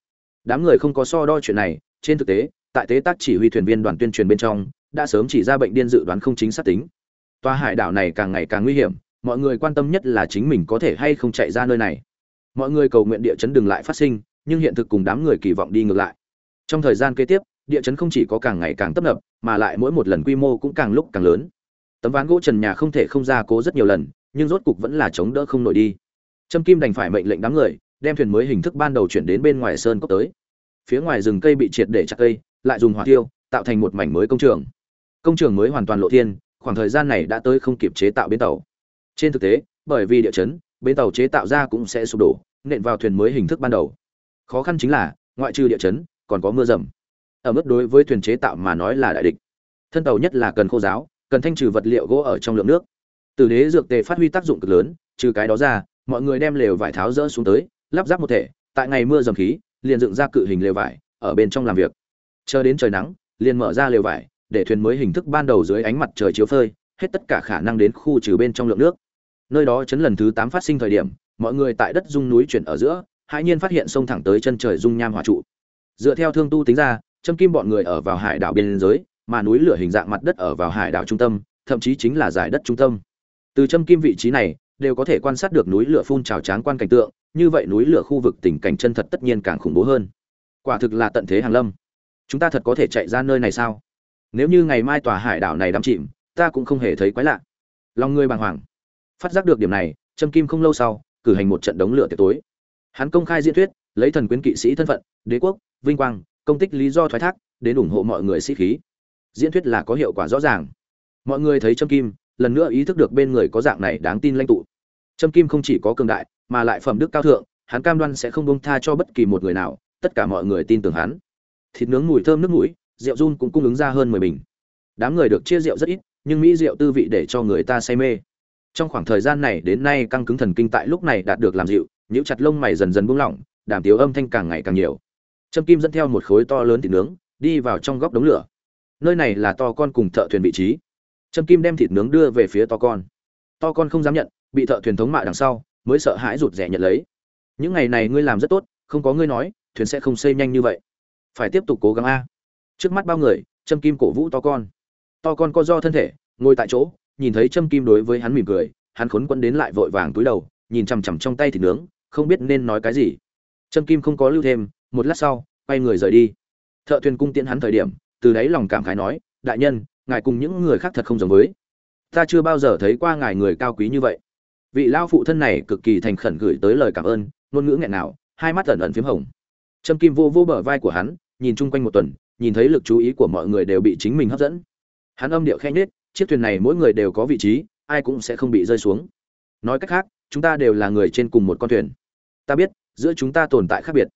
Đám người không có so đo chuyện này, trên thực tế, tại tế tác chỉ huy thuyền viên đoàn tuyên truyền bên trong, đã sớm chỉ ra bệnh điên dự đoán không chính xác tính. Toa hải đảo này càng ngày càng nguy hiểm, mọi người quan tâm nhất là chính mình có thể hay không chạy ra nơi này. Mọi người cầu nguyện địa chấn đừng lại phát sinh, nhưng hiện thực cùng đám người kỳ vọng đi ngược lại. Trong thời gian kế tiếp, địa chấn không chỉ có càng ngày càng tấp nập, mà lại mỗi một lần quy mô cũng càng lúc càng lớn tấm ván gỗ trần nhà không thể không ra cố rất nhiều lần, nhưng rốt cục vẫn là chống đỡ không nổi đi. Trâm kim đành phải mệnh lệnh đám người, đem thuyền mới hình thức ban đầu chuyển đến bên ngoài sơn cốc tới. Phía ngoài rừng cây bị triệt để chặt cây, lại dùng hỏa tiêu tạo thành một mảnh mới công trường. Công trường mới hoàn toàn lộ thiên, khoảng thời gian này đã tới không kịp chế tạo bến tàu. Trên thực tế, bởi vì địa chấn, bến tàu chế tạo ra cũng sẽ sụp đổ, nện vào thuyền mới hình thức ban đầu. Khó khăn chính là, ngoại trừ địa chấn, còn có mưa rầm. Ở mức đối với thuyền chế tạo mà nói là đại địch. Thân tàu nhất là cần khô giáo cần thanh trừ vật liệu gỗ ở trong lượng nước. Từ đế dược tề phát huy tác dụng cực lớn, trừ cái đó ra, mọi người đem lều vải tháo rỡ xuống tới, lắp ráp một thể, tại ngày mưa dầm khí, liền dựng ra cự hình lều vải, ở bên trong làm việc. Chờ đến trời nắng, liền mở ra lều vải, để thuyền mới hình thức ban đầu dưới ánh mặt trời chiếu phơi, hết tất cả khả năng đến khu trừ bên trong lượng nước. Nơi đó chấn lần thứ tám phát sinh thời điểm, mọi người tại đất dung núi chuyển ở giữa hai nhiên phát hiện sông thẳng tới chân trời dung nham hỏa trụ. Dựa theo thương tu tính ra, châm kim bọn người ở vào hải đảo biên giới mà núi lửa hình dạng mặt đất ở vào hải đảo trung tâm, thậm chí chính là giải đất trung tâm. Từ châm kim vị trí này, đều có thể quan sát được núi lửa phun trào tráng quan cảnh tượng, như vậy núi lửa khu vực tình cảnh chân thật tất nhiên càng khủng bố hơn. Quả thực là tận thế hàng lâm. Chúng ta thật có thể chạy ra nơi này sao? Nếu như ngày mai tòa hải đảo này đắm chìm, ta cũng không hề thấy quái lạ. Lòng người bàng hoàng. Phát giác được điểm này trâm kim không lâu sau, cử hành một trận đống lửa tiệc tối. Hắn công khai diễn thuyết, lấy thần quyến kỵ sĩ thân phận, đế quốc, vinh quang, công tích lý do thoái thác, đến ủng hộ mọi người sĩ khí diễn thuyết là có hiệu quả rõ ràng. Mọi người thấy trâm kim, lần nữa ý thức được bên người có dạng này đáng tin lãnh tụ. Trâm kim không chỉ có cường đại, mà lại phẩm đức cao thượng, hắn cam đoan sẽ không bông tha cho bất kỳ một người nào, tất cả mọi người tin tưởng hắn. Thịt nướng mùi thơm nước mũi, rượu run cũng cung ứng ra hơn mười bình. Đám người được chia rượu rất ít, nhưng mỹ rượu tư vị để cho người ta say mê. Trong khoảng thời gian này đến nay căng cứng thần kinh tại lúc này đạt được làm dịu, nhíu chặt lông mày dần dần buông lỏng đàm tiếu âm thanh càng ngày càng nhiều. Trâm kim dẫn theo một khối to lớn thịt nướng, đi vào trong góc đống lửa nơi này là to con cùng thợ thuyền vị trí. Trâm kim đem thịt nướng đưa về phía to con. To con không dám nhận, bị thợ thuyền thống mạ đằng sau, mới sợ hãi rụt rẻ nhận lấy. Những ngày này ngươi làm rất tốt, không có ngươi nói, thuyền sẽ không xây nhanh như vậy. Phải tiếp tục cố gắng a. Trước mắt bao người, trâm kim cổ vũ to con. To con co do thân thể, ngồi tại chỗ, nhìn thấy trâm kim đối với hắn mỉm cười, hắn khốn quẫn đến lại vội vàng túi đầu, nhìn chằm chằm trong tay thịt nướng, không biết nên nói cái gì. Trâm kim không có lưu thêm, một lát sau, quay người rời đi. Thợ thuyền cung tiễn hắn thời điểm từ đáy lòng cảm khái nói, đại nhân, ngài cùng những người khác thật không giống với. Ta chưa bao giờ thấy qua ngài người cao quý như vậy. Vị lao phụ thân này cực kỳ thành khẩn gửi tới lời cảm ơn, ngôn ngữ nghẹn nào, hai mắt ẩn ẩn phím hồng. Trâm kim vô vô bờ vai của hắn, nhìn chung quanh một tuần, nhìn thấy lực chú ý của mọi người đều bị chính mình hấp dẫn. Hắn âm điệu khẽ nhếch, chiếc thuyền này mỗi người đều có vị trí, ai cũng sẽ không bị rơi xuống. Nói cách khác, chúng ta đều là người trên cùng một con thuyền. Ta biết, giữa chúng ta tồn tại khác biệt.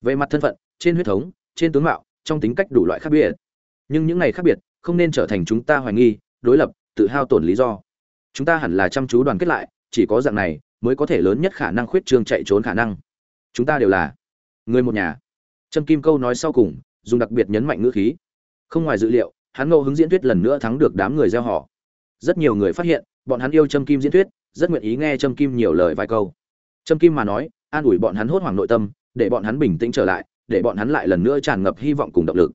Về mặt thân phận, trên huyết thống, trên tướng mạo, trong tính cách đủ loại khác biệt nhưng những này khác biệt, không nên trở thành chúng ta hoài nghi, đối lập, tự hao tổn lý do. Chúng ta hẳn là chăm chú đoàn kết lại, chỉ có dạng này mới có thể lớn nhất khả năng khuyết trương chạy trốn khả năng. Chúng ta đều là người một nhà. Trâm kim câu nói sau cùng, dùng đặc biệt nhấn mạnh ngữ khí. Không ngoài dự liệu, hắn ngẫu hứng diễn thuyết lần nữa thắng được đám người gieo họ. Rất nhiều người phát hiện, bọn hắn yêu trâm kim diễn thuyết, rất nguyện ý nghe trâm kim nhiều lời vài câu. Trâm kim mà nói, an ủi bọn hắn hốt hoảng nội tâm, để bọn hắn bình tĩnh trở lại, để bọn hắn lại lần nữa tràn ngập hy vọng cùng động lực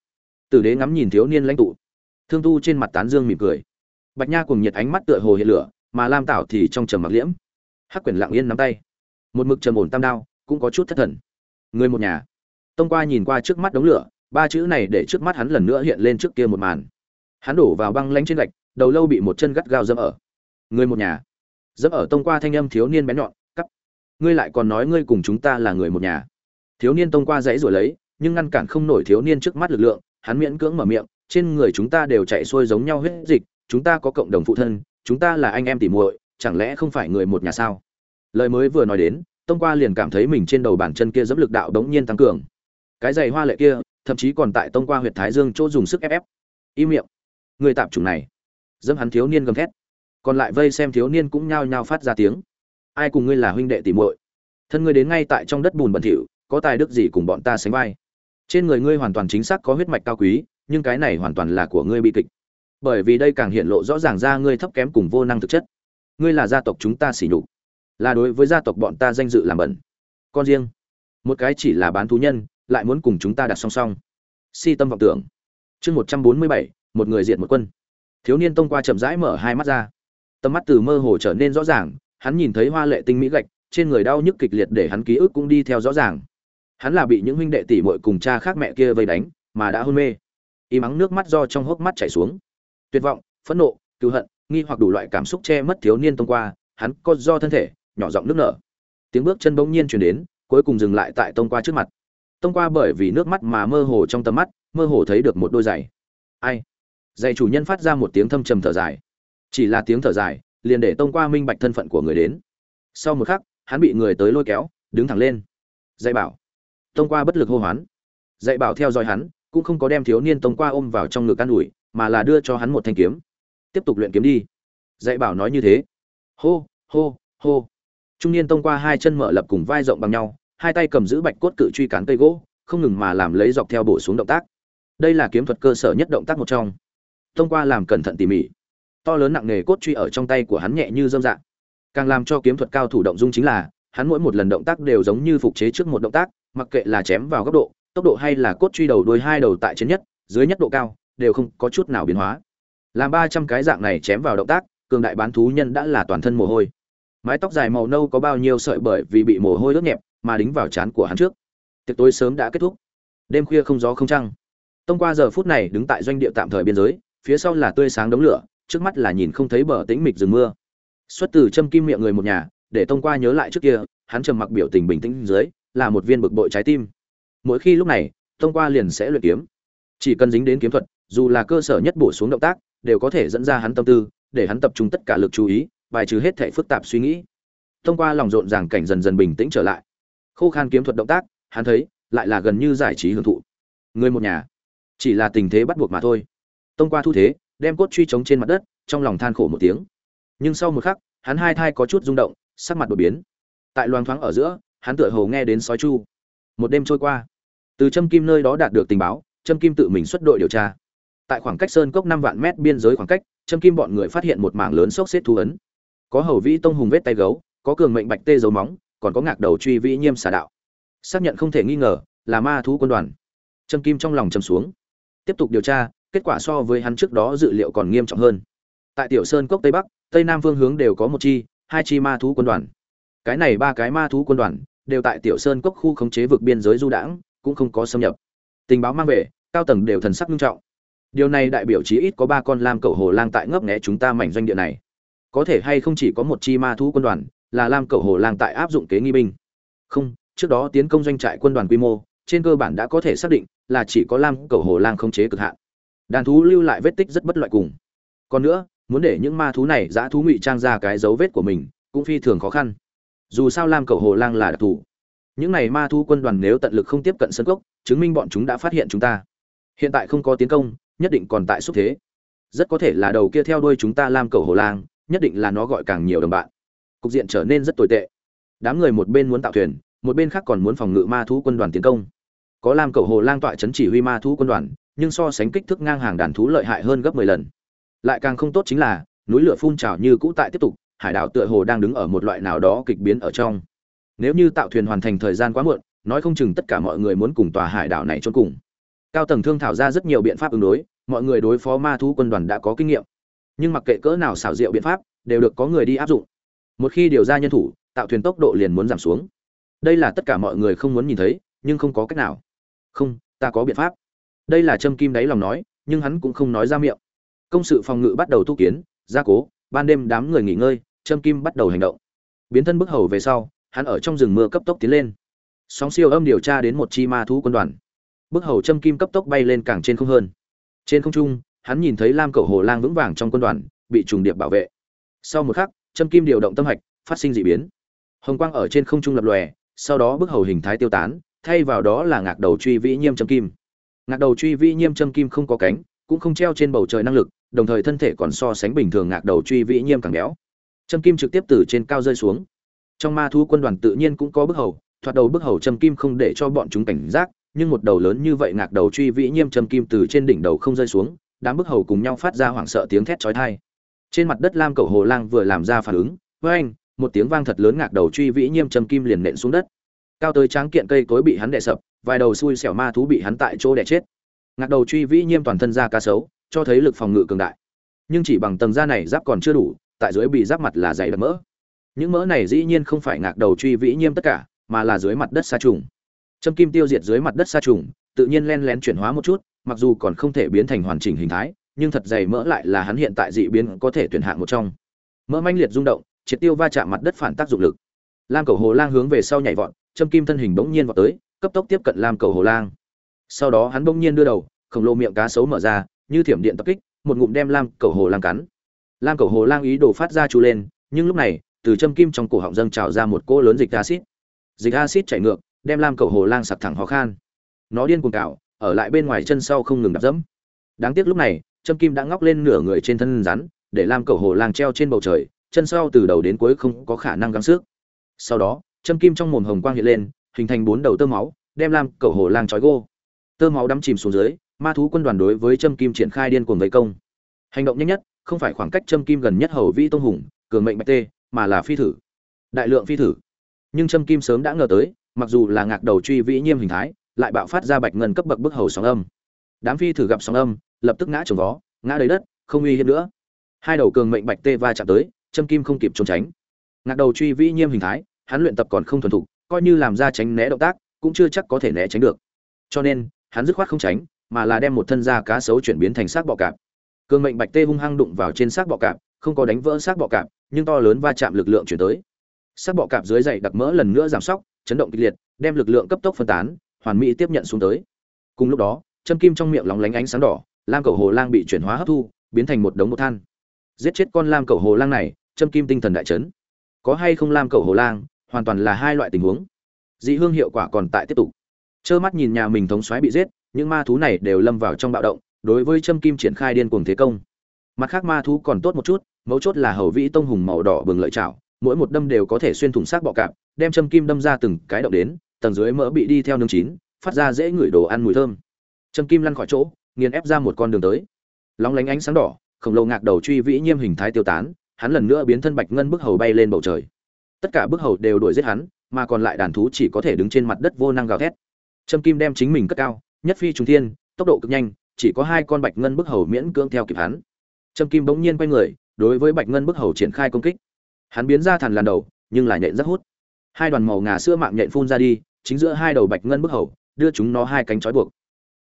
tử đế ngắm nhìn thiếu niên lãnh tụ. Thương tu trên mặt tán dương mỉm cười. Bạch nha cùng nhiệt ánh mắt tựa hồ hiện lửa, mà lam tảo thì trong trầm mặc liễm. Hắc quyển lặng yên nắm tay. Một mực trầm ổn tam đao, cũng có chút thất thần. Người một nhà. Tông qua nhìn qua trước mắt đống lửa, ba chữ này để trước mắt hắn lần nữa hiện lên trước kia một màn. Hắn đổ vào băng lãnh trên gạch, đầu lâu bị một chân gắt gao dẫm ở. Người một nhà. Dẫm ở tông qua thanh âm thiếu niên bé nhọn, cắp. Ngươi lại còn nói ngươi cùng chúng ta là người một nhà. Thiếu niên tông qua dãy rồi lấy, nhưng ngăn cản không nổi thiếu niên trước mắt lực lượng hắn miễn cưỡng mở miệng, trên người chúng ta đều chạy xuôi giống nhau huyết dịch, chúng ta có cộng đồng phụ thân, chúng ta là anh em tỉ muội, chẳng lẽ không phải người một nhà sao? Lời mới vừa nói đến, tông qua liền cảm thấy mình trên đầu bàn chân kia dẫm lực đạo đống nhiên tăng cường. Cái giày hoa lệ kia, thậm chí còn tại tông qua huyệt thái dương chỗ dùng sức ép ép. Im miệng. Người tạm chủng này. Dẫm hắn thiếu niên gầm thét. Còn lại vây xem thiếu niên cũng nhao nhao phát ra tiếng. Ai cùng ngươi là huynh đệ tỉ muội? Thân ngươi đến ngay tại trong đất bùn bẩn thỉu, có tài đức gì cùng bọn ta sánh vai? Trên người ngươi hoàn toàn chính xác có huyết mạch cao quý, nhưng cái này hoàn toàn là của ngươi bi kịch. Bởi vì đây càng hiện lộ rõ ràng ra ngươi thấp kém cùng vô năng thực chất. Ngươi là gia tộc chúng ta xỉ nhục. Là đối với gia tộc bọn ta danh dự làm bẩn. Con riêng. Một cái chỉ là bán thú nhân, lại muốn cùng chúng ta đặt song song. Si tâm vọng tưởng. Chương một trăm bốn mươi bảy, một người diện một quân. Thiếu niên tông qua chậm rãi mở hai mắt ra. Tầm mắt từ mơ hồ trở nên rõ ràng, hắn nhìn thấy hoa lệ tinh mỹ gạch, trên người đau nhức kịch liệt để hắn ký ức cũng đi theo rõ ràng hắn là bị những huynh đệ tỷ muội cùng cha khác mẹ kia vây đánh, mà đã hôn mê. Y mắng nước mắt do trong hốc mắt chảy xuống. Tuyệt vọng, phẫn nộ cứu hận, nghi hoặc đủ loại cảm xúc che mất thiếu niên tông qua, hắn có do thân thể, nhỏ giọng nước nở. Tiếng bước chân bỗng nhiên chuyển đến, cuối cùng dừng lại tại tông qua trước mặt. Tông qua bởi vì nước mắt mà mơ hồ trong tầm mắt, mơ hồ thấy được một đôi giày. Ai? Giày chủ nhân phát ra một tiếng thâm trầm thở dài. Chỉ là tiếng thở dài, liền để tông qua minh bạch thân phận của người đến. Sau một khắc, hắn bị người tới lôi kéo, đứng thẳng lên. Dạy bảo tông qua bất lực hô hoán. Dạy bảo theo dõi hắn, cũng không có đem thiếu niên tông qua ôm vào trong ngực an ủi, mà là đưa cho hắn một thanh kiếm. Tiếp tục luyện kiếm đi. Dạy bảo nói như thế. Hô hô hô. Trung niên tông qua hai chân mở lập cùng vai rộng bằng nhau, hai tay cầm giữ bạch cốt cự truy cán cây gỗ, không ngừng mà làm lấy dọc theo bổ xuống động tác. Đây là kiếm thuật cơ sở nhất động tác một trong. Tông qua làm cẩn thận tỉ mỉ. To lớn nặng nề cốt truy ở trong tay của hắn nhẹ như dâm dạng càng làm cho kiếm thuật cao thủ động dung chính là, hắn mỗi một lần động tác đều giống như phục chế trước một động tác mặc kệ là chém vào góc độ, tốc độ hay là cốt truy đầu đuôi hai đầu tại trên nhất, dưới nhất độ cao, đều không có chút nào biến hóa. Làm ba trăm cái dạng này chém vào động tác, cường đại bán thú nhân đã là toàn thân mồ hôi. Mái tóc dài màu nâu có bao nhiêu sợi bởi vì bị mồ hôi ướt nhẹp mà đính vào trán của hắn trước. Tiệc tối sớm đã kết thúc. Đêm khuya không gió không trăng. Tông qua giờ phút này đứng tại doanh địa tạm thời biên giới, phía sau là tươi sáng đống lửa, trước mắt là nhìn không thấy bờ tĩnh mịch rừng mưa. Xuất từ châm kim miệng người một nhà, để tông qua nhớ lại trước kia, hắn trầm mặc biểu tình bình tĩnh dưới là một viên bực bội trái tim. Mỗi khi lúc này, thông qua liền sẽ luyện kiếm. Chỉ cần dính đến kiếm thuật, dù là cơ sở nhất bổ xuống động tác, đều có thể dẫn ra hắn tâm tư, để hắn tập trung tất cả lực chú ý, bài trừ hết thể phức tạp suy nghĩ. Thông qua lòng rộn ràng cảnh dần dần bình tĩnh trở lại. Khô khan kiếm thuật động tác, hắn thấy, lại là gần như giải trí hưởng thụ. Người một nhà, chỉ là tình thế bắt buộc mà thôi. Thông qua thu thế, đem cốt truy chống trên mặt đất, trong lòng than khổ một tiếng. Nhưng sau một khắc, hắn hai thai có chút rung động, sắc mặt đột biến. Tại loang thoáng ở giữa hắn tựa hồ nghe đến sói chu. Một đêm trôi qua, từ trâm kim nơi đó đạt được tình báo, trâm kim tự mình xuất đội điều tra. Tại khoảng cách sơn cốc năm vạn mét biên giới khoảng cách, trâm kim bọn người phát hiện một mảng lớn xốc xếp thú ấn. Có hầu vĩ tông hùng vết tay gấu, có cường mệnh bạch tê dấu móng, còn có ngạc đầu truy vĩ nhiêm xà đạo. Xác nhận không thể nghi ngờ, là ma thú quân đoàn. Trâm kim trong lòng trầm xuống. Tiếp tục điều tra, kết quả so với hắn trước đó dự liệu còn nghiêm trọng hơn. Tại tiểu sơn cốc tây bắc, tây nam phương hướng đều có một chi, hai chi ma thú quân đoàn. Cái này ba cái ma thú quân đoàn đều tại tiểu sơn cốc khu khống chế vực biên giới du đãng, cũng không có xâm nhập. Tình báo mang về, cao tầng đều thần sắc nghiêm trọng. Điều này đại biểu chí ít có ba con lam cầu hồ lang tại ngấp nghé chúng ta mảnh doanh địa này. Có thể hay không chỉ có một chi ma thú quân đoàn, là lam cầu hồ lang tại áp dụng kế nghi binh. Không, trước đó tiến công doanh trại quân đoàn quy mô, trên cơ bản đã có thể xác định là chỉ có lam cầu hồ lang không chế cực hạn. Đàn thú lưu lại vết tích rất bất loại cùng. Còn nữa, muốn để những ma thú này giã thú ngụy trang ra cái dấu vết của mình, cũng phi thường khó khăn dù sao lam cầu hồ lang là đặc thù. Những này ma thú quân đoàn nếu tận lực không tiếp cận sân cốc, chứng minh bọn chúng đã phát hiện chúng ta. Hiện tại không có tiến công, nhất định còn tại xúc thế. Rất có thể là đầu kia theo đuôi chúng ta lam cầu hồ lang, nhất định là nó gọi càng nhiều đồng bạn. Cục diện trở nên rất tồi tệ. Đám người một bên muốn tạo thuyền, một bên khác còn muốn phòng ngự ma thú quân đoàn tiến công. Có lam cầu hồ lang tọa chấn chỉ huy ma thú quân đoàn, nhưng so sánh kích thước ngang hàng đàn thú lợi hại hơn gấp 10 lần. Lại càng không tốt chính là, núi lửa phun trào như cũ tại tiếp tục hải đảo tựa hồ đang đứng ở một loại nào đó kịch biến ở trong. Nếu như tạo thuyền hoàn thành thời gian quá muộn, nói không chừng tất cả mọi người muốn cùng tòa hải đảo này chôn cùng. Cao tầng thương thảo ra rất nhiều biện pháp ứng đối, mọi người đối phó ma thú quân đoàn đã có kinh nghiệm. Nhưng mặc kệ cỡ nào xảo diệu biện pháp, đều được có người đi áp dụng. Một khi điều ra nhân thủ, tạo thuyền tốc độ liền muốn giảm xuống. Đây là tất cả mọi người không muốn nhìn thấy, nhưng không có cách nào. Không, ta có biện pháp. Đây là trâm kim đáy lòng nói, nhưng hắn cũng không nói ra miệng. Công sự phòng ngự bắt đầu tu kiến, gia cố, ban đêm đám người nghỉ ngơi trâm kim bắt đầu hành động. Biến thân bức hầu về sau, hắn ở trong rừng mưa cấp tốc tiến lên. Sóng siêu âm điều tra đến một chi ma thú quân đoàn. Bức hầu trâm kim cấp tốc bay lên càng trên không hơn. Trên không trung, hắn nhìn thấy lam cầu hồ lang vững vàng trong quân đoàn, bị trùng điệp bảo vệ. Sau một khắc, trâm kim điều động tâm hạch, phát sinh d ị biến. Hồng quang ở trên không trung lập lòe, sau đó bức hầu hình thái tiêu tán, thay vào đó là ngạc đầu truy vĩ nhiêm trâm kim. Ngạc đầu truy vĩ nhiêm trâm kim không có cánh, cũng không treo trên bầu trời năng lực, đồng thời thân thể còn so sánh bình thường ngạc đầu truy vĩ nhiêm càng béo trâm kim trực tiếp từ trên cao rơi xuống. Trong ma thu quân đoàn tự nhiên cũng có bức hầu, thoạt đầu bức hầu trâm kim không để cho bọn chúng cảnh giác, nhưng một đầu lớn như vậy ngạc đầu truy vĩ nhiêm trâm kim từ trên đỉnh đầu không rơi xuống, đám bức hầu cùng nhau phát ra hoảng sợ tiếng thét chói tai. Trên mặt đất lam cầu hồ lang vừa làm ra phản ứng với anh một tiếng vang thật lớn ngạc đầu truy vĩ nhiêm trâm kim liền nện xuống đất. Cao tới tráng kiện cây cối bị hắn đè sập, vài đầu xui xẻo ma thú bị hắn tại chỗ đè chết. Ngạc đầu truy vĩ nhiêm toàn thân ra cá sấu, cho thấy lực phòng ngự cường đại. Nhưng chỉ bằng tầng da này giáp còn chưa đủ tại dưới bị giáp mặt là dày đặc mỡ. Những mỡ này dĩ nhiên không phải ngạc đầu truy vĩ nhiêm tất cả, mà là dưới mặt đất sa trùng. Châm kim tiêu diệt dưới mặt đất sa trùng, tự nhiên len lén chuyển hóa một chút, mặc dù còn không thể biến thành hoàn chỉnh hình thái, nhưng thật dày mỡ lại là hắn hiện tại dị biến có thể tuyển hạng một trong. Mỡ manh liệt rung động, triệt tiêu va chạm mặt đất phản tác dụng lực. Lam cầu hồ lang hướng về sau nhảy vọt, châm kim thân hình bỗng nhiên vọt tới, cấp tốc tiếp cận lam cầu hồ lang. Sau đó hắn bỗng nhiên đưa đầu, khổng lồ miệng cá sấu mở ra, như thiểm điện tập kích, một ngụm đem lam cầu hồ lang cắn lam cầu hồ lang ý đồ phát ra chú lên, nhưng lúc này, từ châm kim trong cổ họng dâng trào ra một cỗ lớn dịch acid. Dịch acid chảy ngược, đem lam cầu hồ lang sặc thẳng ho khan. Nó điên cuồng cào, ở lại bên ngoài chân sau không ngừng đạp dẫm. Đáng tiếc lúc này, châm kim đã ngóc lên nửa người trên thân rắn, để lam cầu hồ lang treo trên bầu trời, chân sau từ đầu đến cuối không có khả năng gắng sức. Sau đó, châm kim trong mồm hồng quang hiện lên, hình thành bốn đầu tơ máu, đem lam cầu hồ lang trói gô. Tơ máu đắm chìm xuống dưới, ma thú quân đoàn đối với châm kim triển khai điên cuồng vây công. Hành động nhanh nhất không phải khoảng cách châm kim gần nhất hầu vĩ tôn hùng, cường mệnh bạch tê, mà là phi thử. Đại lượng phi thử. Nhưng châm kim sớm đã ngờ tới, mặc dù là ngạc đầu truy vĩ nhiêm hình thái, lại bạo phát ra bạch ngân cấp bậc bức hầu sóng âm. Đám phi thử gặp sóng âm, lập tức ngã trồng vó, ngã đầy đất, không uy hiếp nữa. Hai đầu cường mệnh bạch tê va chạm tới, châm kim không kịp trốn tránh. Ngạc đầu truy vĩ nhiêm hình thái, hắn luyện tập còn không thuần thục, coi như làm ra tránh né động tác, cũng chưa chắc có thể né tránh được. Cho nên, hắn dứt khoát không tránh, mà là đem một thân da cá sấu chuyển biến thành xác bọ cạp cường mệnh bạch tê hung hăng đụng vào trên xác bọ cạp, không có đánh vỡ xác bọ cạp, nhưng to lớn va chạm lực lượng chuyển tới. Xác bọ cạp dưới dày đặc mỡ lần nữa giảm sóc, chấn động kịch liệt, đem lực lượng cấp tốc phân tán, hoàn mỹ tiếp nhận xuống tới. Cùng lúc đó, châm kim trong miệng lóng lánh ánh sáng đỏ, lam cầu hồ lang bị chuyển hóa hấp thu, biến thành một đống một than. Giết chết con lam cầu hồ lang này, châm kim tinh thần đại chấn. Có hay không lam cầu hồ lang, hoàn toàn là hai loại tình huống. Dị hương hiệu quả còn tại tiếp tục. Trơ mắt nhìn nhà mình thống xoáy bị giết, những ma thú này đều lâm vào trong bạo động đối với châm kim triển khai điên cuồng thế công. Mặt khác ma thú còn tốt một chút, mấu chốt là hầu vĩ tông hùng màu đỏ bừng lợi chảo mỗi một đâm đều có thể xuyên thủng xác bọ cạp, đem châm kim đâm ra từng cái động đến, tầng dưới mỡ bị đi theo nướng chín, phát ra dễ ngửi đồ ăn mùi thơm. Châm kim lăn khỏi chỗ, nghiền ép ra một con đường tới. Lóng lánh ánh sáng đỏ, khổng lồ ngạc đầu truy vĩ nhiêm hình thái tiêu tán, hắn lần nữa biến thân bạch ngân bức hầu bay lên bầu trời. Tất cả bức hầu đều đuổi giết hắn, mà còn lại đàn thú chỉ có thể đứng trên mặt đất vô năng gào thét. Trâm kim đem chính mình cất cao, nhất phi trùng thiên, tốc độ cực nhanh chỉ có hai con bạch ngân bức hầu miễn cưỡng theo kịp hắn. Trâm kim bỗng nhiên quay người, đối với bạch ngân bức hầu triển khai công kích. Hắn biến ra thằn làn đầu, nhưng lại nhện rất hút. Hai đoàn màu ngà sữa mạng nhện phun ra đi, chính giữa hai đầu bạch ngân bức hầu, đưa chúng nó hai cánh trói buộc.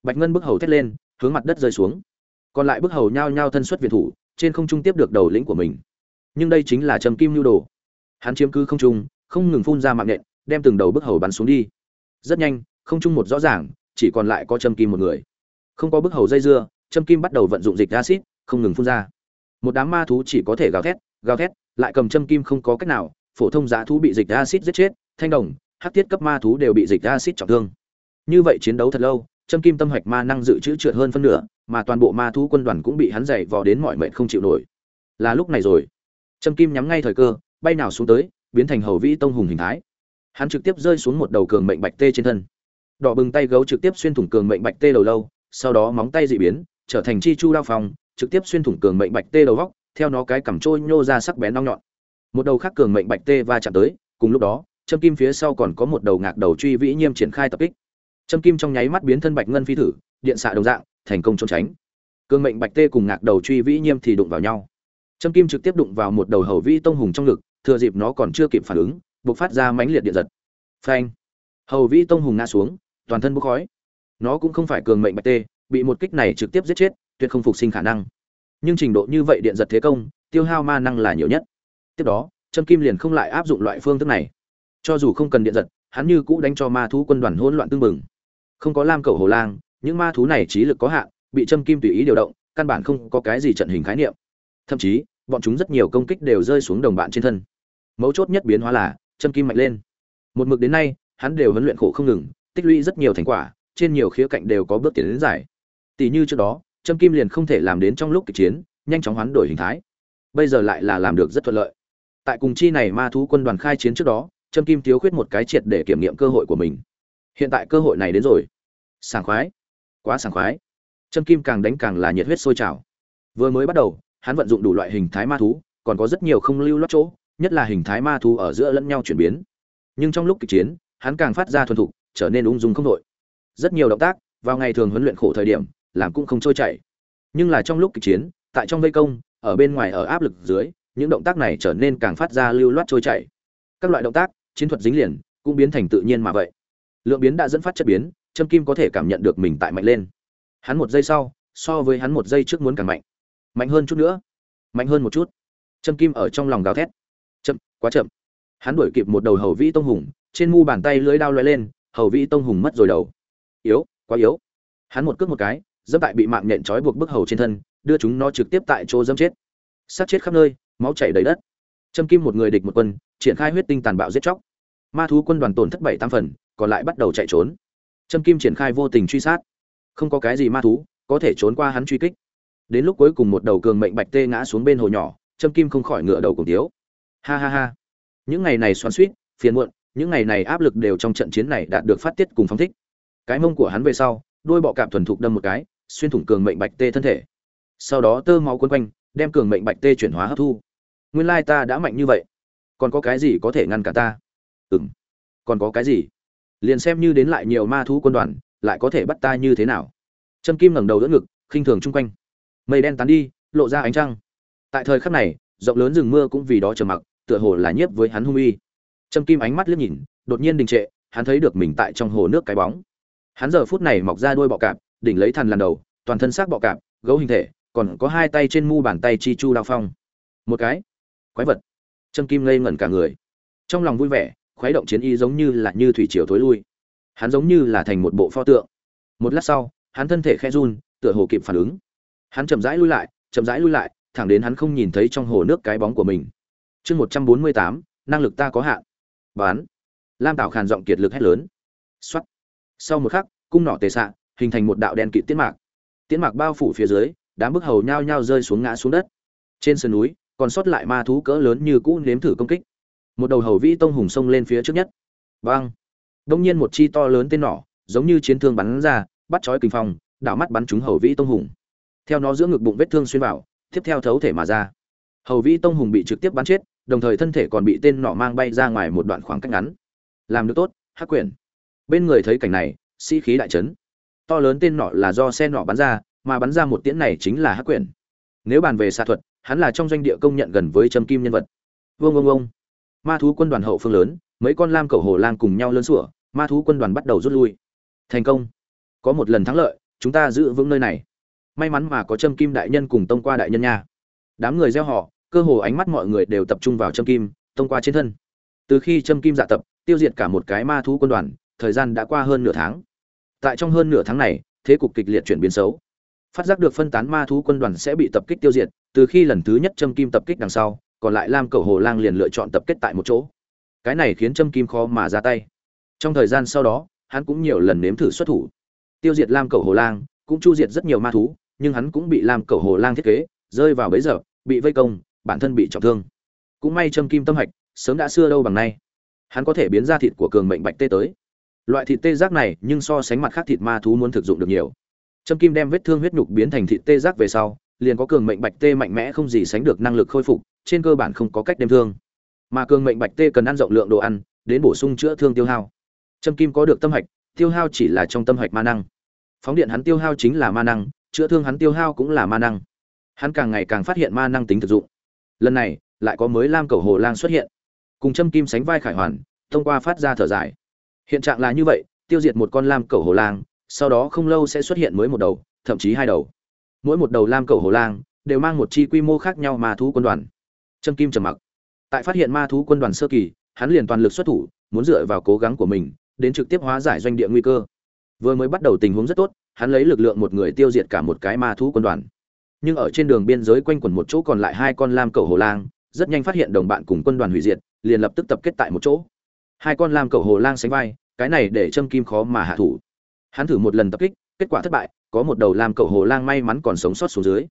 Bạch ngân bức hầu thét lên, hướng mặt đất rơi xuống. Còn lại bức hầu nhao nhao thân xuất viện thủ, trên không trung tiếp được đầu lĩnh của mình. Nhưng đây chính là trầm kim nhu đồ. Hắn chiếm cứ không trung, không ngừng phun ra mạng nhện, đem từng đầu bức hầu bắn xuống đi. Rất nhanh, không trung một rõ ràng, chỉ còn lại có trầm kim một người không có bức hầu dây dưa, châm kim bắt đầu vận dụng dịch acid không ngừng phun ra. Một đám ma thú chỉ có thể gào thét gào thét, lại cầm châm kim không có cách nào, phổ thông giá thú bị dịch acid giết chết, thanh đồng, hắc tiết cấp ma thú đều bị dịch acid trọng thương. Như vậy chiến đấu thật lâu trâm kim tâm hoạch ma năng dự trữ trượt hơn phân nửa, mà toàn bộ ma thú quân đoàn cũng bị hắn dày vò đến mọi mệnh không chịu nổi. Là lúc này rồi. Trâm kim nhắm ngay thời cơ, bay nào xuống tới, biến thành hầu vĩ tông hùng hình thái. Hắn trực tiếp rơi xuống một đầu cường mệnh bạch tê trên thân. Đỏ bừng tay gấu trực tiếp xuyên thủng cường mệnh bạch tê đầu lâu sau đó móng tay dị biến trở thành chi chu đao phong, trực tiếp xuyên thủng cường mệnh bạch tê đầu góc theo nó cái cằm trôi nhô ra sắc bén nong nhọn. Một đầu khác cường mệnh bạch tê va chạm tới cùng lúc đó châm kim phía sau còn có một đầu ngạc đầu truy vĩ nhiêm triển khai tập kích. Châm kim trong nháy mắt biến thân bạch ngân phi thử điện xạ đồng dạng thành công trốn tránh. Cường mệnh bạch tê cùng ngạc đầu truy vĩ nhiêm thì đụng vào nhau. Châm kim trực tiếp đụng vào một đầu hầu vĩ tông hùng trong lực, thừa dịp nó còn chưa kịp phản ứng bộc phát ra mãnh liệt điện giật. Phanh! Hầu vĩ tông hùng ngã xuống toàn thân bốc khói nó cũng không phải cường mệnh bạch tê, bị một kích này trực tiếp giết chết, tuyệt không phục sinh khả năng. Nhưng trình độ như vậy điện giật thế công, tiêu hao ma năng là nhiều nhất. Tiếp đó, trâm kim liền không lại áp dụng loại phương thức này. Cho dù không cần điện giật, hắn như cũ đánh cho ma thú quân đoàn hỗn loạn tương mừng không có lam cầu hồ lang, những ma thú này trí lực có hạn, bị châm kim tùy ý điều động, căn bản không có cái gì trận hình khái niệm. Thậm chí, bọn chúng rất nhiều công kích đều rơi xuống đồng bạn trên thân. Mấu chốt nhất biến hóa là châm kim mạnh lên. Một mực đến nay, hắn đều huấn luyện khổ không ngừng, tích lũy rất nhiều thành quả trên nhiều khía cạnh đều có bước tiến đến giải tỷ như trước đó châm kim liền không thể làm đến trong lúc kịch chiến, nhanh chóng hoán đổi hình thái. Bây giờ lại là làm được rất thuận lợi. Tại cùng chi này ma thú quân đoàn khai chiến trước đó châm kim thiếu khuyết một cái triệt để kiểm nghiệm cơ hội của mình. Hiện tại cơ hội này đến rồi. Sảng khoái. Quá sảng khoái. Trâm kim càng đánh càng là nhiệt huyết sôi trào. Vừa mới bắt đầu, hắn vận dụng đủ loại hình thái ma thú, còn có rất nhiều không lưu lót chỗ, nhất là hình thái ma thú ở giữa lẫn nhau chuyển biến. Nhưng trong lúc kịch chiến, hắn càng phát ra thuần thục, trở nên ung dung không đội rất nhiều động tác, vào ngày thường huấn luyện khổ thời điểm, làm cũng không trôi chảy. Nhưng là trong lúc kịch chiến, tại trong vây công, ở bên ngoài ở áp lực dưới, những động tác này trở nên càng phát ra lưu loát trôi chảy. Các loại động tác, chiến thuật dính liền, cũng biến thành tự nhiên mà vậy. Lượng biến đã dẫn phát chất biến, trâm kim có thể cảm nhận được mình tại mạnh lên. Hắn một giây sau, so với hắn một giây trước muốn càng mạnh. Mạnh hơn chút nữa. Mạnh hơn một chút. Trâm kim ở trong lòng gào thét. Chậm, quá chậm. Hắn đuổi kịp một đầu hầu vĩ tông hùng, trên mu bàn tay lưới đao lóe lên, hầu vĩ tông hùng mất rồi đầu yếu, quá yếu. Hắn một cước một cái, dẫm tại bị mạng nhện trói buộc bức hầu trên thân, đưa chúng nó trực tiếp tại chỗ dẫm chết. Sát chết khắp nơi, máu chảy đầy đất. Trâm kim một người địch một quân, triển khai huyết tinh tàn bạo giết chóc. Ma thú quân đoàn tổn thất bảy tam phần, còn lại bắt đầu chạy trốn. Trâm kim triển khai vô tình truy sát. Không có cái gì ma thú có thể trốn qua hắn truy kích. Đến lúc cuối cùng một đầu cường mệnh bạch tê ngã xuống bên hồ nhỏ, trâm kim không khỏi ngựa đầu cùng tiếu. Ha ha ha. Những ngày này xoắn suýt phiền muộn, những ngày này áp lực đều trong trận chiến này đạt được phát tiết cùng phóng thích cái mông của hắn về sau, đôi bọ cạp thuần thục đâm một cái, xuyên thủng cường mệnh bạch tê thân thể. Sau đó tơ máu quấn quanh, đem cường mệnh bạch tê chuyển hóa hấp thu. Nguyên lai ta đã mạnh như vậy. Còn có cái gì có thể ngăn cả ta? Ừm. Còn có cái gì? Liền xem như đến lại nhiều ma thú quân đoàn, lại có thể bắt ta như thế nào? Trâm kim ngẩng đầu đỡ ngực, khinh thường chung quanh. Mây đen tán đi, lộ ra ánh trăng. Tại thời khắc này, rộng lớn rừng mưa cũng vì đó trầm mặc, tựa hồ là nhiếp với hắn hung uy. Trâm kim ánh mắt liếc nhìn, đột nhiên đình trệ, hắn thấy được mình tại trong hồ nước cái bóng hắn giờ phút này mọc ra đuôi bọ cạp, đỉnh lấy thằn lần đầu, toàn thân xác bọ cạp, gấu hình thể, còn có hai tay trên mu bàn tay chi chu đao phong. Một cái, quái vật. Trâm kim ngây ngẩn cả người. Trong lòng vui vẻ, khuấy động chiến y giống như là như thủy triều thối lui. Hắn giống như là thành một bộ pho tượng. Một lát sau, hắn thân thể khe run, tựa hồ kịp phản ứng. Hắn chậm rãi lui lại, chậm rãi lui lại, thẳng đến hắn không nhìn thấy trong hồ nước cái bóng của mình. Chương một trăm bốn mươi tám, năng lực ta có hạn. Bán. Lam tạo khàn giọng kiệt lực hét lớn. X sau một khắc, cung nỏ tề xạ hình thành một đạo đen kịt tiến mạc. Tiến mạc bao phủ phía dưới, đám bức hầu nhao nhao rơi xuống ngã xuống đất. Trên sườn núi, còn sót lại ma thú cỡ lớn như cũ nếm thử công kích. Một đầu hầu vĩ tông hùng sông lên phía trước nhất. Băng đông nhiên một chi to lớn tên nỏ, giống như chiến thương bắn ra, bắt chói kinh phong, đảo mắt bắn trúng hầu vĩ tông hùng. Theo nó giữa ngực bụng vết thương xuyên vào, tiếp theo thấu thể mà ra. Hầu vĩ tông hùng bị trực tiếp bắn chết, đồng thời thân thể còn bị tên nỏ mang bay ra ngoài một đoạn khoảng cách ngắn. Làm được tốt, hắc quyển bên người thấy cảnh này, sĩ khí đại trấn to lớn tên nọ là do xe nọ bắn ra, mà bắn ra một tiễn này chính là hắc quyển. Nếu bàn về xạ thuật, hắn là trong doanh địa công nhận gần với trâm kim nhân vật. Vương vương vương ma thú quân đoàn hậu phương lớn, mấy con lam cầu hồ lang cùng nhau lớn sủa, ma thú quân đoàn bắt đầu rút lui. Thành công. Có một lần thắng lợi, chúng ta giữ vững nơi này. May mắn mà có trâm kim đại nhân cùng tông qua đại nhân nha. Đám người gieo họ, cơ hồ ánh mắt mọi người đều tập trung vào trâm kim, tông qua trên thân. Từ khi trâm kim dạ tập, tiêu diệt cả một cái ma thú quân đoàn thời gian đã qua hơn nửa tháng. Tại trong hơn nửa tháng này, thế cục kịch liệt chuyển biến xấu. Phát giác được phân tán ma thú quân đoàn sẽ bị tập kích tiêu diệt, từ khi lần thứ nhất trâm kim tập kích đằng sau, còn lại lam cầu hồ lang liền lựa chọn tập kết tại một chỗ. Cái này khiến trâm kim khó mà ra tay. Trong thời gian sau đó, hắn cũng nhiều lần nếm thử xuất thủ. Tiêu diệt lam cầu hồ lang, cũng chu diệt rất nhiều ma thú, nhưng hắn cũng bị lam cầu hồ lang thiết kế, rơi vào bẫy giờ bị vây công, bản thân bị trọng thương. Cũng may trâm kim tâm hạch, sớm đã xưa đâu bằng nay. Hắn có thể biến ra thịt của cường mệnh bạch tê tới loại thịt tê giác này nhưng so sánh mặt khác thịt ma thú muốn thực dụng được nhiều. Trâm kim đem vết thương huyết nhục biến thành thịt tê giác về sau, liền có cường mệnh bạch tê mạnh mẽ không gì sánh được năng lực khôi phục, trên cơ bản không có cách đem thương. Mà cường mệnh bạch tê cần ăn rộng lượng đồ ăn, đến bổ sung chữa thương tiêu hao. Trâm kim có được tâm hạch, tiêu hao chỉ là trong tâm hạch ma năng. Phóng điện hắn tiêu hao chính là ma năng, chữa thương hắn tiêu hao cũng là ma năng. Hắn càng ngày càng phát hiện ma năng tính thực dụng. Lần này, lại có mới lam cầu hồ lang xuất hiện. Cùng châm kim sánh vai khải hoàn, thông qua phát ra thở dài hiện trạng là như vậy, tiêu diệt một con lam cầu hồ lang, sau đó không lâu sẽ xuất hiện mới một đầu, thậm chí hai đầu. Mỗi một đầu lam cầu hồ lang đều mang một chi quy mô khác nhau ma thú quân đoàn. Trâm kim trầm mặc. Tại phát hiện ma thú quân đoàn sơ kỳ, hắn liền toàn lực xuất thủ, muốn dựa vào cố gắng của mình, đến trực tiếp hóa giải doanh địa nguy cơ. Vừa mới bắt đầu tình huống rất tốt, hắn lấy lực lượng một người tiêu diệt cả một cái ma thú quân đoàn. Nhưng ở trên đường biên giới quanh quẩn một chỗ còn lại hai con lam cầu hồ lang, rất nhanh phát hiện đồng bạn cùng quân đoàn hủy diệt, liền lập tức tập kết tại một chỗ hai con lam cầu hồ lang sánh vai, cái này để châm kim khó mà hạ thủ. Hắn thử một lần tập kích, kết quả thất bại, có một đầu lam cầu hồ lang may mắn còn sống sót xuống dưới.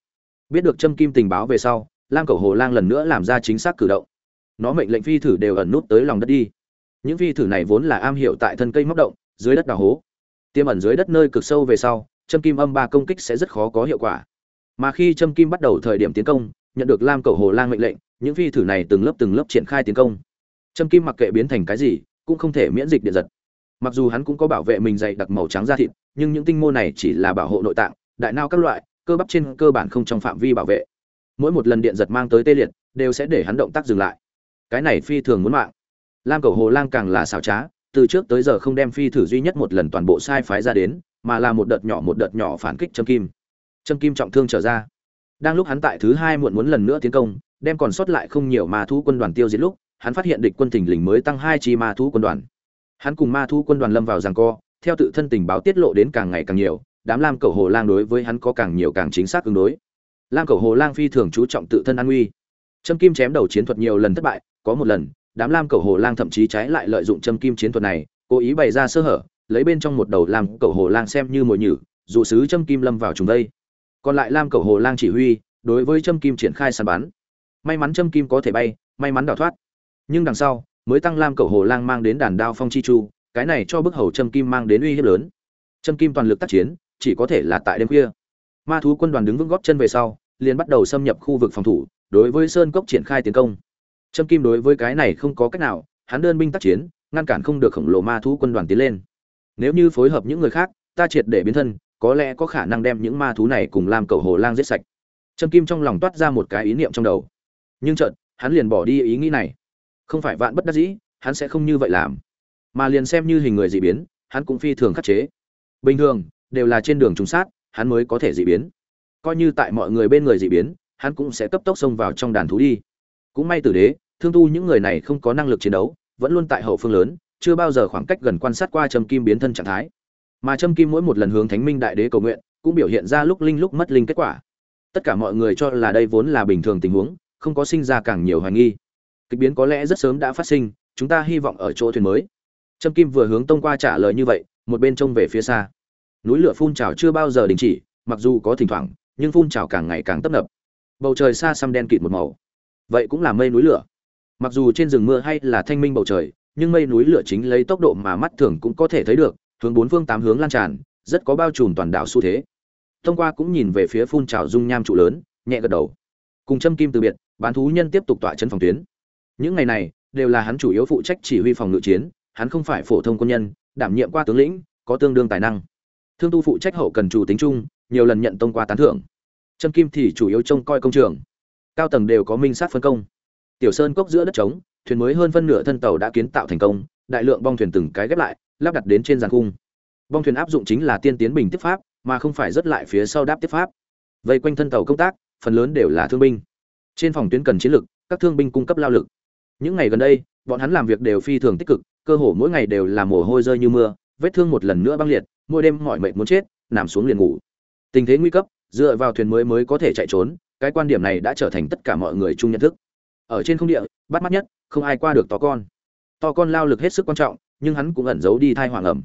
Biết được châm kim tình báo về sau, lam cầu hồ lang lần nữa làm ra chính xác cử động. Nó mệnh lệnh phi thử đều ẩn nút tới lòng đất đi. Những phi thử này vốn là am hiểu tại thân cây móc động, dưới đất đào hố. Tiêm ẩn dưới đất nơi cực sâu về sau châm kim âm ba công kích sẽ rất khó có hiệu quả. Mà khi châm kim bắt đầu thời điểm tiến công, nhận được lam cầu hồ lang mệnh lệnh, những phi thử này từng lớp từng lớp triển khai tiến công châm kim mặc kệ biến thành cái gì, cũng không thể miễn dịch điện giật. Mặc dù hắn cũng có bảo vệ mình dày đặc màu trắng da thịt, nhưng những tinh mô này chỉ là bảo hộ nội tạng, đại não các loại, cơ bắp trên cơ bản không trong phạm vi bảo vệ. Mỗi một lần điện giật mang tới tê liệt, đều sẽ để hắn động tác dừng lại. Cái này phi thường muốn mạng. Lam cầu hồ lang càng là xảo trá, từ trước tới giờ không đem phi thử duy nhất một lần toàn bộ sai phái ra đến, mà là một đợt nhỏ một đợt nhỏ phản kích châm kim. Châm kim trọng thương trở ra. Đang lúc hắn tại thứ hai muộn muốn lần nữa tiến công, đem còn sót lại không nhiều mà thú quân đoàn tiêu diệt lúc hắn phát hiện địch quân thình lình mới tăng hai chi ma thú quân đoàn. Hắn cùng ma thú quân đoàn lâm vào giằng co, theo tự thân tình báo tiết lộ đến càng ngày càng nhiều, đám lam cầu hồ lang đối với hắn có càng nhiều càng chính xác ứng đối. Lam cầu hồ lang phi thường chú trọng tự thân an nguy châm kim chém đầu chiến thuật nhiều lần thất bại, có một lần, đám lam cầu hồ lang thậm chí trái lại lợi dụng châm kim chiến thuật này, cố ý bày ra sơ hở, lấy bên trong một đầu lam cầu hồ lang xem như mồi nhử, dụ sứ châm kim lâm vào trùng đây. Còn lại lam cầu hồ lang chỉ huy, đối với châm kim triển khai săn bắn. May mắn châm kim có thể bay, may mắn đào thoát nhưng đằng sau mới tăng lam cầu hồ lang mang đến đàn đao phong chi chu cái này cho bức hầu châm kim mang đến uy hiếp lớn châm kim toàn lực tác chiến chỉ có thể là tại đêm khuya ma thú quân đoàn đứng vững góp chân về sau liền bắt đầu xâm nhập khu vực phòng thủ đối với sơn cốc triển khai tiến công Trâm Kim đối với cái này không có cách nào, hắn đơn binh tác chiến, ngăn cản không được khổng lồ ma thú quân đoàn tiến lên. Nếu như phối hợp những người khác, ta triệt để biến thân, có lẽ có khả năng đem những ma thú này cùng làm cầu hồ lang giết sạch. Trâm Kim trong lòng toát ra một cái ý niệm trong đầu. Nhưng chợt, hắn liền bỏ đi ý nghĩ này. Không phải vạn bất đắc dĩ, hắn sẽ không như vậy làm. Mà liền xem như hình người dị biến, hắn cũng phi thường khắc chế. Bình thường, đều là trên đường trùng sát, hắn mới có thể dị biến. Coi như tại mọi người bên người dị biến, hắn cũng sẽ cấp tốc xông vào trong đàn thú đi. Cũng may tử đế, thương tu những người này không có năng lực chiến đấu, vẫn luôn tại hậu phương lớn, chưa bao giờ khoảng cách gần quan sát qua châm Kim biến thân trạng thái. Mà châm Kim mỗi một lần hướng Thánh Minh Đại Đế cầu nguyện, cũng biểu hiện ra lúc linh lúc mất linh kết quả. Tất cả mọi người cho là đây vốn là bình thường tình huống, không có sinh ra càng nhiều hoài nghi. Kịch biến có lẽ rất sớm đã phát sinh, chúng ta hy vọng ở chỗ thuyền mới. Trâm Kim vừa hướng Tông qua trả lời như vậy, một bên trông về phía xa. Núi lửa phun trào chưa bao giờ đình chỉ, mặc dù có thỉnh thoảng, nhưng phun trào càng ngày càng tấp nập. Bầu trời xa xăm đen kịt một màu. Vậy cũng là mây núi lửa. Mặc dù trên rừng mưa hay là thanh minh bầu trời, nhưng mây núi lửa chính lấy tốc độ mà mắt thường cũng có thể thấy được, hướng bốn phương tám hướng lan tràn, rất có bao trùm toàn đảo xu thế. Thông qua cũng nhìn về phía phun trào dung nham trụ lớn, nhẹ gật đầu. Cùng châm kim từ biệt, bán thú nhân tiếp tục tọa chân phòng tuyến. Những ngày này đều là hắn chủ yếu phụ trách chỉ huy phòng ngự chiến, hắn không phải phổ thông quân nhân, đảm nhiệm qua tướng lĩnh, có tương đương tài năng. Thương tu phụ trách hậu cần chủ tính chung, nhiều lần nhận tông qua tán thưởng. Trâm Kim thì chủ yếu trông coi công trường. Cao tầng đều có minh sát phân công. Tiểu Sơn cốc giữa đất trống, thuyền mới hơn phân nửa thân tàu đã kiến tạo thành công, đại lượng bong thuyền từng cái ghép lại, lắp đặt đến trên giàn cung. Bong thuyền áp dụng chính là tiên tiến bình tiếp pháp, mà không phải rất lại phía sau đáp tiếp pháp. Vây quanh thân tàu công tác, phần lớn đều là thương binh. Trên phòng tuyến cần chiến lực, các thương binh cung cấp lao lực. Những ngày gần đây, bọn hắn làm việc đều phi thường tích cực, cơ hồ mỗi ngày đều là mồ hôi rơi như mưa, vết thương một lần nữa băng liệt, mỗi đêm mỏi mệt muốn chết, nằm xuống liền ngủ. Tình thế nguy cấp, dựa vào thuyền mới mới có thể chạy trốn, cái quan điểm này đã trở thành tất cả mọi người chung nhận thức. Ở trên không địa, bắt mắt nhất, không ai qua được to con. To con lao lực hết sức quan trọng, nhưng hắn cũng ẩn giấu đi thai hoàng ẩm.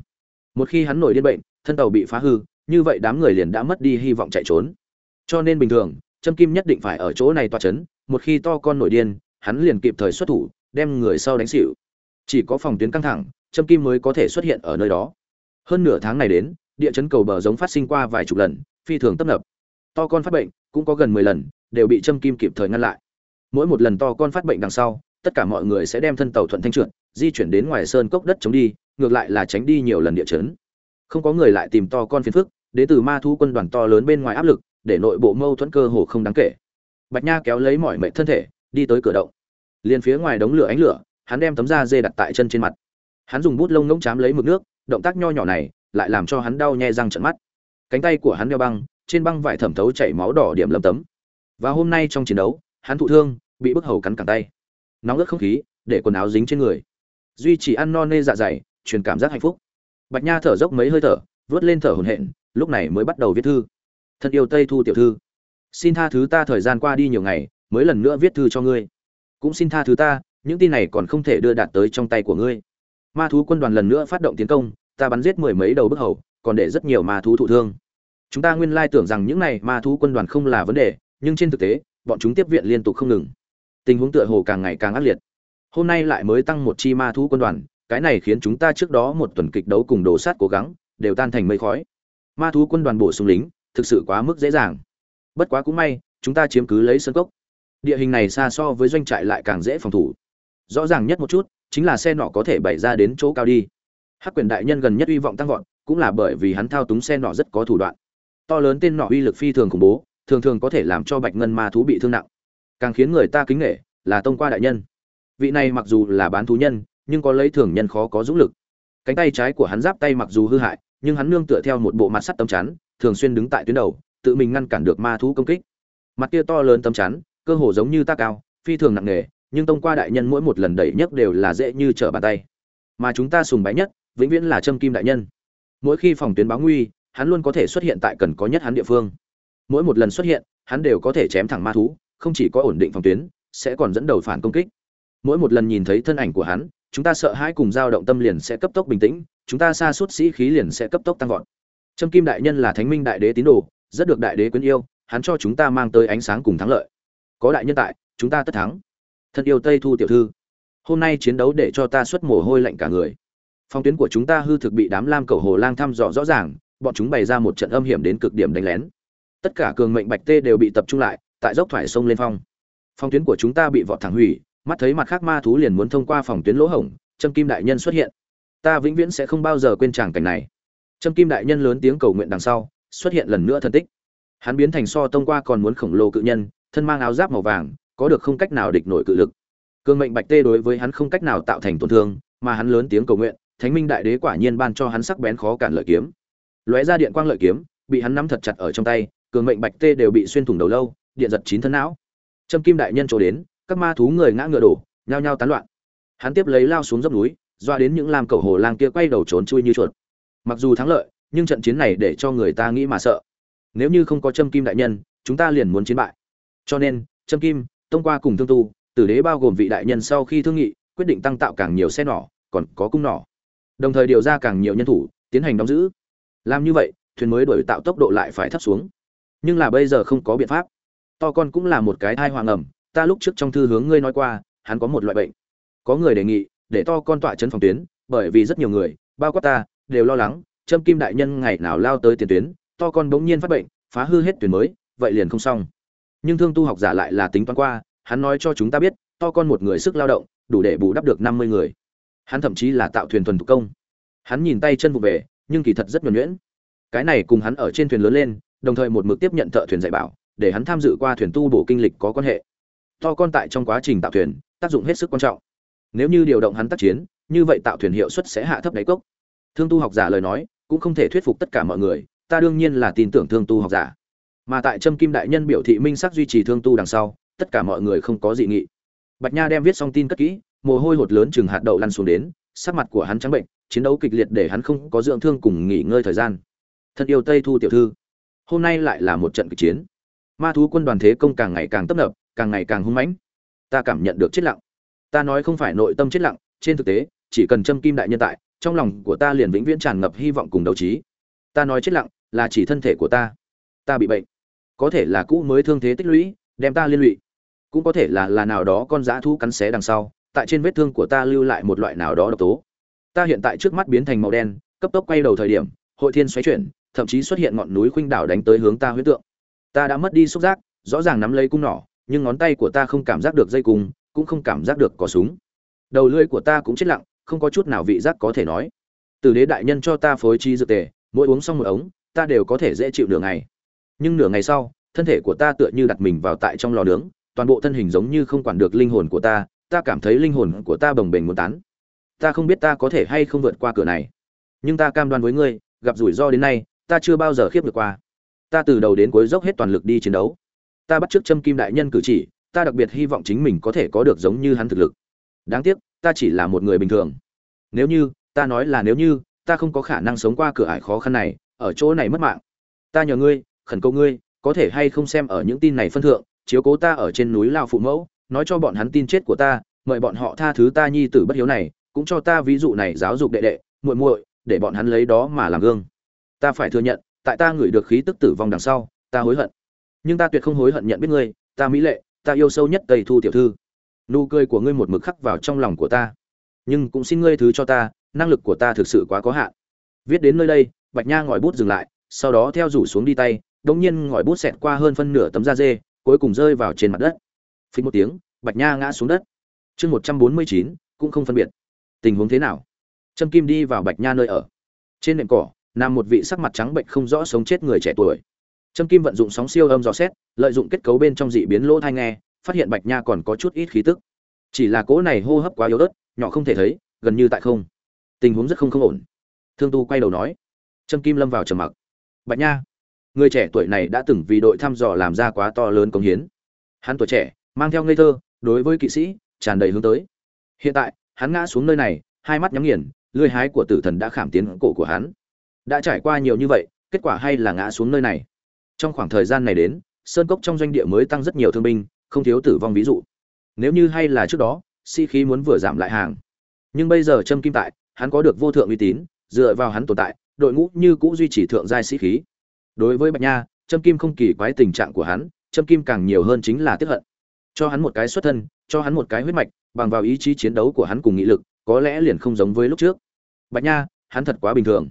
Một khi hắn nổi điên bệnh, thân tàu bị phá hư, như vậy đám người liền đã mất đi hy vọng chạy trốn. Cho nên bình thường, Trâm Kim nhất định phải ở chỗ này tọa chấn, một khi to con nổi điên, hắn liền kịp thời xuất thủ, đem người sau đánh xỉu. Chỉ có phòng tuyến căng thẳng, Trâm Kim mới có thể xuất hiện ở nơi đó. Hơn nửa tháng này đến, địa chấn cầu bờ giống phát sinh qua vài chục lần, phi thường tấp nập. To con phát bệnh, cũng có gần 10 lần, đều bị Trâm Kim kịp thời ngăn lại. Mỗi một lần to con phát bệnh đằng sau, tất cả mọi người sẽ đem thân tàu thuận thanh trượt, di chuyển đến ngoài sơn cốc đất chống đi, ngược lại là tránh đi nhiều lần địa chấn. Không có người lại tìm to con phiền phức, đến từ ma thu quân đoàn to lớn bên ngoài áp lực, để nội bộ mâu thuẫn cơ hồ không đáng kể. Bạch Nha kéo lấy mọi mệnh thân thể, đi tới cửa động. Liên phía ngoài đống lửa ánh lửa, hắn đem tấm da dê đặt tại chân trên mặt. Hắn dùng bút lông ngỗng chám lấy mực nước, động tác nho nhỏ này lại làm cho hắn đau nhè răng trợn mắt. Cánh tay của hắn đeo băng, trên băng vải thẩm thấu chảy máu đỏ điểm lấm tấm. Và hôm nay trong chiến đấu, hắn thụ thương, bị bức hầu cắn cẳng tay. Nóng ướt không khí, để quần áo dính trên người. Duy chỉ ăn no nê dạ dày, truyền cảm giác hạnh phúc. Bạch Nha thở dốc mấy hơi thở, vớt lên thở hổn hển, lúc này mới bắt đầu viết thư. thật yêu Tây Thu tiểu thư, xin tha thứ ta thời gian qua đi nhiều ngày, mới lần nữa viết thư cho ngươi. Cũng xin tha thứ ta, những tin này còn không thể đưa đạt tới trong tay của ngươi. Ma thú quân đoàn lần nữa phát động tiến công, ta bắn giết mười mấy đầu bức hầu, còn để rất nhiều ma thú thụ thương. Chúng ta nguyên lai tưởng rằng những này ma thú quân đoàn không là vấn đề, nhưng trên thực tế, bọn chúng tiếp viện liên tục không ngừng. Tình huống tựa hồ càng ngày càng ác liệt. Hôm nay lại mới tăng một chi ma thú quân đoàn, cái này khiến chúng ta trước đó một tuần kịch đấu cùng đồ sát cố gắng, đều tan thành mây khói. Ma thú quân đoàn bổ sung lính, thực sự quá mức dễ dàng. Bất quá cũng may, chúng ta chiếm cứ lấy sân cốc. Địa hình này xa so với doanh trại lại càng dễ phòng thủ. Rõ ràng nhất một chút, chính là xe nọ có thể bày ra đến chỗ cao đi. Hắc quyền đại nhân gần nhất uy vọng tăng vọt, cũng là bởi vì hắn thao túng xe nọ rất có thủ đoạn. To lớn tên nọ uy lực phi thường khủng bố, thường thường có thể làm cho bạch ngân ma thú bị thương nặng. Càng khiến người ta kính nể là tông qua đại nhân. Vị này mặc dù là bán thú nhân, nhưng có lấy thường nhân khó có dũng lực. Cánh tay trái của hắn giáp tay mặc dù hư hại, nhưng hắn nương tựa theo một bộ mặt sắt tấm chắn, thường xuyên đứng tại tuyến đầu, tự mình ngăn cản được ma thú công kích. Mặt kia to lớn tấm chắn, cơ hồ giống như ta cao, phi thường nặng nề, nhưng tông qua đại nhân mỗi một lần đẩy nhất đều là dễ như trở bàn tay. Mà chúng ta sùng bái nhất, vĩnh viễn là Trâm Kim đại nhân. Mỗi khi phòng tuyến báo nguy, hắn luôn có thể xuất hiện tại cần có nhất hắn địa phương. Mỗi một lần xuất hiện, hắn đều có thể chém thẳng ma thú, không chỉ có ổn định phòng tuyến, sẽ còn dẫn đầu phản công kích. Mỗi một lần nhìn thấy thân ảnh của hắn, chúng ta sợ hãi cùng dao động tâm liền sẽ cấp tốc bình tĩnh, chúng ta xa suốt sĩ khí liền sẽ cấp tốc tăng vọt. Trâm Kim đại nhân là Thánh Minh đại đế tín đồ, rất được đại đế quyến yêu, hắn cho chúng ta mang tới ánh sáng cùng thắng lợi. Có đại nhân tại, chúng ta tất thắng. Thân yêu Tây Thu tiểu thư, hôm nay chiến đấu để cho ta xuất mồ hôi lạnh cả người. Phong tuyến của chúng ta hư thực bị đám lam cầu hồ lang thăm dò rõ ràng, bọn chúng bày ra một trận âm hiểm đến cực điểm đánh lén. Tất cả cường mệnh bạch tê đều bị tập trung lại, tại dốc thoải sông lên phong. Phong tuyến của chúng ta bị vọt thẳng hủy, mắt thấy mặt khác ma thú liền muốn thông qua phòng tuyến lỗ hổng trâm kim đại nhân xuất hiện ta vĩnh viễn sẽ không bao giờ quên tràng cảnh này trâm kim đại nhân lớn tiếng cầu nguyện đằng sau xuất hiện lần nữa thân tích hắn biến thành so tông qua còn muốn khổng lồ cự nhân thân mang áo giáp màu vàng, có được không cách nào địch nổi cự lực. Cương mệnh bạch tê đối với hắn không cách nào tạo thành tổn thương, mà hắn lớn tiếng cầu nguyện, thánh minh đại đế quả nhiên ban cho hắn sắc bén khó cản lợi kiếm. Lóe ra điện quang lợi kiếm, bị hắn nắm thật chặt ở trong tay, cường mệnh bạch tê đều bị xuyên thủng đầu lâu, điện giật chín thân não. Trâm kim đại nhân chỗ đến, các ma thú người ngã ngựa đổ, nhao nhao tán loạn. Hắn tiếp lấy lao xuống dốc núi, doa đến những lam cầu hồ lang kia quay đầu trốn chui như chuột. Mặc dù thắng lợi, nhưng trận chiến này để cho người ta nghĩ mà sợ. Nếu như không có trâm kim đại nhân, chúng ta liền muốn chiến bại cho nên, trâm kim, tông qua cùng thương tu, tử đế bao gồm vị đại nhân sau khi thương nghị, quyết định tăng tạo càng nhiều xe nỏ, còn có cung nỏ. Đồng thời điều ra càng nhiều nhân thủ, tiến hành đóng giữ. Làm như vậy, thuyền mới đổi tạo tốc độ lại phải thấp xuống. Nhưng là bây giờ không có biện pháp. To con cũng là một cái thai hoàng ẩm, ta lúc trước trong thư hướng ngươi nói qua, hắn có một loại bệnh. Có người đề nghị, để to con tọa chấn phòng tuyến, bởi vì rất nhiều người, bao quát ta, đều lo lắng, trâm kim đại nhân ngày nào lao tới tiền tuyến, to con bỗng nhiên phát bệnh, phá hư hết tuyến mới, vậy liền không xong nhưng thương tu học giả lại là tính toán qua, hắn nói cho chúng ta biết, to con một người sức lao động, đủ để bù đắp được năm mươi người. Hắn thậm chí là tạo thuyền thuần thủ công. Hắn nhìn tay chân vụ về, nhưng kỳ thật rất nhuẩn nhuyễn. Cái này cùng hắn ở trên thuyền lớn lên, đồng thời một mực tiếp nhận thợ thuyền dạy bảo, để hắn tham dự qua thuyền tu bổ kinh lịch có quan hệ. To con tại trong quá trình tạo thuyền, tác dụng hết sức quan trọng. Nếu như điều động hắn tác chiến, như vậy tạo thuyền hiệu suất sẽ hạ thấp đáy cốc. Thương tu học giả lời nói, cũng không thể thuyết phục tất cả mọi người, ta đương nhiên là tin tưởng thương tu học giả mà tại trâm kim đại nhân biểu thị minh sắc duy trì thương tu đằng sau, tất cả mọi người không có dị nghị. Bạch nha đem viết xong tin cất kỹ, mồ hôi hột lớn chừng hạt đậu lăn xuống đến, sắc mặt của hắn trắng bệnh, chiến đấu kịch liệt để hắn không có dưỡng thương cùng nghỉ ngơi thời gian. Thật yêu tây thu tiểu thư. Hôm nay lại là một trận kịch chiến. Ma thú quân đoàn thế công càng ngày càng tấp nập, càng ngày càng hung mãnh. Ta cảm nhận được chết lặng. Ta nói không phải nội tâm chết lặng, trên thực tế, chỉ cần châm kim đại nhân tại, trong lòng của ta liền vĩnh viễn tràn ngập hy vọng cùng đấu trí. Ta nói chết lặng là chỉ thân thể của ta. Ta bị bệnh có thể là cũ mới thương thế tích lũy, đem ta liên lụy. Cũng có thể là là nào đó con dã thu cắn xé đằng sau, tại trên vết thương của ta lưu lại một loại nào đó độc tố. Ta hiện tại trước mắt biến thành màu đen, cấp tốc quay đầu thời điểm, hội thiên xoáy chuyển, thậm chí xuất hiện ngọn núi khuynh đảo đánh tới hướng ta huyết tượng. Ta đã mất đi xúc giác, rõ ràng nắm lấy cung nỏ, nhưng ngón tay của ta không cảm giác được dây cung, cũng không cảm giác được cò súng. Đầu lưỡi của ta cũng chết lặng, không có chút nào vị giác có thể nói. Từ đế đại nhân cho ta phối chi dược tề, mỗi uống xong một ống, ta đều có thể dễ chịu đường ngày nhưng nửa ngày sau, thân thể của ta tựa như đặt mình vào tại trong lò nướng, toàn bộ thân hình giống như không quản được linh hồn của ta ta cảm thấy linh hồn của ta bồng bềnh muốn tán. Ta không biết ta có thể hay không vượt qua cửa này. Nhưng ta cam đoan với ngươi, gặp rủi ro đến nay, ta chưa bao giờ khiếp được qua. Ta từ đầu đến cuối dốc hết toàn lực đi chiến đấu. Ta bắt trước châm kim đại nhân cử chỉ, ta đặc biệt hy vọng chính mình có thể có được giống như hắn thực lực. Đáng tiếc, ta chỉ là một người bình thường. Nếu như, ta nói là nếu như, ta không có khả năng sống qua cửa ải khó khăn này, ở chỗ này mất mạng. Ta nhờ ngươi khẩn cầu ngươi, có thể hay không xem ở những tin này phân thượng, chiếu cố ta ở trên núi lao phụ mẫu, nói cho bọn hắn tin chết của ta, mời bọn họ tha thứ ta nhi tử bất hiếu này, cũng cho ta ví dụ này giáo dục đệ đệ, muội muội, để bọn hắn lấy đó mà làm gương. Ta phải thừa nhận, tại ta ngửi được khí tức tử vong đằng sau, ta hối hận. Nhưng ta tuyệt không hối hận nhận biết ngươi, ta mỹ lệ, ta yêu sâu nhất tây thu tiểu thư. Nụ cười của ngươi một mực khắc vào trong lòng của ta. Nhưng cũng xin ngươi thứ cho ta, năng lực của ta thực sự quá có hạn. Viết đến nơi đây, bạch nha ngòi bút dừng lại, sau đó theo rủ xuống đi tay đống nhiên ngòi bút xẹt qua hơn phân nửa tấm da dê, cuối cùng rơi vào trên mặt đất. Phình một tiếng, bạch nha ngã xuống đất. Chương một trăm bốn mươi chín, cũng không phân biệt. Tình huống thế nào? Trâm kim đi vào bạch nha nơi ở. Trên nền cỏ, nằm một vị sắc mặt trắng bệnh không rõ sống chết người trẻ tuổi. Trâm kim vận dụng sóng siêu âm dò xét, lợi dụng kết cấu bên trong dị biến lỗ tai nghe, phát hiện bạch nha còn có chút ít khí tức. Chỉ là cỗ này hô hấp quá yếu ớt, nhỏ không thể thấy, gần như tại không. Tình huống rất không không ổn. Thương tu quay đầu nói. Trâm kim lâm vào trầm mặc. Bạch nha người trẻ tuổi này đã từng vì đội thăm dò làm ra quá to lớn công hiến. Hắn tuổi trẻ, mang theo ngây thơ, đối với kỵ sĩ, tràn đầy hướng tới. Hiện tại, hắn ngã xuống nơi này, hai mắt nhắm nghiền, lưỡi hái của tử thần đã khảm tiến cổ của hắn. Đã trải qua nhiều như vậy, kết quả hay là ngã xuống nơi này. Trong khoảng thời gian này đến, sơn cốc trong doanh địa mới tăng rất nhiều thương binh, không thiếu tử vong ví dụ. Nếu như hay là trước đó, sĩ、si、khí muốn vừa giảm lại hàng. Nhưng bây giờ trâm kim tại, hắn có được vô thượng uy tín, dựa vào hắn tồn tại, đội ngũ như cũ duy trì thượng giai sĩ khí đối với bạch nha, trâm kim không kỳ quái tình trạng của hắn, trâm kim càng nhiều hơn chính là tiếp hận. Cho hắn một cái xuất thân, cho hắn một cái huyết mạch, bằng vào ý chí chiến đấu của hắn cùng nghị lực, có lẽ liền không giống với lúc trước. Bạch nha, hắn thật quá bình thường.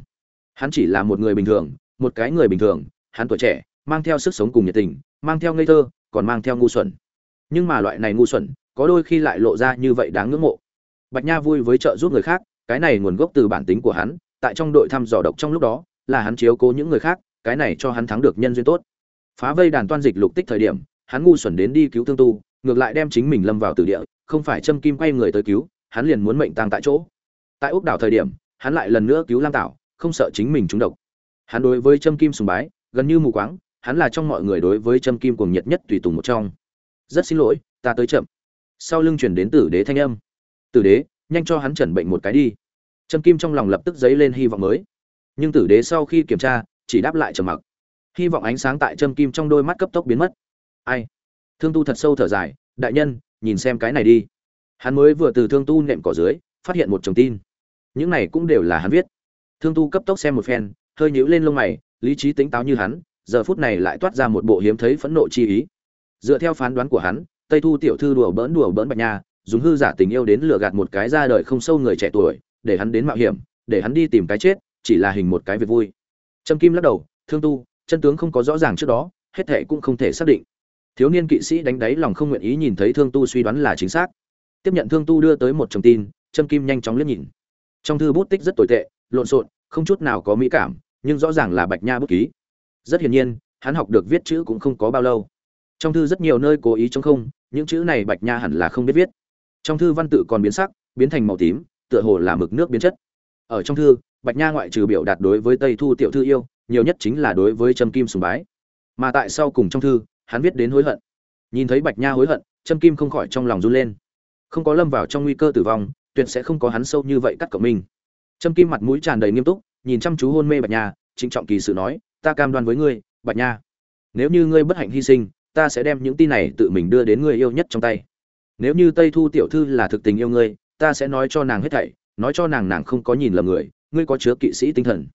Hắn chỉ là một người bình thường, một cái người bình thường, hắn tuổi trẻ, mang theo sức sống cùng nhiệt tình, mang theo ngây thơ, còn mang theo ngu xuẩn. Nhưng mà loại này ngu xuẩn, có đôi khi lại lộ ra như vậy đáng ngưỡng mộ. Bạch nha vui với trợ giúp người khác, cái này nguồn gốc từ bản tính của hắn, tại trong đội thăm dò độc trong lúc đó, là hắn chiếu cố những người khác cái này cho hắn thắng được nhân duyên tốt. Phá vây đàn toan dịch lục tích thời điểm, hắn ngu xuẩn đến đi cứu thương tu, ngược lại đem chính mình lâm vào tử địa, không phải châm kim quay người tới cứu, hắn liền muốn mệnh tang tại chỗ. Tại ốc đảo thời điểm, hắn lại lần nữa cứu lam tảo, không sợ chính mình trúng độc. Hắn đối với châm kim sùng bái, gần như mù quáng, hắn là trong mọi người đối với châm kim cuồng nhiệt nhất tùy tùng một trong. Rất xin lỗi, ta tới chậm. Sau lưng chuyển đến tử đế thanh âm. Tử đế, nhanh cho hắn chẩn bệnh một cái đi. Châm kim trong lòng lập tức dấy lên hy vọng mới. Nhưng tử đế sau khi kiểm tra chỉ đáp lại trầm mặc. Hy vọng ánh sáng tại châm kim trong đôi mắt cấp tốc biến mất. Ai? Thương tu thật sâu thở dài, đại nhân, nhìn xem cái này đi. Hắn mới vừa từ thương tu nệm cỏ dưới, phát hiện một chồng tin. Những này cũng đều là hắn viết. Thương tu cấp tốc xem một phen, hơi nhíu lên lông mày, lý trí tính táo như hắn, giờ phút này lại toát ra một bộ hiếm thấy phẫn nộ chi ý. Dựa theo phán đoán của hắn, tây thu tiểu thư đùa bỡn đùa bỡn bạch nha, dùng hư giả tình yêu đến lừa gạt một cái ra đời không sâu người trẻ tuổi, để hắn đến mạo hiểm, để hắn đi tìm cái chết, chỉ là hình một cái việc vui trâm kim lắc đầu, thương tu, chân tướng không có rõ ràng trước đó, hết thảy cũng không thể xác định. Thiếu niên kỵ sĩ đánh đáy lòng không nguyện ý nhìn thấy thương tu suy đoán là chính xác. Tiếp nhận thương tu đưa tới một chồng tin, trâm kim nhanh chóng liếc nhìn. Trong thư bút tích rất tồi tệ, lộn xộn, không chút nào có mỹ cảm, nhưng rõ ràng là bạch nha bút ký. Rất hiển nhiên, hắn học được viết chữ cũng không có bao lâu. Trong thư rất nhiều nơi cố ý trống không, những chữ này bạch nha hẳn là không biết viết. Trong thư văn tự còn biến sắc, biến thành màu tím, tựa hồ là mực nước biến chất. Ở trong thư bạch nha ngoại trừ biểu đạt đối với tây thu tiểu thư yêu, nhiều nhất chính là đối với trâm kim sùng bái. Mà tại sau cùng trong thư, hắn viết đến hối hận. Nhìn thấy bạch nha hối hận, trâm kim không khỏi trong lòng run lên. Không có lâm vào trong nguy cơ tử vong, tuyệt sẽ không có hắn sâu như vậy cắt cộng minh trâm kim mặt mũi tràn đầy nghiêm túc, nhìn chăm chú hôn mê bạch nha, trịnh trọng kỳ sự nói, ta cam đoan với ngươi, bạch nha, nếu như ngươi bất hạnh hy sinh, ta sẽ đem những tin này tự mình đưa đến người yêu nhất trong tay. Nếu như tây thu tiểu thư là thực tình yêu ngươi, ta sẽ nói cho nàng hết thảy, nói cho nàng nàng không có nhìn lầm người ngươi có chứa kỵ sĩ tinh thần.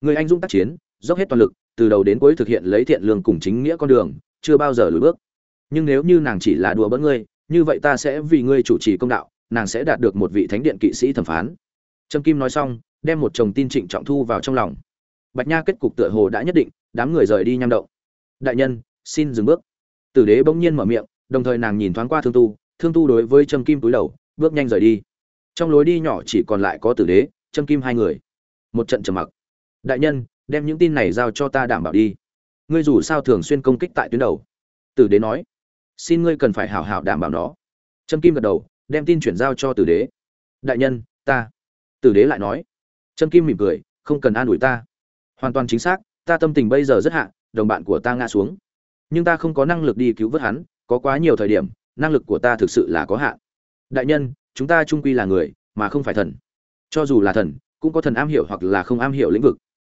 Người anh dũng tác chiến, dốc hết toàn lực, từ đầu đến cuối thực hiện lấy thiện lương cùng chính nghĩa con đường, chưa bao giờ lùi bước. Nhưng nếu như nàng chỉ là đùa bỡn ngươi, như vậy ta sẽ vì ngươi chủ trì công đạo, nàng sẽ đạt được một vị thánh điện kỵ sĩ thẩm phán. Trâm kim nói xong, đem một chồng tin trịnh trọng thu vào trong lòng. Bạch nha kết cục tựa hồ đã nhất định, đám người rời đi nham động. Đại nhân, xin dừng bước. Tử đế bỗng nhiên mở miệng, đồng thời nàng nhìn thoáng qua thương tu. Thương tu đối với trâm kim túi đầu, bước nhanh rời đi. Trong lối đi nhỏ chỉ còn lại có tử đế trâm kim hai người. Một trận trầm mặc. Đại nhân, đem những tin này giao cho ta đảm bảo đi. Ngươi dù sao thường xuyên công kích tại tuyến đầu. Tử đế nói. Xin ngươi cần phải hảo hảo đảm bảo nó. Trâm kim gật đầu, đem tin chuyển giao cho tử đế. Đại nhân, ta. Tử đế lại nói. Trâm kim mỉm cười, không cần an ủi ta. Hoàn toàn chính xác, ta tâm tình bây giờ rất hạ, đồng bạn của ta ngã xuống. Nhưng ta không có năng lực đi cứu vớt hắn, có quá nhiều thời điểm, năng lực của ta thực sự là có hạn. Đại nhân, chúng ta trung quy là người, mà không phải thần cho dù là thần, cũng có thần am hiểu hoặc là không am hiểu lĩnh vực.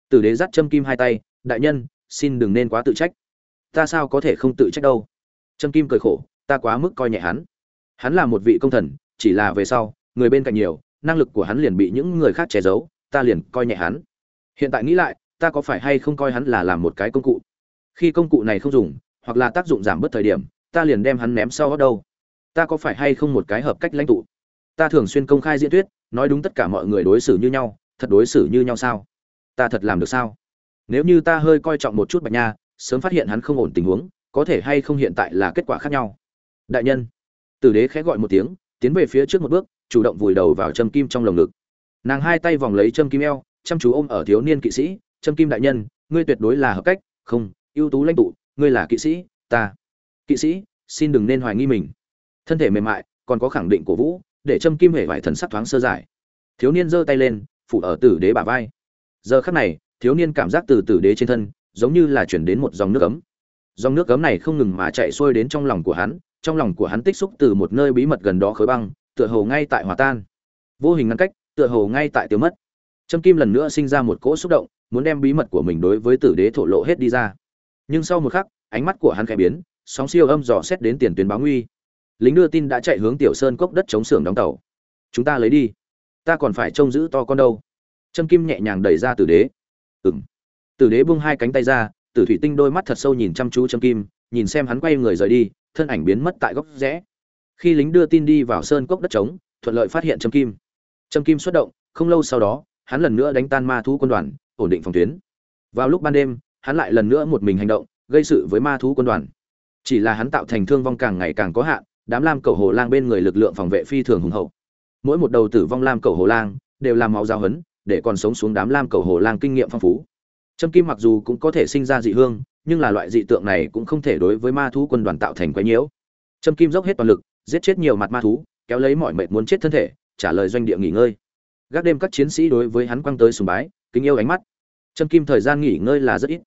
Tử đế dắt châm kim hai tay, đại nhân, xin đừng nên quá tự trách. Ta sao có thể không tự trách đâu? Châm kim cười khổ, ta quá mức coi nhẹ hắn. Hắn là một vị công thần, chỉ là về sau, người bên cạnh nhiều, năng lực của hắn liền bị những người khác che giấu, ta liền coi nhẹ hắn. Hiện tại nghĩ lại, ta có phải hay không coi hắn là làm một cái công cụ? Khi công cụ này không dùng, hoặc là tác dụng giảm bớt thời điểm, ta liền đem hắn ném sau đó đâu. Ta có phải hay không một cái hợp cách lãnh tụ? Ta thường xuyên công khai diễn thuyết nói đúng tất cả mọi người đối xử như nhau, thật đối xử như nhau sao? Ta thật làm được sao? Nếu như ta hơi coi trọng một chút bạch nha, sớm phát hiện hắn không ổn tình huống, có thể hay không hiện tại là kết quả khác nhau? Đại nhân, tử đế khẽ gọi một tiếng, tiến về phía trước một bước, chủ động vùi đầu vào châm kim trong lồng ngực. Nàng hai tay vòng lấy châm kim eo, chăm chú ôm ở thiếu niên kỵ sĩ, châm kim đại nhân, ngươi tuyệt đối là hợp cách, không, ưu tú lãnh tụ, ngươi là kỵ sĩ, ta. Kỵ sĩ, xin đừng nên hoài nghi mình. Thân thể mềm mại, còn có khẳng định của vũ để châm kim hề vải thần sắc thoáng sơ giải. Thiếu niên giơ tay lên, phủ ở tử đế bả vai. Giờ khắc này, thiếu niên cảm giác từ tử đế trên thân, giống như là chuyển đến một dòng nước ấm. Dòng nước ấm này không ngừng mà chạy xuôi đến trong lòng của hắn, trong lòng của hắn tích xúc từ một nơi bí mật gần đó khối băng, tựa hồ ngay tại hòa tan. Vô hình ngăn cách, tựa hồ ngay tại tiêu mất. Trâm kim lần nữa sinh ra một cỗ xúc động, muốn đem bí mật của mình đối với tử đế thổ lộ hết đi ra. Nhưng sau một khắc, ánh mắt của hắn khẽ biến, sóng siêu âm dò xét đến tiền tuyến báo nguy lính đưa tin đã chạy hướng tiểu sơn cốc đất chống xưởng đóng tàu. Chúng ta lấy đi. Ta còn phải trông giữ to con đâu. Trâm kim nhẹ nhàng đẩy ra tử đế. Ừng tử đế buông hai cánh tay ra, tử thủy tinh đôi mắt thật sâu nhìn chăm chú trâm kim, nhìn xem hắn quay người rời đi, thân ảnh biến mất tại góc rẽ. Khi lính đưa tin đi vào sơn cốc đất trống, thuận lợi phát hiện trâm kim. Trâm kim xuất động, không lâu sau đó, hắn lần nữa đánh tan ma thú quân đoàn, ổn định phòng tuyến. Vào lúc ban đêm, hắn lại lần nữa một mình hành động, gây sự với ma thú quân đoàn. Chỉ là hắn tạo thành thương vong càng ngày càng có hạn đám lam cầu hồ lang bên người lực lượng phòng vệ phi thường hùng hậu. Mỗi một đầu tử vong lam cầu hồ lang đều làm máu giao hấn để còn sống xuống đám lam cầu hồ lang kinh nghiệm phong phú. Trâm kim mặc dù cũng có thể sinh ra dị hương, nhưng là loại dị tượng này cũng không thể đối với ma thú quân đoàn tạo thành quái nhiễu. Trâm kim dốc hết toàn lực, giết chết nhiều mặt ma thú, kéo lấy mọi mệt muốn chết thân thể, trả lời doanh địa nghỉ ngơi. Gác đêm các chiến sĩ đối với hắn quăng tới sùng bái, kính yêu ánh mắt. Trâm kim thời gian nghỉ ngơi là rất ít.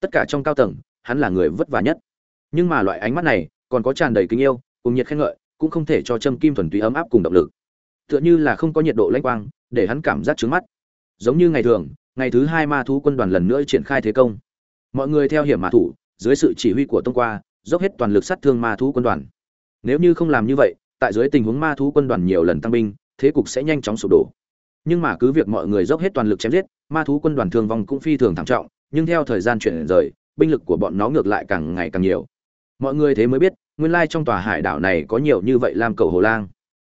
Tất cả trong cao tầng, hắn là người vất vả nhất. Nhưng mà loại ánh mắt này còn có tràn đầy kính yêu cùng nhiệt khen ngợi, cũng không thể cho Trâm kim thuần túy ấm áp cùng động lực. Tựa như là không có nhiệt độ lãnh quang, để hắn cảm giác trướng mắt. Giống như ngày thường, ngày thứ hai ma thú quân đoàn lần nữa triển khai thế công. Mọi người theo hiểm mã thủ, dưới sự chỉ huy của tông qua, dốc hết toàn lực sát thương ma thú quân đoàn. Nếu như không làm như vậy, tại dưới tình huống ma thú quân đoàn nhiều lần tăng binh, thế cục sẽ nhanh chóng sụp đổ. Nhưng mà cứ việc mọi người dốc hết toàn lực chém giết, ma thú quân đoàn thương vong cũng phi thường thảm trọng, nhưng theo thời gian chuyển rời, binh lực của bọn nó ngược lại càng ngày càng nhiều. Mọi người thế mới biết nguyên lai trong tòa hải đảo này có nhiều như vậy làm cầu hồ lang.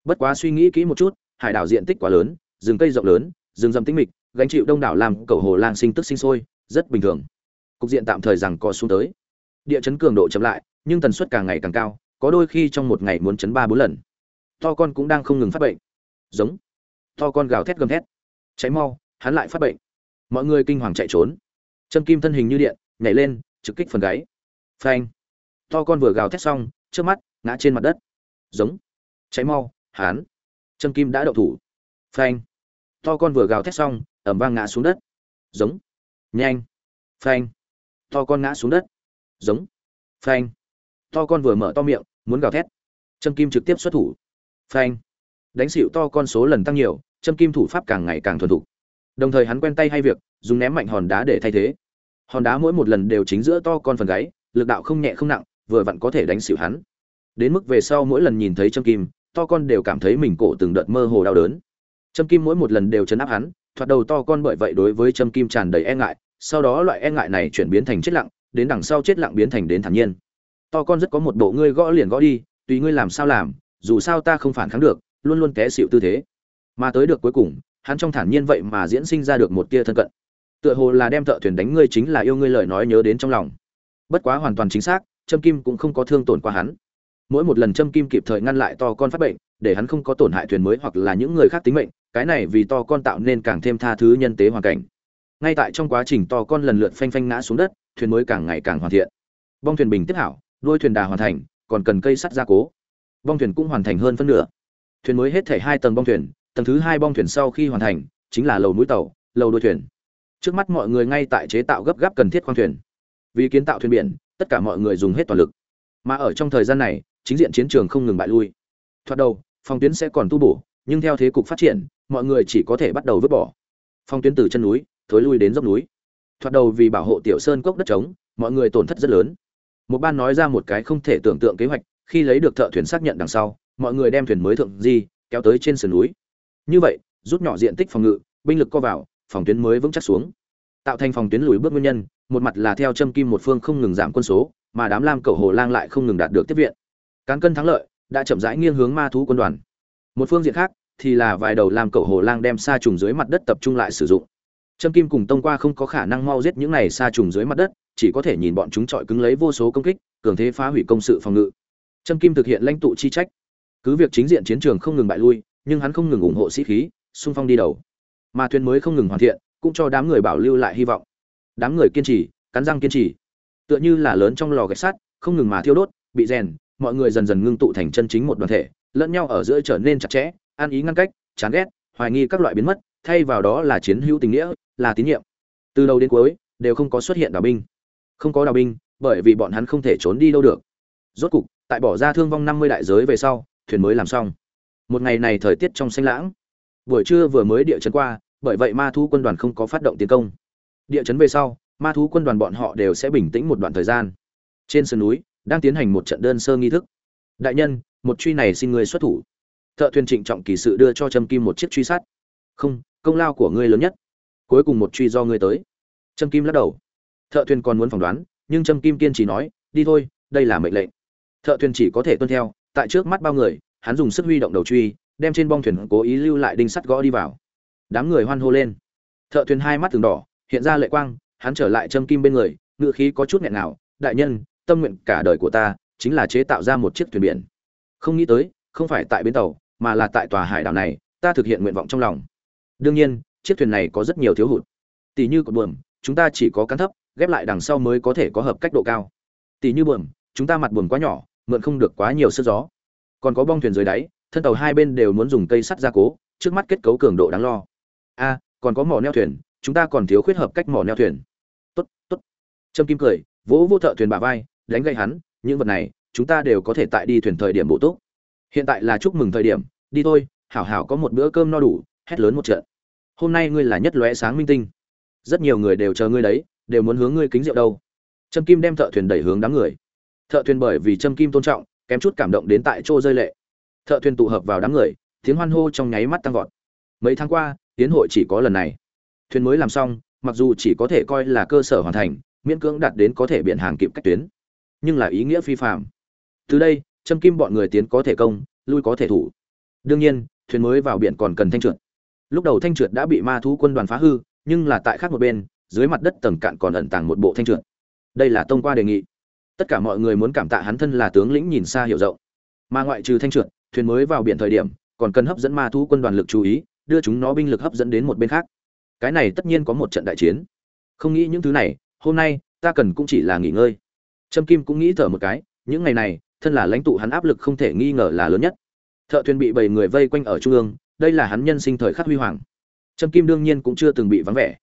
Bất quá suy nghĩ kỹ một chút, hải đảo diện tích quá lớn, rừng cây rộng lớn, rừng rậm tĩnh mịch, gánh chịu đông đảo làm cầu hồ lang sinh tức sinh sôi, rất bình thường. Cục diện tạm thời rằng có xuống tới. Địa chấn cường độ chậm lại, nhưng tần suất càng ngày càng cao, có đôi khi trong một ngày muốn chấn ba bốn lần. To con cũng đang không ngừng phát bệnh. Giống. To con gào thét gầm thét. Cháy mau, hắn lại phát bệnh. Mọi người kinh hoàng chạy trốn. Châm kim thân hình như điện, nhảy lên, trực kích phần gáy. Phanh to con vừa gào thét xong, trước mắt, ngã trên mặt đất. Giống. Cháy mau, hán. Trâm kim đã đậu thủ. Phanh. To con vừa gào thét xong ẩm vang ngã xuống đất. Giống. Nhanh. Phanh. To con ngã xuống đất. Giống. Phanh. To con vừa mở to miệng, muốn gào thét. Trâm kim trực tiếp xuất thủ. Phanh. Đánh xịu to con số lần tăng nhiều, trâm kim thủ pháp càng ngày càng thuần thục. Đồng thời hắn quen tay hay việc, dùng ném mạnh hòn đá để thay thế. Hòn đá mỗi một lần đều chính giữa to con phần gáy, lực đạo không nhẹ không nặng vừa vặn có thể đánh xỉu hắn. Đến mức về sau mỗi lần nhìn thấy châm kim, to con đều cảm thấy mình cổ từng đợt mơ hồ đau đớn. Châm kim mỗi một lần đều chấn áp hắn, thoạt đầu to con bởi vậy đối với châm kim tràn đầy e ngại, sau đó loại e ngại này chuyển biến thành chết lặng, đến đằng sau chết lặng biến thành đến thản nhiên. To con rất có một bộ ngươi gõ liền gõ đi, tùy ngươi làm sao làm, dù sao ta không phản kháng được, luôn luôn té xịu tư thế. Mà tới được cuối cùng, hắn trong thản nhiên vậy mà diễn sinh ra được một tia thân cận. Tựa hồ là đem thợ thuyền đánh ngươi chính là yêu ngươi lời nói nhớ đến trong lòng. Bất quá hoàn toàn chính xác châm kim cũng không có thương tổn qua hắn. Mỗi một lần châm kim kịp thời ngăn lại to con phát bệnh, để hắn không có tổn hại thuyền mới hoặc là những người khác tính mệnh, cái này vì to con tạo nên càng thêm tha thứ nhân tế hoàn cảnh. Ngay tại trong quá trình to con lần lượt phanh phanh ngã xuống đất, thuyền mới càng ngày càng hoàn thiện. Bong thuyền bình tiếp hảo, đuôi thuyền đà hoàn thành, còn cần cây sắt gia cố. Bong thuyền cũng hoàn thành hơn phân nửa. Thuyền mới hết thể hai tầng bong thuyền, tầng thứ hai bong thuyền sau khi hoàn thành, chính là lầu núi tàu, lầu đuôi thuyền. Trước mắt mọi người ngay tại chế tạo gấp gáp cần thiết khoang thuyền. Vì kiến tạo thuyền biển tất cả mọi người dùng hết toàn lực. Mà ở trong thời gian này, chính diện chiến trường không ngừng bại lui. Thoạt đầu, phòng tuyến sẽ còn tu bổ, nhưng theo thế cục phát triển, mọi người chỉ có thể bắt đầu vứt bỏ. Phong tuyến từ chân núi, thối lui đến dốc núi. Thoạt đầu vì bảo hộ tiểu sơn cốc đất trống, mọi người tổn thất rất lớn. Một ban nói ra một cái không thể tưởng tượng kế hoạch, khi lấy được thợ thuyền xác nhận đằng sau, mọi người đem thuyền mới thượng di, kéo tới trên sườn núi. Như vậy, rút nhỏ diện tích phòng ngự, binh lực co vào, phòng tuyến mới vững chắc xuống. Tạo thành phòng tuyến lùi bước nguyên nhân một mặt là theo châm kim một phương không ngừng giảm quân số, mà đám lam cầu hồ lang lại không ngừng đạt được tiếp viện. Cán cân thắng lợi, đã chậm rãi nghiêng hướng ma thú quân đoàn. Một phương diện khác, thì là vài đầu Lam cẩu hồ lang đem sa trùng dưới mặt đất tập trung lại sử dụng. Trâm kim cùng tông qua không có khả năng mau giết những này sa trùng dưới mặt đất, chỉ có thể nhìn bọn chúng trọi cứng lấy vô số công kích, cường thế phá hủy công sự phòng ngự. Trâm kim thực hiện lãnh tụ chi trách. Cứ việc chính diện chiến trường không ngừng bại lui, nhưng hắn không ngừng ủng hộ sĩ khí, xung phong đi đầu. Mà thuyền mới không ngừng hoàn thiện, cũng cho đám người bảo lưu lại hy vọng đám người kiên trì, cắn răng kiên trì. Tựa như là lớn trong lò gạch sắt, không ngừng mà thiêu đốt, bị rèn, mọi người dần dần ngưng tụ thành chân chính một đoàn thể, lẫn nhau ở giữa trở nên chặt chẽ, ăn ý ngăn cách, chán ghét, hoài nghi các loại biến mất, thay vào đó là chiến hữu tình nghĩa, là tín nhiệm. Từ đầu đến cuối, đều không có xuất hiện đào binh. Không có đào binh, bởi vì bọn hắn không thể trốn đi đâu được. Rốt cục, tại bỏ ra thương vong năm mươi đại giới về sau, thuyền mới làm xong. Một ngày này thời tiết trong xanh lãng. Buổi trưa vừa mới địa chấn qua, bởi vậy ma thu quân đoàn không có phát động tiến công địa chấn về sau, ma thú quân đoàn bọn họ đều sẽ bình tĩnh một đoạn thời gian. Trên sườn núi, đang tiến hành một trận đơn sơ nghi thức. Đại nhân, một truy này xin người xuất thủ. Thợ thuyền trịnh trọng kỳ sự đưa cho trâm kim một chiếc truy sát. Không, công lao của ngươi lớn nhất. Cuối cùng một truy do ngươi tới. Trâm kim lắc đầu. Thợ thuyền còn muốn phỏng đoán, nhưng trâm kim kiên trì nói, đi thôi, đây là mệnh lệnh. Thợ thuyền chỉ có thể tuân theo, tại trước mắt bao người, hắn dùng sức huy động đầu truy, đem trên bong thuyền cố ý lưu lại đinh sắt gõ đi vào. Đám người hoan hô lên. Thợ thuyền hai mắt từng đỏ hiện ra lệ quang, hắn trở lại châm kim bên người, ngựa khí có chút nghẹn nào đại nhân, tâm nguyện cả đời của ta chính là chế tạo ra một chiếc thuyền biển. Không nghĩ tới, không phải tại bến tàu, mà là tại tòa hải đảo này, ta thực hiện nguyện vọng trong lòng. Đương nhiên, chiếc thuyền này có rất nhiều thiếu hụt. Tỷ như cột buồm, chúng ta chỉ có cán thấp, ghép lại đằng sau mới có thể có hợp cách độ cao. Tỷ như buồm, chúng ta mặt buồm quá nhỏ, mượn không được quá nhiều sức gió. Còn có bong thuyền dưới đáy, thân tàu hai bên đều muốn dùng cây sắt gia cố, trước mắt kết cấu cường độ đáng lo. A, còn có mỏ neo thuyền chúng ta còn thiếu khuyết hợp cách mỏ neo thuyền. Tốt tốt. Trâm kim cười, vỗ vô thợ thuyền bà vai, đánh gây hắn, những vật này, chúng ta đều có thể tại đi thuyền thời điểm bổ túc. Hiện tại là chúc mừng thời điểm, đi thôi, hảo hảo có một bữa cơm no đủ, hét lớn một trận. Hôm nay ngươi là nhất lóe sáng minh tinh. Rất nhiều người đều chờ ngươi đấy, đều muốn hướng ngươi kính rượu đâu. Trâm kim đem thợ thuyền đẩy hướng đám người. Thợ thuyền bởi vì trâm kim tôn trọng, kém chút cảm động đến tại chỗ rơi lệ. Thợ thuyền tụ hợp vào đám người, tiếng hoan hô trong nháy mắt tăng vọt. Mấy tháng qua, tiến hội chỉ có lần này thuyền mới làm xong, mặc dù chỉ có thể coi là cơ sở hoàn thành, miễn cưỡng đạt đến có thể biện hàng kịp cách tuyến. Nhưng là ý nghĩa phi phạm. Từ đây châm kim bọn người tiến có thể công, lui có thể thủ. Đương nhiên, thuyền mới vào biển còn cần thanh trượt. Lúc đầu thanh trượt đã bị ma thú quân đoàn phá hư, nhưng là tại khác một bên, dưới mặt đất tầng cạn còn ẩn tàng một bộ thanh trượt. Đây là tông qua đề nghị. Tất cả mọi người muốn cảm tạ hắn thân là tướng lĩnh nhìn xa hiểu rộng. Mà ngoại trừ thanh trượt, thuyền mới vào biển thời điểm, còn cần hấp dẫn ma thú quân đoàn lực chú ý, đưa chúng nó binh lực hấp dẫn đến một bên khác cái này tất nhiên có một trận đại chiến. Không nghĩ những thứ này, hôm nay, ta cần cũng chỉ là nghỉ ngơi. Trâm kim cũng nghĩ thở một cái, những ngày này, thân là lãnh tụ hắn áp lực không thể nghi ngờ là lớn nhất. Thợ thuyền bị bảy người vây quanh ở trung ương, đây là hắn nhân sinh thời khắc huy hoàng. Trâm kim đương nhiên cũng chưa từng bị vắng vẻ.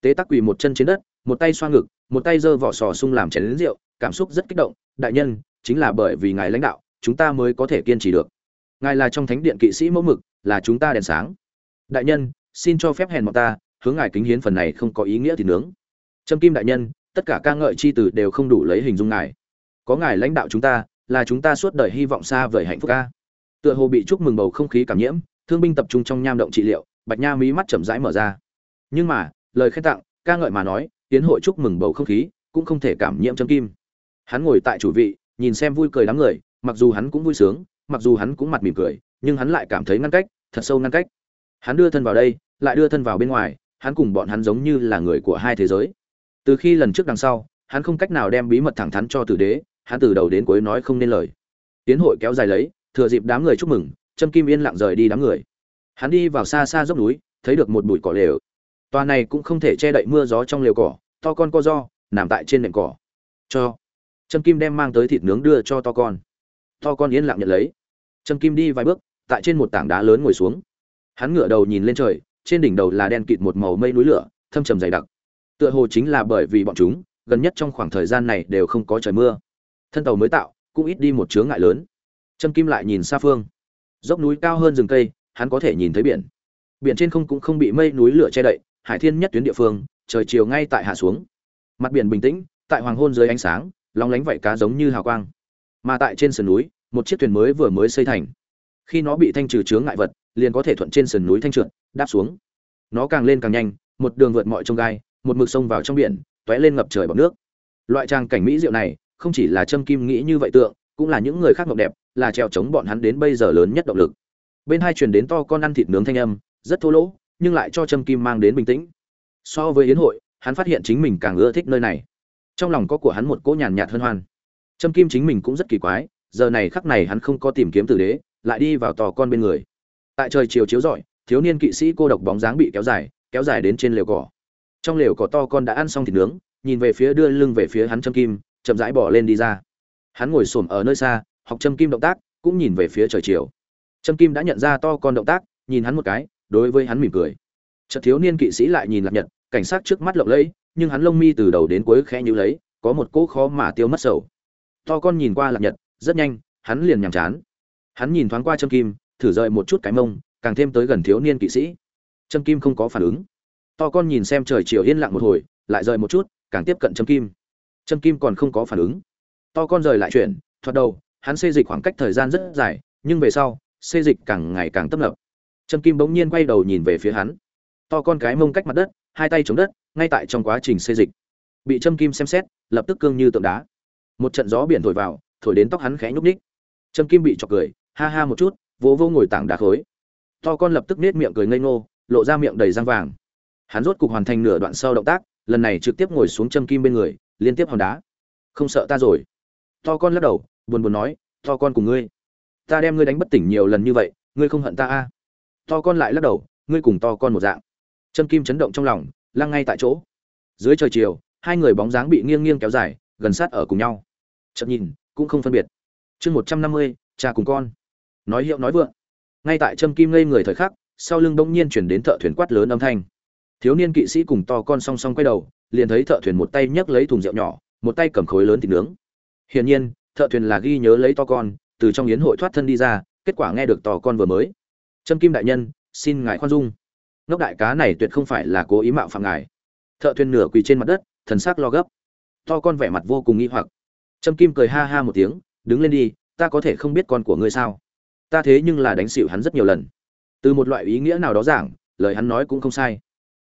Tế tắc quỳ một chân trên đất, một tay xoa ngực, một tay giơ vỏ sò sung làm chén lính rượu, cảm xúc rất kích động. Đại nhân, chính là bởi vì ngài lãnh đạo, chúng ta mới có thể kiên trì được. Ngài là trong thánh điện kỵ sĩ mẫu mực, là chúng ta đèn sáng. Đại nhân, xin cho phép hèn mọc ta hướng ngài kính hiến phần này không có ý nghĩa thì nướng. Trâm kim đại nhân, tất cả ca ngợi chi từ đều không đủ lấy hình dung ngài. Có ngài lãnh đạo chúng ta, là chúng ta suốt đời hy vọng xa vời hạnh phúc ca. Tựa hồ bị chúc mừng bầu không khí cảm nhiễm, thương binh tập trung trong nham động trị liệu, bạch nha mí mắt chậm rãi mở ra. Nhưng mà, lời khen tặng, ca ngợi mà nói, tiến hội chúc mừng bầu không khí cũng không thể cảm nhiễm trâm kim. Hắn ngồi tại chủ vị, nhìn xem vui cười đám người, mặc dù hắn cũng vui sướng, mặc dù hắn cũng mặt mỉm cười, nhưng hắn lại cảm thấy ngăn cách, thật sâu ngăn cách. Hắn đưa thân vào đây, lại đưa thân vào bên ngoài hắn cùng bọn hắn giống như là người của hai thế giới. Từ khi lần trước đằng sau, hắn không cách nào đem bí mật thẳng thắn cho tử đế, hắn từ đầu đến cuối nói không nên lời. Tiến hội kéo dài lấy, thừa dịp đám người chúc mừng, trâm kim yên lặng rời đi đám người. Hắn đi vào xa xa dốc núi, thấy được một bụi cỏ lều. Toàn này cũng không thể che đậy mưa gió trong lều cỏ, to con co do, nằm tại trên nền cỏ. Cho. Trâm kim đem mang tới thịt nướng đưa cho to con. To con yên lặng nhận lấy. Trâm kim đi vài bước, tại trên một tảng đá lớn ngồi xuống. Hắn ngửa đầu nhìn lên trời trên đỉnh đầu là đen kịt một màu mây núi lửa, thâm trầm dày đặc. Tựa hồ chính là bởi vì bọn chúng, gần nhất trong khoảng thời gian này đều không có trời mưa. Thân tàu mới tạo, cũng ít đi một chướng ngại lớn. Trâm kim lại nhìn xa phương. Dốc núi cao hơn rừng cây, hắn có thể nhìn thấy biển. Biển trên không cũng không bị mây núi lửa che đậy, hải thiên nhất tuyến địa phương, trời chiều ngay tại hạ xuống. Mặt biển bình tĩnh, tại hoàng hôn dưới ánh sáng lóng lánh vảy cá giống như hào quang. Mà tại trên sườn núi, một chiếc thuyền mới vừa mới xây thành khi nó bị thanh trừ chướng ngại vật, liền có thể thuận trên sườn núi thanh trượt, đáp xuống. Nó càng lên càng nhanh, một đường vượt mọi trông gai, một mực sông vào trong biển, tóe lên ngập trời bọt nước. Loại trang cảnh mỹ diệu này, không chỉ là trâm kim nghĩ như vậy tượng, cũng là những người khác ngọc đẹp, là trèo chống bọn hắn đến bây giờ lớn nhất động lực. Bên hai truyền đến to con ăn thịt nướng thanh âm, rất thô lỗ, nhưng lại cho trâm kim mang đến bình tĩnh. So với yến hội, hắn phát hiện chính mình càng ưa thích nơi này. Trong lòng có của hắn một cỗ nhàn nhạt hân hoan. Trâm kim chính mình cũng rất kỳ quái, giờ này khắc này hắn không có tìm kiếm tử đế lại đi vào tò con bên người. Tại trời chiều chiếu rọi, thiếu niên kỵ sĩ cô độc bóng dáng bị kéo dài kéo dài đến trên lều cỏ. Trong lều cỏ to con đã ăn xong thịt nướng, nhìn về phía đưa lưng về phía hắn châm kim, chậm rãi bỏ lên đi ra. Hắn ngồi xổm ở nơi xa, học châm kim động tác, cũng nhìn về phía trời chiều. Châm kim đã nhận ra to con động tác, nhìn hắn một cái, đối với hắn mỉm cười. Chợt thiếu niên kỵ sĩ lại nhìn lạc nhật, cảnh sát trước mắt lộng lẫy, nhưng hắn lông mi từ đầu đến cuối khẽ nhíu lấy, có một cỗ khó mà tiêu mất sầu. To con nhìn qua lạc nhật, rất nhanh, hắn liền nhàm chán hắn nhìn thoáng qua trâm kim, thử rời một chút cái mông, càng thêm tới gần thiếu niên kỵ sĩ. Trâm kim không có phản ứng. To con nhìn xem trời chiều yên lặng một hồi, lại rời một chút, càng tiếp cận trâm kim. Trâm kim còn không có phản ứng. To con rời lại chuyển, thoạt đầu, hắn xê dịch khoảng cách thời gian rất dài, nhưng về sau, xê dịch càng ngày càng tấp nập. Trâm kim bỗng nhiên quay đầu nhìn về phía hắn. To con cái mông cách mặt đất, hai tay chống đất, ngay tại trong quá trình xê dịch. Bị trâm kim xem xét, lập tức cương như tượng đá. Một trận gió biển thổi vào, thổi đến tóc hắn khẽ nhúc ních trâm kim bị chọc cười ha ha một chút vỗ vô ngồi tảng đá khối. To con lập tức nết miệng cười ngây ngô, lộ ra miệng đầy răng vàng. Hắn rốt cục hoàn thành nửa đoạn sau động tác, lần này trực tiếp ngồi xuống châm kim bên người, liên tiếp hòn đá. Không sợ ta rồi. To con lắc đầu, buồn buồn nói, to con cùng ngươi. Ta đem ngươi đánh bất tỉnh nhiều lần như vậy, ngươi không hận ta a to con lại lắc đầu, ngươi cùng to con một dạng. Châm kim chấn động trong lòng, lăng ngay tại chỗ. Dưới trời chiều, hai người bóng dáng bị nghiêng nghiêng kéo dài, gần sát ở cùng nhau. Chậm nhìn, cũng không phân biệt. Chương một trăm năm mươi, cha cùng con nói hiệu nói vượng. Ngay tại trâm kim ngây người thời khắc, sau lưng bỗng nhiên chuyển đến thợ thuyền quát lớn âm thanh. Thiếu niên kỵ sĩ cùng to con song song quay đầu, liền thấy thợ thuyền một tay nhấc lấy thùng rượu nhỏ, một tay cầm khối lớn thịt nướng. Hiển nhiên, thợ thuyền là ghi nhớ lấy to con, từ trong yến hội thoát thân đi ra, kết quả nghe được to con vừa mới. Trâm kim đại nhân, xin ngài khoan dung. Ngốc đại cá này tuyệt không phải là cố ý mạo phạm ngài. Thợ thuyền nửa quỳ trên mặt đất, thần sắc lo gấp. To con vẻ mặt vô cùng nghi hoặc. Trâm kim cười ha ha một tiếng, đứng lên đi, ta có thể không biết con của ngươi sao? Ta thế nhưng là đánh xỉu hắn rất nhiều lần. Từ một loại ý nghĩa nào đó giảng, lời hắn nói cũng không sai.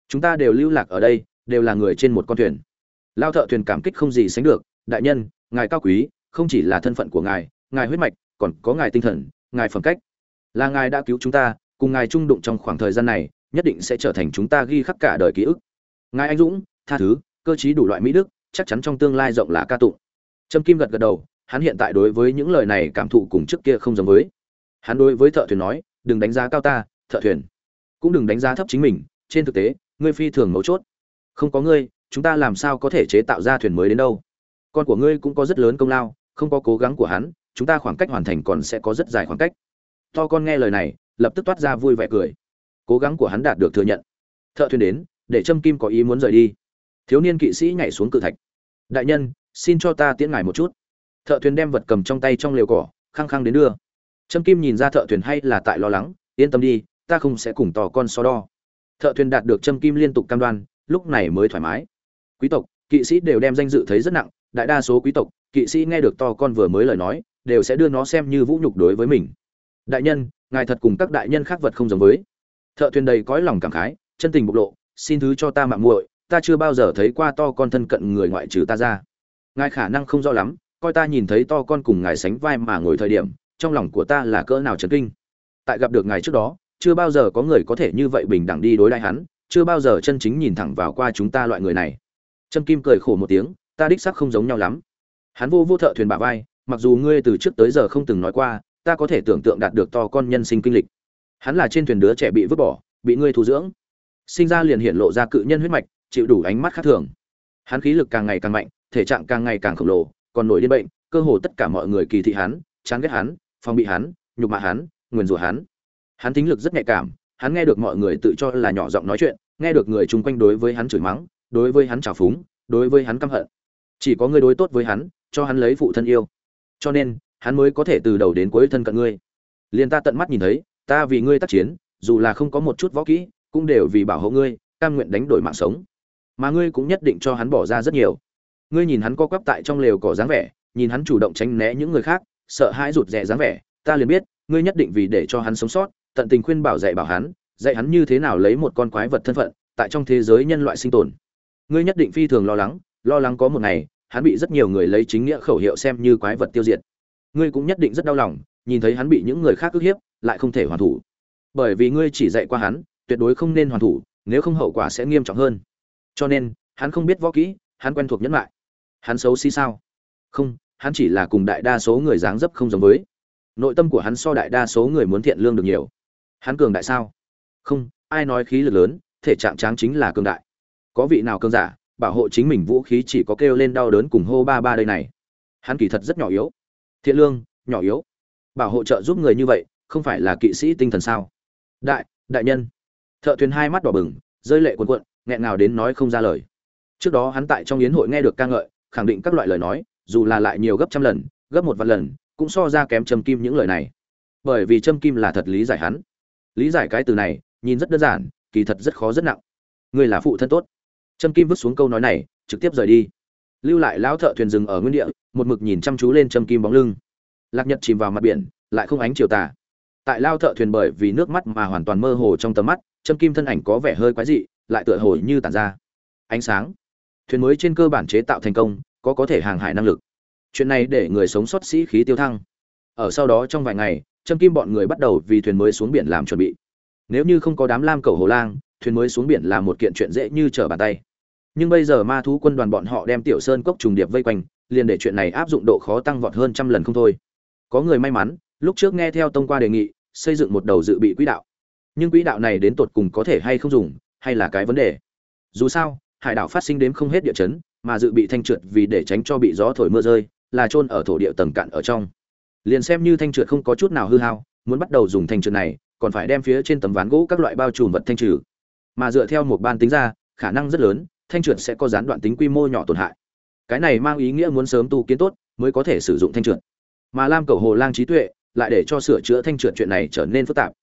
Chúng ta đều lưu lạc ở đây, đều là người trên một con thuyền. Lao thợ thuyền cảm kích không gì sánh được, đại nhân, ngài cao quý, không chỉ là thân phận của ngài ngài huyết mạch, còn có ngài tinh thần, ngài phẩm cách. Là ngài đã cứu chúng ta, cùng ngài trung đụng trong khoảng thời gian này, nhất định sẽ trở thành chúng ta ghi khắc cả đời ký ức. Ngài anh dũng, tha thứ, cơ chí đủ loại mỹ đức, chắc chắn trong tương lai rộng là ca tụng. Trâm kim gật gật đầu, hắn hiện tại đối với những lời này cảm thụ cùng trước kia không giống với hắn đối với thợ thuyền nói, đừng đánh giá cao ta, thợ thuyền. Cũng đừng đánh giá thấp chính mình, trên thực tế, ngươi phi thường mấu chốt. Không có ngươi, chúng ta làm sao có thể chế tạo ra thuyền mới đến đâu? Con của ngươi cũng có rất lớn công lao, không có cố gắng của hắn, chúng ta khoảng cách hoàn thành còn sẽ có rất dài khoảng cách. To con nghe lời này, lập tức toát ra vui vẻ cười. Cố gắng của hắn đạt được thừa nhận. Thợ thuyền đến, để trâm kim có ý muốn rời đi. Thiếu niên kỵ sĩ nhảy xuống cự thạch. Đại nhân, xin cho ta tiễn ngài một chút. Thợ thuyền đem vật cầm trong tay trong lều cỏ, khăng khăng đến đưa trâm kim nhìn ra thợ thuyền hay là tại lo lắng, yên tâm đi, ta không sẽ cùng tò con so đo. Thợ thuyền đạt được trâm kim liên tục cam đoan, lúc này mới thoải mái. Quý tộc, kỵ sĩ đều đem danh dự thấy rất nặng, đại đa số quý tộc, kỵ sĩ nghe được to con vừa mới lời nói, đều sẽ đưa nó xem như vũ nhục đối với mình. Đại nhân, ngài thật cùng các đại nhân khác vật không giống với. Thợ thuyền đầy cõi lòng cảm khái, chân tình bộc lộ, xin thứ cho ta mạng muội, ta chưa bao giờ thấy qua to con thân cận người ngoại trừ ta ra. Ngài khả năng không rõ lắm, coi ta nhìn thấy to con cùng ngài sánh vai mà ngồi thời điểm trong lòng của ta là cỡ nào chấn kinh. Tại gặp được ngài trước đó, chưa bao giờ có người có thể như vậy bình đẳng đi đối đãi hắn, chưa bao giờ chân chính nhìn thẳng vào qua chúng ta loại người này. Trâm kim cười khổ một tiếng, ta đích xác không giống nhau lắm. Hắn vô vô thợ thuyền bả vai, mặc dù ngươi từ trước tới giờ không từng nói qua, ta có thể tưởng tượng đạt được to con nhân sinh kinh lịch. Hắn là trên thuyền đứa trẻ bị vứt bỏ, bị ngươi thu dưỡng. Sinh ra liền hiện lộ ra cự nhân huyết mạch, chịu đủ ánh mắt khác thường. Hắn khí lực càng ngày càng mạnh, thể trạng càng ngày càng khổng lồ, còn nổi điên bệnh, cơ hồ tất cả mọi người kỳ thị hắn, chán ghét hắn phòng bị hắn, nhục mạ hắn, nguyền rủa hắn. Hắn tính lực rất nhạy cảm, hắn nghe được mọi người tự cho là nhỏ giọng nói chuyện, nghe được người chung quanh đối với hắn chửi mắng, đối với hắn trào phúng, đối với hắn căm hận. Chỉ có ngươi đối tốt với hắn, cho hắn lấy phụ thân yêu. Cho nên, hắn mới có thể từ đầu đến cuối thân cận ngươi. Liền ta tận mắt nhìn thấy, ta vì ngươi tác chiến, dù là không có một chút võ kỹ, cũng đều vì bảo hộ ngươi, cam nguyện đánh đổi mạng sống. Mà ngươi cũng nhất định cho hắn bỏ ra rất nhiều. Ngươi nhìn hắn co quắp tại trong lều cỏ dáng vẻ, nhìn hắn chủ động tránh né những người khác sợ hãi rụt rè dáng vẻ, ta liền biết, ngươi nhất định vì để cho hắn sống sót, tận tình khuyên bảo dạy bảo hắn, dạy hắn như thế nào lấy một con quái vật thân phận, tại trong thế giới nhân loại sinh tồn. Ngươi nhất định phi thường lo lắng lo lắng có một ngày, hắn bị rất nhiều người lấy chính nghĩa khẩu hiệu xem như quái vật tiêu diệt. Ngươi cũng nhất định rất đau lòng, nhìn thấy hắn bị những người khác ức hiếp, lại không thể hoàn thủ. Bởi vì ngươi chỉ dạy qua hắn, tuyệt đối không nên hoàn thủ, nếu không hậu quả sẽ nghiêm trọng hơn. Cho nên, hắn không biết võ kỹ, hắn quen thuộc nhẫn lại hắn xấu xí sao? Không hắn chỉ là cùng đại đa số người dáng dấp không giống với. Nội tâm của hắn so đại đa số người muốn thiện lương được nhiều. Hắn cường đại sao? Không, ai nói khí lực lớn, thể trạng tráng chính là cường đại. Có vị nào cường giả, bảo hộ chính mình vũ khí chỉ có kêu lên đau đớn cùng hô ba ba đây này. Hắn kỳ thật rất nhỏ yếu. Thiện lương, nhỏ yếu. Bảo hộ trợ giúp người như vậy, không phải là kỵ sĩ tinh thần sao? Đại đại nhân. Thợ thuyền hai mắt đỏ bừng, rơi lệ cuồn cuộn, nghẹn ngào đến nói không ra lời. Trước đó hắn tại trong yến hội nghe được ca ngợi, khẳng định các loại lời nói dù là lại nhiều gấp trăm lần, gấp một vạn lần, cũng so ra kém châm kim những lời này. Bởi vì trâm kim là thật lý giải hắn. Lý giải cái từ này, nhìn rất đơn giản, kỳ thật rất khó rất nặng. Người là phụ thân tốt. Trâm kim vứt xuống câu nói này, trực tiếp rời đi. Lưu lại lão thợ thuyền rừng ở nguyên địa, một mực nhìn chăm chú lên trâm kim bóng lưng. Lạc nhật chìm vào mặt biển, lại không ánh chiều tà. Tại lao thợ thuyền bởi vì nước mắt mà hoàn toàn mơ hồ trong tầm mắt, trâm kim thân ảnh có vẻ hơi quái dị, lại tựa hồ như tàn ra. Ánh sáng. Thuyền mới trên cơ bản chế tạo thành công có có thể hàng hải năng lực. Chuyện này để người sống sót sĩ khí tiêu thăng. Ở sau đó trong vài ngày, trâm kim bọn người bắt đầu vì thuyền mới xuống biển làm chuẩn bị. Nếu như không có đám lam cầu hồ lang, thuyền mới xuống biển là một kiện chuyện dễ như trở bàn tay. Nhưng bây giờ ma thú quân đoàn bọn họ đem tiểu sơn cốc trùng điệp vây quanh, liền để chuyện này áp dụng độ khó tăng vọt hơn trăm lần không thôi. Có người may mắn, lúc trước nghe theo tông qua đề nghị, xây dựng một đầu dự bị quỹ đạo. Nhưng quỹ đạo này đến tột cùng có thể hay không dùng, hay là cái vấn đề? Dù sao, hải đảo phát sinh đến không hết địa chấn mà dự bị thanh trượt vì để tránh cho bị gió thổi mưa rơi, là chôn ở thổ địa tầng cạn ở trong. Liền xem như thanh trượt không có chút nào hư hao, muốn bắt đầu dùng thanh trượt này, còn phải đem phía trên tấm ván gỗ các loại bao trùm vật thanh trừ. Mà dựa theo một ban tính ra, khả năng rất lớn, thanh trượt sẽ có gián đoạn tính quy mô nhỏ tổn hại. Cái này mang ý nghĩa muốn sớm tu kiến tốt, mới có thể sử dụng thanh trượt. Mà lam cầu hồ lang trí tuệ, lại để cho sửa chữa thanh trượt chuyện này trở nên phức tạp.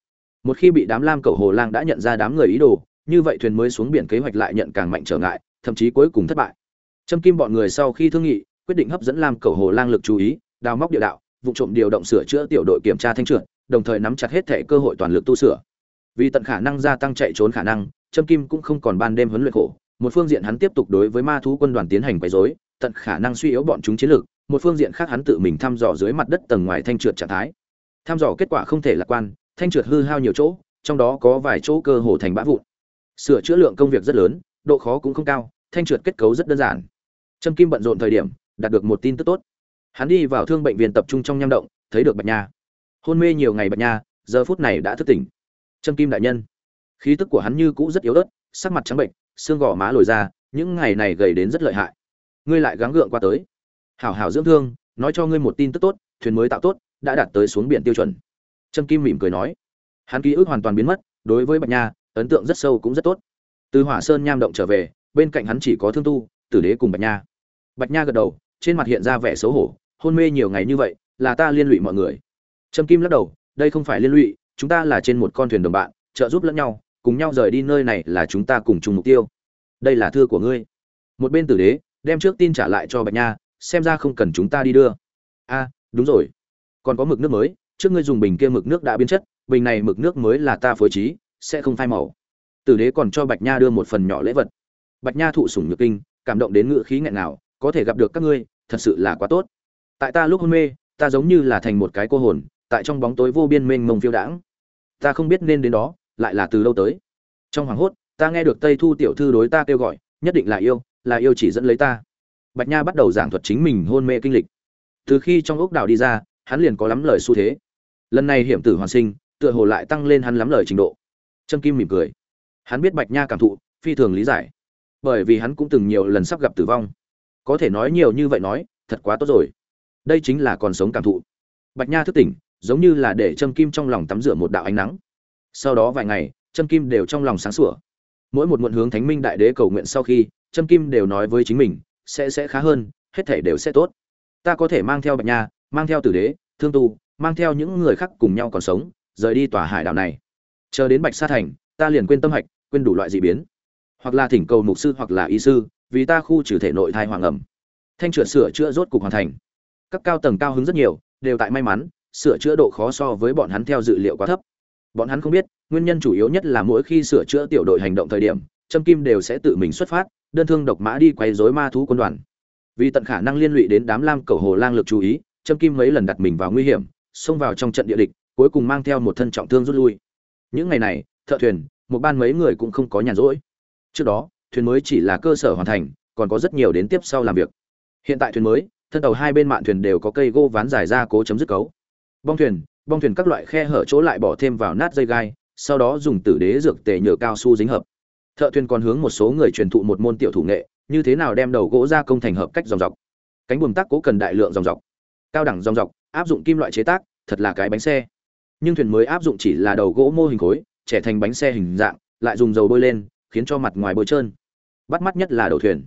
Một khi bị đám lam cầu hồ lang đã nhận ra đám người ý đồ, như vậy thuyền mới xuống biển kế hoạch lại nhận càng mạnh trở ngại, thậm chí cuối cùng thất bại trâm kim bọn người sau khi thương nghị, quyết định hấp dẫn lam cầu hồ lang lực chú ý, đào móc địa đạo, vụ trộm điều động sửa chữa tiểu đội kiểm tra thanh trượt, đồng thời nắm chặt hết thể cơ hội toàn lực tu sửa. Vì tận khả năng gia tăng chạy trốn khả năng, trâm kim cũng không còn ban đêm huấn luyện khổ. Một phương diện hắn tiếp tục đối với ma thú quân đoàn tiến hành quấy rối, tận khả năng suy yếu bọn chúng chiến lược. Một phương diện khác hắn tự mình thăm dò dưới mặt đất tầng ngoài thanh trượt trạng thái. Thăm dò kết quả không thể lạc quan, thanh trượt hư hao nhiều chỗ, trong đó có vài chỗ cơ hồ thành bã vụn. Sửa chữa lượng công việc rất lớn, độ khó cũng không cao, thanh trượt kết cấu rất đơn giản trâm kim bận rộn thời điểm, đạt được một tin tức tốt. Hắn đi vào thương bệnh viện tập trung trong nham động, thấy được bạch nha. Hôn mê nhiều ngày bạch nha, giờ phút này đã thức tỉnh. Trâm kim đại nhân, khí tức của hắn như cũ rất yếu ớt, sắc mặt trắng bệnh, xương gò má lồi ra, những ngày này gầy đến rất lợi hại. Ngươi lại gắng gượng qua tới. Hảo hảo dưỡng thương, nói cho ngươi một tin tức tốt, thuyền mới tạo tốt, đã đạt tới xuống biển tiêu chuẩn. Trâm kim mỉm cười nói. Hắn ký ức hoàn toàn biến mất, đối với bạch nha, ấn tượng rất sâu cũng rất tốt. Từ hỏa sơn nham động trở về, bên cạnh hắn chỉ có thương tu tử đế cùng bạch nha. Bạch nha gật đầu, trên mặt hiện ra vẻ xấu hổ, hôn mê nhiều ngày như vậy, là ta liên lụy mọi người. Trâm kim lắc đầu, đây không phải liên lụy, chúng ta là trên một con thuyền đồng bạn, trợ giúp lẫn nhau, cùng nhau rời đi nơi này là chúng ta cùng chung mục tiêu. Đây là thư của ngươi. Một bên tử đế, đem trước tin trả lại cho bạch nha, xem ra không cần chúng ta đi đưa. A, đúng rồi. Còn có mực nước mới, trước ngươi dùng bình kia mực nước đã biến chất, bình này mực nước mới là ta phối trí, sẽ không phai màu. Tử đế còn cho bạch nha đưa một phần nhỏ lễ vật. Bạch nha thụ sủng nhược kinh cảm động đến ngựa khí nghẹn nào có thể gặp được các ngươi, thật sự là quá tốt. Tại ta lúc hôn mê, ta giống như là thành một cái cô hồn, tại trong bóng tối vô biên mênh mông phiêu đãng. Ta không biết nên đến đó, lại là từ lâu tới. Trong hoàng hốt, ta nghe được tây thu tiểu thư đối ta kêu gọi, nhất định là yêu là yêu chỉ dẫn lấy ta. Bạch nha bắt đầu giảng thuật chính mình hôn mê kinh lịch. Từ khi trong ốc đảo đi ra, hắn liền có lắm lời xu thế. Lần này hiểm tử hoàn sinh, tựa hồ lại tăng lên hắn lắm lời trình độ. Trâm kim mỉm cười. Hắn biết bạch nha cảm thụ, phi thường lý giải bởi vì hắn cũng từng nhiều lần sắp gặp tử vong. Có thể nói nhiều như vậy nói, thật quá tốt rồi. Đây chính là còn sống cảm thụ. Bạch nha thức tỉnh, giống như là để châm kim trong lòng tắm rửa một đạo ánh nắng. Sau đó vài ngày châm kim đều trong lòng sáng sủa. Mỗi một muộn hướng thánh minh đại đế cầu nguyện sau khi châm kim đều nói với chính mình, sẽ sẽ khá hơn, hết thể đều sẽ tốt. Ta có thể mang theo bạch nha, mang theo tử đế, thương tu, mang theo những người khác cùng nhau còn sống, rời đi tòa hải đảo này. Chờ đến bạch sa thành, ta liền quên tâm hạch, quên đủ loại dị biến hoặc là thỉnh cầu mục sư hoặc là y sư, vì ta khu trừ thể nội thai hoàng ẩm. Thanh trượt sửa chữa rốt cục hoàn thành. Các cao tầng cao hứng rất nhiều, đều tại may mắn, sửa chữa độ khó so với bọn hắn theo dự liệu quá thấp. Bọn hắn không biết, nguyên nhân chủ yếu nhất là mỗi khi sửa chữa tiểu đội hành động thời điểm, trâm kim đều sẽ tự mình xuất phát, đơn thương độc mã đi quay dối ma thú quân đoàn. Vì tận khả năng liên lụy đến đám lam cầu hồ lang lực chú ý, trâm kim mấy lần đặt mình vào nguy hiểm, xông vào trong trận địa địch, cuối cùng mang theo một thân trọng thương rút lui. Những ngày này, thợ thuyền, một ban mấy người cũng không có nhàn rỗi trước đó, thuyền mới chỉ là cơ sở hoàn thành, còn có rất nhiều đến tiếp sau làm việc. Hiện tại thuyền mới, thân tàu hai bên mạn thuyền đều có cây gỗ ván dài ra cố chấm dứt cấu. Bong thuyền bong thuyền các loại khe hở chỗ lại bỏ thêm vào nát dây gai, sau đó dùng tử đế dược tề nhựa cao su dính hợp. Thợ thuyền còn hướng một số người truyền thụ một môn tiểu thủ nghệ, như thế nào đem đầu gỗ ra công thành hợp cách dòng dọc. Cánh buồm tác cố cần đại lượng dòng dọc. Cao đẳng dòng dọc, áp dụng kim loại chế tác, thật là cái bánh xe. Nhưng thuyền mới áp dụng chỉ là đầu gỗ mô hình khối, trẻ thành bánh xe hình dạng, lại dùng dầu bôi lên khiến cho mặt ngoài bôi trơn. Bắt mắt nhất là đầu thuyền.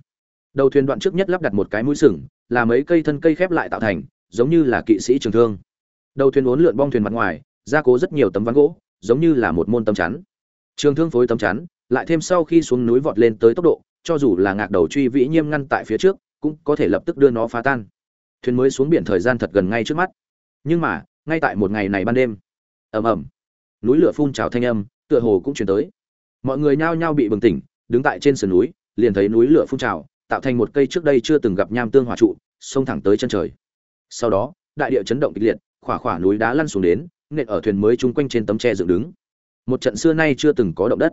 Đầu thuyền đoạn trước nhất lắp đặt một cái mũi sừng, là mấy cây thân cây khép lại tạo thành, giống như là kỵ sĩ trường thương. Đầu thuyền uốn lượn bong thuyền mặt ngoài, gia cố rất nhiều tấm ván gỗ, giống như là một môn tấm chắn. Trường thương phối tấm chắn, lại thêm sau khi xuống núi vọt lên tới tốc độ, cho dù là ngạc đầu truy vĩ nghiêm ngăn tại phía trước, cũng có thể lập tức đưa nó phá tan. Thuyền mới xuống biển thời gian thật gần ngay trước mắt. Nhưng mà, ngay tại một ngày này ban đêm. Ầm ầm. Núi lửa phun trào thanh âm, tựa hồ cũng chuyển tới mọi người nhao nhao bị bừng tỉnh, đứng tại trên sườn núi, liền thấy núi lửa phun trào, tạo thành một cây trước đây chưa từng gặp nham tương hỏa trụ, xông thẳng tới chân trời. Sau đó, đại địa chấn động kịch liệt, khỏa khỏa núi đá lăn xuống đến, nện ở thuyền mới chung quanh trên tấm tre dựng đứng. Một trận xưa nay chưa từng có động đất.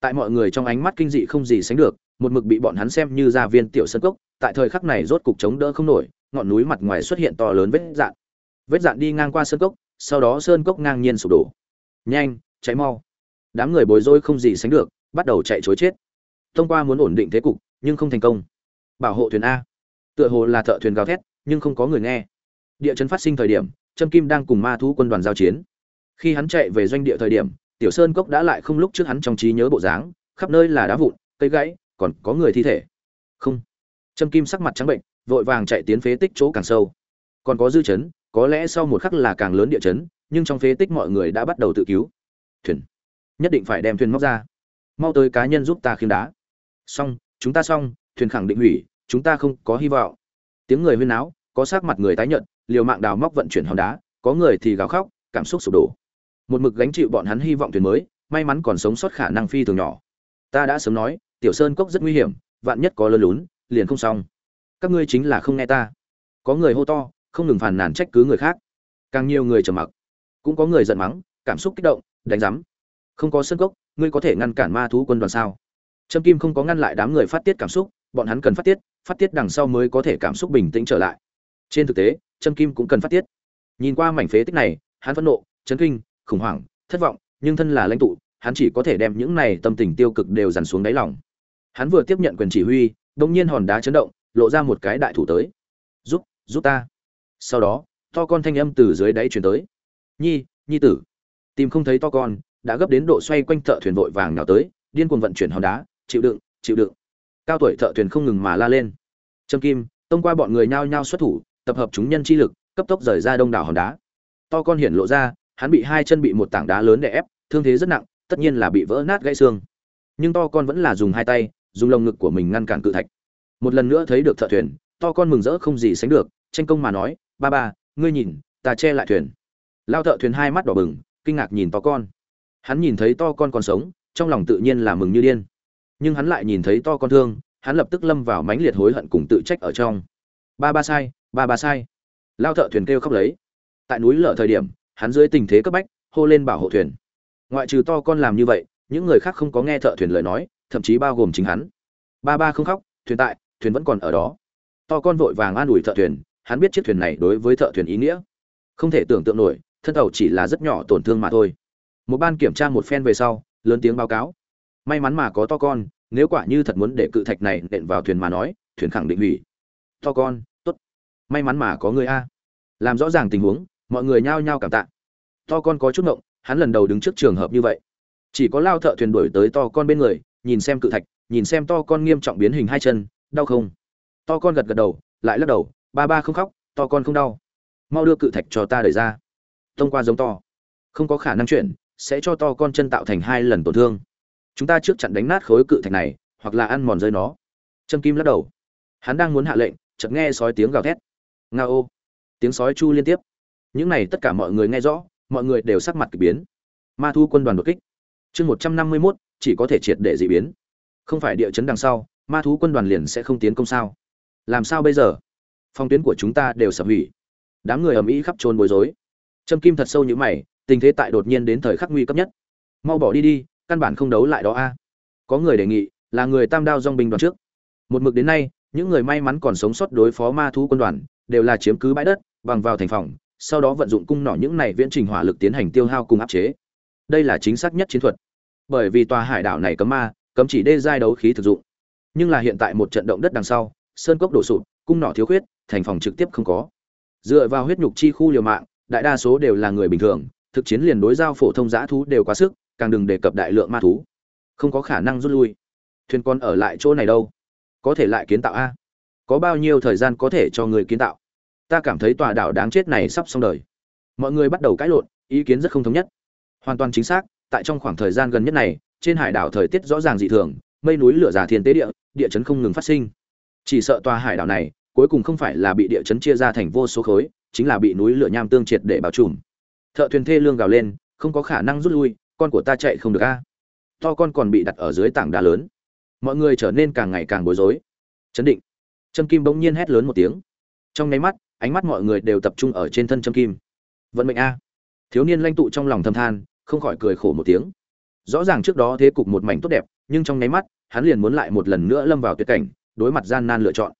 Tại mọi người trong ánh mắt kinh dị không gì sánh được, một mực bị bọn hắn xem như gia viên tiểu sân cốc, tại thời khắc này rốt cục chống đỡ không nổi, ngọn núi mặt ngoài xuất hiện to lớn vết dạn. Vết dạn đi ngang qua sân cốc, sau đó sơn cốc ngang nhiên sụp đổ. Nhanh cháy mau đám người bối rối không gì sánh được, bắt đầu chạy chối chết. Thông qua muốn ổn định thế cục, nhưng không thành công. Bảo hộ thuyền a. Tựa hồ là thợ thuyền gào thét, nhưng không có người nghe. Địa chấn phát sinh thời điểm, trâm kim đang cùng ma thú quân đoàn giao chiến. Khi hắn chạy về doanh địa thời điểm, tiểu sơn cốc đã lại không lúc trước hắn trong trí nhớ bộ dáng, khắp nơi là đá vụn, cây gãy, còn có người thi thể. Không. Trâm kim sắc mặt trắng bệnh, vội vàng chạy tiến phế tích chỗ càng sâu. Còn có dư chấn, có lẽ sau một khắc là càng lớn địa chấn, nhưng trong phế tích mọi người đã bắt đầu tự cứu. Thuyền nhất định phải đem thuyền móc ra. Mau tới cá nhân giúp ta khiêng đá. Xong, chúng ta xong, thuyền khẳng định hủy, chúng ta không có hy vọng. Tiếng người huyên náo, có sắc mặt người tái nhợt, liều mạng đào móc vận chuyển hòn đá, có người thì gào khóc, cảm xúc sụp đổ. Một mực gánh chịu bọn hắn hy vọng thuyền mới, may mắn còn sống sót khả năng phi thường nhỏ. Ta đã sớm nói, tiểu sơn cốc rất nguy hiểm, vạn nhất có lơ lún, liền không xong. Các ngươi chính là không nghe ta. Có người hô to, không ngừng phàn nàn trách cứ người khác. Càng nhiều người trầm mặc, cũng có người giận mắng, cảm xúc kích động, đánh giám không có sân cốc, ngươi có thể ngăn cản ma thú quân đoàn sao? Trâm kim không có ngăn lại đám người phát tiết cảm xúc, bọn hắn cần phát tiết phát tiết đằng sau mới có thể cảm xúc bình tĩnh trở lại. Trên thực tế, trâm kim cũng cần phát tiết. Nhìn qua mảnh phế tích này, hắn phẫn nộ, chấn kinh, khủng hoảng, thất vọng, nhưng thân là lãnh tụ, hắn chỉ có thể đem những này tâm tình tiêu cực đều dằn xuống đáy lòng. Hắn vừa tiếp nhận quyền chỉ huy đông nhiên hòn đá chấn động, lộ ra một cái đại thủ tới. Giúp giúp ta. Sau đó, to con thanh âm từ dưới đáy chuyển tới. Nhi nhi tử. Tìm không thấy to con đã gấp đến độ xoay quanh thợ thuyền vội vàng nào tới, điên cuồng vận chuyển hòn đá, chịu đựng chịu đựng. Cao tuổi thợ thuyền không ngừng mà la lên. Trâm kim, tông qua bọn người nhao nhao xuất thủ, tập hợp chúng nhân chi lực, cấp tốc rời ra đông đảo hòn đá. To con hiển lộ ra, hắn bị hai chân bị một tảng đá lớn đè ép, thương thế rất nặng, tất nhiên là bị vỡ nát gãy xương. Nhưng to con vẫn là dùng hai tay, dùng lồng ngực của mình ngăn cản cự thạch. Một lần nữa thấy được thợ thuyền, to con mừng rỡ không gì sánh được, tranh công mà nói, ba ba, ngươi nhìn, ta che lại thuyền. Lao thợ thuyền hai mắt đỏ bừng, kinh ngạc nhìn to con hắn nhìn thấy to con còn sống, trong lòng tự nhiên là mừng như điên. Nhưng hắn lại nhìn thấy to con thương, hắn lập tức lâm vào mãnh liệt hối hận cùng tự trách ở trong. Ba ba sai, ba ba sai. Lao thợ thuyền kêu khóc lấy. Tại núi lở thời điểm, hắn dưới tình thế cấp bách, hô lên bảo hộ thuyền. Ngoại trừ to con làm như vậy, những người khác không có nghe thợ thuyền lời nói, thậm chí bao gồm chính hắn. Ba ba không khóc, thuyền tại, thuyền vẫn còn ở đó. To con vội vàng an ủi thợ thuyền, hắn biết chiếc thuyền này đối với thợ thuyền ý nghĩa. Không thể tưởng tượng nổi, thân tàu chỉ là rất nhỏ tổn thương mà thôi một ban kiểm tra một phen về sau, lớn tiếng báo cáo. May mắn mà có to con, nếu quả như thật muốn để cự thạch này nện vào thuyền mà nói, thuyền khẳng định hủy. To con, tốt. May mắn mà có người a. Làm rõ ràng tình huống, mọi người nhao nhao cảm tạ. To con có chút ngộng, hắn lần đầu đứng trước trường hợp như vậy. Chỉ có lao thợ thuyền đuổi tới to con bên người, nhìn xem cự thạch, nhìn xem to con nghiêm trọng biến hình hai chân, đau không? To con gật gật đầu, lại lắc đầu, ba ba không khóc, to con không đau. Mau đưa cự thạch cho ta đẩy ra. Thông qua giống to. Không có khả năng chuyển sẽ cho to con chân tạo thành hai lần tổn thương. Chúng ta trước chặn đánh nát khối cự thạch này, hoặc là ăn mòn rơi nó. Trâm kim lắc đầu. Hắn đang muốn hạ lệnh, chợt nghe sói tiếng gào thét. Nga ô. Tiếng sói chu liên tiếp. Những này tất cả mọi người nghe rõ, mọi người đều sắc mặt k ỳ biến. Ma thu quân đoàn đột kích. Chương một trăm năm mươi mốt, chỉ có thể triệt để d ị biến. Không phải địa chấn đằng sau, ma thú quân đoàn liền sẽ không tiến công sao? Làm sao bây giờ? Phong tuyến của chúng ta đều sập hủy. Đám người ầm ĩ khắp trôn bối rối. Trâm kim thật sâu như mày tình thế tại đột nhiên đến thời khắc nguy cấp nhất. Mau bỏ đi đi, căn bản không đấu lại đó a. Có người đề nghị, là người tam đao dong binh đoàn trước. Một mực đến nay, những người may mắn còn sống sót đối phó ma thú quân đoàn, đều là chiếm cứ bãi đất, bằng vào thành phòng, sau đó vận dụng cung nỏ những này viễn trình hỏa lực tiến hành tiêu hao cùng áp chế. Đây là chính xác nhất chiến thuật. Bởi vì tòa hải đảo này cấm ma, cấm chỉ đê giai đấu khí thực dụng. Nhưng là hiện tại một trận động đất đằng sau, sơn cốc đổ sụp, cung nỏ thiếu khuyết, thành phòng trực tiếp không có. Dựa vào huyết nhục chi khu liều mạng, đại đa số đều là người bình thường thực chiến liền đối giao phổ thông giã thú đều quá sức, càng đừng đề cập đại lượng ma thú. Không có khả năng rút lui. Thuyền con ở lại chỗ này đâu? Có thể lại kiến tạo a? Có bao nhiêu thời gian có thể cho người kiến tạo? Ta cảm thấy tòa đảo đáng chết này sắp xong đời. Mọi người bắt đầu cãi lộn, ý kiến rất không thống nhất. Hoàn toàn chính xác, tại trong khoảng thời gian gần nhất này, trên hải đảo thời tiết rõ ràng dị thường, mây núi lửa già thiên tế địa địa chấn không ngừng phát sinh. Chỉ sợ tòa hải đảo này, cuối cùng không phải là bị địa chấn chia ra thành vô số khối, chính là bị núi lửa nham tương triệt để bao trùm thợ thuyền thê lương gào lên, không có khả năng rút lui, con của ta chạy không được a. To con còn bị đặt ở dưới tảng đá lớn. Mọi người trở nên càng ngày càng bối rối. Chấn định. Trâm kim bỗng nhiên hét lớn một tiếng. Trong nháy mắt, ánh mắt mọi người đều tập trung ở trên thân trâm kim. Vận mệnh a. Thiếu niên lanh tụ trong lòng thâm than, không khỏi cười khổ một tiếng. Rõ ràng trước đó thế cục một mảnh tốt đẹp, nhưng trong nháy mắt, hắn liền muốn lại một lần nữa lâm vào tuyệt cảnh, đối mặt gian nan lựa chọn.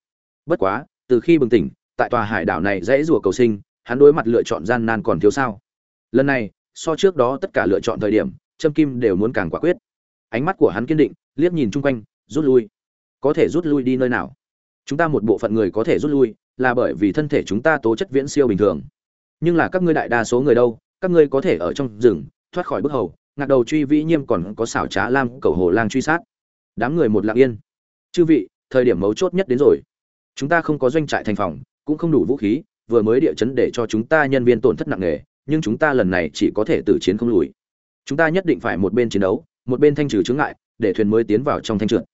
Bất quá, từ khi bừng tỉnh, tại tòa hải đảo này dễ rùa cầu sinh, hắn đối mặt lựa chọn gian nan còn thiếu sao? Lần này, so trước đó tất cả lựa chọn thời điểm, trâm kim đều muốn càng quả quyết. Ánh mắt của hắn kiên định, liếc nhìn chung quanh, rút lui. Có thể rút lui đi nơi nào? Chúng ta một bộ phận người có thể rút lui, là bởi vì thân thể chúng ta tố chất viễn siêu bình thường. Nhưng là các ngươi đại đa số người đâu, các ngươi có thể ở trong rừng, thoát khỏi bức hầu, ngạc đầu truy vĩ nhiêm còn có xảo trá lam cầu hồ lang truy sát. Đám người một lặng yên. Chư vị, thời điểm mấu chốt nhất đến rồi. Chúng ta không có doanh trại thành phòng, cũng không đủ vũ khí, vừa mới địa chấn để cho chúng ta nhân viên tổn thất nặng nề nhưng chúng ta lần này chỉ có thể tử chiến không lùi. Chúng ta nhất định phải một bên chiến đấu, một bên thanh trừ chướng ngại, để thuyền mới tiến vào trong thanh trượt.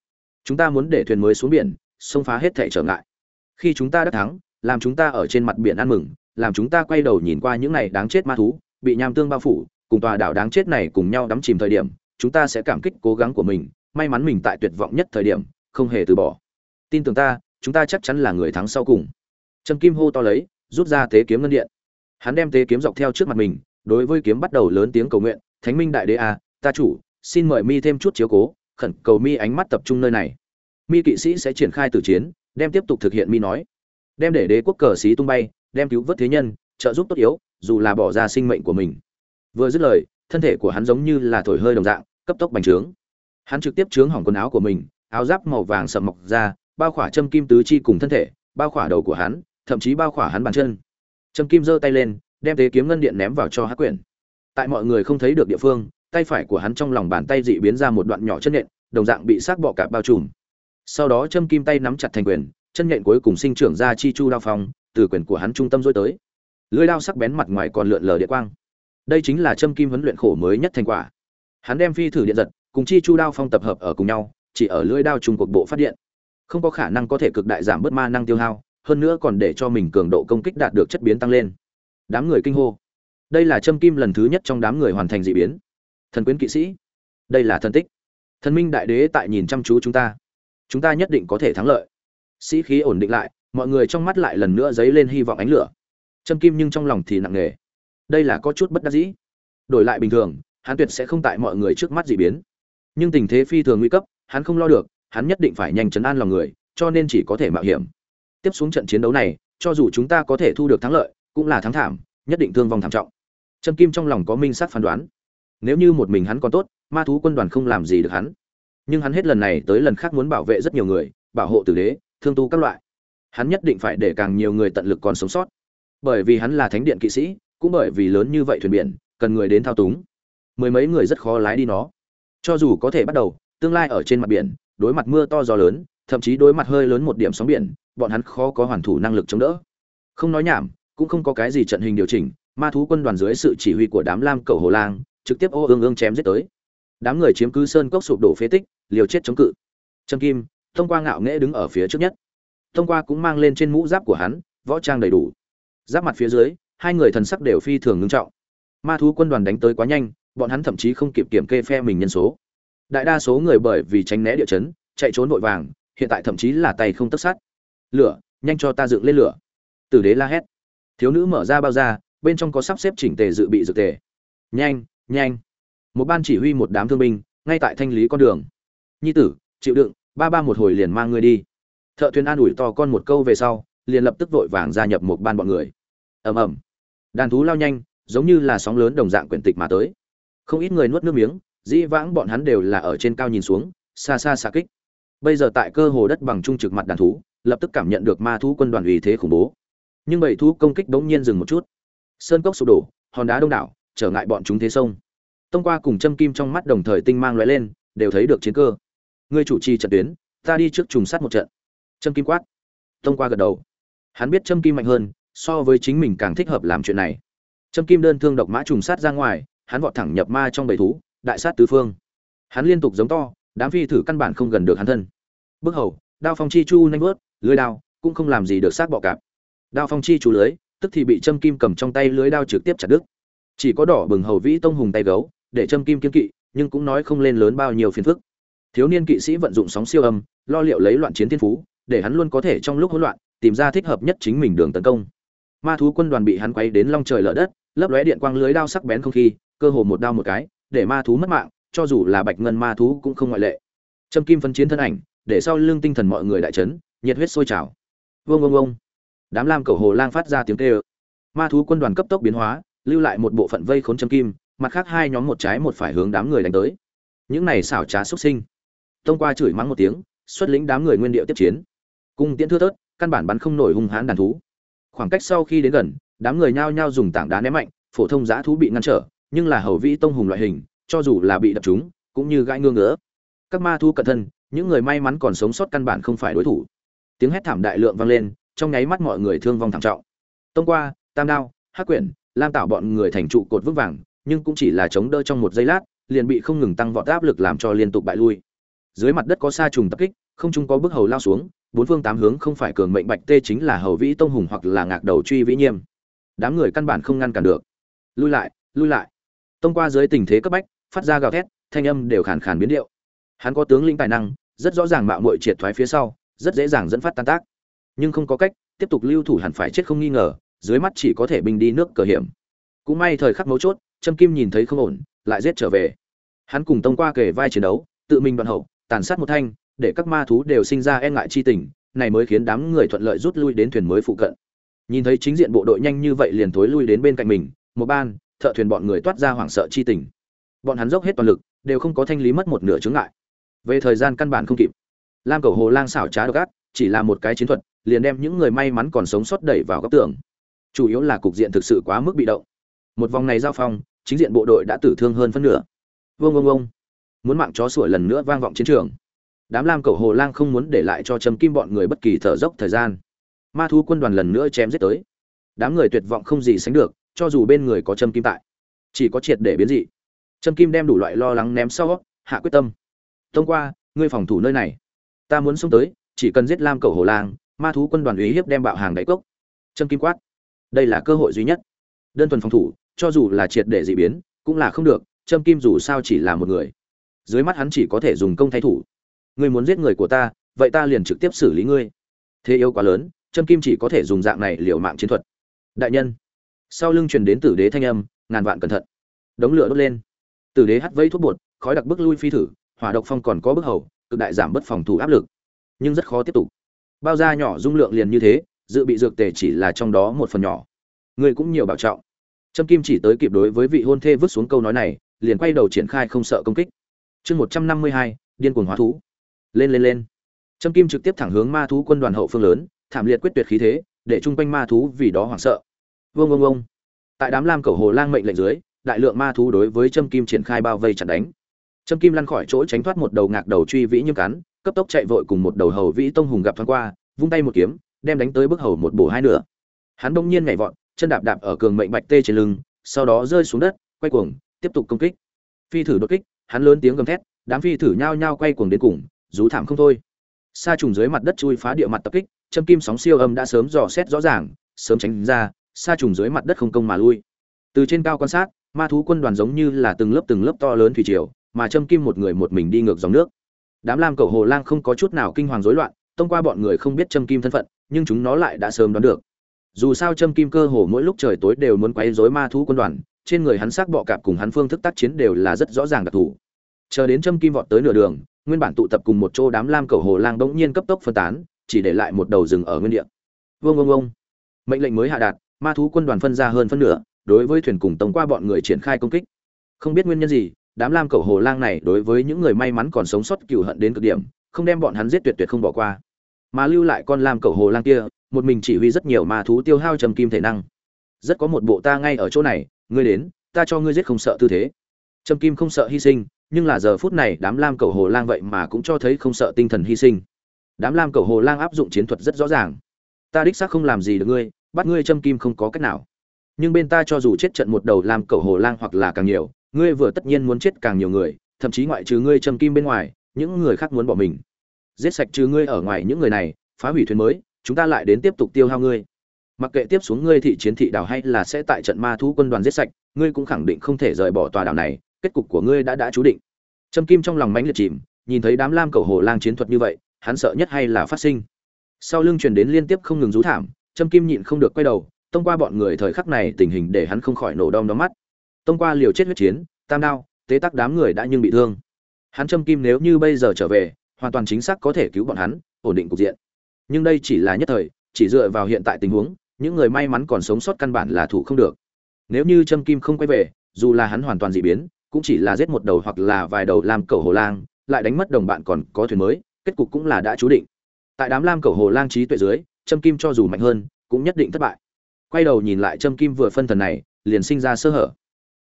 Chúng ta muốn để thuyền mới xuống biển, xông phá hết thể trở ngại. Khi chúng ta đã thắng, làm chúng ta ở trên mặt biển ăn mừng, làm chúng ta quay đầu nhìn qua những này đáng chết ma thú, bị nham tương bao phủ, cùng tòa đảo đáng chết này cùng nhau đắm chìm thời điểm, chúng ta sẽ cảm kích cố gắng của mình, may mắn mình tại tuyệt vọng nhất thời điểm, không hề từ bỏ. Tin tưởng ta, chúng ta chắc chắn là người thắng sau cùng. Trâm kim hô to lấy, rút ra tế kiếm ngân điện hắn đem tế kiếm dọc theo trước mặt mình, đối với kiếm bắt đầu lớn tiếng cầu nguyện, thánh minh đại đế a ta chủ, xin mời mi thêm chút chiếu cố, khẩn cầu mi ánh mắt tập trung nơi này. Mi kỵ sĩ sẽ triển khai tử chiến, đem tiếp tục thực hiện mi nói. Đem để đế quốc cờ xí tung bay, đem cứu vớt thế nhân, trợ giúp tốt yếu, dù là bỏ ra sinh mệnh của mình. Vừa dứt lời, thân thể của hắn giống như là thổi hơi đồng dạng, cấp tốc bành trướng. Hắn trực tiếp trướng hỏng quần áo của mình, áo giáp màu vàng sầm mọc ra, bao khỏa châm kim tứ chi cùng thân thể, bao khỏa đầu của hắn, thậm chí bao khỏa hắn bàn chân. Trâm kim giơ tay lên, đem tế kiếm ngân điện ném vào cho hắc quyển. Tại mọi người không thấy được địa phương, tay phải của hắn trong lòng bàn tay dị biến ra một đoạn nhỏ chân nện, đồng dạng bị xác bọ cạp bao trùm. Sau đó châm kim tay nắm chặt thành quyền, chân nhện cuối cùng sinh trưởng ra chi chu đao phong, từ quyền của hắn trung tâm dối tới. Lưỡi đao sắc bén mặt ngoài còn lượn lờ địa quang. Đây chính là châm kim huấn luyện khổ mới nhất thành quả. Hắn đem phi thử điện giật, cùng chi chu đao phong tập hợp ở cùng nhau, chỉ ở lưỡi đao chung cuộc bộ phát điện. Không có khả năng có thể cực đại giảm bớt ma năng tiêu hao hơn nữa còn để cho mình cường độ công kích đạt được chất biến tăng lên. Đám người kinh hô. Đây là châm kim lần thứ nhất trong đám người hoàn thành dị biến. Thần quyến kỵ sĩ. Đây là thần tích. Thần minh đại đế tại nhìn chăm chú chúng ta. Chúng ta nhất định có thể thắng lợi. Sĩ khí ổn định lại, mọi người trong mắt lại lần nữa dấy lên hy vọng ánh lửa. Châm kim nhưng trong lòng thì nặng nề. Đây là có chút bất đắc dĩ. Đổi lại bình thường, hắn tuyệt sẽ không tại mọi người trước mắt dị biến. Nhưng tình thế phi thường nguy cấp, hắn không lo được, hắn nhất định phải nhanh chấn an lòng người, cho nên chỉ có thể mạo hiểm tiếp xuống trận chiến đấu này, cho dù chúng ta có thể thu được thắng lợi, cũng là thắng thảm, nhất định thương vong thảm trọng. Trâm kim trong lòng có minh sát phán đoán. Nếu như một mình hắn còn tốt, ma thú quân đoàn không làm gì được hắn. Nhưng hắn hết lần này tới lần khác muốn bảo vệ rất nhiều người, bảo hộ tử đế, thương tu các loại. Hắn nhất định phải để càng nhiều người tận lực còn sống sót. Bởi vì hắn là thánh điện kỵ sĩ, cũng bởi vì lớn như vậy thuyền biển, cần người đến thao túng. Mười mấy người rất khó lái đi nó. Cho dù có thể bắt đầu, tương lai ở trên mặt biển, đối mặt mưa to gió lớn thậm chí đối mặt hơi lớn một điểm sóng biển, bọn hắn khó có hoàn thủ năng lực chống đỡ. Không nói nhảm, cũng không có cái gì trận hình điều chỉnh, ma thú quân đoàn dưới sự chỉ huy của đám lam cầu hồ lang trực tiếp ô ương ương chém giết tới. Đám người chiếm cứ sơn cốc sụp đổ phế tích, liều chết chống cự. Trâm kim, thông qua ngạo nghễ đứng ở phía trước nhất. Thông qua cũng mang lên trên mũ giáp của hắn, võ trang đầy đủ. Giáp mặt phía dưới, hai người thần sắc đều phi thường ngưng trọng. Ma thú quân đoàn đánh tới quá nhanh, bọn hắn thậm chí không kịp kiểm kê phe mình nhân số. Đại đa số người bởi vì tránh né địa chấn, chạy trốn vội vàng hiện tại thậm chí là tay không tất sát. Lửa, nhanh cho ta dựng lên lửa. Tử đế la hét. Thiếu nữ mở ra bao da, bên trong có sắp xếp chỉnh tề dự bị dự tề. Nhanh nhanh. Một ban chỉ huy một đám thương binh, ngay tại thanh lý con đường. Nhi tử, chịu đựng, ba ba một hồi liền mang ngươi đi. Thợ thuyền an ủi to con một câu về sau, liền lập tức vội vàng gia nhập một ban bọn người. Ầm ầm. Đàn thú lao nhanh, giống như là sóng lớn đồng dạng quyển tịch mà tới. Không ít người nuốt nước miếng, dĩ vãng bọn hắn đều là ở trên cao nhìn xuống, xa xa xa kích bây giờ tại cơ hồ đất bằng trung trực mặt đàn thú, lập tức cảm nhận được ma thú quân đoàn uy thế khủng bố. Nhưng bảy thú công kích bỗng nhiên dừng một chút. Sơn cốc sụp đổ, hòn đá đông đảo, trở ngại bọn chúng thế sông. Tông qua cùng châm kim trong mắt đồng thời tinh mang lóe lên, đều thấy được chiến cơ. Ngươi chủ trì trận tuyến, ta đi trước trùng sát một trận. Châm kim quát. Tông qua gật đầu. Hắn biết châm kim mạnh hơn, so với chính mình càng thích hợp làm chuyện này. Châm kim đơn thương độc mã trùng sát ra ngoài, hắn vọt thẳng nhập ma trong bầy thú, đại sát tứ phương. Hắn liên tục giống to đám phi thử căn bản không gần được hắn thân. Bước hầu đao phong chi chu nhanh bước, lưới đao cũng không làm gì được sát bọ cạp. Đao phong chi chu lưới tức thì bị châm kim cầm trong tay lưới đao trực tiếp chặt đứt. Chỉ có đỏ bừng hầu vĩ tông hùng tay gấu để châm kim kiên kỵ nhưng cũng nói không lên lớn bao nhiêu phiền phức. Thiếu niên kỵ sĩ vận dụng sóng siêu âm lo liệu lấy loạn chiến thiên phú để hắn luôn có thể trong lúc hỗn loạn tìm ra thích hợp nhất chính mình đường tấn công. Ma thú quân đoàn bị hắn quay đến long trời lở đất lấp lóe điện quang lưới đao sắc bén không khi, cơ hồ một đao một cái để ma thú mất mạng cho dù là bạch ngân ma thú cũng không ngoại lệ. Trâm kim phân chiến thân ảnh, để sau lưng tinh thần mọi người đại chấn, nhiệt huyết sôi trào. Vương vương vương đám lam cầu hồ lang phát ra tiếng kêu. Ma thú quân đoàn cấp tốc biến hóa, lưu lại một bộ phận vây khốn châm kim, mặt khác hai nhóm một trái một phải hướng đám người đánh tới. Những này xảo trá xuất sinh. Thông qua chửi mắng một tiếng, xuất lĩnh đám người nguyên điệu tiếp chiến. Cung tiễn thưa thớt, căn bản bắn không nổi hung hãn đàn thú. Khoảng cách sau khi đến gần, đám người nhao nhao dùng tảng đá ném mạnh, phổ thông giã thú bị ngăn trở, nhưng là hầu vĩ tông hùng loại hình cho dù là bị đập chúng, cũng như gãi ngương ngứa. Các ma thu cẩn thân, những người may mắn còn sống sót căn bản không phải đối thủ. Tiếng hét thảm đại lượng vang lên, trong nháy mắt mọi người thương vong thảm trọng. Tông qua, tam đao, hắc quyển, lam tạo bọn người thành trụ cột vững vàng, nhưng cũng chỉ là chống đỡ trong một giây lát, liền bị không ngừng tăng vọt áp lực làm cho liên tục bại lui. Dưới mặt đất có sa trùng tập kích, không trung có bức hầu lao xuống, bốn phương tám hướng không phải cường mệnh bạch tê chính là hầu vĩ tông hùng hoặc là ngạc đầu truy vĩ nhiêm đám người căn bản không ngăn cản được. Lui lại lui lại. Tông qua dưới tình thế cấp bách phát ra gào thét, thanh âm đều khàn khàn biến điệu. Hắn có tướng lĩnh tài năng, rất rõ ràng mạo muội triệt thoái phía sau, rất dễ dàng dẫn phát tan tác. Nhưng không có cách, tiếp tục lưu thủ hẳn phải chết không nghi ngờ, dưới mắt chỉ có thể binh đi nước cờ hiểm. Cũng may thời khắc mấu chốt, trâm kim nhìn thấy không ổn, lại giết trở về. Hắn cùng tông qua kể vai chiến đấu, tự mình đoạn hậu, tàn sát một thanh, để các ma thú đều sinh ra e ngại chi tình, này mới khiến đám người thuận lợi rút lui đến thuyền mới phụ cận. Nhìn thấy chính diện bộ đội nhanh như vậy liền thối lui đến bên cạnh mình, một ban, thợ thuyền bọn người toát ra hoảng sợ chi tình bọn hắn dốc hết toàn lực, đều không có thanh lý mất một nửa chướng ngại. Về thời gian căn bản không kịp. Lam cầu hồ lang xảo trá độc ác, chỉ là một cái chiến thuật, liền đem những người may mắn còn sống sót đẩy vào góc tường. Chủ yếu là cục diện thực sự quá mức bị động. Một vòng này giao phong, chính diện bộ đội đã tử thương hơn phân nửa. Vương vương vương muốn mạng chó sủa lần nữa vang vọng chiến trường. Đám lam cầu hồ lang không muốn để lại cho châm kim bọn người bất kỳ thở dốc thời gian. Ma thu quân đoàn lần nữa chém giết tới. Đám người tuyệt vọng không gì sánh được, cho dù bên người có châm kim tại, chỉ có triệt để biến dị trâm kim đem đủ loại lo lắng ném sau, hạ quyết tâm. Thông qua, ngươi phòng thủ nơi này. Ta muốn xông tới, chỉ cần giết lam cầu hồ lang, ma thú quân đoàn uy hiếp đem bạo hàng đáy cốc. Trâm kim quát. Đây là cơ hội duy nhất. Đơn thuần phòng thủ, cho dù là triệt để dị biến, cũng là không được, trâm kim dù sao chỉ là một người. Dưới mắt hắn chỉ có thể dùng công thay thủ. Ngươi muốn giết người của ta, vậy ta liền trực tiếp xử lý ngươi. Thế yếu quá lớn, trâm kim chỉ có thể dùng dạng này liều mạng chiến thuật. Đại nhân. Sau lưng truyền đến tử đế thanh âm, ngàn vạn cẩn thận. Đống lửa đốt lên tử đế hắt vây thuốc bột, khói đặc bức lui phi thử, hỏa độc phong còn có bức hầu, cực đại giảm bất phòng thủ áp lực. Nhưng rất khó tiếp tục. Bao da nhỏ dung lượng liền như thế, dự bị dược tề chỉ là trong đó một phần nhỏ. Người cũng nhiều bảo trọng. Trâm kim chỉ tới kịp đối với vị hôn thê vứt xuống câu nói này, liền quay đầu triển khai không sợ công kích. Chương một trăm năm mươi hai, điên cuồng hóa thú. Lên lên lên. Trâm kim trực tiếp thẳng hướng ma thú quân đoàn hậu phương lớn, thảm liệt quyết tuyệt khí thế, để chung quanh ma thú vì đó hoảng sợ. Vương ông ông tại đám lam cầu hồ lang mệnh lệnh dưới đại lượng ma thú đối với trâm kim triển khai bao vây chặn đánh. Trâm kim lăn khỏi chỗ tránh thoát một đầu ngạc đầu truy vĩ nhiêm cắn, cấp tốc chạy vội cùng một đầu hầu vĩ tông hùng gặp thoáng qua, vung tay một kiếm, đem đánh tới bức hầu một bổ hai nửa. Hắn bỗng nhiên nhảy vọt, chân đạp đạp ở cường mệnh bạch tê trên lưng, sau đó rơi xuống đất, quay cuồng, tiếp tục công kích. Phi thử đột kích, hắn lớn tiếng gầm thét, đám phi thử nhao nhao quay cuồng đến cùng, rú thảm không thôi. Sa trùng dưới mặt đất chui phá địa mặt tập kích châm kim sóng siêu âm đã sớm dò xét rõ ràng, sớm tránh ra, sa trùng dưới mặt đất không công mà lui. Từ trên cao quan sát ma thú quân đoàn giống như là từng lớp từng lớp to lớn thủy triều, mà châm kim một người một mình đi ngược dòng nước. Đám lam cầu hồ lang không có chút nào kinh hoàng rối loạn thông qua bọn người không biết châm kim thân phận, nhưng chúng nó lại đã sớm đoán được. Dù sao châm kim cơ hồ mỗi lúc trời tối đều muốn quấy rối ma thú quân đoàn, trên người hắn xác bọ cạp cùng hắn phương thức tác chiến đều là rất rõ ràng đặc thù. Chờ đến châm kim vọt tới nửa đường, nguyên bản tụ tập cùng một chỗ đám lam cầu hồ lang bỗng nhiên cấp tốc phân tán, chỉ để lại một đầu rừng ở nguyên địa. Vương vương vương mệnh lệnh mới hạ đạt, ma thú quân đoàn phân ra hơn phân nửa đối với thuyền cùng tông qua bọn người triển khai công kích. Không biết nguyên nhân gì, đám lam cầu hồ lang này đối với những người may mắn còn sống sót cừu hận đến cực điểm, không đem bọn hắn giết tuyệt tuyệt không bỏ qua. Mà lưu lại con lam cầu hồ lang kia, một mình chỉ huy rất nhiều ma thú tiêu hao trầm kim thể năng. Rất có một bộ ta ngay ở chỗ này, ngươi đến, ta cho ngươi giết không sợ tư thế. Trầm kim không sợ hy sinh, nhưng là giờ phút này đám lam cầu hồ lang vậy mà cũng cho thấy không sợ tinh thần hy sinh. Đám lam cầu hồ lang áp dụng chiến thuật rất rõ ràng. Ta đích xác không làm gì được ngươi, bắt ngươi châm kim không có cách nào nhưng bên ta cho dù chết trận một đầu làm cầu hồ lang hoặc là càng nhiều, ngươi vừa tất nhiên muốn chết càng nhiều người, thậm chí ngoại trừ ngươi trầm kim bên ngoài, những người khác muốn bỏ mình. Giết sạch trừ ngươi ở ngoài những người này, phá hủy thuyền mới, chúng ta lại đến tiếp tục tiêu hao ngươi. Mặc kệ tiếp xuống ngươi thị chiến thị đảo hay là sẽ tại trận ma thu quân đoàn giết sạch, ngươi cũng khẳng định không thể rời bỏ tòa đảo này, kết cục của ngươi đã đã chú định. Trâm kim trong lòng mánh liệt chìm, nhìn thấy đám lam cầu hồ lang chiến thuật như vậy, hắn sợ nhất hay là phát sinh. Sau lưng truyền đến liên tiếp không ngừng rú thảm trâm kim nhịn không được quay đầu tông qua bọn người thời khắc này tình hình để hắn không khỏi nổ đom đóm mắt. Tông qua liều chết huyết chiến, tam đao, tế tắc đám người đã nhưng bị thương. Hắn châm kim nếu như bây giờ trở về, hoàn toàn chính xác có thể cứu bọn hắn, ổn định cục diện. Nhưng đây chỉ là nhất thời, chỉ dựa vào hiện tại tình huống, những người may mắn còn sống sót căn bản là thủ không được. Nếu như châm kim không quay về, dù là hắn hoàn toàn dị biến, cũng chỉ là giết một đầu hoặc là vài đầu làm cầu hồ lang, lại đánh mất đồng bạn còn có thuyền mới, kết cục cũng là đã chú định. Tại đám lam cầu hồ lang trí tuệ dưới, châm kim cho dù mạnh hơn, cũng nhất định thất bại quay đầu nhìn lại châm kim vừa phân thần này, liền sinh ra sơ hở.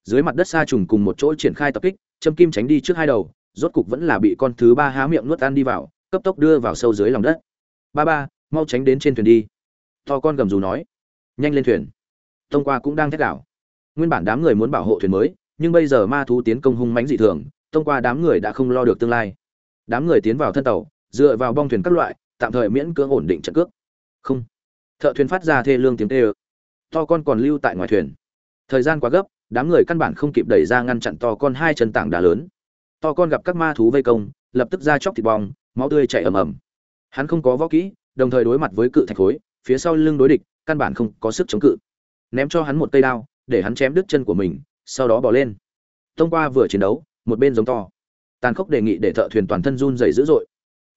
Dưới mặt đất xa trùng cùng một chỗ triển khai tập kích châm kim tránh đi trước hai đầu, rốt cục vẫn là bị con thứ ba há miệng nuốt ăn đi vào, cấp tốc đưa vào sâu dưới lòng đất. Ba ba, mau tránh đến trên thuyền đi. To con gầm rú nói. Nhanh lên thuyền. Tông qua cũng đang thét đảo nguyên bản đám người muốn bảo hộ thuyền mới, nhưng bây giờ ma thú tiến công hung mãnh dị thường, tông qua đám người đã không lo được tương lai. Đám người tiến vào thân tàu, dựa vào bong thuyền các loại, tạm thời miễn cưỡng ổn định trận cước. Không. Thợ thuyền phát ra thê lương tiếng tê ơ to con còn lưu tại ngoài thuyền. Thời gian quá gấp, đám người căn bản không kịp đẩy ra ngăn chặn to con hai chân tảng đá lớn. To con gặp các ma thú vây công, lập tức ra chóc thịt bong, máu tươi chảy ầm ầm. Hắn không có võ kỹ, đồng thời đối mặt với cự thạch khối, phía sau lưng đối địch, căn bản không có sức chống cự. Ném cho hắn một cây đao, để hắn chém đứt chân của mình, sau đó bỏ lên. Thông qua vừa chiến đấu, một bên giống to. Tàn khốc đề nghị để thợ thuyền toàn thân run rẩy dữ dội.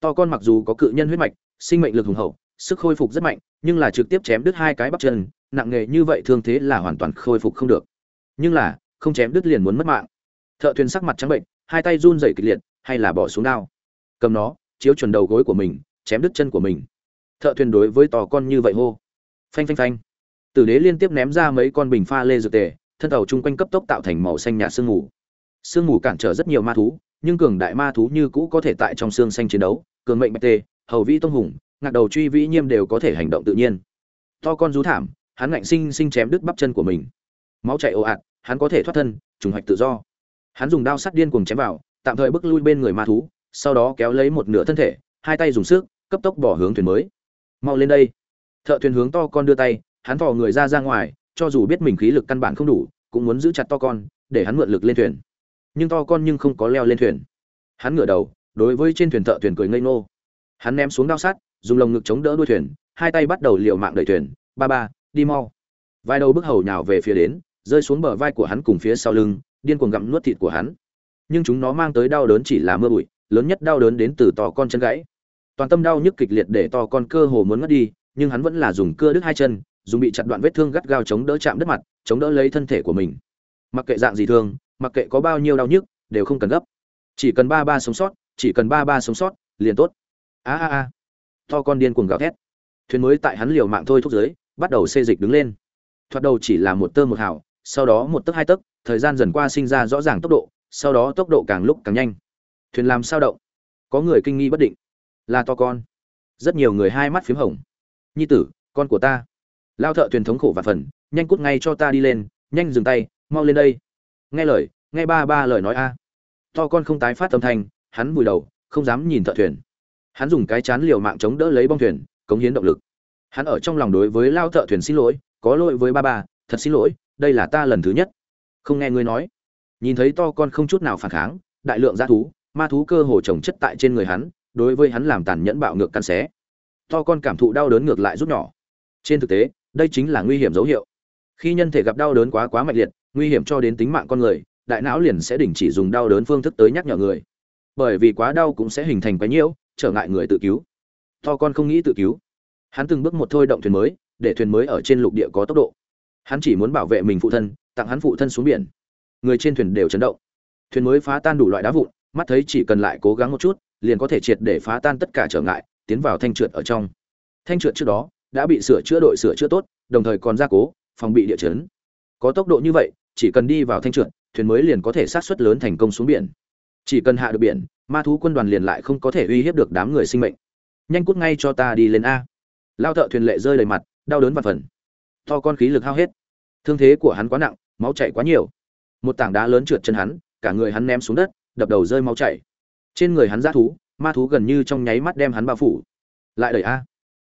To con mặc dù có cự nhân huyết mạch, sinh mệnh lực hùng hậu, sức khôi phục rất mạnh, nhưng là trực tiếp chém đứt hai cái bắp chân nặng nghề như vậy thương thế là hoàn toàn khôi phục không được. Nhưng là, không chém đứt liền muốn mất mạng. Thợ thuyền sắc mặt trắng bệnh, hai tay run rẩy kịch liệt, hay là bỏ xuống đao. Cầm nó, chiếu chuẩn đầu gối của mình, chém đứt chân của mình. Thợ thuyền đối với tò con như vậy hô. Phanh phanh phanh. Tử đế liên tiếp ném ra mấy con bình pha lê dược tề, thân tàu chung quanh cấp tốc tạo thành màu xanh nhạt sương mù. Sương mù cản trở rất nhiều ma thú, nhưng cường đại ma thú như cũ có thể tại trong xương xanh chiến đấu, cường mệnh bạch tê, hầu vĩ tông hùng, ngạc đầu truy vĩ nhiêm đều có thể hành động tự nhiên. To con rú thảm hắn ngạnh sinh sinh chém đứt bắp chân của mình. Máu chảy ồ ạt, hắn có thể thoát thân, trùng hoạch tự do. Hắn dùng đao sắt điên cuồng chém vào, tạm thời bước lui bên người ma thú, sau đó kéo lấy một nửa thân thể, hai tay dùng sức, cấp tốc bỏ hướng thuyền mới. Mau lên đây. Thợ thuyền hướng to con đưa tay, hắn thò người ra ra ngoài, cho dù biết mình khí lực căn bản không đủ, cũng muốn giữ chặt to con, để hắn mượn lực lên thuyền. Nhưng to con nhưng không có leo lên thuyền. Hắn ngửa đầu, đối với trên thuyền thợ thuyền cười ngây ngô. Hắn ném xuống đao sắt, dùng lồng ngực chống đỡ đuôi thuyền, hai tay bắt đầu liều mạng đẩy thuyền. Ba ba đi mau. Vai đầu bước hầu nhào về phía đến, rơi xuống bờ vai của hắn cùng phía sau lưng, điên cuồng gặm nuốt thịt của hắn. Nhưng chúng nó mang tới đau đớn chỉ là mưa bụi, lớn nhất đau đớn đến từ to con chân gãy. Toàn tâm đau nhức kịch liệt để to con cơ hồ muốn ngất đi, nhưng hắn vẫn là dùng cưa đứt hai chân, dùng bị chặt đoạn vết thương gắt gao chống đỡ chạm đất mặt, chống đỡ lấy thân thể của mình. Mặc kệ dạng gì thương, mặc kệ có bao nhiêu đau nhức, đều không cần gấp. Chỉ cần ba ba sống sót, chỉ cần ba ba sống sót, liền tốt. A a a. To con điên cuồng gào thét. Thuyền mới tại hắn liều mạng thôi thúc giới bắt đầu xê dịch đứng lên. Thoạt đầu chỉ là một tơ một hào, sau đó một tấc hai tấc, thời gian dần qua sinh ra rõ ràng tốc độ, sau đó tốc độ càng lúc càng nhanh. Thuyền làm sao động? Có người kinh nghi bất định. Là to con. Rất nhiều người hai mắt p h í m hồng. Nhi tử, con của ta. Lao thợ thuyền thống khổ và phần, nhanh cút ngay cho ta đi lên, nhanh dừng tay, mau lên đây. Nghe lời, nghe ba ba lời nói a. To con không tái phát âm thanh, hắn vùi đầu, không dám nhìn thợ thuyền. Hắn dùng cái chán liều mạng chống đỡ lấy bong thuyền, cống hiến động lực hắn ở trong lòng đối với lao thợ thuyền xin lỗi, có lỗi với ba ba, thật xin lỗi, đây là ta lần thứ nhất. Không nghe ngươi nói. Nhìn thấy to con không chút nào phản kháng, đại lượng g thú, ma thú cơ hồ trồng chất tại trên người hắn, đối với hắn làm tàn nhẫn bạo ngược căn xé. To con cảm thụ đau đớn ngược lại rút nhỏ. Trên thực tế, đây chính là nguy hiểm dấu hiệu. Khi nhân thể gặp đau đớn quá quá mạnh liệt, nguy hiểm cho đến tính mạng con người, đại não liền sẽ đình chỉ dùng đau đớn phương thức tới nhắc nhở người. Bởi vì quá đau cũng sẽ hình thành quái nhiễu trở ngại người tự cứu. To con không nghĩ tự cứu hắn từng bước một thôi động thuyền mới, để thuyền mới ở trên lục địa có tốc độ. Hắn chỉ muốn bảo vệ mình phụ thân, tặng hắn phụ thân xuống biển. Người trên thuyền đều chấn động. Thuyền mới phá tan đủ loại đá vụn, mắt thấy chỉ cần lại cố gắng một chút, liền có thể triệt để phá tan tất cả trở ngại, tiến vào thanh trượt ở trong. Thanh trượt trước đó, đã bị sửa chữa đội sửa chữa tốt, đồng thời còn gia cố, phòng bị địa chấn. Có tốc độ như vậy, chỉ cần đi vào thanh trượt, thuyền mới liền có thể sát xuất lớn thành công xuống biển. Chỉ cần hạ được biển, ma thú quân đoàn liền lại không có thể uy hiếp được đám người sinh mệnh. Nhanh cút ngay cho ta đi lên a lao thợ thuyền lệ rơi đầy mặt, đau đớn và phần. To con khí lực hao hết. Thương thế của hắn quá nặng, máu chảy quá nhiều. Một tảng đá lớn trượt chân hắn, cả người hắn ném xuống đất, đập đầu rơi máu chảy. Trên người hắn ra thú, ma thú gần như trong nháy mắt đem hắn bao phủ. Lại đẩy a.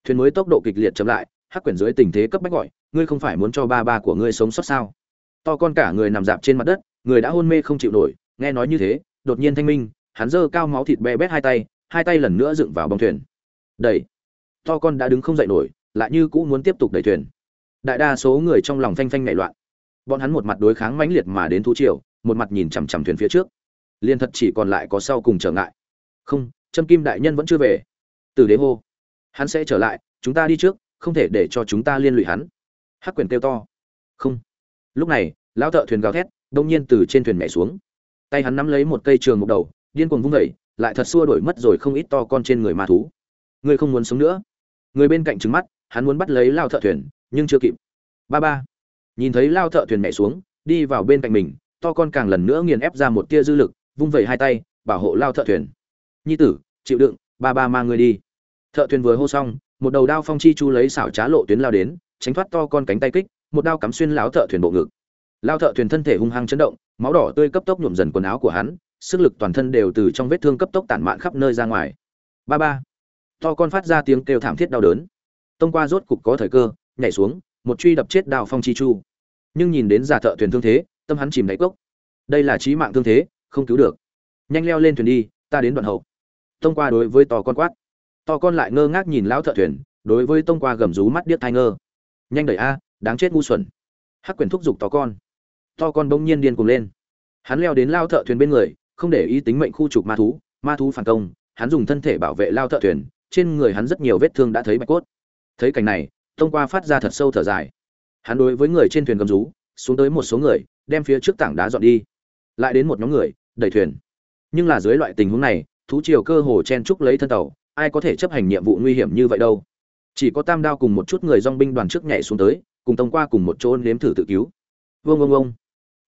Thuyền mới tốc độ kịch liệt chậm lại, hắc quyển dưới tình thế cấp bách gọi, ngươi không phải muốn cho ba ba của ngươi sống sót sao? To con cả người nằm dạp trên mặt đất, người đã hôn mê không chịu nổi, nghe nói như thế, đột nhiên thanh minh, hắn giơ cao máu thịt be bét hai tay hai tay lần nữa dựng vào bông thuyền. Đẩy to con đã đứng không dậy nổi, lại như cũ muốn tiếp tục đẩy thuyền. Đại đa số người trong lòng phanh phanh nảy loạn. Bọn hắn một mặt đối kháng mãnh liệt mà đến thú triều, một mặt nhìn chằm chằm thuyền phía trước. Liên thật chỉ còn lại có sau cùng trở ngại. Không, trâm kim đại nhân vẫn chưa về. Từ đế hô. Hắn sẽ trở lại, chúng ta đi trước, không thể để cho chúng ta liên lụy hắn. Hắc quyền kêu to. Không. Lúc này, lão thợ thuyền gào thét, đông nhiên từ trên thuyền nhảy xuống. Tay hắn nắm lấy một cây trường mục đầu, điên cuồng vung vẩy lại thật xua đổi mất rồi không ít to con trên người ma thú. Ngươi không muốn sống nữa người bên cạnh trứng mắt, hắn muốn bắt lấy lao thợ thuyền, nhưng chưa kịp. Ba ba. Nhìn thấy lao thợ thuyền nhảy xuống, đi vào bên cạnh mình, to con càng lần nữa nghiền ép ra một tia dư lực, vung vẩy hai tay, bảo hộ lao thợ thuyền. Nhi tử, chịu đựng, ba ba mang người đi. Thợ thuyền vừa hô xong, một đầu đao phong chi chu lấy xảo trá lộ tuyến lao đến, tránh thoát to con cánh tay kích, một đao cắm xuyên láo thợ thuyền bộ ngực. Lao thợ thuyền thân thể hung hăng chấn động, máu đỏ tươi cấp tốc nhuộm dần quần áo của hắn, sức lực toàn thân đều từ trong vết thương cấp tốc tản mạn khắp nơi ra ngoài. Ba ba to con phát ra tiếng kêu thảm thiết đau đớn. Tông qua rốt cục có thời cơ, nhảy xuống, một truy đập chết đào phong chi chu. Nhưng nhìn đến giả thợ thuyền thương thế, tâm hắn chìm đáy cốc. Đây là trí mạng thương thế, không cứu được. Nhanh leo lên thuyền đi, ta đến đoạn hậu. Tông qua đối với to con quát. To con lại ngơ ngác nhìn lão thợ thuyền, đối với tông qua gầm rú mắt điếc thai ngơ. Nhanh đẩy a, đáng chết ngu xuẩn. Hắc quyền thúc giục to con. To con bỗng nhiên điên cuồng lên. Hắn leo đến lao thợ thuyền bên người, không để ý tính mệnh khu trục ma thú ma thú phản công, hắn dùng thân thể bảo vệ lao thợ thuyền trên người hắn rất nhiều vết thương đã thấy bạch cốt. Thấy cảnh này, tông qua phát ra thật sâu thở dài. Hắn đối với người trên thuyền cầm rú, xuống tới một số người, đem phía trước tảng đá dọn đi. Lại đến một nhóm người, đẩy thuyền. Nhưng là dưới loại tình huống này, thú triều cơ hồ chen trúc lấy thân tàu, ai có thể chấp hành nhiệm vụ nguy hiểm như vậy đâu? Chỉ có tam đao cùng một chút người dong binh đoàn trước nhảy xuống tới, cùng tông qua cùng một chỗ nếm thử tự cứu. Vương vương vương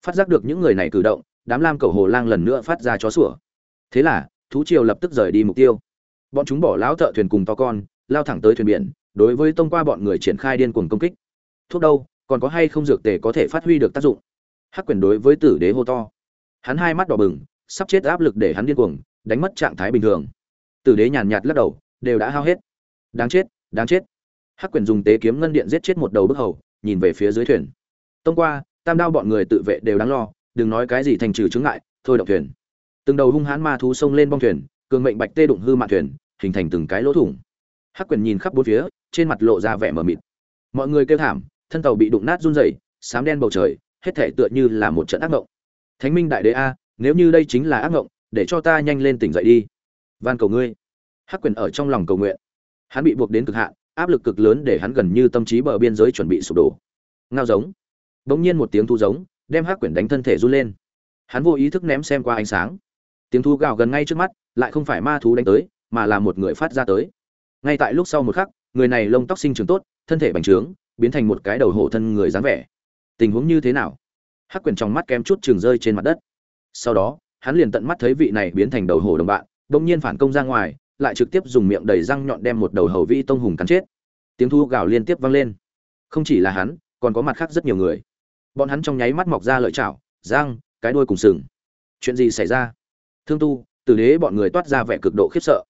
phát giác được những người này cử động, đám lam cầu hồ lang lần nữa phát ra chó sủa. Thế là, thú triều lập tức rời đi mục tiêu bọn chúng bỏ lão thợ thuyền cùng to con, lao thẳng tới thuyền biển, đối với tông qua bọn người triển khai điên cuồng công kích. Thuốc đâu, còn có hay không dược tề có thể phát huy được tác dụng? Hắc quyền đối với tử đế hô to. Hắn hai mắt đỏ bừng, sắp chết áp lực để hắn điên cuồng, đánh mất trạng thái bình thường. Tử đế nhàn nhạt lắc đầu, đều đã hao hết. Đáng chết đáng chết. Hắc quyền dùng tế kiếm ngân điện giết chết một đầu bức hầu, nhìn về phía dưới thuyền. Tông qua, tam đao bọn người tự vệ đều đáng lo, đừng nói cái gì thành trừ chứng ngại, thôi động thuyền. Từng đầu hung hãn ma thú xông lên bong thuyền cường mệnh bạch tê đụng hư mạn thuyền, hình thành từng cái lỗ thủng. Hắc quyền nhìn khắp bốn phía, trên mặt lộ ra vẻ mờ mịt. Mọi người kêu thảm, thân tàu bị đụng nát run rẩy, sám đen bầu trời, hết thể tựa như là một trận ác ngộng thánh minh đại đế a, nếu như đây chính là ác ngộng để cho ta nhanh lên tỉnh dậy đi. Van cầu ngươi. Hắc quyền ở trong lòng cầu nguyện. Hắn bị buộc đến cực hạn, áp lực cực lớn để hắn gần như tâm trí bờ biên giới chuẩn bị sụp đổ. Ngao giống. Bỗng nhiên một tiếng thu giống, đem hắc quyển đánh thân thể run lên. Hắn vô ý thức ném xem qua ánh sáng tiếng thu gào gần ngay trước mắt, lại không phải ma thú đánh tới, mà là một người phát ra tới. Ngay tại lúc sau một khắc, người này lông tóc sinh trưởng tốt, thân thể bành trướng, biến thành một cái đầu hổ thân người dáng vẻ. Tình huống như thế nào? Hắc quyển trong mắt kém chút trường rơi trên mặt đất. Sau đó, hắn liền tận mắt thấy vị này biến thành đầu hổ đồng bạn bỗng nhiên phản công ra ngoài, lại trực tiếp dùng miệng đầy răng nhọn đem một đầu hầu vi tông hùng cắn chết. Tiếng thu gào liên tiếp vang lên. Không chỉ là hắn, còn có mặt khác rất nhiều người. Bọn hắn trong nháy mắt mọc ra lợi chảo, răng, cái đuôi cùng sừng. Chuyện gì xảy ra? Thương tu, tử đế bọn người toát ra vẻ cực độ khiếp sợ.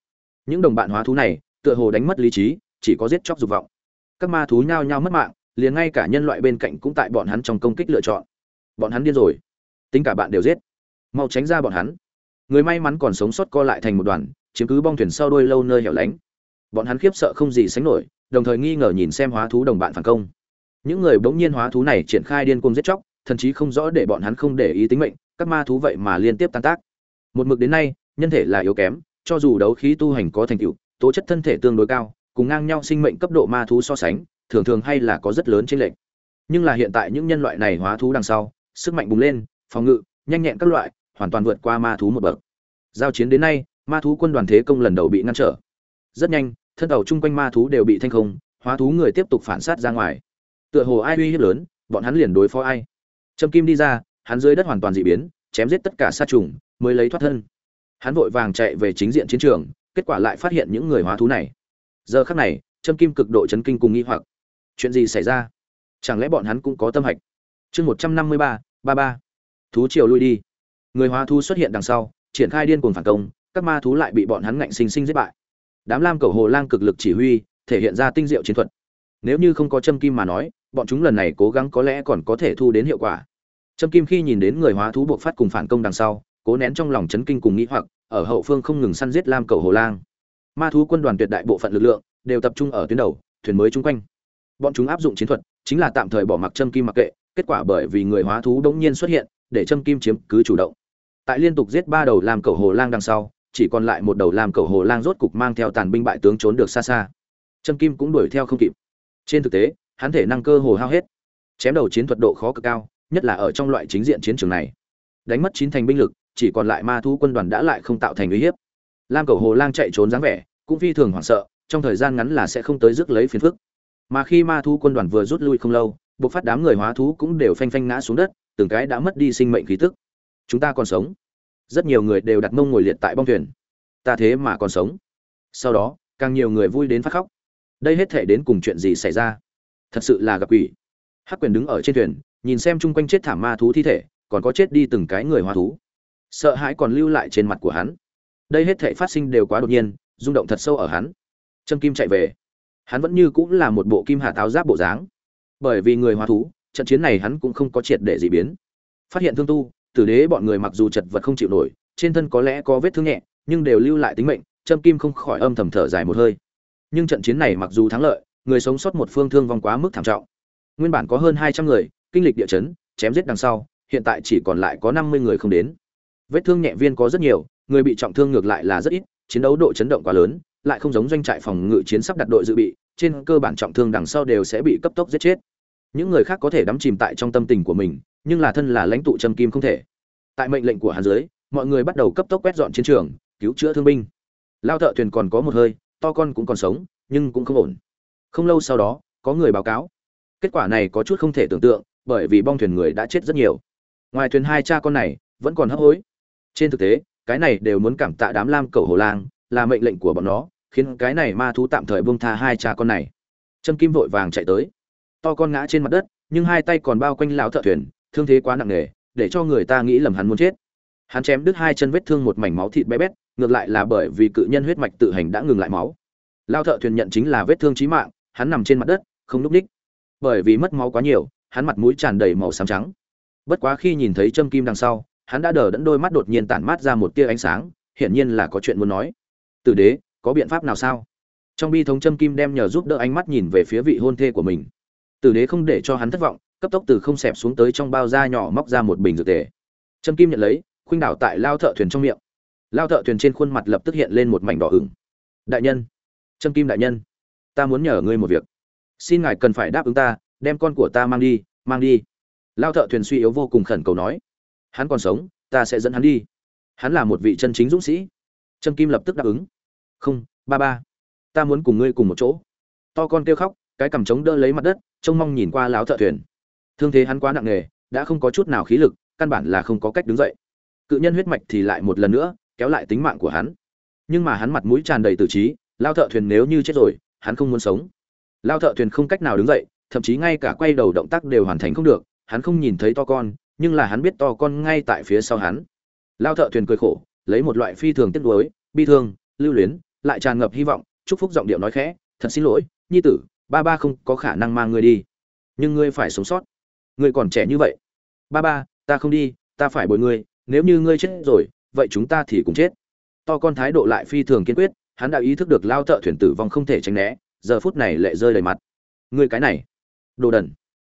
Những đồng bạn hóa thú này, tựa hồ đánh mất lý trí, chỉ có giết chóc dục vọng. Các ma thú nhao nhao mất mạng, liền ngay cả nhân loại bên cạnh cũng tại bọn hắn trong công kích lựa chọn. Bọn hắn điên rồi. Tính cả bạn đều giết. Mau tránh ra bọn hắn. Người may mắn còn sống sót co lại thành một đoàn, chiếm cứ bong thuyền sau đuôi lâu nơi hẻo lánh. Bọn hắn khiếp sợ không gì sánh nổi, đồng thời nghi ngờ nhìn xem hóa thú đồng bạn phản công. Những người bỗng nhiên hóa thú này triển khai điên cuồng giết chóc thậm chí không rõ để bọn hắn không để ý tính mệnh, các ma thú vậy mà liên tiếp tan tác một mực đến nay, nhân thể là yếu kém, cho dù đấu khí tu hành có thành tựu, tố chất thân thể tương đối cao, cùng ngang nhau sinh mệnh cấp độ ma thú so sánh, thường thường hay là có rất lớn chênh lệch. Nhưng là hiện tại những nhân loại này hóa thú đằng sau, sức mạnh bùng lên, phòng ngự, nhanh nhẹn các loại, hoàn toàn vượt qua ma thú một bậc. Giao chiến đến nay, ma thú quân đoàn thế công lần đầu bị ngăn trở. Rất nhanh, thân tàu chung quanh ma thú đều bị thanh không, hóa thú người tiếp tục phản sát ra ngoài. Tựa hồ ai uy hiếp lớn, bọn hắn liền đối phó ai. Trâm kim đi ra, hắn dưới đất hoàn toàn dị biến, chém giết tất cả sát trùng mới lấy thoát thân. Hắn vội vàng chạy về chính diện chiến trường, kết quả lại phát hiện những người hóa thú này. Giờ khắc này, trâm kim cực độ chấn kinh cùng nghi hoặc. Chuyện gì xảy ra? Chẳng lẽ bọn hắn cũng có tâm hạch? Chương một trăm năm mươi ba ba ba. Thú triều lui đi. Người hóa thú xuất hiện đằng sau, triển khai điên cuồng phản công, các ma thú lại bị bọn hắn ngạnh sinh sinh giết bại. Đám lam cầu hồ lang cực lực chỉ huy, thể hiện ra tinh diệu chiến thuật. Nếu như không có châm kim mà nói, bọn chúng lần này cố gắng có lẽ còn có thể thu đến hiệu quả. Châm kim khi nhìn đến người hóa thú buộc phát cùng phản công đằng sau cố nén trong lòng chấn kinh cùng nghĩ hoặc, ở hậu phương không ngừng săn giết lam cầu hồ lang. Ma thú quân đoàn tuyệt đại bộ phận lực lượng đều tập trung ở tuyến đầu, thuyền mới chung quanh. Bọn chúng áp dụng chiến thuật, chính là tạm thời bỏ mặc châm kim mặc kệ, kết quả bởi vì người hóa thú đống nhiên xuất hiện, để châm kim chiếm cứ chủ động. Tại liên tục giết ba đầu làm cầu hồ lang đằng sau, chỉ còn lại một đầu làm cầu hồ lang rốt cục mang theo tàn binh bại tướng trốn được xa xa. Châm kim cũng đuổi theo không kịp. Trên thực tế, hắn thể năng cơ hồ hao hết, chém đầu chiến thuật độ khó cực cao, nhất là ở trong loại chính diện chiến trường này. Đánh mất chín thành binh lực chỉ còn lại ma thú quân đoàn đã lại không tạo thành uy hiếp. Lam cầu hồ lang chạy trốn dáng vẻ, cũng phi thường hoảng sợ, trong thời gian ngắn là sẽ không tới rước lấy phiền phức. Mà khi ma thú quân đoàn vừa rút lui không lâu, buộc phát đám người hóa thú cũng đều phanh phanh ngã xuống đất, từng cái đã mất đi sinh mệnh khí tức. Chúng ta còn sống. Rất nhiều người đều đặt mông ngồi liệt tại bong thuyền. Ta thế mà còn sống. Sau đó, càng nhiều người vui đến phát khóc. Đây hết thể đến cùng chuyện gì xảy ra? Thật sự là gặp quỷ. Hắc quyền đứng ở trên thuyền, nhìn xem chung quanh chết thảm ma thú thi thể, còn có chết đi từng cái người hóa thú sợ hãi còn lưu lại trên mặt của hắn. Đây hết thể phát sinh đều quá đột nhiên, rung động thật sâu ở hắn. Trâm kim chạy về. Hắn vẫn như cũng là một bộ kim Hạ táo giáp bộ dáng. Bởi vì người hóa thú, trận chiến này hắn cũng không có triệt để gì biến. Phát hiện thương tu, tử đế bọn người mặc dù chật vật không chịu nổi, trên thân có lẽ có vết thương nhẹ, nhưng đều lưu lại tính mệnh, trâm kim không khỏi âm thầm thở dài một hơi. Nhưng trận chiến này mặc dù thắng lợi, người sống sót một phương thương vong quá mức thảm trọng. Nguyên bản có hơn hai trăm người, kinh lịch địa chấn, chém giết đằng sau, hiện tại chỉ còn lại có năm mươi người không đến vết thương nhẹ viên có rất nhiều, người bị trọng thương ngược lại là rất ít, chiến đấu độ chấn động quá lớn, lại không giống doanh trại phòng ngự chiến sắp đặt đội dự bị, trên cơ bản trọng thương đằng sau đều sẽ bị cấp tốc giết chết. Những người khác có thể đắm chìm tại trong tâm tình của mình, nhưng là thân là lãnh tụ trầm kim không thể. Tại mệnh lệnh của hàn dưới mọi người bắt đầu cấp tốc quét dọn chiến trường, cứu chữa thương binh. Lao thợ thuyền còn có một hơi, to con cũng còn sống, nhưng cũng không ổn. Không lâu sau đó, có người báo cáo. Kết quả này có chút không thể tưởng tượng, bởi vì bong thuyền người đã chết rất nhiều. Ngoài thuyền hai cha con này, vẫn còn hấp hối trên thực tế, cái này đều muốn cảm tạ đám lam cầu hồ lang, là mệnh lệnh của bọn nó, khiến cái này ma thú tạm thời buông tha hai cha con này. Trâm kim vội vàng chạy tới. To con ngã trên mặt đất, nhưng hai tay còn bao quanh lão thợ thuyền, thương thế quá nặng nề, để cho người ta nghĩ lầm hắn muốn chết. Hắn chém đứt hai chân vết thương một mảnh máu thịt bé bét, ngược lại là bởi vì cự nhân huyết mạch tự hành đã ngừng lại máu. Lao thợ thuyền nhận chính là vết thương chí mạng, hắn nằm trên mặt đất, không núp đích bởi vì mất máu quá nhiều, hắn mặt mũi tràn đầy màu xám trắng. Bất quá khi nhìn thấy châm kim đằng sau hắn đã đờ đẫn đôi mắt đột nhiên tản mát ra một tia ánh sáng, hiển nhiên là có chuyện muốn nói. Tử đế, có biện pháp nào sao? Trong bi thống châm kim đem nhờ giúp đỡ ánh mắt nhìn về phía vị hôn thê của mình. Tử đế không để cho hắn thất vọng, cấp tốc từ không xẹp xuống tới trong bao da nhỏ móc ra một bình dược tề. Châm kim nhận lấy, khuynh đảo tại lao thợ thuyền trong miệng. Lao thợ thuyền trên khuôn mặt lập tức hiện lên một mảnh đỏ ửng. Đại nhân, châm kim đại nhân, ta muốn nhờ ngươi một việc. Xin ngài cần phải đáp ứng ta, đem con của ta mang đi mang đi. Lao thợ thuyền suy yếu vô cùng khẩn cầu nói hắn còn sống, ta sẽ dẫn hắn đi. Hắn là một vị chân chính dũng sĩ. Trâm kim lập tức đáp ứng. Không, ba ba, ta muốn cùng ngươi cùng một chỗ. To con kêu khóc, cái cằm trống đỡ lấy mặt đất, trông mong nhìn qua láo thợ thuyền. Thương thế hắn quá nặng nề, đã không có chút nào khí lực, căn bản là không có cách đứng dậy. Cự nhân huyết mạch thì lại một lần nữa, kéo lại tính mạng của hắn. Nhưng mà hắn mặt mũi tràn đầy tử trí, lao thợ thuyền nếu như chết rồi, hắn không muốn sống. Lao thợ thuyền không cách nào đứng dậy, thậm chí ngay cả quay đầu động tác đều hoàn thành không được, hắn không nhìn thấy to con nhưng là hắn biết to con ngay tại phía sau hắn. Lao thợ thuyền cười khổ, lấy một loại phi thường tiếc nuối, bi thương, lưu luyến, lại tràn ngập hy vọng, chúc phúc giọng điệu nói khẽ, thật xin lỗi, nhi tử, ba ba không có khả năng mang ngươi đi. Nhưng ngươi phải sống sót. Ngươi còn trẻ như vậy. Ba ba, ta không đi, ta phải bồi ngươi, nếu như ngươi chết rồi, vậy chúng ta thì cũng chết. To con thái độ lại phi thường kiên quyết, hắn đã ý thức được lao thợ thuyền tử vong không thể tránh né, giờ phút này lệ rơi đầy mặt. Ngươi cái này, đồ đần.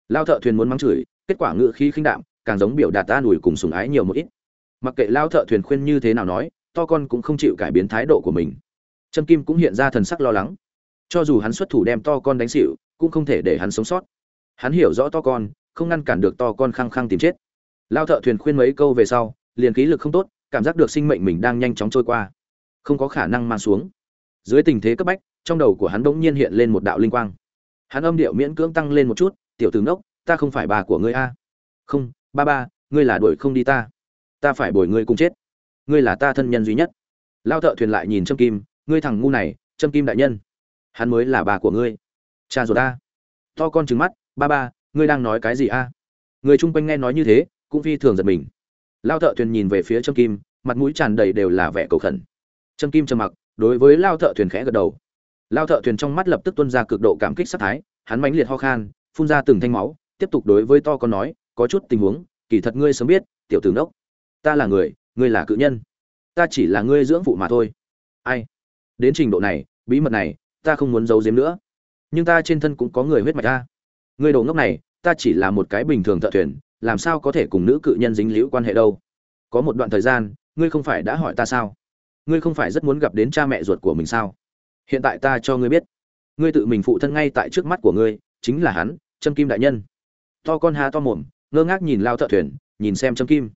Lao thợ thuyền muốn mắng chửi, kết quả ngự khí khinh đạm càng giống biểu đạt ta ủi cùng sùng ái nhiều một ít. Mặc kệ lao thợ thuyền khuyên như thế nào nói, to con cũng không chịu cải biến thái độ của mình. Trâm kim cũng hiện ra thần sắc lo lắng. Cho dù hắn xuất thủ đem to con đánh xịu cũng không thể để hắn sống sót. Hắn hiểu rõ to con, không ngăn cản được to con khăng khăng tìm chết. Lao thợ thuyền khuyên mấy câu về sau, liền khí lực không tốt, cảm giác được sinh mệnh mình đang nhanh chóng trôi qua. Không có khả năng mang xuống. Dưới tình thế cấp bách, trong đầu của hắn bỗng nhiên hiện lên một đạo linh quang. Hắn âm điệu miễn cưỡng tăng lên một chút, tiểu tướng đốc ta không phải bà của ngươi a. Không ba ba, ngươi là đuổi không đi ta. Ta phải bồi ngươi cùng chết. Ngươi là ta thân nhân duy nhất. Lao thợ thuyền lại nhìn trâm kim, ngươi thằng ngu này, trâm kim đại nhân. Hắn mới là bà của ngươi. Cha rồi ta. To con trừng mắt, ba ba, ngươi đang nói cái gì a? Người chung quanh nghe nói như thế, cũng phi thường giật mình. Lao thợ thuyền nhìn về phía trâm kim, mặt mũi tràn đầy đều là vẻ cầu khẩn. Trâm kim trầm mặc, đối với lao thợ thuyền khẽ gật đầu. Lao thợ thuyền trong mắt lập tức tuân ra cực độ cảm kích sắc thái, hắn mãnh liệt ho khan, phun ra từng thanh máu, tiếp tục đối với to con nói có chút tình huống, kỳ thật ngươi sớm biết, tiểu tướng đốc ta là người, ngươi là cự nhân. Ta chỉ là ngươi dưỡng phụ mà thôi. Ai? Đến trình độ này, bí mật này, ta không muốn giấu giếm nữa. Nhưng ta trên thân cũng có người huyết mạch ta ngươi đồ ngốc này, ta chỉ là một cái bình thường thợ thuyền, làm sao có thể cùng nữ cự nhân dính liễu quan hệ đâu? Có một đoạn thời gian, ngươi không phải đã hỏi ta sao? Ngươi không phải rất muốn gặp đến cha mẹ ruột của mình sao? Hiện tại ta cho ngươi biết. Ngươi tự mình phụ thân ngay tại trước mắt của ngươi, chính là hắn, trâm kim đại nhân. To con hà to mồm ngơ ngác nhìn lao thợ thuyền, nhìn xem châm kim.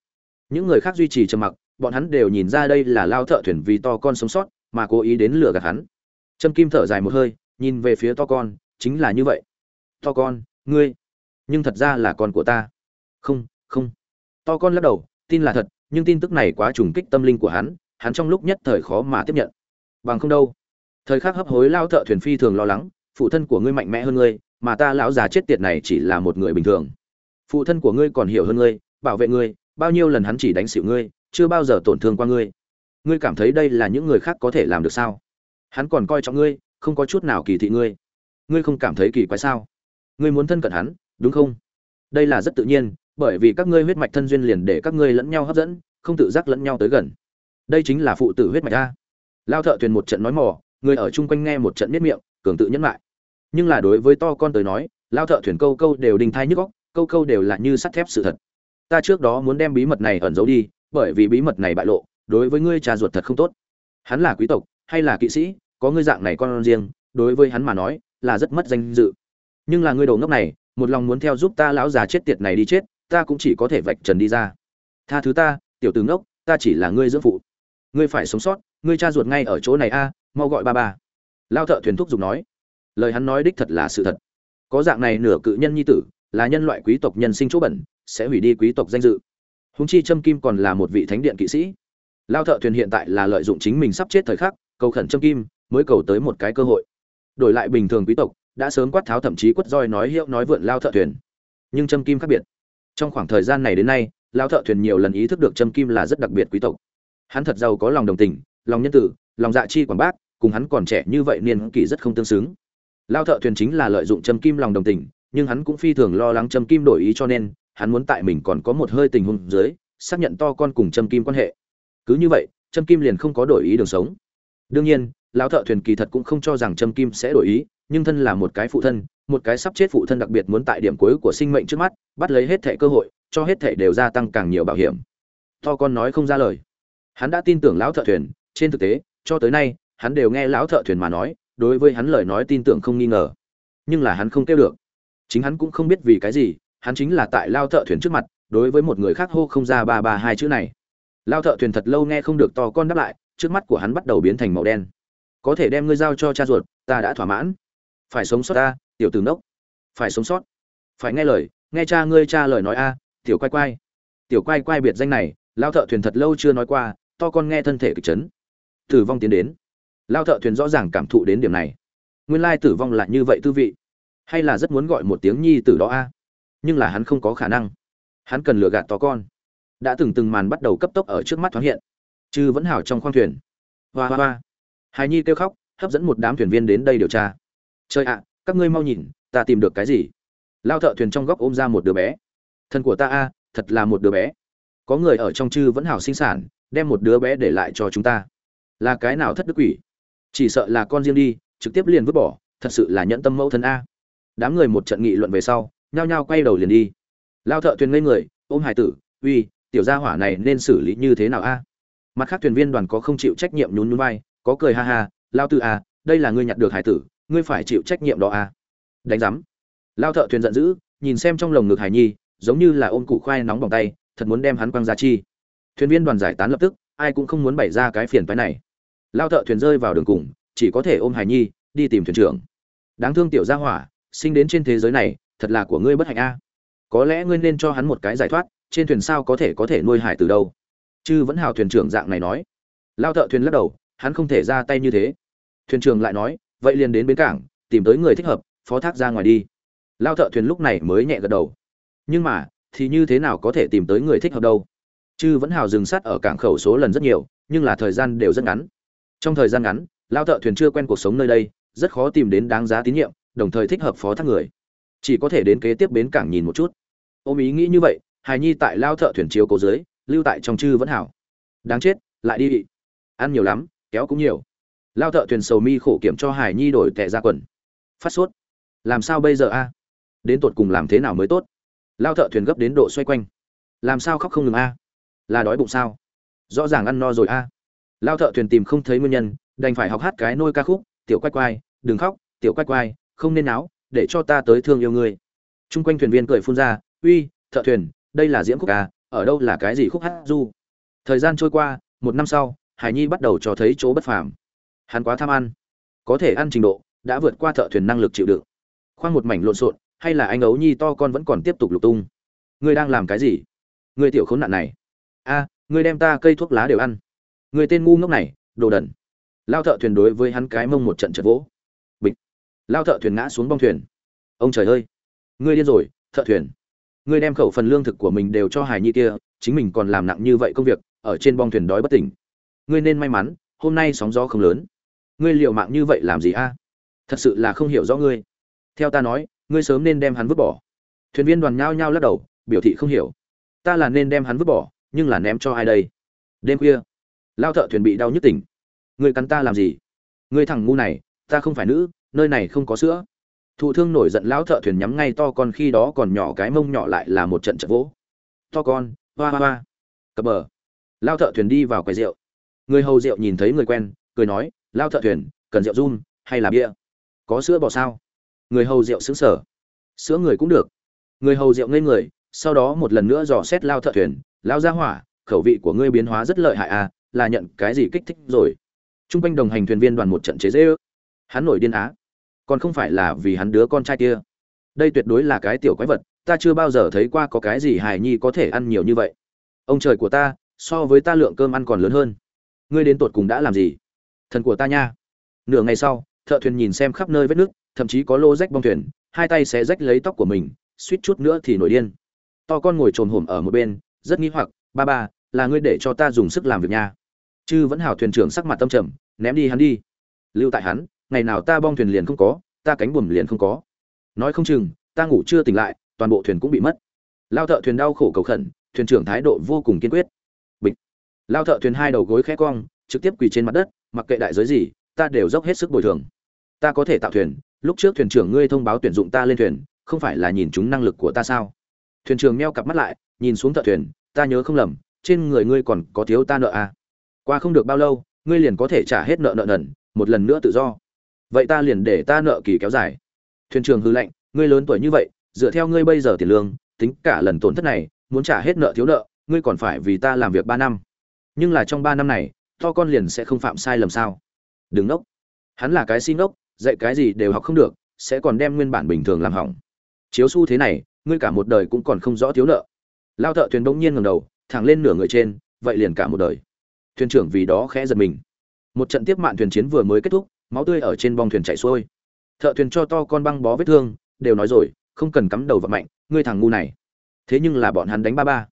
Những người khác duy trì trầm mặc, bọn hắn đều nhìn ra đây là lao thợ thuyền vì to con sống sót mà cố ý đến lừa gạt hắn. Châm kim thở dài một hơi, nhìn về phía to con, chính là như vậy. To con, ngươi, nhưng thật ra là con của ta. Không không. To con lắc đầu, tin là thật, nhưng tin tức này quá trùng kích tâm linh của hắn hắn trong lúc nhất thời khó mà tiếp nhận. Bằng không đâu. Thời khắc hấp hối lao thợ thuyền phi thường lo lắng, phụ thân của ngươi mạnh mẽ hơn ngươi, mà ta lão già chết tiệt này chỉ là một người bình thường phụ thân của ngươi còn hiểu hơn ngươi, bảo vệ ngươi, bao nhiêu lần hắn chỉ đánh xỉu ngươi, chưa bao giờ tổn thương qua ngươi. Ngươi cảm thấy đây là những người khác có thể làm được sao? Hắn còn coi trọng ngươi, không có chút nào kỳ thị ngươi. Ngươi không cảm thấy kỳ quái sao? Ngươi muốn thân cận hắn, đúng không? Đây là rất tự nhiên, bởi vì các ngươi huyết mạch thân duyên liền để các ngươi lẫn nhau hấp dẫn, không tự giác lẫn nhau tới gần. Đây chính là phụ tử huyết mạch a. Lao thợ thuyền một trận nói mò, người ở chung quanh nghe một trận miết miệng, cường tự nhẫn lại nhưng là đối với to con tới nói, lao thợ thuyền câu câu đều đình thai nhức góc câu câu đều là như sắt thép sự thật. Ta trước đó muốn đem bí mật này ẩn giấu đi, bởi vì bí mật này bại lộ, đối với ngươi cha ruột thật không tốt. Hắn là quý tộc, hay là kỵ sĩ, có ngươi dạng này con riêng, đối với hắn mà nói, là rất mất danh dự. Nhưng là ngươi đồ ngốc này, một lòng muốn theo giúp ta lão già chết tiệt này đi chết, ta cũng chỉ có thể vạch trần đi ra. Tha thứ ta, tiểu tướng ngốc, ta chỉ là ngươi dưỡng phụ. Ngươi phải sống sót, ngươi cha ruột ngay ở chỗ này a, mau gọi ba ba. Lao thợ thuyền thúc giục nói. Lời hắn nói đích thật là sự thật. Có dạng này nửa cự nhân nhi tử là nhân loại quý tộc nhân sinh chỗ bẩn, sẽ hủy đi quý tộc danh dự. Húng chi trâm kim còn là một vị thánh điện kỵ sĩ. Lao thợ thuyền hiện tại là lợi dụng chính mình sắp chết thời khắc, cầu khẩn trâm kim, mới cầu tới một cái cơ hội. Đổi lại bình thường quý tộc, đã sớm quát tháo thậm chí quất roi nói hiệu nói vượn lao thợ thuyền. Nhưng trâm kim khác biệt. Trong khoảng thời gian này đến nay, lao thợ thuyền nhiều lần ý thức được trâm kim là rất đặc biệt quý tộc. Hắn thật giàu có lòng đồng tình, lòng nhân tử, lòng dạ chi quảng bác, cùng hắn còn trẻ như vậy niên kỷ rất không tương xứng. Lao thợ thuyền chính là lợi dụng trâm kim lòng đồng tình nhưng hắn cũng phi thường lo lắng trâm kim đổi ý cho nên, hắn muốn tại mình còn có một hơi tình huống dưới, xác nhận to con cùng trâm kim quan hệ. Cứ như vậy, trâm kim liền không có đổi ý đường sống. Đương nhiên, lão thợ thuyền kỳ thật cũng không cho rằng trâm kim sẽ đổi ý, nhưng thân là một cái phụ thân, một cái sắp chết phụ thân đặc biệt muốn tại điểm cuối của sinh mệnh trước mắt, bắt lấy hết thẻ cơ hội, cho hết thẻ đều gia tăng càng nhiều bảo hiểm. To con nói không ra lời. Hắn đã tin tưởng lão thợ thuyền, trên thực tế, cho tới nay, hắn đều nghe lão thợ thuyền mà nói, đối với hắn lời nói tin tưởng không nghi ngờ. Nhưng là hắn không kêu được chính hắn cũng không biết vì cái gì, hắn chính là tại lao thợ thuyền trước mặt, đối với một người khác hô không ra ba ba hai chữ này. Lao thợ thuyền thật lâu nghe không được to con đáp lại, trước mắt của hắn bắt đầu biến thành màu đen. Có thể đem ngươi giao cho cha ruột, ta đã thỏa mãn. Phải sống sót ta, tiểu tử nốc phải sống sót. Phải nghe lời, nghe cha ngươi cha lời nói a, tiểu quay quay. Tiểu quay quay biệt danh này, lao thợ thuyền thật lâu chưa nói qua, to con nghe thân thể kịch chấn. Tử vong tiến đến. Lao thợ thuyền rõ ràng cảm thụ đến điểm này. Nguyên lai tử vong là như vậy tư vị hay là rất muốn gọi một tiếng nhi từ đó a? Nhưng là hắn không có khả năng. Hắn cần lừa gạt to con. Đã từng từng màn bắt đầu cấp tốc ở trước mắt thoáng hiện. Chư vẫn hào trong khoang thuyền. Hoa hoa hoa. Hài nhi kêu khóc, hấp dẫn một đám thuyền viên đến đây điều tra. Chơi ạ, các ngươi mau nhìn, ta tìm được cái gì? Lao thợ thuyền trong góc ôm ra một đứa bé. Thân của ta a, thật là một đứa bé. Có người ở trong chư vẫn hào sinh sản, đem một đứa bé để lại cho chúng ta. Là cái nào thất đức quỷ? Chỉ sợ là con riêng đi, trực tiếp liền vứt bỏ, thật sự là nhẫn tâm mẫu thân a đám người một trận nghị luận về sau, nhao nhao quay đầu liền đi. Lao thợ thuyền ngây người, ôm hải tử, uy, tiểu gia hỏa này nên xử lý như thế nào a? Mặt khác thuyền viên đoàn có không chịu trách nhiệm nhún nhún vai, có cười ha ha, lao Tư a à, đây là ngươi nhặt được hải tử, ngươi phải chịu trách nhiệm đó a. Đánh giám. Lao thợ thuyền giận dữ, nhìn xem trong lồng ngực hải nhi, giống như là ôm cụ khoai nóng bằng tay, thật muốn đem hắn quăng ra chi. Thuyền viên đoàn giải tán lập tức, ai cũng không muốn bày ra cái phiền phái này. Lao thợ thuyền rơi vào đường cùng, chỉ có thể ôm hải nhi, đi tìm thuyền trưởng. Đáng thương tiểu gia hỏa sinh đến trên thế giới này, thật là của ngươi bất hạnh a. Có lẽ ngươi nên cho hắn một cái giải thoát, trên thuyền sao có thể có thể nuôi hải từ đâu? Chư vẫn hào thuyền trưởng dạng này nói. Lao thợ thuyền lắc đầu, hắn không thể ra tay như thế. Thuyền trưởng lại nói, vậy liền đến bến cảng, tìm tới người thích hợp, phó thác ra ngoài đi. Lao thợ thuyền lúc này mới nhẹ gật đầu. Nhưng mà, thì như thế nào có thể tìm tới người thích hợp đâu? Chư vẫn hào dừng sát ở cảng khẩu số lần rất nhiều, nhưng là thời gian đều rất ngắn. Trong thời gian ngắn, lao thợ thuyền chưa quen cuộc sống nơi đây, rất khó tìm đến đáng giá tín nhiệm đồng thời thích hợp phó thác người. Chỉ có thể đến kế tiếp bến cảng nhìn một chút. Ôm ý nghĩ như vậy hài nhi tại lao thợ thuyền chiếu cố dưới, lưu tại trong chư vẫn hảo. Đáng chết, lại đi. Bị ăn nhiều lắm, kéo cũng nhiều. Lao thợ thuyền sầu mi khổ kiểm cho Hải nhi đổi tệ ra quần. Phát sốt. Làm sao bây giờ a? Đến tột cùng làm thế nào mới tốt? Lao thợ thuyền gấp đến độ xoay quanh. Làm sao khóc không ngừng a? Là đói bụng sao? Rõ ràng ăn no rồi a. Lao thợ thuyền tìm không thấy nguyên nhân, đành phải học hát cái nôi ca khúc, tiểu quay quay, đừng khóc, tiểu quay quay không nên náo, để cho ta tới thương yêu ngươi. Chung quanh thuyền viên cười phun ra, uy, thợ thuyền, đây là diễm khúc ca ở đâu là cái gì khúc hát du? Thời gian trôi qua, một năm sau, hải nhi bắt đầu cho thấy chỗ bất phàm. Hắn quá tham ăn. Có thể ăn trình độ, đã vượt qua thợ thuyền năng lực chịu đựng. Khoang một mảnh lộn xộn, hay là anh ấu nhi to con vẫn còn tiếp tục lục tung. Ngươi đang làm cái gì? Ngươi tiểu khốn nạn này. A, ngươi đem ta cây thuốc lá đều ăn. Ngươi tên ngu ngốc này, đồ đần. Lao thợ thuyền đối với hắn cái mông một trận trận vỗ lao thợ thuyền ngã xuống bong thuyền. Ông trời ơi, ngươi điên rồi, thợ thuyền. Ngươi đem khẩu phần lương thực của mình đều cho hài nhi kia, chính mình còn làm nặng như vậy công việc, ở trên bong thuyền đói bất tỉnh. Ngươi nên may mắn, hôm nay sóng gió không lớn. Ngươi liều mạng như vậy làm gì a? Thật sự là không hiểu rõ ngươi. Theo ta nói, ngươi sớm nên đem hắn vứt bỏ. Thuyền viên đoàn nhao nhao lắc đầu, biểu thị không hiểu. Ta là nên đem hắn vứt bỏ, nhưng là ném cho ai đây? Đêm khuya, lao thợ thuyền bị đau nhức tỉnh. Ngươi cắn ta làm gì? Ngươi thằng ngu này, ta không phải nữ nơi này không có sữa. Thụ thương nổi giận lão thợ thuyền nhắm ngay to con khi đó còn nhỏ cái mông nhỏ lại là một trận trận vỗ. To con, hoa hoa hoa. Cập bờ. Lao thợ thuyền đi vào quầy rượu. Người hầu rượu nhìn thấy người quen, cười nói lao thợ thuyền, cần rượu run hay là bia? Có sữa bò sao? Người hầu rượu xứng sở sữa người cũng được. Người hầu rượu ngây người, sau đó một lần nữa dò xét lao thợ thuyền lao ra hỏa, khẩu vị của ngươi biến hóa rất lợi hại à là nhận cái gì kích thích rồi? T r u n g quanh đồng hành thuyền viên đoàn một trận chế dễ ước hắn nổi điên á còn không phải là vì hắn đứa con trai kia. Đây tuyệt đối là cái tiểu quái vật, ta chưa bao giờ thấy qua có cái gì hài nhi có thể ăn nhiều như vậy. Ông trời của ta, so với ta lượng cơm ăn còn lớn hơn. Ngươi đến tột cùng đã làm gì? Thần của ta nha. Nửa ngày sau, thợ thuyền nhìn xem khắp nơi vết nước, thậm chí có lô rách bong thuyền, hai tay sẽ rách lấy tóc của mình, suýt chút nữa thì nổi điên. To con ngồi trồm hổm ở một bên, rất nghi hoặc, ba ba, là ngươi để cho ta dùng sức làm việc nha. Chư vẫn hảo thuyền trưởng sắc mặt tâm trầm, ném đi hắn đi. Lưu tại hắn ngày nào ta bong thuyền liền không có, ta cánh buồm liền không có. Nói không chừng, ta ngủ chưa tỉnh lại, toàn bộ thuyền cũng bị mất. Lao thợ thuyền đau khổ cầu khẩn, thuyền trưởng thái độ vô cùng kiên quyết. Bịch. Lao thợ thuyền hai đầu gối khẽ cong, trực tiếp quỳ trên mặt đất, mặc kệ đại giới gì, ta đều dốc hết sức bồi thường. Ta có thể tạo thuyền, lúc trước thuyền trưởng ngươi thông báo tuyển dụng ta lên thuyền, không phải là nhìn chúng năng lực của ta sao? Thuyền trưởng meo cặp mắt lại, nhìn xuống thợ thuyền, ta nhớ không lầm, trên người ngươi còn có thiếu ta nợ à. qua không được bao lâu, ngươi liền có thể trả hết nợ nợ nần, một lần nữa tự do vậy ta liền để ta nợ kỳ kéo dài. Thuyền trưởng hư lệnh ngươi lớn tuổi như vậy, dựa theo ngươi bây giờ tiền lương, tính cả lần tổn thất này, muốn trả hết nợ thiếu nợ, ngươi còn phải vì ta làm việc ba năm. Nhưng là trong ba năm này, to con liền sẽ không phạm sai lầm sao? Đừng nốc. Hắn là cái xin nốc, dạy cái gì đều học không được, sẽ còn đem nguyên bản bình thường làm hỏng. Chiếu xu thế này, ngươi cả một đời cũng còn không rõ thiếu nợ. Lao thợ thuyền bỗng nhiên ngầm đầu, thẳng lên nửa người trên, vậy liền cả một đời. Thuyền trưởng vì đó khẽ giật mình. Một trận tiếp mạn thuyền chiến vừa mới kết thúc máu tươi ở trên bong thuyền chảy xuôi. Thợ thuyền cho to con băng bó vết thương, đều nói rồi, không cần cắm đầu vào mạnh ngươi thằng ngu này. Thế nhưng là bọn hắn đánh ba ba.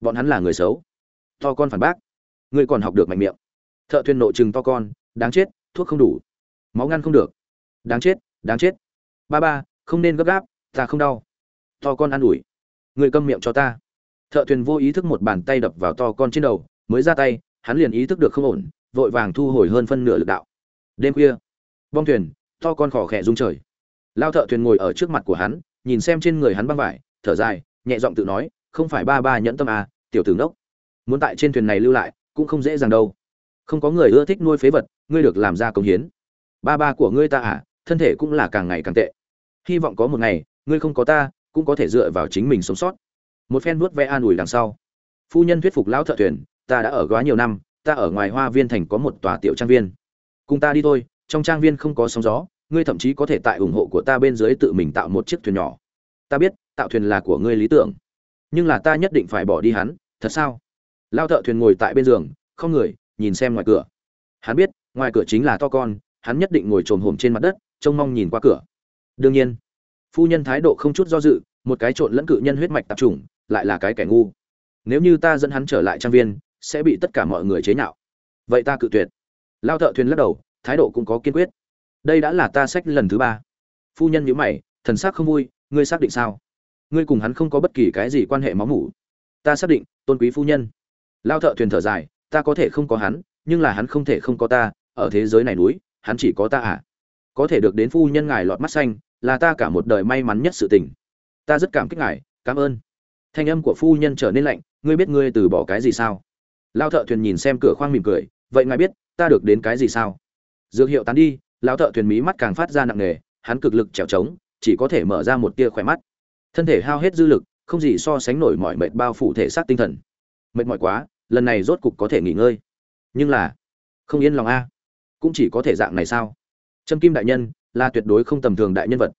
Bọn hắn là người xấu. To con phản bác. Ngươi còn học được mạnh miệng. Thợ thuyền nộ chừng to con, đáng chết, thuốc không đủ. Máu ngăn không được. Đáng chết đáng chết. Ba ba, không nên gấp gáp, ta không đau. To con an ủi. Người câm miệng cho ta. Thợ thuyền vô ý thức một bàn tay đập vào to con trên đầu, mới ra tay, hắn liền ý thức được không ổn, vội vàng thu hồi hơn phân nửa lực đạo đêm khuya. Bong thuyền, to con khỏ khẽ rung trời. Lao thợ thuyền ngồi ở trước mặt của hắn, nhìn xem trên người hắn băng vải, thở dài, nhẹ giọng tự nói, không phải ba ba nhẫn tâm à tiểu tử ngốc. Muốn tại trên thuyền này lưu lại, cũng không dễ dàng đâu. Không có người ưa thích nuôi phế vật, ngươi được làm ra công hiến. Ba ba của ngươi ta à thân thể cũng là càng ngày càng tệ. Hy vọng có một ngày, ngươi không có ta, cũng có thể dựa vào chính mình sống sót. Một phen nuốt ve an ủi đằng sau. Phu nhân thuyết phục lão thợ thuyền, ta đã ở quá nhiều năm, ta ở ngoài hoa viên thành có một tòa tiểu trang viên cùng ta đi thôi, trong trang viên không có sóng gió, ngươi thậm chí có thể tại ủng hộ của ta bên dưới tự mình tạo một chiếc thuyền nhỏ. Ta biết, tạo thuyền là của ngươi lý tưởng, nhưng là ta nhất định phải bỏ đi hắn, thật sao? Lao thợ thuyền ngồi tại bên giường, không người, nhìn xem ngoài cửa. Hắn biết, ngoài cửa chính là to con, hắn nhất định ngồi trồm hổm trên mặt đất, trông mong nhìn qua cửa. Đương nhiên, phu nhân thái độ không chút do dự, một cái trộn lẫn cự nhân huyết mạch tạp chủng lại là cái kẻ ngu. Nếu như ta dẫn hắn trở lại trang viên, sẽ bị tất cả mọi người chế nhạo. Vậy ta cự tuyệt lao thợ thuyền lắc đầu, thái độ cũng có kiên quyết. Đây đã là ta sách lần thứ ba. Phu nhân nhữ mày, thần sắc không vui, ngươi xác định sao? Ngươi cùng hắn không có bất kỳ cái gì quan hệ máu mủ. Ta xác định, tôn quý phu nhân. Lao thợ thuyền thở dài, ta có thể không có hắn, nhưng là hắn không thể không có ta, ở thế giới này núi, hắn chỉ có ta à? Có thể được đến phu nhân ngài lọt mắt xanh, là ta cả một đời may mắn nhất sự tình. Ta rất cảm kích ngài, cảm ơn. Thanh âm của phu nhân trở nên lạnh, ngươi biết ngươi từ bỏ cái gì sao? Lao thợ thuyền nhìn xem cửa khoang mỉm cười, vậy ngài biết ta được đến cái gì sao? Dược hiệu tán đi, lão thợ thuyền mí mắt càng phát ra nặng nề, hắn cực lực trèo trống, chỉ có thể mở ra một tia khỏe mắt. Thân thể hao hết dư lực, không gì so sánh nổi mọi mệt bao phủ thể xác tinh thần. Mệt mỏi quá, lần này rốt cục có thể nghỉ ngơi. Nhưng là, không yên lòng a. Cũng chỉ có thể dạng này sao? Trâm kim đại nhân, là tuyệt đối không tầm thường đại nhân vật.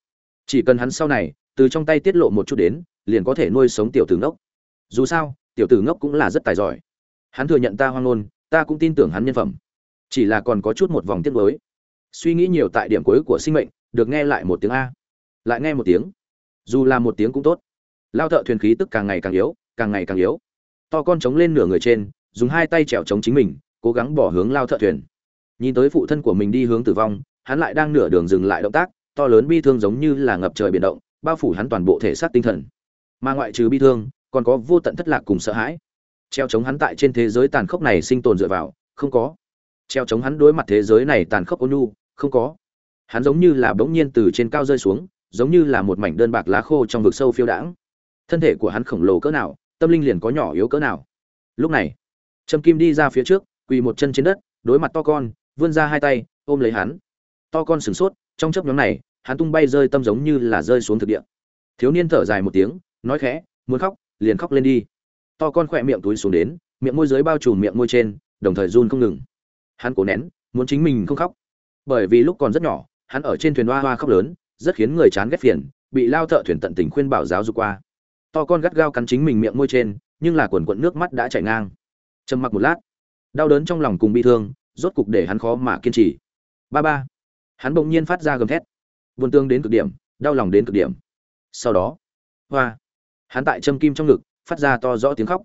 Chỉ cần hắn sau này, từ trong tay tiết lộ một chút đến, liền có thể nuôi sống tiểu tử ngốc. Dù sao, tiểu tử ngốc cũng là rất tài giỏi. Hắn thừa nhận ta hoang ngôn, ta cũng tin tưởng hắn nhân phẩm chỉ là còn có chút một vòng tiết mới suy nghĩ nhiều tại điểm cuối của sinh mệnh, được nghe lại một tiếng a. Lại nghe một tiếng. Dù là một tiếng cũng tốt. Lao thợ thuyền khí tức càng ngày càng yếu, càng ngày càng yếu. To con trống lên nửa người trên, dùng hai tay trèo chống chính mình, cố gắng bỏ hướng lao thợ thuyền. Nhìn tới phụ thân của mình đi hướng tử vong, hắn lại đang nửa đường dừng lại động tác, to lớn bi thương giống như là ngập trời biển động, bao phủ hắn toàn bộ thể xác tinh thần. Mà ngoại trừ bi thương, còn có vô tận thất lạc cùng sợ hãi. Treo chống hắn tại trên thế giới tàn khốc này sinh tồn dựa vào, không có treo chống hắn đối mặt thế giới này tàn khốc ôn nhu, không có. Hắn giống như là bỗng nhiên từ trên cao rơi xuống, giống như là một mảnh đơn bạc lá khô trong vực sâu phiêu đãng. Thân thể của hắn khổng lồ cỡ nào, tâm linh liền có nhỏ yếu cỡ nào. Lúc này, trâm kim đi ra phía trước, quỳ một chân trên đất, đối mặt to con, vươn ra hai tay, ôm lấy hắn. To con sửng sốt, trong chấp nhóm này, hắn tung bay rơi tâm giống như là rơi xuống thực địa. Thiếu niên thở dài một tiếng, nói khẽ, muốn khóc, liền khóc lên đi. To con khỏe miệng túi xuống đến, miệng môi dưới bao trùm miệng môi trên, đồng thời run không ngừng hắn cố nén, muốn chính mình không khóc. Bởi vì lúc còn rất nhỏ, hắn ở trên thuyền hoa hoa khóc lớn, rất khiến người chán ghét phiền, bị lao thợ thuyền tận tình khuyên bảo giáo dục qua. To con gắt gao cắn chính mình miệng môi trên, nhưng là quần quận nước mắt đã chảy ngang. Trầm mặc một lát, đau đớn trong lòng cùng bi thương, rốt cục để hắn khó mà kiên trì. Ba ba, hắn bỗng nhiên phát ra gầm thét. Buồn tương đến cực điểm, đau lòng đến cực điểm. Sau đó, hoa, hắn tại châm kim trong ngực, phát ra to rõ tiếng khóc.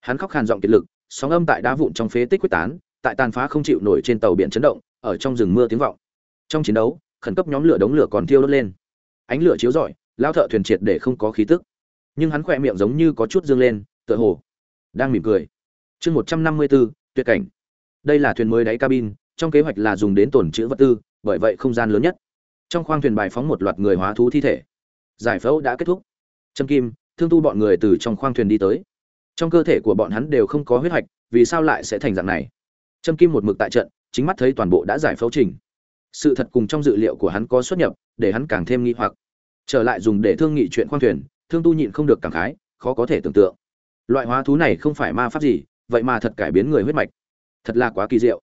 Hắn khóc khàn giọng kiệt lực, sóng âm tại đá vụn trong phế tích quyết tán tại tàn phá không chịu nổi trên tàu biển chấn động, ở trong rừng mưa tiếng vọng. Trong chiến đấu, khẩn cấp nhóm lửa đống lửa còn thiêu đốt lên. Ánh lửa chiếu rọi lao thợ thuyền triệt để không có khí tức. Nhưng hắn khỏe miệng giống như có chút dương lên, tựa hồ đang mỉm cười. Chương một trăm năm mươi bốn, tuyệt cảnh. Đây là thuyền mới đáy cabin, trong kế hoạch là dùng đến tổn chữ vật tư, bởi vậy không gian lớn nhất. Trong khoang thuyền bài phóng một loạt người hóa thú thi thể. Giải phẫu đã kết thúc. Trâm kim, thương tu bọn người từ trong khoang thuyền đi tới. Trong cơ thể của bọn hắn đều không có huyết hạch, vì sao lại sẽ thành dạng này? Trâm kim một mực tại trận, chính mắt thấy toàn bộ đã giải phẫu trình. Sự thật cùng trong dự liệu của hắn có xuất nhập, để hắn càng thêm nghi hoặc. Trở lại dùng để thương nghị chuyện khoang thuyền, thương tu nhịn không được cảm khái, khó có thể tưởng tượng. Loại hóa thú này không phải ma pháp gì, vậy mà thật cải biến người huyết mạch. Thật là quá kỳ diệu.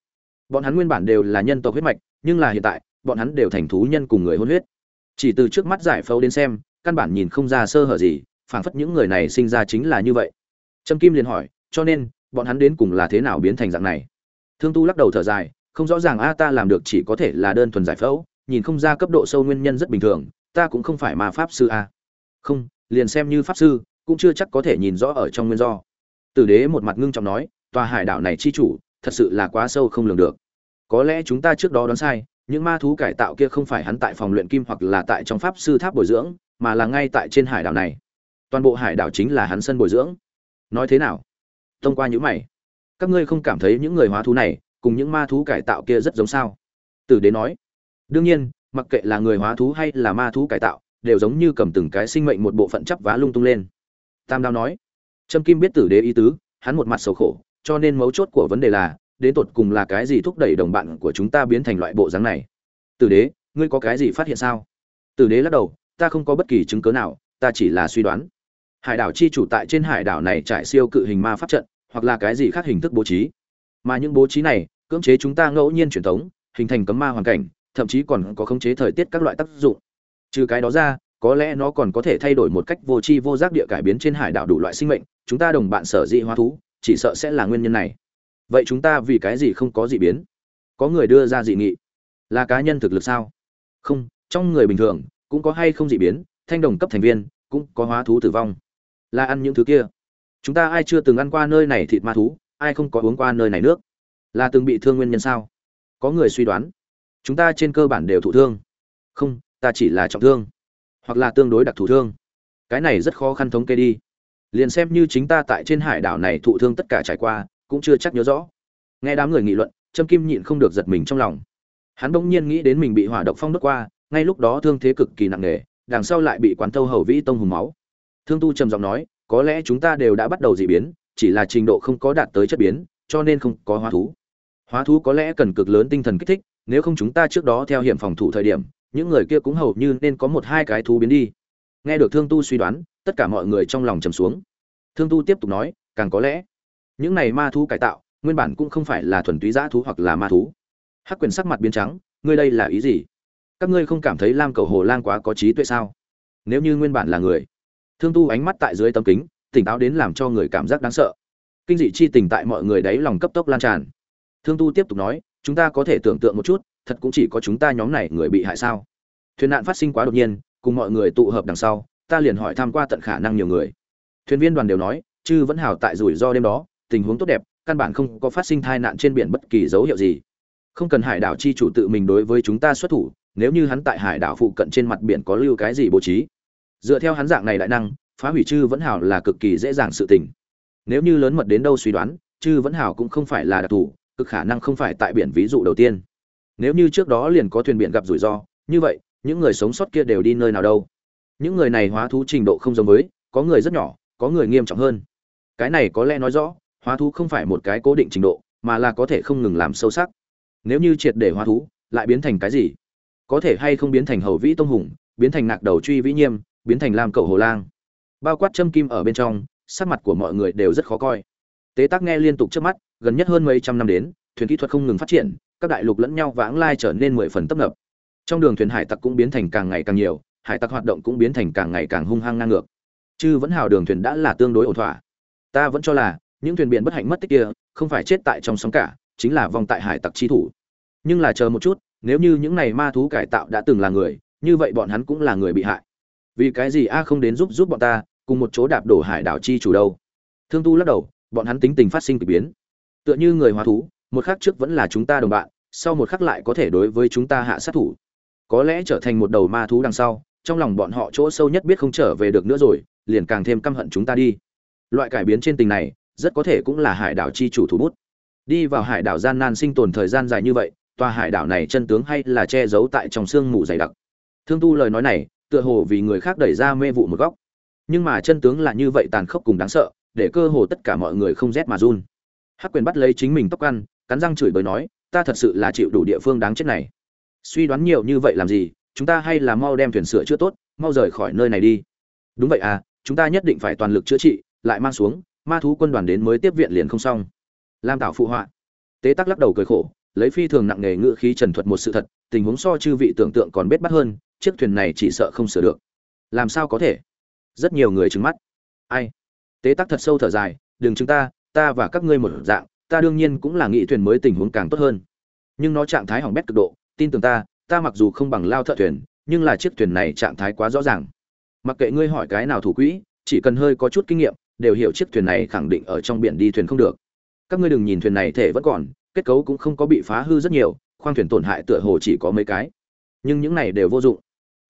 Bọn hắn nguyên bản đều là nhân tộc huyết mạch, nhưng là hiện tại, bọn hắn đều thành thú nhân cùng người hôn huyết. Chỉ từ trước mắt giải phẫu đến xem, căn bản nhìn không ra sơ hở gì, phảng phất những người này sinh ra chính là như vậy. Trâm kim liền hỏi, cho nên, bọn hắn đến cùng là thế nào biến thành dạng này? Thương tu lắc đầu thở dài, không rõ ràng a, ta làm được chỉ có thể là đơn thuần giải phẫu, nhìn không ra cấp độ sâu nguyên nhân rất bình thường, ta cũng không phải ma pháp sư a. Không, liền xem như pháp sư, cũng chưa chắc có thể nhìn rõ ở trong nguyên do. Tử đế một mặt ngưng trọng nói, tòa hải đảo này chi chủ, thật sự là quá sâu không lường được. Có lẽ chúng ta trước đó đoán sai, những ma thú cải tạo kia không phải hắn tại phòng luyện kim hoặc là tại trong pháp sư tháp bồi dưỡng, mà là ngay tại trên hải đảo này. Toàn bộ hải đảo chính là hắn sân bồi dưỡng. Nói thế nào? Thông qua những mày các ngươi không cảm thấy những người hóa thú này cùng những ma thú cải tạo kia rất giống sao? Tử đế nói. Đương nhiên, mặc kệ là người hóa thú hay là ma thú cải tạo, đều giống như cầm từng cái sinh mệnh một bộ phận chắp vá lung tung lên. Tam đao nói. Trâm kim biết tử đế ý tứ, hắn một mặt sầu khổ, cho nên mấu chốt của vấn đề là, đến tột cùng là cái gì thúc đẩy đồng bạn của chúng ta biến thành loại bộ dáng này? Tử đế, ngươi có cái gì phát hiện sao? Tử đế lắc đầu, ta không có bất kỳ chứng cớ nào, ta chỉ là suy đoán. Hải đảo chi chủ tại trên hải đảo này trải siêu cự hình ma pháp trận hoặc là cái gì khác hình thức bố trí. Mà những bố trí này, cưỡng chế chúng ta ngẫu nhiên truyền thống, hình thành cấm ma hoàn cảnh, thậm chí còn có khống chế thời tiết các loại tác dụng. Trừ cái đó ra, có lẽ nó còn có thể thay đổi một cách vô tri vô giác địa cải biến trên hải đảo đủ loại sinh mệnh, chúng ta đồng bạn sở dị hóa thú, chỉ sợ sẽ là nguyên nhân này. Vậy chúng ta vì cái gì không có dị biến? Có người đưa ra dị nghị. Là cá nhân thực lực sao? Không, trong người bình thường, cũng có hay không dị biến, thanh đồng cấp thành viên, cũng có hóa thú tử vong. Là ăn những thứ kia chúng ta ai chưa từng ăn qua nơi này thịt ma thú, ai không có uống qua nơi này nước? Là từng bị thương nguyên nhân sao? Có người suy đoán. Chúng ta trên cơ bản đều thụ thương. Không, ta chỉ là trọng thương. Hoặc là tương đối đặc thù thương. Cái này rất khó khăn thống kê đi. Liền xem như chính ta tại trên hải đảo này thụ thương tất cả trải qua, cũng chưa chắc nhớ rõ. Nghe đám người nghị luận, trâm kim nhịn không được giật mình trong lòng. Hắn bỗng nhiên nghĩ đến mình bị hỏa độc phong đốt qua, ngay lúc đó thương thế cực kỳ nặng nề, đằng sau lại bị quán thâu hầu vĩ tông hùng máu. Thương tu trầm giọng nói có lẽ chúng ta đều đã bắt đầu dị biến, chỉ là trình độ không có đạt tới chất biến, cho nên không có hóa thú. Hóa thú có lẽ cần cực lớn tinh thần kích thích, nếu không chúng ta trước đó theo hiểm phòng thủ thời điểm, những người kia cũng hầu như nên có một hai cái thú biến đi. Nghe được thương tu suy đoán, tất cả mọi người trong lòng trầm xuống. Thương tu tiếp tục nói, càng có lẽ, những này ma thú cải tạo, nguyên bản cũng không phải là thuần túy giã thú hoặc là ma thú. Hắc quyền sắc mặt biến trắng, ngươi đây là ý gì? Các ngươi không cảm thấy lam cầu hồ lang quá có trí tuệ sao? Nếu như nguyên bản là người thương tu ánh mắt tại dưới tấm kính, tỉnh táo đến làm cho người cảm giác đáng sợ. Kinh dị chi tình tại mọi người đáy lòng cấp tốc lan tràn. Thương tu tiếp tục nói, chúng ta có thể tưởng tượng một chút, thật cũng chỉ có chúng ta nhóm này người bị hại sao? Thuyền nạn phát sinh quá đột nhiên, cùng mọi người tụ hợp đằng sau, ta liền hỏi tham q u a tận khả năng nhiều người. Thuyền viên đoàn đều nói, chư vẫn hào tại rủi ro đêm đó, tình huống tốt đẹp, căn bản không có phát sinh tai nạn trên biển bất kỳ dấu hiệu gì. Không cần hải đảo chi chủ tự mình đối với chúng ta xuất thủ, nếu như hắn tại hải đảo phụ cận trên mặt biển có lưu cái gì bố trí dựa theo hắn dạng này đại năng, phá hủy chư vẫn hào là cực kỳ dễ dàng sự tình. Nếu như lớn mật đến đâu suy đoán, chư vẫn hào cũng không phải là đặc thù, cực khả năng không phải tại biển ví dụ đầu tiên. Nếu như trước đó liền có thuyền biển gặp rủi ro, như vậy, những người sống sót kia đều đi nơi nào đâu? Những người này hóa thú trình độ không giống với, có người rất nhỏ, có người nghiêm trọng hơn. Cái này có lẽ nói rõ, hóa thú không phải một cái cố định trình độ, mà là có thể không ngừng làm sâu sắc. Nếu như triệt để hóa thú, lại biến thành cái gì? Có thể hay không biến thành hầu vĩ tông hùng, biến thành ngạc đầu truy vĩ nghiêm? Biến thành lam cầu hồ lang. Bao quát châm kim ở bên trong, sắc mặt của mọi người đều rất khó coi. Tế tác nghe liên tục trước mắt, gần nhất hơn mấy trăm năm đến, thuyền kỹ thuật không ngừng phát triển, các đại lục lẫn nhau vãng lai trở nên mười phần tấp nập. Trong đường thuyền hải tặc cũng biến thành càng ngày càng nhiều, hải tặc hoạt động cũng biến thành càng ngày càng hung hăng ngang ngược. Chứ vẫn hào đường thuyền đã là tương đối ổn thỏa. Ta vẫn cho là, những thuyền biển bất hạnh mất tích kia, không phải chết tại trong sóng cả, chính là vong tại hải tặc chi thủ. Nhưng là chờ một chút, nếu như những này ma thú cải tạo đã từng là người, như vậy bọn hắn cũng là người bị hại vì cái gì a không đến giúp giúp bọn ta, cùng một chỗ đạp đổ hải đảo chi chủ đâu? Thương tu lắc đầu, bọn hắn tính tình phát sinh k ỳ biến. Tựa như người hóa thú, một khắc trước vẫn là chúng ta đồng bạn, sau một khắc lại có thể đối với chúng ta hạ sát thủ. Có lẽ trở thành một đầu ma thú đằng sau, trong lòng bọn họ chỗ sâu nhất biết không trở về được nữa rồi, liền càng thêm căm hận chúng ta đi. Loại cải biến trên tình này, rất có thể cũng là hải đảo chi chủ thủ bút. Đi vào hải đảo gian nan sinh tồn thời gian dài như vậy, tòa hải đảo này chân tướng hay là che giấu tại trong sương mù dày đặc? Thương tu lời nói này tựa hồ vì người khác đẩy ra mê vụ một góc. Nhưng mà chân tướng là như vậy tàn khốc cùng đáng sợ, để cơ hồ tất cả mọi người không rét mà run. Hắc quyền bắt lấy chính mình tóc ăn, cắn răng chửi bới nói, ta thật sự là chịu đủ địa phương đáng chết này. Suy đoán nhiều như vậy làm gì, chúng ta hay là mau đem thuyền sửa chữa tốt, mau rời khỏi nơi này đi. Đúng vậy à chúng ta nhất định phải toàn lực chữa trị, lại mang xuống, ma thú quân đoàn đến mới tiếp viện liền không xong. Lam tạo phụ họa. Tế tắc lắc đầu cười khổ, lấy phi thường nặng nề ngữ khí trần thuật một sự thật tình huống so chư vị tưởng tượng còn bết bắt hơn, chiếc thuyền này chỉ sợ không sửa được. Làm sao có thể? Rất nhiều người trừng mắt. Ai? Tế tắc thật sâu thở dài, đừng chúng ta ta và các ngươi một dạng, ta đương nhiên cũng là nghĩ thuyền mới tình huống càng tốt hơn. Nhưng nó trạng thái hỏng bét cực độ, tin tưởng ta ta mặc dù không bằng lao thợ thuyền, nhưng là chiếc thuyền này trạng thái quá rõ ràng. Mặc kệ ngươi hỏi cái nào thủ quỹ, chỉ cần hơi có chút kinh nghiệm, đều hiểu chiếc thuyền này khẳng định ở trong biển đi thuyền không được. Các ngươi đừng nhìn thuyền này thể vẫn còn, kết cấu cũng không có bị phá hư rất nhiều khoang thuyền tổn hại tựa hồ chỉ có mấy cái. Nhưng những này đều vô dụng.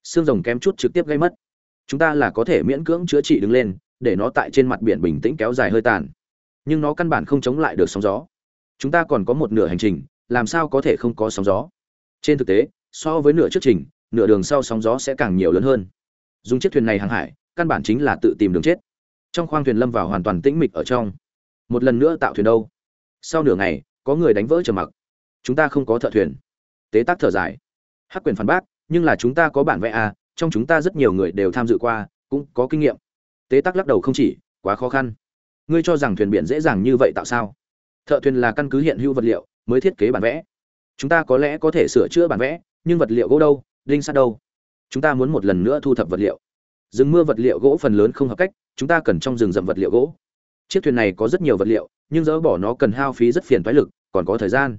Xương rồng kém chút trực tiếp gây mất. Chúng ta là có thể miễn cưỡng chữa trị đứng lên, để nó tại trên mặt biển bình tĩnh kéo dài hơi tàn. Nhưng nó căn bản không chống lại được sóng gió. Chúng ta còn có một nửa hành trình, làm sao có thể không có sóng gió? Trên thực tế, so với nửa trước trình, nửa đường sau sóng gió sẽ càng nhiều lớn hơn. Dùng chiếc thuyền này hàng hải, căn bản chính là tự tìm đường chết. Trong khoang thuyền lâm vào hoàn toàn tĩnh mịch ở trong. Một lần nữa tạo thuyền đâu? Sau nửa ngày, có người đánh vỡ trầm mặc chúng ta không có thợ thuyền. Tế tác thở dài. Hắc quyền phản bác, nhưng là chúng ta có bản vẽ à trong chúng ta rất nhiều người đều tham dự qua, cũng có kinh nghiệm. Tế tác lắc đầu không chỉ, quá khó khăn. Ngươi cho rằng thuyền biển dễ dàng như vậy tạo sao? Thợ thuyền là căn cứ hiện hữu vật liệu, mới thiết kế bản vẽ. Chúng ta có lẽ có thể sửa chữa bản vẽ, nhưng vật liệu gỗ đâu, đinh sắt đâu? Chúng ta muốn một lần nữa thu thập vật liệu. Rừng mưa vật liệu gỗ phần lớn không hợp cách, chúng ta cần trong rừng rậm vật liệu gỗ. Chiếc thuyền này có rất nhiều vật liệu, nhưng dỡ bỏ nó cần hao phí rất phiền toái lực, còn có thời gian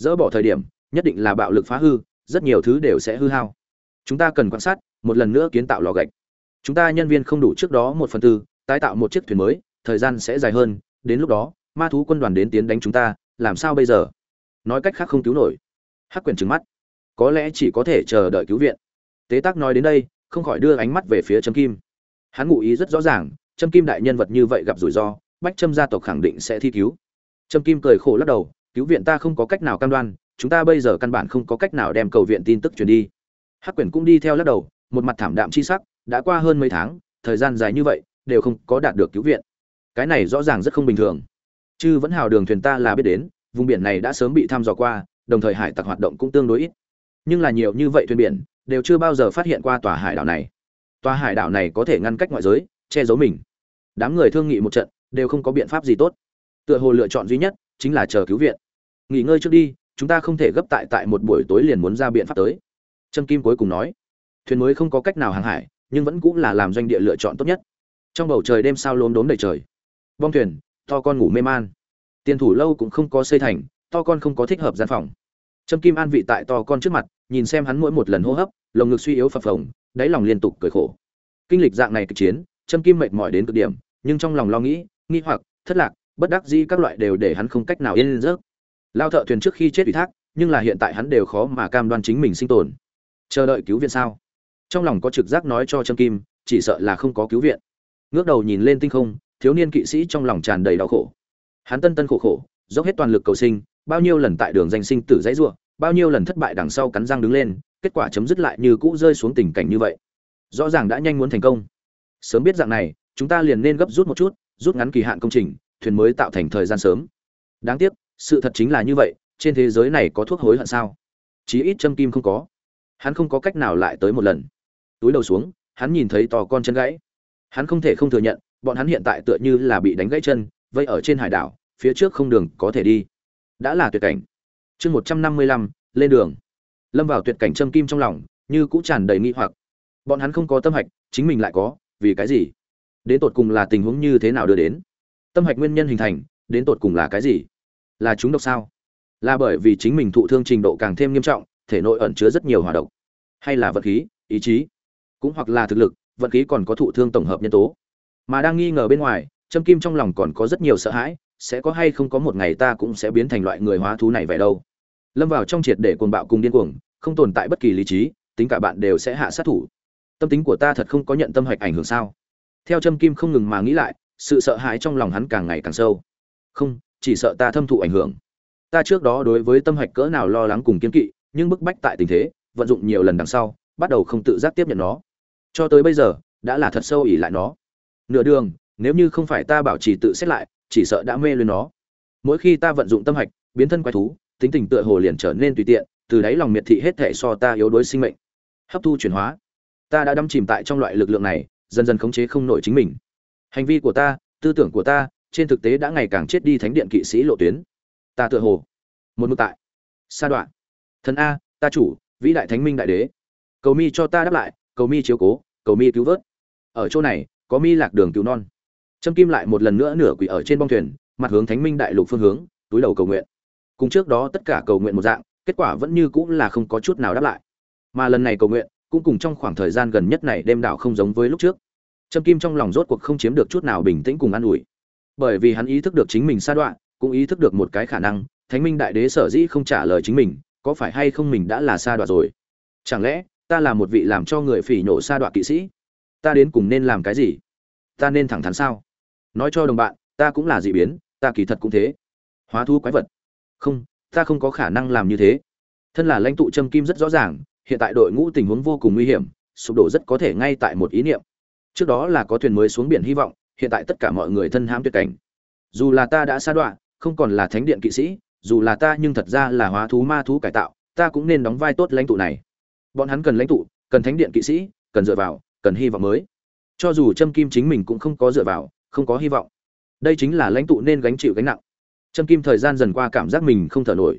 dỡ bỏ thời điểm, nhất định là bạo lực phá hư, rất nhiều thứ đều sẽ hư hao. Chúng ta cần quan sát, một lần nữa kiến tạo lò gạch. Chúng ta nhân viên không đủ trước đó một phần tư, tái tạo một chiếc thuyền mới, thời gian sẽ dài hơn, đến lúc đó, ma thú quân đoàn đến tiến đánh chúng ta, làm sao bây giờ? Nói cách khác không cứu nổi. Hắc quyền trừng mắt. Có lẽ chỉ có thể chờ đợi cứu viện. Tế tác nói đến đây, không khỏi đưa ánh mắt về phía trâm kim. Hắn ngụ ý rất rõ ràng, trâm kim đại nhân vật như vậy gặp rủi ro, bách trâm gia tộc khẳng định sẽ thi cứu. Trâm kim cười khổ lắc đầu cứu viện ta không có cách nào cam đoan chúng ta bây giờ căn bản không có cách nào đem cầu viện tin tức truyền đi. Hắc quyển cũng đi theo lắc đầu một mặt thảm đạm chi sắc đã qua hơn mấy tháng thời gian dài như vậy đều không có đạt được cứu viện. Cái này rõ ràng rất không bình thường. Chứ vẫn hào đường thuyền ta là biết đến vùng biển này đã sớm bị thăm dò qua đồng thời hải tặc hoạt động cũng tương đối ít. Nhưng là nhiều như vậy thuyền biển đều chưa bao giờ phát hiện qua tòa hải đảo này. Toa hải đảo này có thể ngăn cách ngoại giới, che giấu mình. Đám người thương nghị một trận, đều không có biện pháp gì tốt. Tựa hồ lựa chọn duy nhất chính là chờ cứu viện. Nghỉ ngơi trước đi, chúng ta không thể gấp tại tại một buổi tối liền muốn ra biện pháp tới. Trâm Kim cuối cùng nói, thuyền mới không có cách nào hàng hải, nhưng vẫn cũng là làm doanh địa lựa chọn tốt nhất. Trong bầu trời đêm sao lốm đốm đầy trời. Bong thuyền, to con ngủ mê man. Tiền thủ lâu cũng không có xây thành, to con không có thích hợp gian phòng. Trâm Kim an vị tại to con trước mặt, nhìn xem hắn mỗi một lần hô hấp, lồng ngực suy yếu phập phồng, đáy lòng liên tục cười khổ. Kinh lịch dạng này kịch chiến, Trâm Kim mệt mỏi đến cực điểm, nhưng trong lòng lo nghĩ, nghi hoặc, thất lạc, bất đắc dĩ các loại đều để hắn không cách nào yên giấc. Lao thợ thuyền trước khi chết ủy thác, nhưng là hiện tại hắn đều khó mà cam đoan chính mình sinh tồn. Chờ đợi cứu viện sao? Trong lòng có trực giác nói cho Trâm Kim, chỉ sợ là không có cứu viện. Ngước đầu nhìn lên tinh không, thiếu niên kỵ sĩ trong lòng tràn đầy đau khổ. Hắn tân tân khổ khổ, dốc hết toàn lực cầu sinh, bao nhiêu lần tại đường danh sinh tử dãy rủa, bao nhiêu lần thất bại đằng sau cắn răng đứng lên, kết quả chấm dứt lại như cũ rơi xuống tình cảnh như vậy. Rõ ràng đã nhanh muốn thành công. Sớm biết dạng này, chúng ta liền nên gấp rút một chút, rút ngắn kỳ hạn công trình, thuyền mới tạo thành thời gian sớm. Đáng tiếc, sự thật chính là như vậy, trên thế giới này có thuốc hối hận sao? Chí ít châm kim không có. Hắn không có cách nào lại tới một lần. Túi đầu xuống, hắn nhìn thấy to con chân gãy. Hắn không thể không thừa nhận, bọn hắn hiện tại tựa như là bị đánh gãy chân, vây ở trên hải đảo, phía trước không đường có thể đi. Đã là tuyệt cảnh. Chương một trăm năm mươi lăm lên đường. Lâm vào tuyệt cảnh châm kim trong lòng, như cũng tràn đầy nghi hoặc. Bọn hắn không có tâm hạch, chính mình lại có, vì cái gì? Đến tột cùng là tình huống như thế nào đưa đến? Tâm hạch nguyên nhân hình thành, đến tột cùng là cái gì? Là chúng độc sao? Là bởi vì chính mình thụ thương trình độ càng thêm nghiêm trọng, thể nội ẩn chứa rất nhiều hỏa độc, hay là vật khí, ý chí, cũng hoặc là thực lực, vận khí còn có thụ thương tổng hợp nhân tố. Mà đang nghi ngờ bên ngoài trâm kim trong lòng còn có rất nhiều sợ hãi sẽ có hay không có một ngày ta cũng sẽ biến thành loại người hóa thú này vậy đâu. Lâm vào trong triệt để cuồng bạo cùng điên cuồng không tồn tại bất kỳ lý trí tính cả bạn đều sẽ hạ sát thủ. Tâm tính của ta thật không có nhận tâm hạch ảnh hưởng sao? Theo trâm kim không ngừng mà nghĩ lại sự sợ hãi trong lòng hắn càng ngày càng sâu. Không, chỉ sợ ta thâm thụ ảnh hưởng. Ta trước đó đối với tâm hạch cỡ nào lo lắng cùng kiên kỵ, nhưng bức bách tại tình thế, vận dụng nhiều lần đằng sau, bắt đầu không tự giác tiếp nhận nó. Cho tới bây giờ, đã là thật sâu ỉ lại nó. Nửa đường, nếu như không phải ta bảo trì tự xét lại, chỉ sợ đã mê lên nó. Mỗi khi ta vận dụng tâm hạch, biến thân quái thú, tính tình tựa hồ liền trở nên tùy tiện, từ đáy lòng miệt thị hết thể so ta yếu đuối sinh mệnh. Hấp thu chuyển hóa. Ta đã đâm chìm tại trong loại lực lượng này, dần dần khống chế không nổi chính mình hành vi của ta, tư tưởng của ta, trên thực tế đã ngày càng chết đi thánh điện kỵ sĩ lộ tuyến. Ta tựa hồ, một mức tại, sa đoạn. Thần a, ta chủ, vĩ đại thánh minh đại đế. Cầu mi cho ta đáp lại, cầu mi chiếu cố, cầu mi cứu vớt. Ở chỗ này, có mi lạc đường cứu non. Trâm kim lại một lần nữa nửa quỷ ở trên bong thuyền, mặt hướng thánh minh đại lục phương hướng, túi đầu cầu nguyện. Cùng trước đó tất cả cầu nguyện một dạng, kết quả vẫn như cũng là không có chút nào đáp lại. Mà lần này cầu nguyện, cũng cùng trong khoảng thời gian gần nhất này đêm đảo không giống với lúc trước trâm kim trong lòng rốt cuộc không chiếm được chút nào bình tĩnh cùng an ủi. Bởi vì hắn ý thức được chính mình sa đoạn cũng ý thức được một cái khả năng, thánh minh đại đế sở dĩ không trả lời chính mình, có phải hay không mình đã là sa đoạn rồi? Chẳng lẽ, ta là một vị làm cho người phỉ nhổ sa đoạn kỵ sĩ? Ta đến cùng nên làm cái gì? Ta nên thẳng thắn sao? Nói cho đồng bạn, ta cũng là dị biến, ta kỳ thật cũng thế. Hóa thu quái vật. Không, ta không có khả năng làm như thế. Thân là lãnh tụ trâm kim rất rõ ràng, hiện tại đội ngũ tình huống vô cùng nguy hiểm, sụp đổ rất có thể ngay tại một ý niệm trước đó là có thuyền mới xuống biển hy vọng, hiện tại tất cả mọi người thân hãm tuyệt cảnh. Dù là ta đã sa đoạn không còn là thánh điện kỵ sĩ, dù là ta nhưng thật ra là hóa thú ma thú cải tạo, ta cũng nên đóng vai tốt lãnh tụ này. Bọn hắn cần lãnh tụ, cần thánh điện kỵ sĩ, cần dựa vào, cần hy vọng mới. Cho dù trâm kim chính mình cũng không có dựa vào, không có hy vọng. Đây chính là lãnh tụ nên gánh chịu gánh nặng. Trâm kim thời gian dần qua cảm giác mình không thở nổi.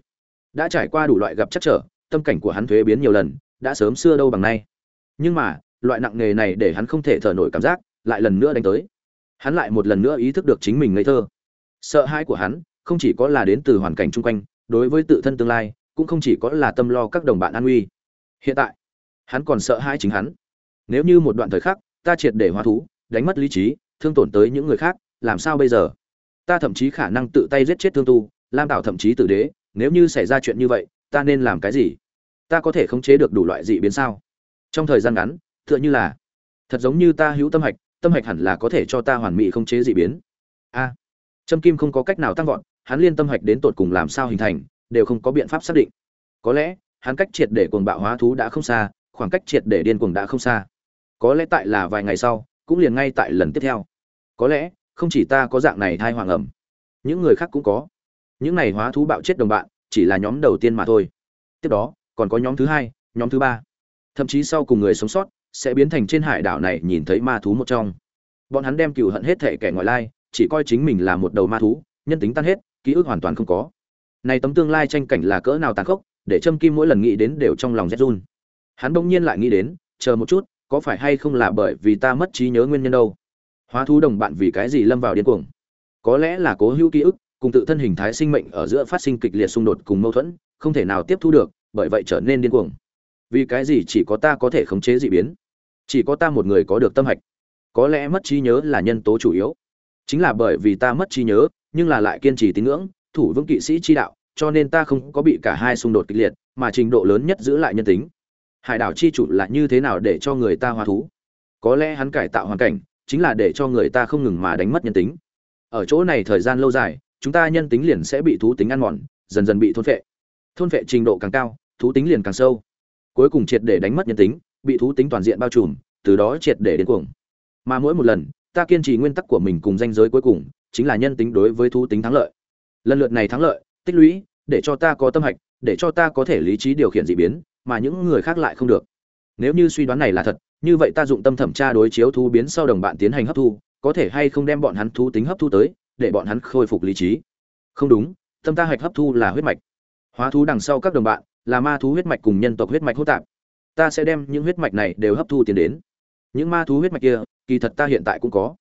Đã trải qua đủ loại gặp chắc trở, tâm cảnh của hắn thuế biến nhiều lần, đã sớm xưa đâu bằng nay. Nhưng mà loại nặng nghề này để hắn không thể thở nổi cảm giác, lại lần nữa đánh tới. Hắn lại một lần nữa ý thức được chính mình ngây thơ. Sợ hãi của hắn không chỉ có là đến từ hoàn cảnh chung quanh, đối với tự thân tương lai, cũng không chỉ có là tâm lo các đồng bạn an nguy. Hiện tại, hắn còn sợ hãi chính hắn. Nếu như một đoạn thời khắc, ta triệt để hóa thú, đánh mất lý trí, thương tổn tới những người khác, làm sao bây giờ? Ta thậm chí khả năng tự tay giết chết thương tu, lam tạo thậm chí tử đế, nếu như xảy ra chuyện như vậy, ta nên làm cái gì? Ta có thể khống chế được đủ loại dị biến sao? Trong thời gian ngắn tựa như là thật giống như ta hữu tâm hạch tâm hạch hẳn là có thể cho ta hoàn mỹ không chế dị biến. A à, trâm kim không có cách nào tăng vọt hắn liên tâm hạch đến tột cùng làm sao hình thành đều không có biện pháp xác định. Có lẽ hắn cách triệt để cuồng bạo hóa thú đã không xa khoảng cách triệt để điên cuồng đã không xa. Có lẽ tại là vài ngày sau cũng liền ngay tại lần tiếp theo. Có lẽ không chỉ ta có dạng này thai hoàng ẩm những người khác cũng có. Những này hóa thú bạo chết đồng bạn chỉ là nhóm đầu tiên mà thôi. Tiếp đó còn có nhóm thứ hai nhóm thứ ba. Thậm chí sau cùng người sống sót sẽ biến thành trên hải đảo này nhìn thấy ma thú một trong. Bọn hắn đem cựu hận hết thể kẻ ngoại lai, chỉ coi chính mình là một đầu ma thú, nhân tính tan hết, ký ức hoàn toàn không có. Này tấm tương lai tranh cảnh là cỡ nào tàn khốc, để châm kim mỗi lần nghĩ đến đều trong lòng rét run. Hắn bỗng nhiên lại nghĩ đến, chờ một chút, có phải hay không là bởi vì ta mất trí nhớ nguyên nhân đâu? Hóa thú đồng bạn vì cái gì lâm vào điên cuồng? Có lẽ là cố hữu ký ức, cùng tự thân hình thái sinh mệnh ở giữa phát sinh kịch liệt xung đột cùng mâu thuẫn, không thể nào tiếp thu được, bởi vậy trở nên điên cuồng vì cái gì chỉ có ta có thể khống chế dị biến? Chỉ có ta một người có được tâm hạch. Có lẽ mất trí nhớ là nhân tố chủ yếu. Chính là bởi vì ta mất trí nhớ, nhưng là lại kiên trì tín ngưỡng, thủ vững kỵ sĩ chi đạo, cho nên ta không có bị cả hai xung đột kịch liệt, mà trình độ lớn nhất giữ lại nhân tính. Hải đảo chi chủ là như thế nào để cho người ta hòa thú? Có lẽ hắn cải tạo hoàn cảnh, chính là để cho người ta không ngừng mà đánh mất nhân tính. Ở chỗ này thời gian lâu dài, chúng ta nhân tính liền sẽ bị thú tính ăn mòn, dần dần bị thôn phệ. Thôn phệ trình độ càng cao, thú tính liền càng sâu cuối cùng triệt để đánh mất nhân tính, bị thú tính toàn diện bao trùm, từ đó triệt để đến cuồng. Mà mỗi một lần, ta kiên trì nguyên tắc của mình cùng danh giới cuối cùng, chính là nhân tính đối với thú tính thắng lợi. Lần lượt này thắng lợi, tích lũy, để cho ta có tâm hạch, để cho ta có thể lý trí điều khiển dị biến, mà những người khác lại không được. Nếu như suy đoán này là thật, như vậy ta dụng tâm thẩm tra đối chiếu thú biến sau đồng bạn tiến hành hấp thu, có thể hay không đem bọn hắn thú tính hấp thu tới, để bọn hắn khôi phục lý trí. Không đúng, tâm ta hạch hấp thu là huyết mạch. Hóa thú đằng sau các đồng bạn là ma thú huyết mạch cùng nhân tộc huyết mạch hỗn tạp. Ta sẽ đem những huyết mạch này đều hấp thu tiến đến. Những ma thú huyết mạch kia, kỳ thật ta hiện tại cũng có.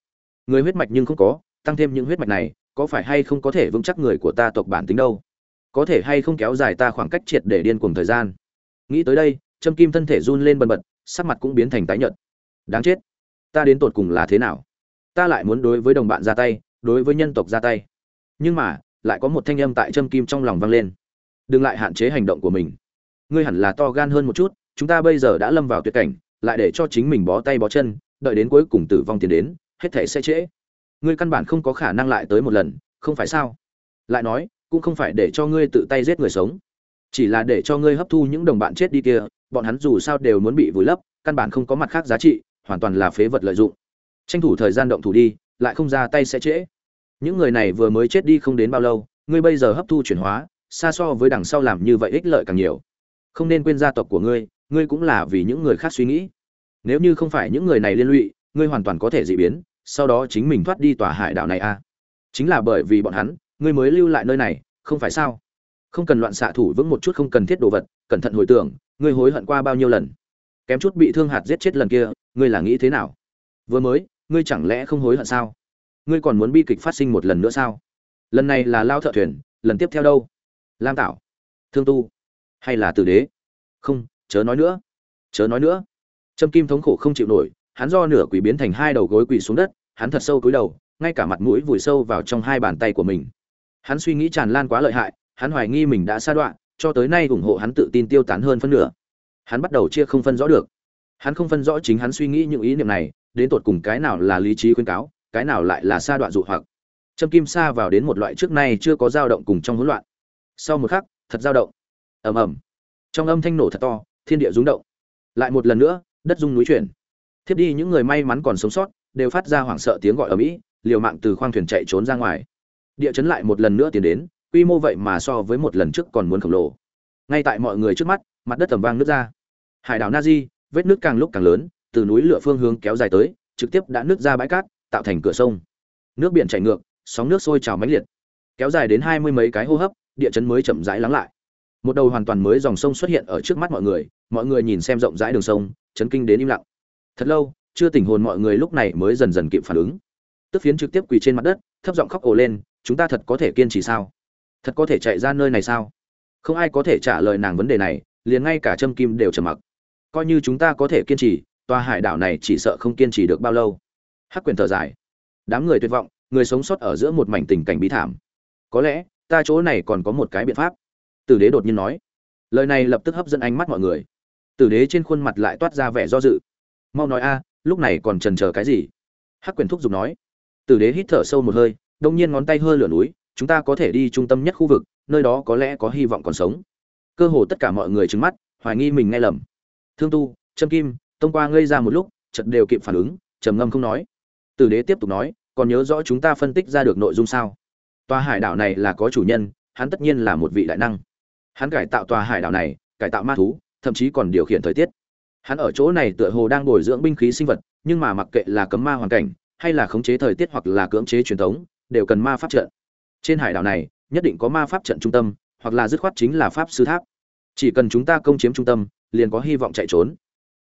Người huyết mạch nhưng không có, tăng thêm những huyết mạch này, có phải hay không có thể vững chắc người của ta tộc bản tính đâu? Có thể hay không kéo dài ta khoảng cách triệt để điên cuồng thời gian? Nghĩ tới đây, trâm kim thân thể run lên bần bật, sắc mặt cũng biến thành tái nhợt. Đáng chết. Ta đến tột cùng là thế nào? Ta lại muốn đối với đồng bạn ra tay, đối với nhân tộc ra tay. Nhưng mà, lại có một thanh âm tại trâm kim trong lòng vang lên đừng lại hạn chế hành động của mình. Ngươi hẳn là to gan hơn một chút, chúng ta bây giờ đã lâm vào tuyệt cảnh, lại để cho chính mình bó tay bó chân, đợi đến cuối cùng tử vong tiền đến, hết thể sẽ trễ. Ngươi căn bản không có khả năng lại tới một lần, không phải sao? Lại nói, cũng không phải để cho ngươi tự tay giết người sống. Chỉ là để cho ngươi hấp thu những đồng bạn chết đi kia, bọn hắn dù sao đều muốn bị vùi lấp, căn bản không có mặt khác giá trị, hoàn toàn là phế vật lợi dụng. Tranh thủ thời gian động thủ đi, lại không ra tay sẽ trễ. Những người này vừa mới chết đi không đến bao lâu, ngươi bây giờ hấp thu chuyển hóa xa so với đằng sau làm như vậy ích lợi càng nhiều. Không nên quên gia tộc của ngươi ngươi cũng là vì những người khác suy nghĩ. Nếu như không phải những người này liên lụy, ngươi hoàn toàn có thể dị biến, sau đó chính mình thoát đi tòa hải đảo này a à. chính là bởi vì bọn hắn, ngươi mới lưu lại nơi này, không phải sao? Không cần loạn xạ thủ vững một chút không cần thiết đồ vật, cẩn thận hồi tưởng, ngươi hối hận qua bao nhiêu lần. Kém chút bị thương hạt giết chết lần kia, ngươi là nghĩ thế nào? Vừa mới, ngươi chẳng lẽ không hối hận sao? Ngươi còn muốn bi kịch phát sinh một lần nữa sao? Lần này là lao thợ thuyền, lần tiếp theo đâu? Lam tảo. Thương tu. Hay là tử đế? Không, chớ nói nữa. Chớ nói nữa. Trâm kim thống khổ không chịu nổi, hắn do nửa quỷ biến thành hai đầu gối quỳ xuống đất, hắn thật sâu cúi đầu, ngay cả mặt mũi vùi sâu vào trong hai bàn tay của mình. Hắn suy nghĩ tràn lan quá lợi hại, hắn hoài nghi mình đã sa đoạn cho tới nay ủng hộ hắn tự tin tiêu tán hơn phân nửa. Hắn bắt đầu chia không phân rõ được. Hắn không phân rõ chính hắn suy nghĩ những ý niệm này, đến tột cùng cái nào là lý trí khuyên cáo, cái nào lại là sa đoạn dụ hoặc. Trâm kim sa vào đến một loại trước nay chưa có dao động cùng trong hỗn loạn sau một khắc, thật dao động. Ầm ầm. Trong âm thanh nổ thật to, thiên địa rung động. Lại một lần nữa, đất rung núi chuyển. Thiếp đi những người may mắn còn sống sót, đều phát ra hoảng sợ tiếng gọi ở mỹ, liều mạng từ khoang thuyền chạy trốn ra ngoài. Địa chấn lại một lần nữa tiến đến, quy mô vậy mà so với một lần trước còn muốn khổng lồ. Ngay tại mọi người trước mắt, mặt đất tầm vang nước ra. Hải đảo nazi vết nước càng lúc càng lớn, từ núi lửa phương hướng kéo dài tới, trực tiếp đã nước ra bãi cát, tạo thành cửa sông. Nước biển chảy ngược, sóng nước sôi trào mãnh liệt. Kéo dài đến hai mươi mấy cái hô hấp địa chấn mới chậm rãi lắng lại. Một đầu hoàn toàn mới dòng sông xuất hiện ở trước mắt mọi người mọi người nhìn xem rộng rãi đường sông, chấn kinh đến im lặng. Thật lâu, chưa tỉnh hồn mọi người lúc này mới dần dần kịp phản ứng. Tức phiến trực tiếp quỳ trên mặt đất, thấp giọng khóc ồ lên, chúng ta thật có thể kiên trì sao? Thật có thể chạy ra nơi này sao? Không ai có thể trả lời nàng vấn đề này, liền ngay cả trâm kim đều trầm mặc. Coi như chúng ta có thể kiên trì, tòa hải đảo này chỉ sợ không kiên trì được bao lâu. Hắc quyền thở dài. Đám người tuyệt vọng, người sống sót ở giữa một mảnh tình cảnh bí thảm. Có lẽ ta chỗ này còn có một cái biện pháp. Tử đế đột nhiên nói. Lời này lập tức hấp dẫn ánh mắt mọi người. Tử đế trên khuôn mặt lại toát ra vẻ do dự. Mau nói a, lúc này còn trần chờ cái gì? Hắc quyền thúc giục nói. Tử đế hít thở sâu một hơi, đông nhiên ngón tay hơi lửa núi, chúng ta có thể đi trung tâm nhất khu vực, nơi đó có lẽ có hy vọng còn sống. Cơ hồ tất cả mọi người trứng mắt, hoài nghi mình nghe lầm. Thương tu, trâm kim, tông qua ngây ra một lúc chật đều kịp phản ứng, trầm ngâm không nói. Tử đế tiếp tục nói, còn nhớ rõ chúng ta phân tích ra được nội dung sao? Tòa hải đảo này là có chủ nhân, hắn tất nhiên là một vị đại năng. Hắn cải tạo tòa hải đảo này, cải tạo ma thú, thậm chí còn điều khiển thời tiết. Hắn ở chỗ này tựa hồ đang bồi dưỡng binh khí sinh vật, nhưng mà mặc kệ là cấm ma hoàn cảnh, hay là khống chế thời tiết hoặc là cưỡng chế truyền thống, đều cần ma pháp trận. Trên hải đảo này, nhất định có ma pháp trận trung tâm, hoặc là dứt khoát chính là pháp sư tháp. Chỉ cần chúng ta công chiếm trung tâm, liền có hy vọng chạy trốn.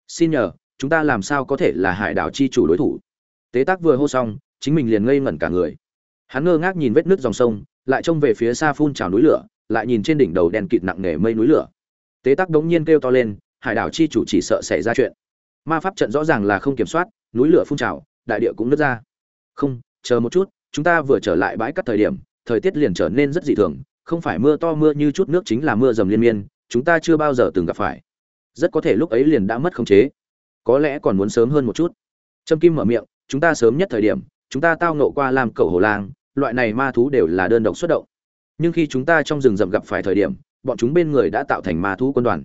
Xin nhờ, chúng ta làm sao có thể là hải đảo chi chủ đối thủ? Tế tác vừa hô xong, chính mình liền ngây ngẩn cả người hắn ngơ ngác nhìn vết nước dòng sông, lại trông về phía xa phun trào núi lửa, lại nhìn trên đỉnh đầu đèn kịt nặng nề mây núi lửa. Tế tắc đống nhiên kêu to lên, hải đảo chi chủ chỉ sợ xảy ra chuyện. Ma pháp trận rõ ràng là không kiểm soát, núi lửa phun trào, đại địa cũng nứt ra. Không, chờ một chút, chúng ta vừa trở lại bãi cắt thời điểm, thời tiết liền trở nên rất dị thường, không phải mưa to mưa như chút nước chính là mưa dầm liên miên, chúng ta chưa bao giờ từng gặp phải. Rất có thể lúc ấy liền đã mất khống chế. Có lẽ còn muốn sớm hơn một chút. Trâm kim mở miệng, chúng ta sớm nhất thời điểm, chúng ta tao nộ qua làm cẩu hồ lang loại này ma thú đều là đơn độc xuất động. Nhưng khi chúng ta trong rừng rậm gặp phải thời điểm, bọn chúng bên người đã tạo thành ma thú quân đoàn.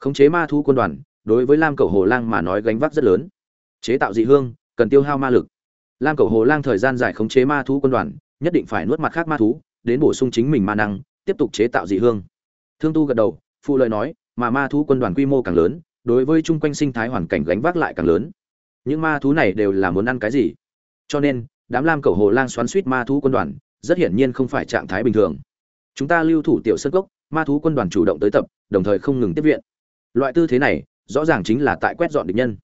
Khống chế ma thú quân đoàn, đối với lam cẩu hồ lang mà nói gánh vác rất lớn. Chế tạo dị hương, cần tiêu hao ma lực. Lam cẩu hồ lang thời gian dài khống chế ma thú quân đoàn, nhất định phải nuốt mặt khác ma thú, đến bổ sung chính mình ma năng, tiếp tục chế tạo dị hương. Thương tu gật đầu, phụ lời nói, mà ma thú quân đoàn quy mô càng lớn, đối với chung quanh sinh thái hoàn cảnh gánh vác lại càng lớn. Những ma thú này đều là muốn ăn cái gì? Cho nên đám lam cầu hồ lang xoắn suýt ma thú quân đoàn, rất hiển nhiên không phải trạng thái bình thường. Chúng ta lưu thủ tiểu sân cốc, ma thú quân đoàn chủ động tới tập, đồng thời không ngừng tiếp viện. Loại tư thế này, rõ ràng chính là tại quét dọn địch nhân.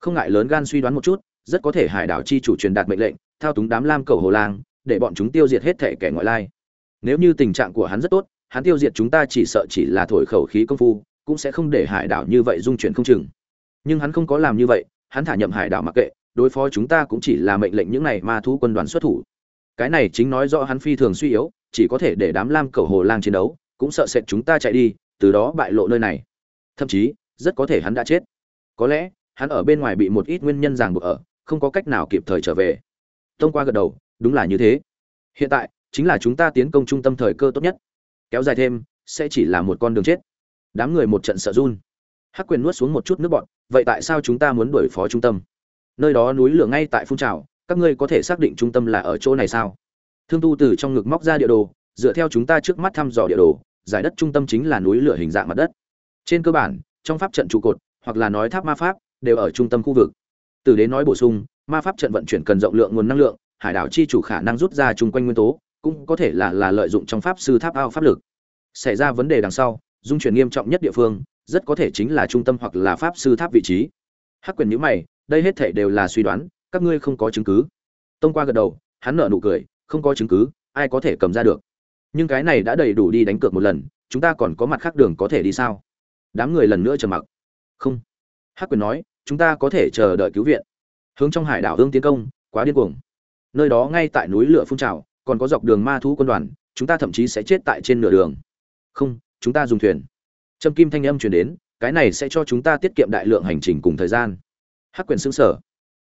Không ngại lớn gan suy đoán một chút, rất có thể hải đảo chi chủ truyền đạt mệnh lệnh, thao túng đám lam cầu hồ lang, để bọn chúng tiêu diệt hết thể kẻ ngoại lai. Nếu như tình trạng của hắn rất tốt, hắn tiêu diệt chúng ta chỉ sợ chỉ là thổi khẩu khí công phu, cũng sẽ không để hải đảo như vậy dung chuyển không chừng. Nhưng hắn không có làm như vậy, hắn thả nhậm hải đảo mặc kệ đối phó chúng ta cũng chỉ là mệnh lệnh những này ma thú quân đoàn xuất thủ. Cái này chính nói rõ hắn phi thường suy yếu, chỉ có thể để đám lam cầu hồ lang chiến đấu, cũng sợ sệt chúng ta chạy đi, từ đó bại lộ nơi này. Thậm chí, rất có thể hắn đã chết. Có lẽ, hắn ở bên ngoài bị một ít nguyên nhân ràng buộc ở, không có cách nào kịp thời trở về. Thông qua gật đầu, đúng là như thế. Hiện tại, chính là chúng ta tiến công trung tâm thời cơ tốt nhất. Kéo dài thêm, sẽ chỉ là một con đường chết. Đám người một trận sợ run. Hắc quyền nuốt xuống một chút nước bọn vậy tại sao chúng ta muốn đuổi phó trung tâm? Nơi đó núi lửa ngay tại phun trào, các ngươi có thể xác định trung tâm là ở chỗ này sao? Thương tu từ trong ngực móc ra địa đồ, dựa theo chúng ta trước mắt thăm dò địa đồ, giải đất trung tâm chính là núi lửa hình dạng mặt đất. Trên cơ bản, trong pháp trận trụ cột, hoặc là nói tháp ma pháp, đều ở trung tâm khu vực. Từ đến nói bổ sung, ma pháp trận vận chuyển cần rộng lượng nguồn năng lượng, hải đảo chi chủ khả năng rút ra chung quanh nguyên tố, cũng có thể là là lợi dụng trong pháp sư tháp ao pháp lực. Xảy ra vấn đề đằng sau, dung chuyển nghiêm trọng nhất địa phương, rất có thể chính là trung tâm hoặc là pháp sư tháp vị trí. Hắc quyền nhữ mày đây hết thảy đều là suy đoán, các ngươi không có chứng cứ. Tông qua gật đầu, hắn nở nụ cười, không có chứng cứ, ai có thể cầm ra được? Nhưng cái này đã đầy đủ đi đánh cược một lần, chúng ta còn có mặt khác đường có thể đi sao? Đám người lần nữa trầm mặc. Không. Hắc quyền nói, chúng ta có thể chờ đợi cứu viện. Hướng trong hải đảo hương tiến công, quá điên cuồng. Nơi đó ngay tại núi lửa phun trào, còn có dọc đường ma thú quân đoàn, chúng ta thậm chí sẽ chết tại trên nửa đường. Không, chúng ta dùng thuyền. Trâm kim thanh âm truyền đến, cái này sẽ cho chúng ta tiết kiệm đại lượng hành trình cùng thời gian hắc quyền xương sở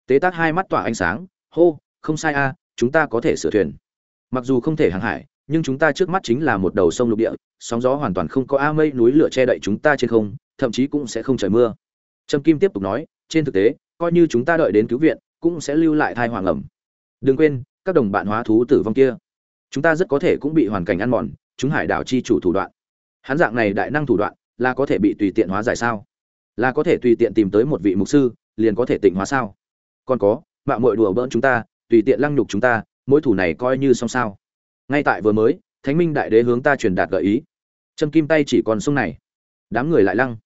tế tác hai mắt tỏa ánh sáng, hô, không sai a, chúng ta có thể sửa thuyền. Mặc dù không thể hàng hải, nhưng chúng ta trước mắt chính là một đầu sông lục địa, sóng gió hoàn toàn không có a mây núi lửa che đậy chúng ta trên không, thậm chí cũng sẽ không trời mưa. Trâm kim tiếp tục nói, trên thực tế, coi như chúng ta đợi đến cứu viện, cũng sẽ lưu lại thai hoàng ẩm. Đừng quên, các đồng bạn hóa thú tử vong kia. Chúng ta rất có thể cũng bị hoàn cảnh ăn mòn, chúng hải đảo chi chủ thủ đoạn. Hắn dạng này đại năng thủ đoạn, là có thể bị tùy tiện hóa giải sao? Là có thể tùy tiện tìm tới một vị mục sư liền có thể tịnh hóa sao? Còn có mạng mội đùa bỡn chúng ta, tùy tiện lăng nhục chúng ta mỗi thủ này coi như xong sao? Ngay tại vừa mới, thánh minh đại đế hướng ta truyền đạt gợi ý. Châm kim tay chỉ còn sông này. Đám người lại lăng.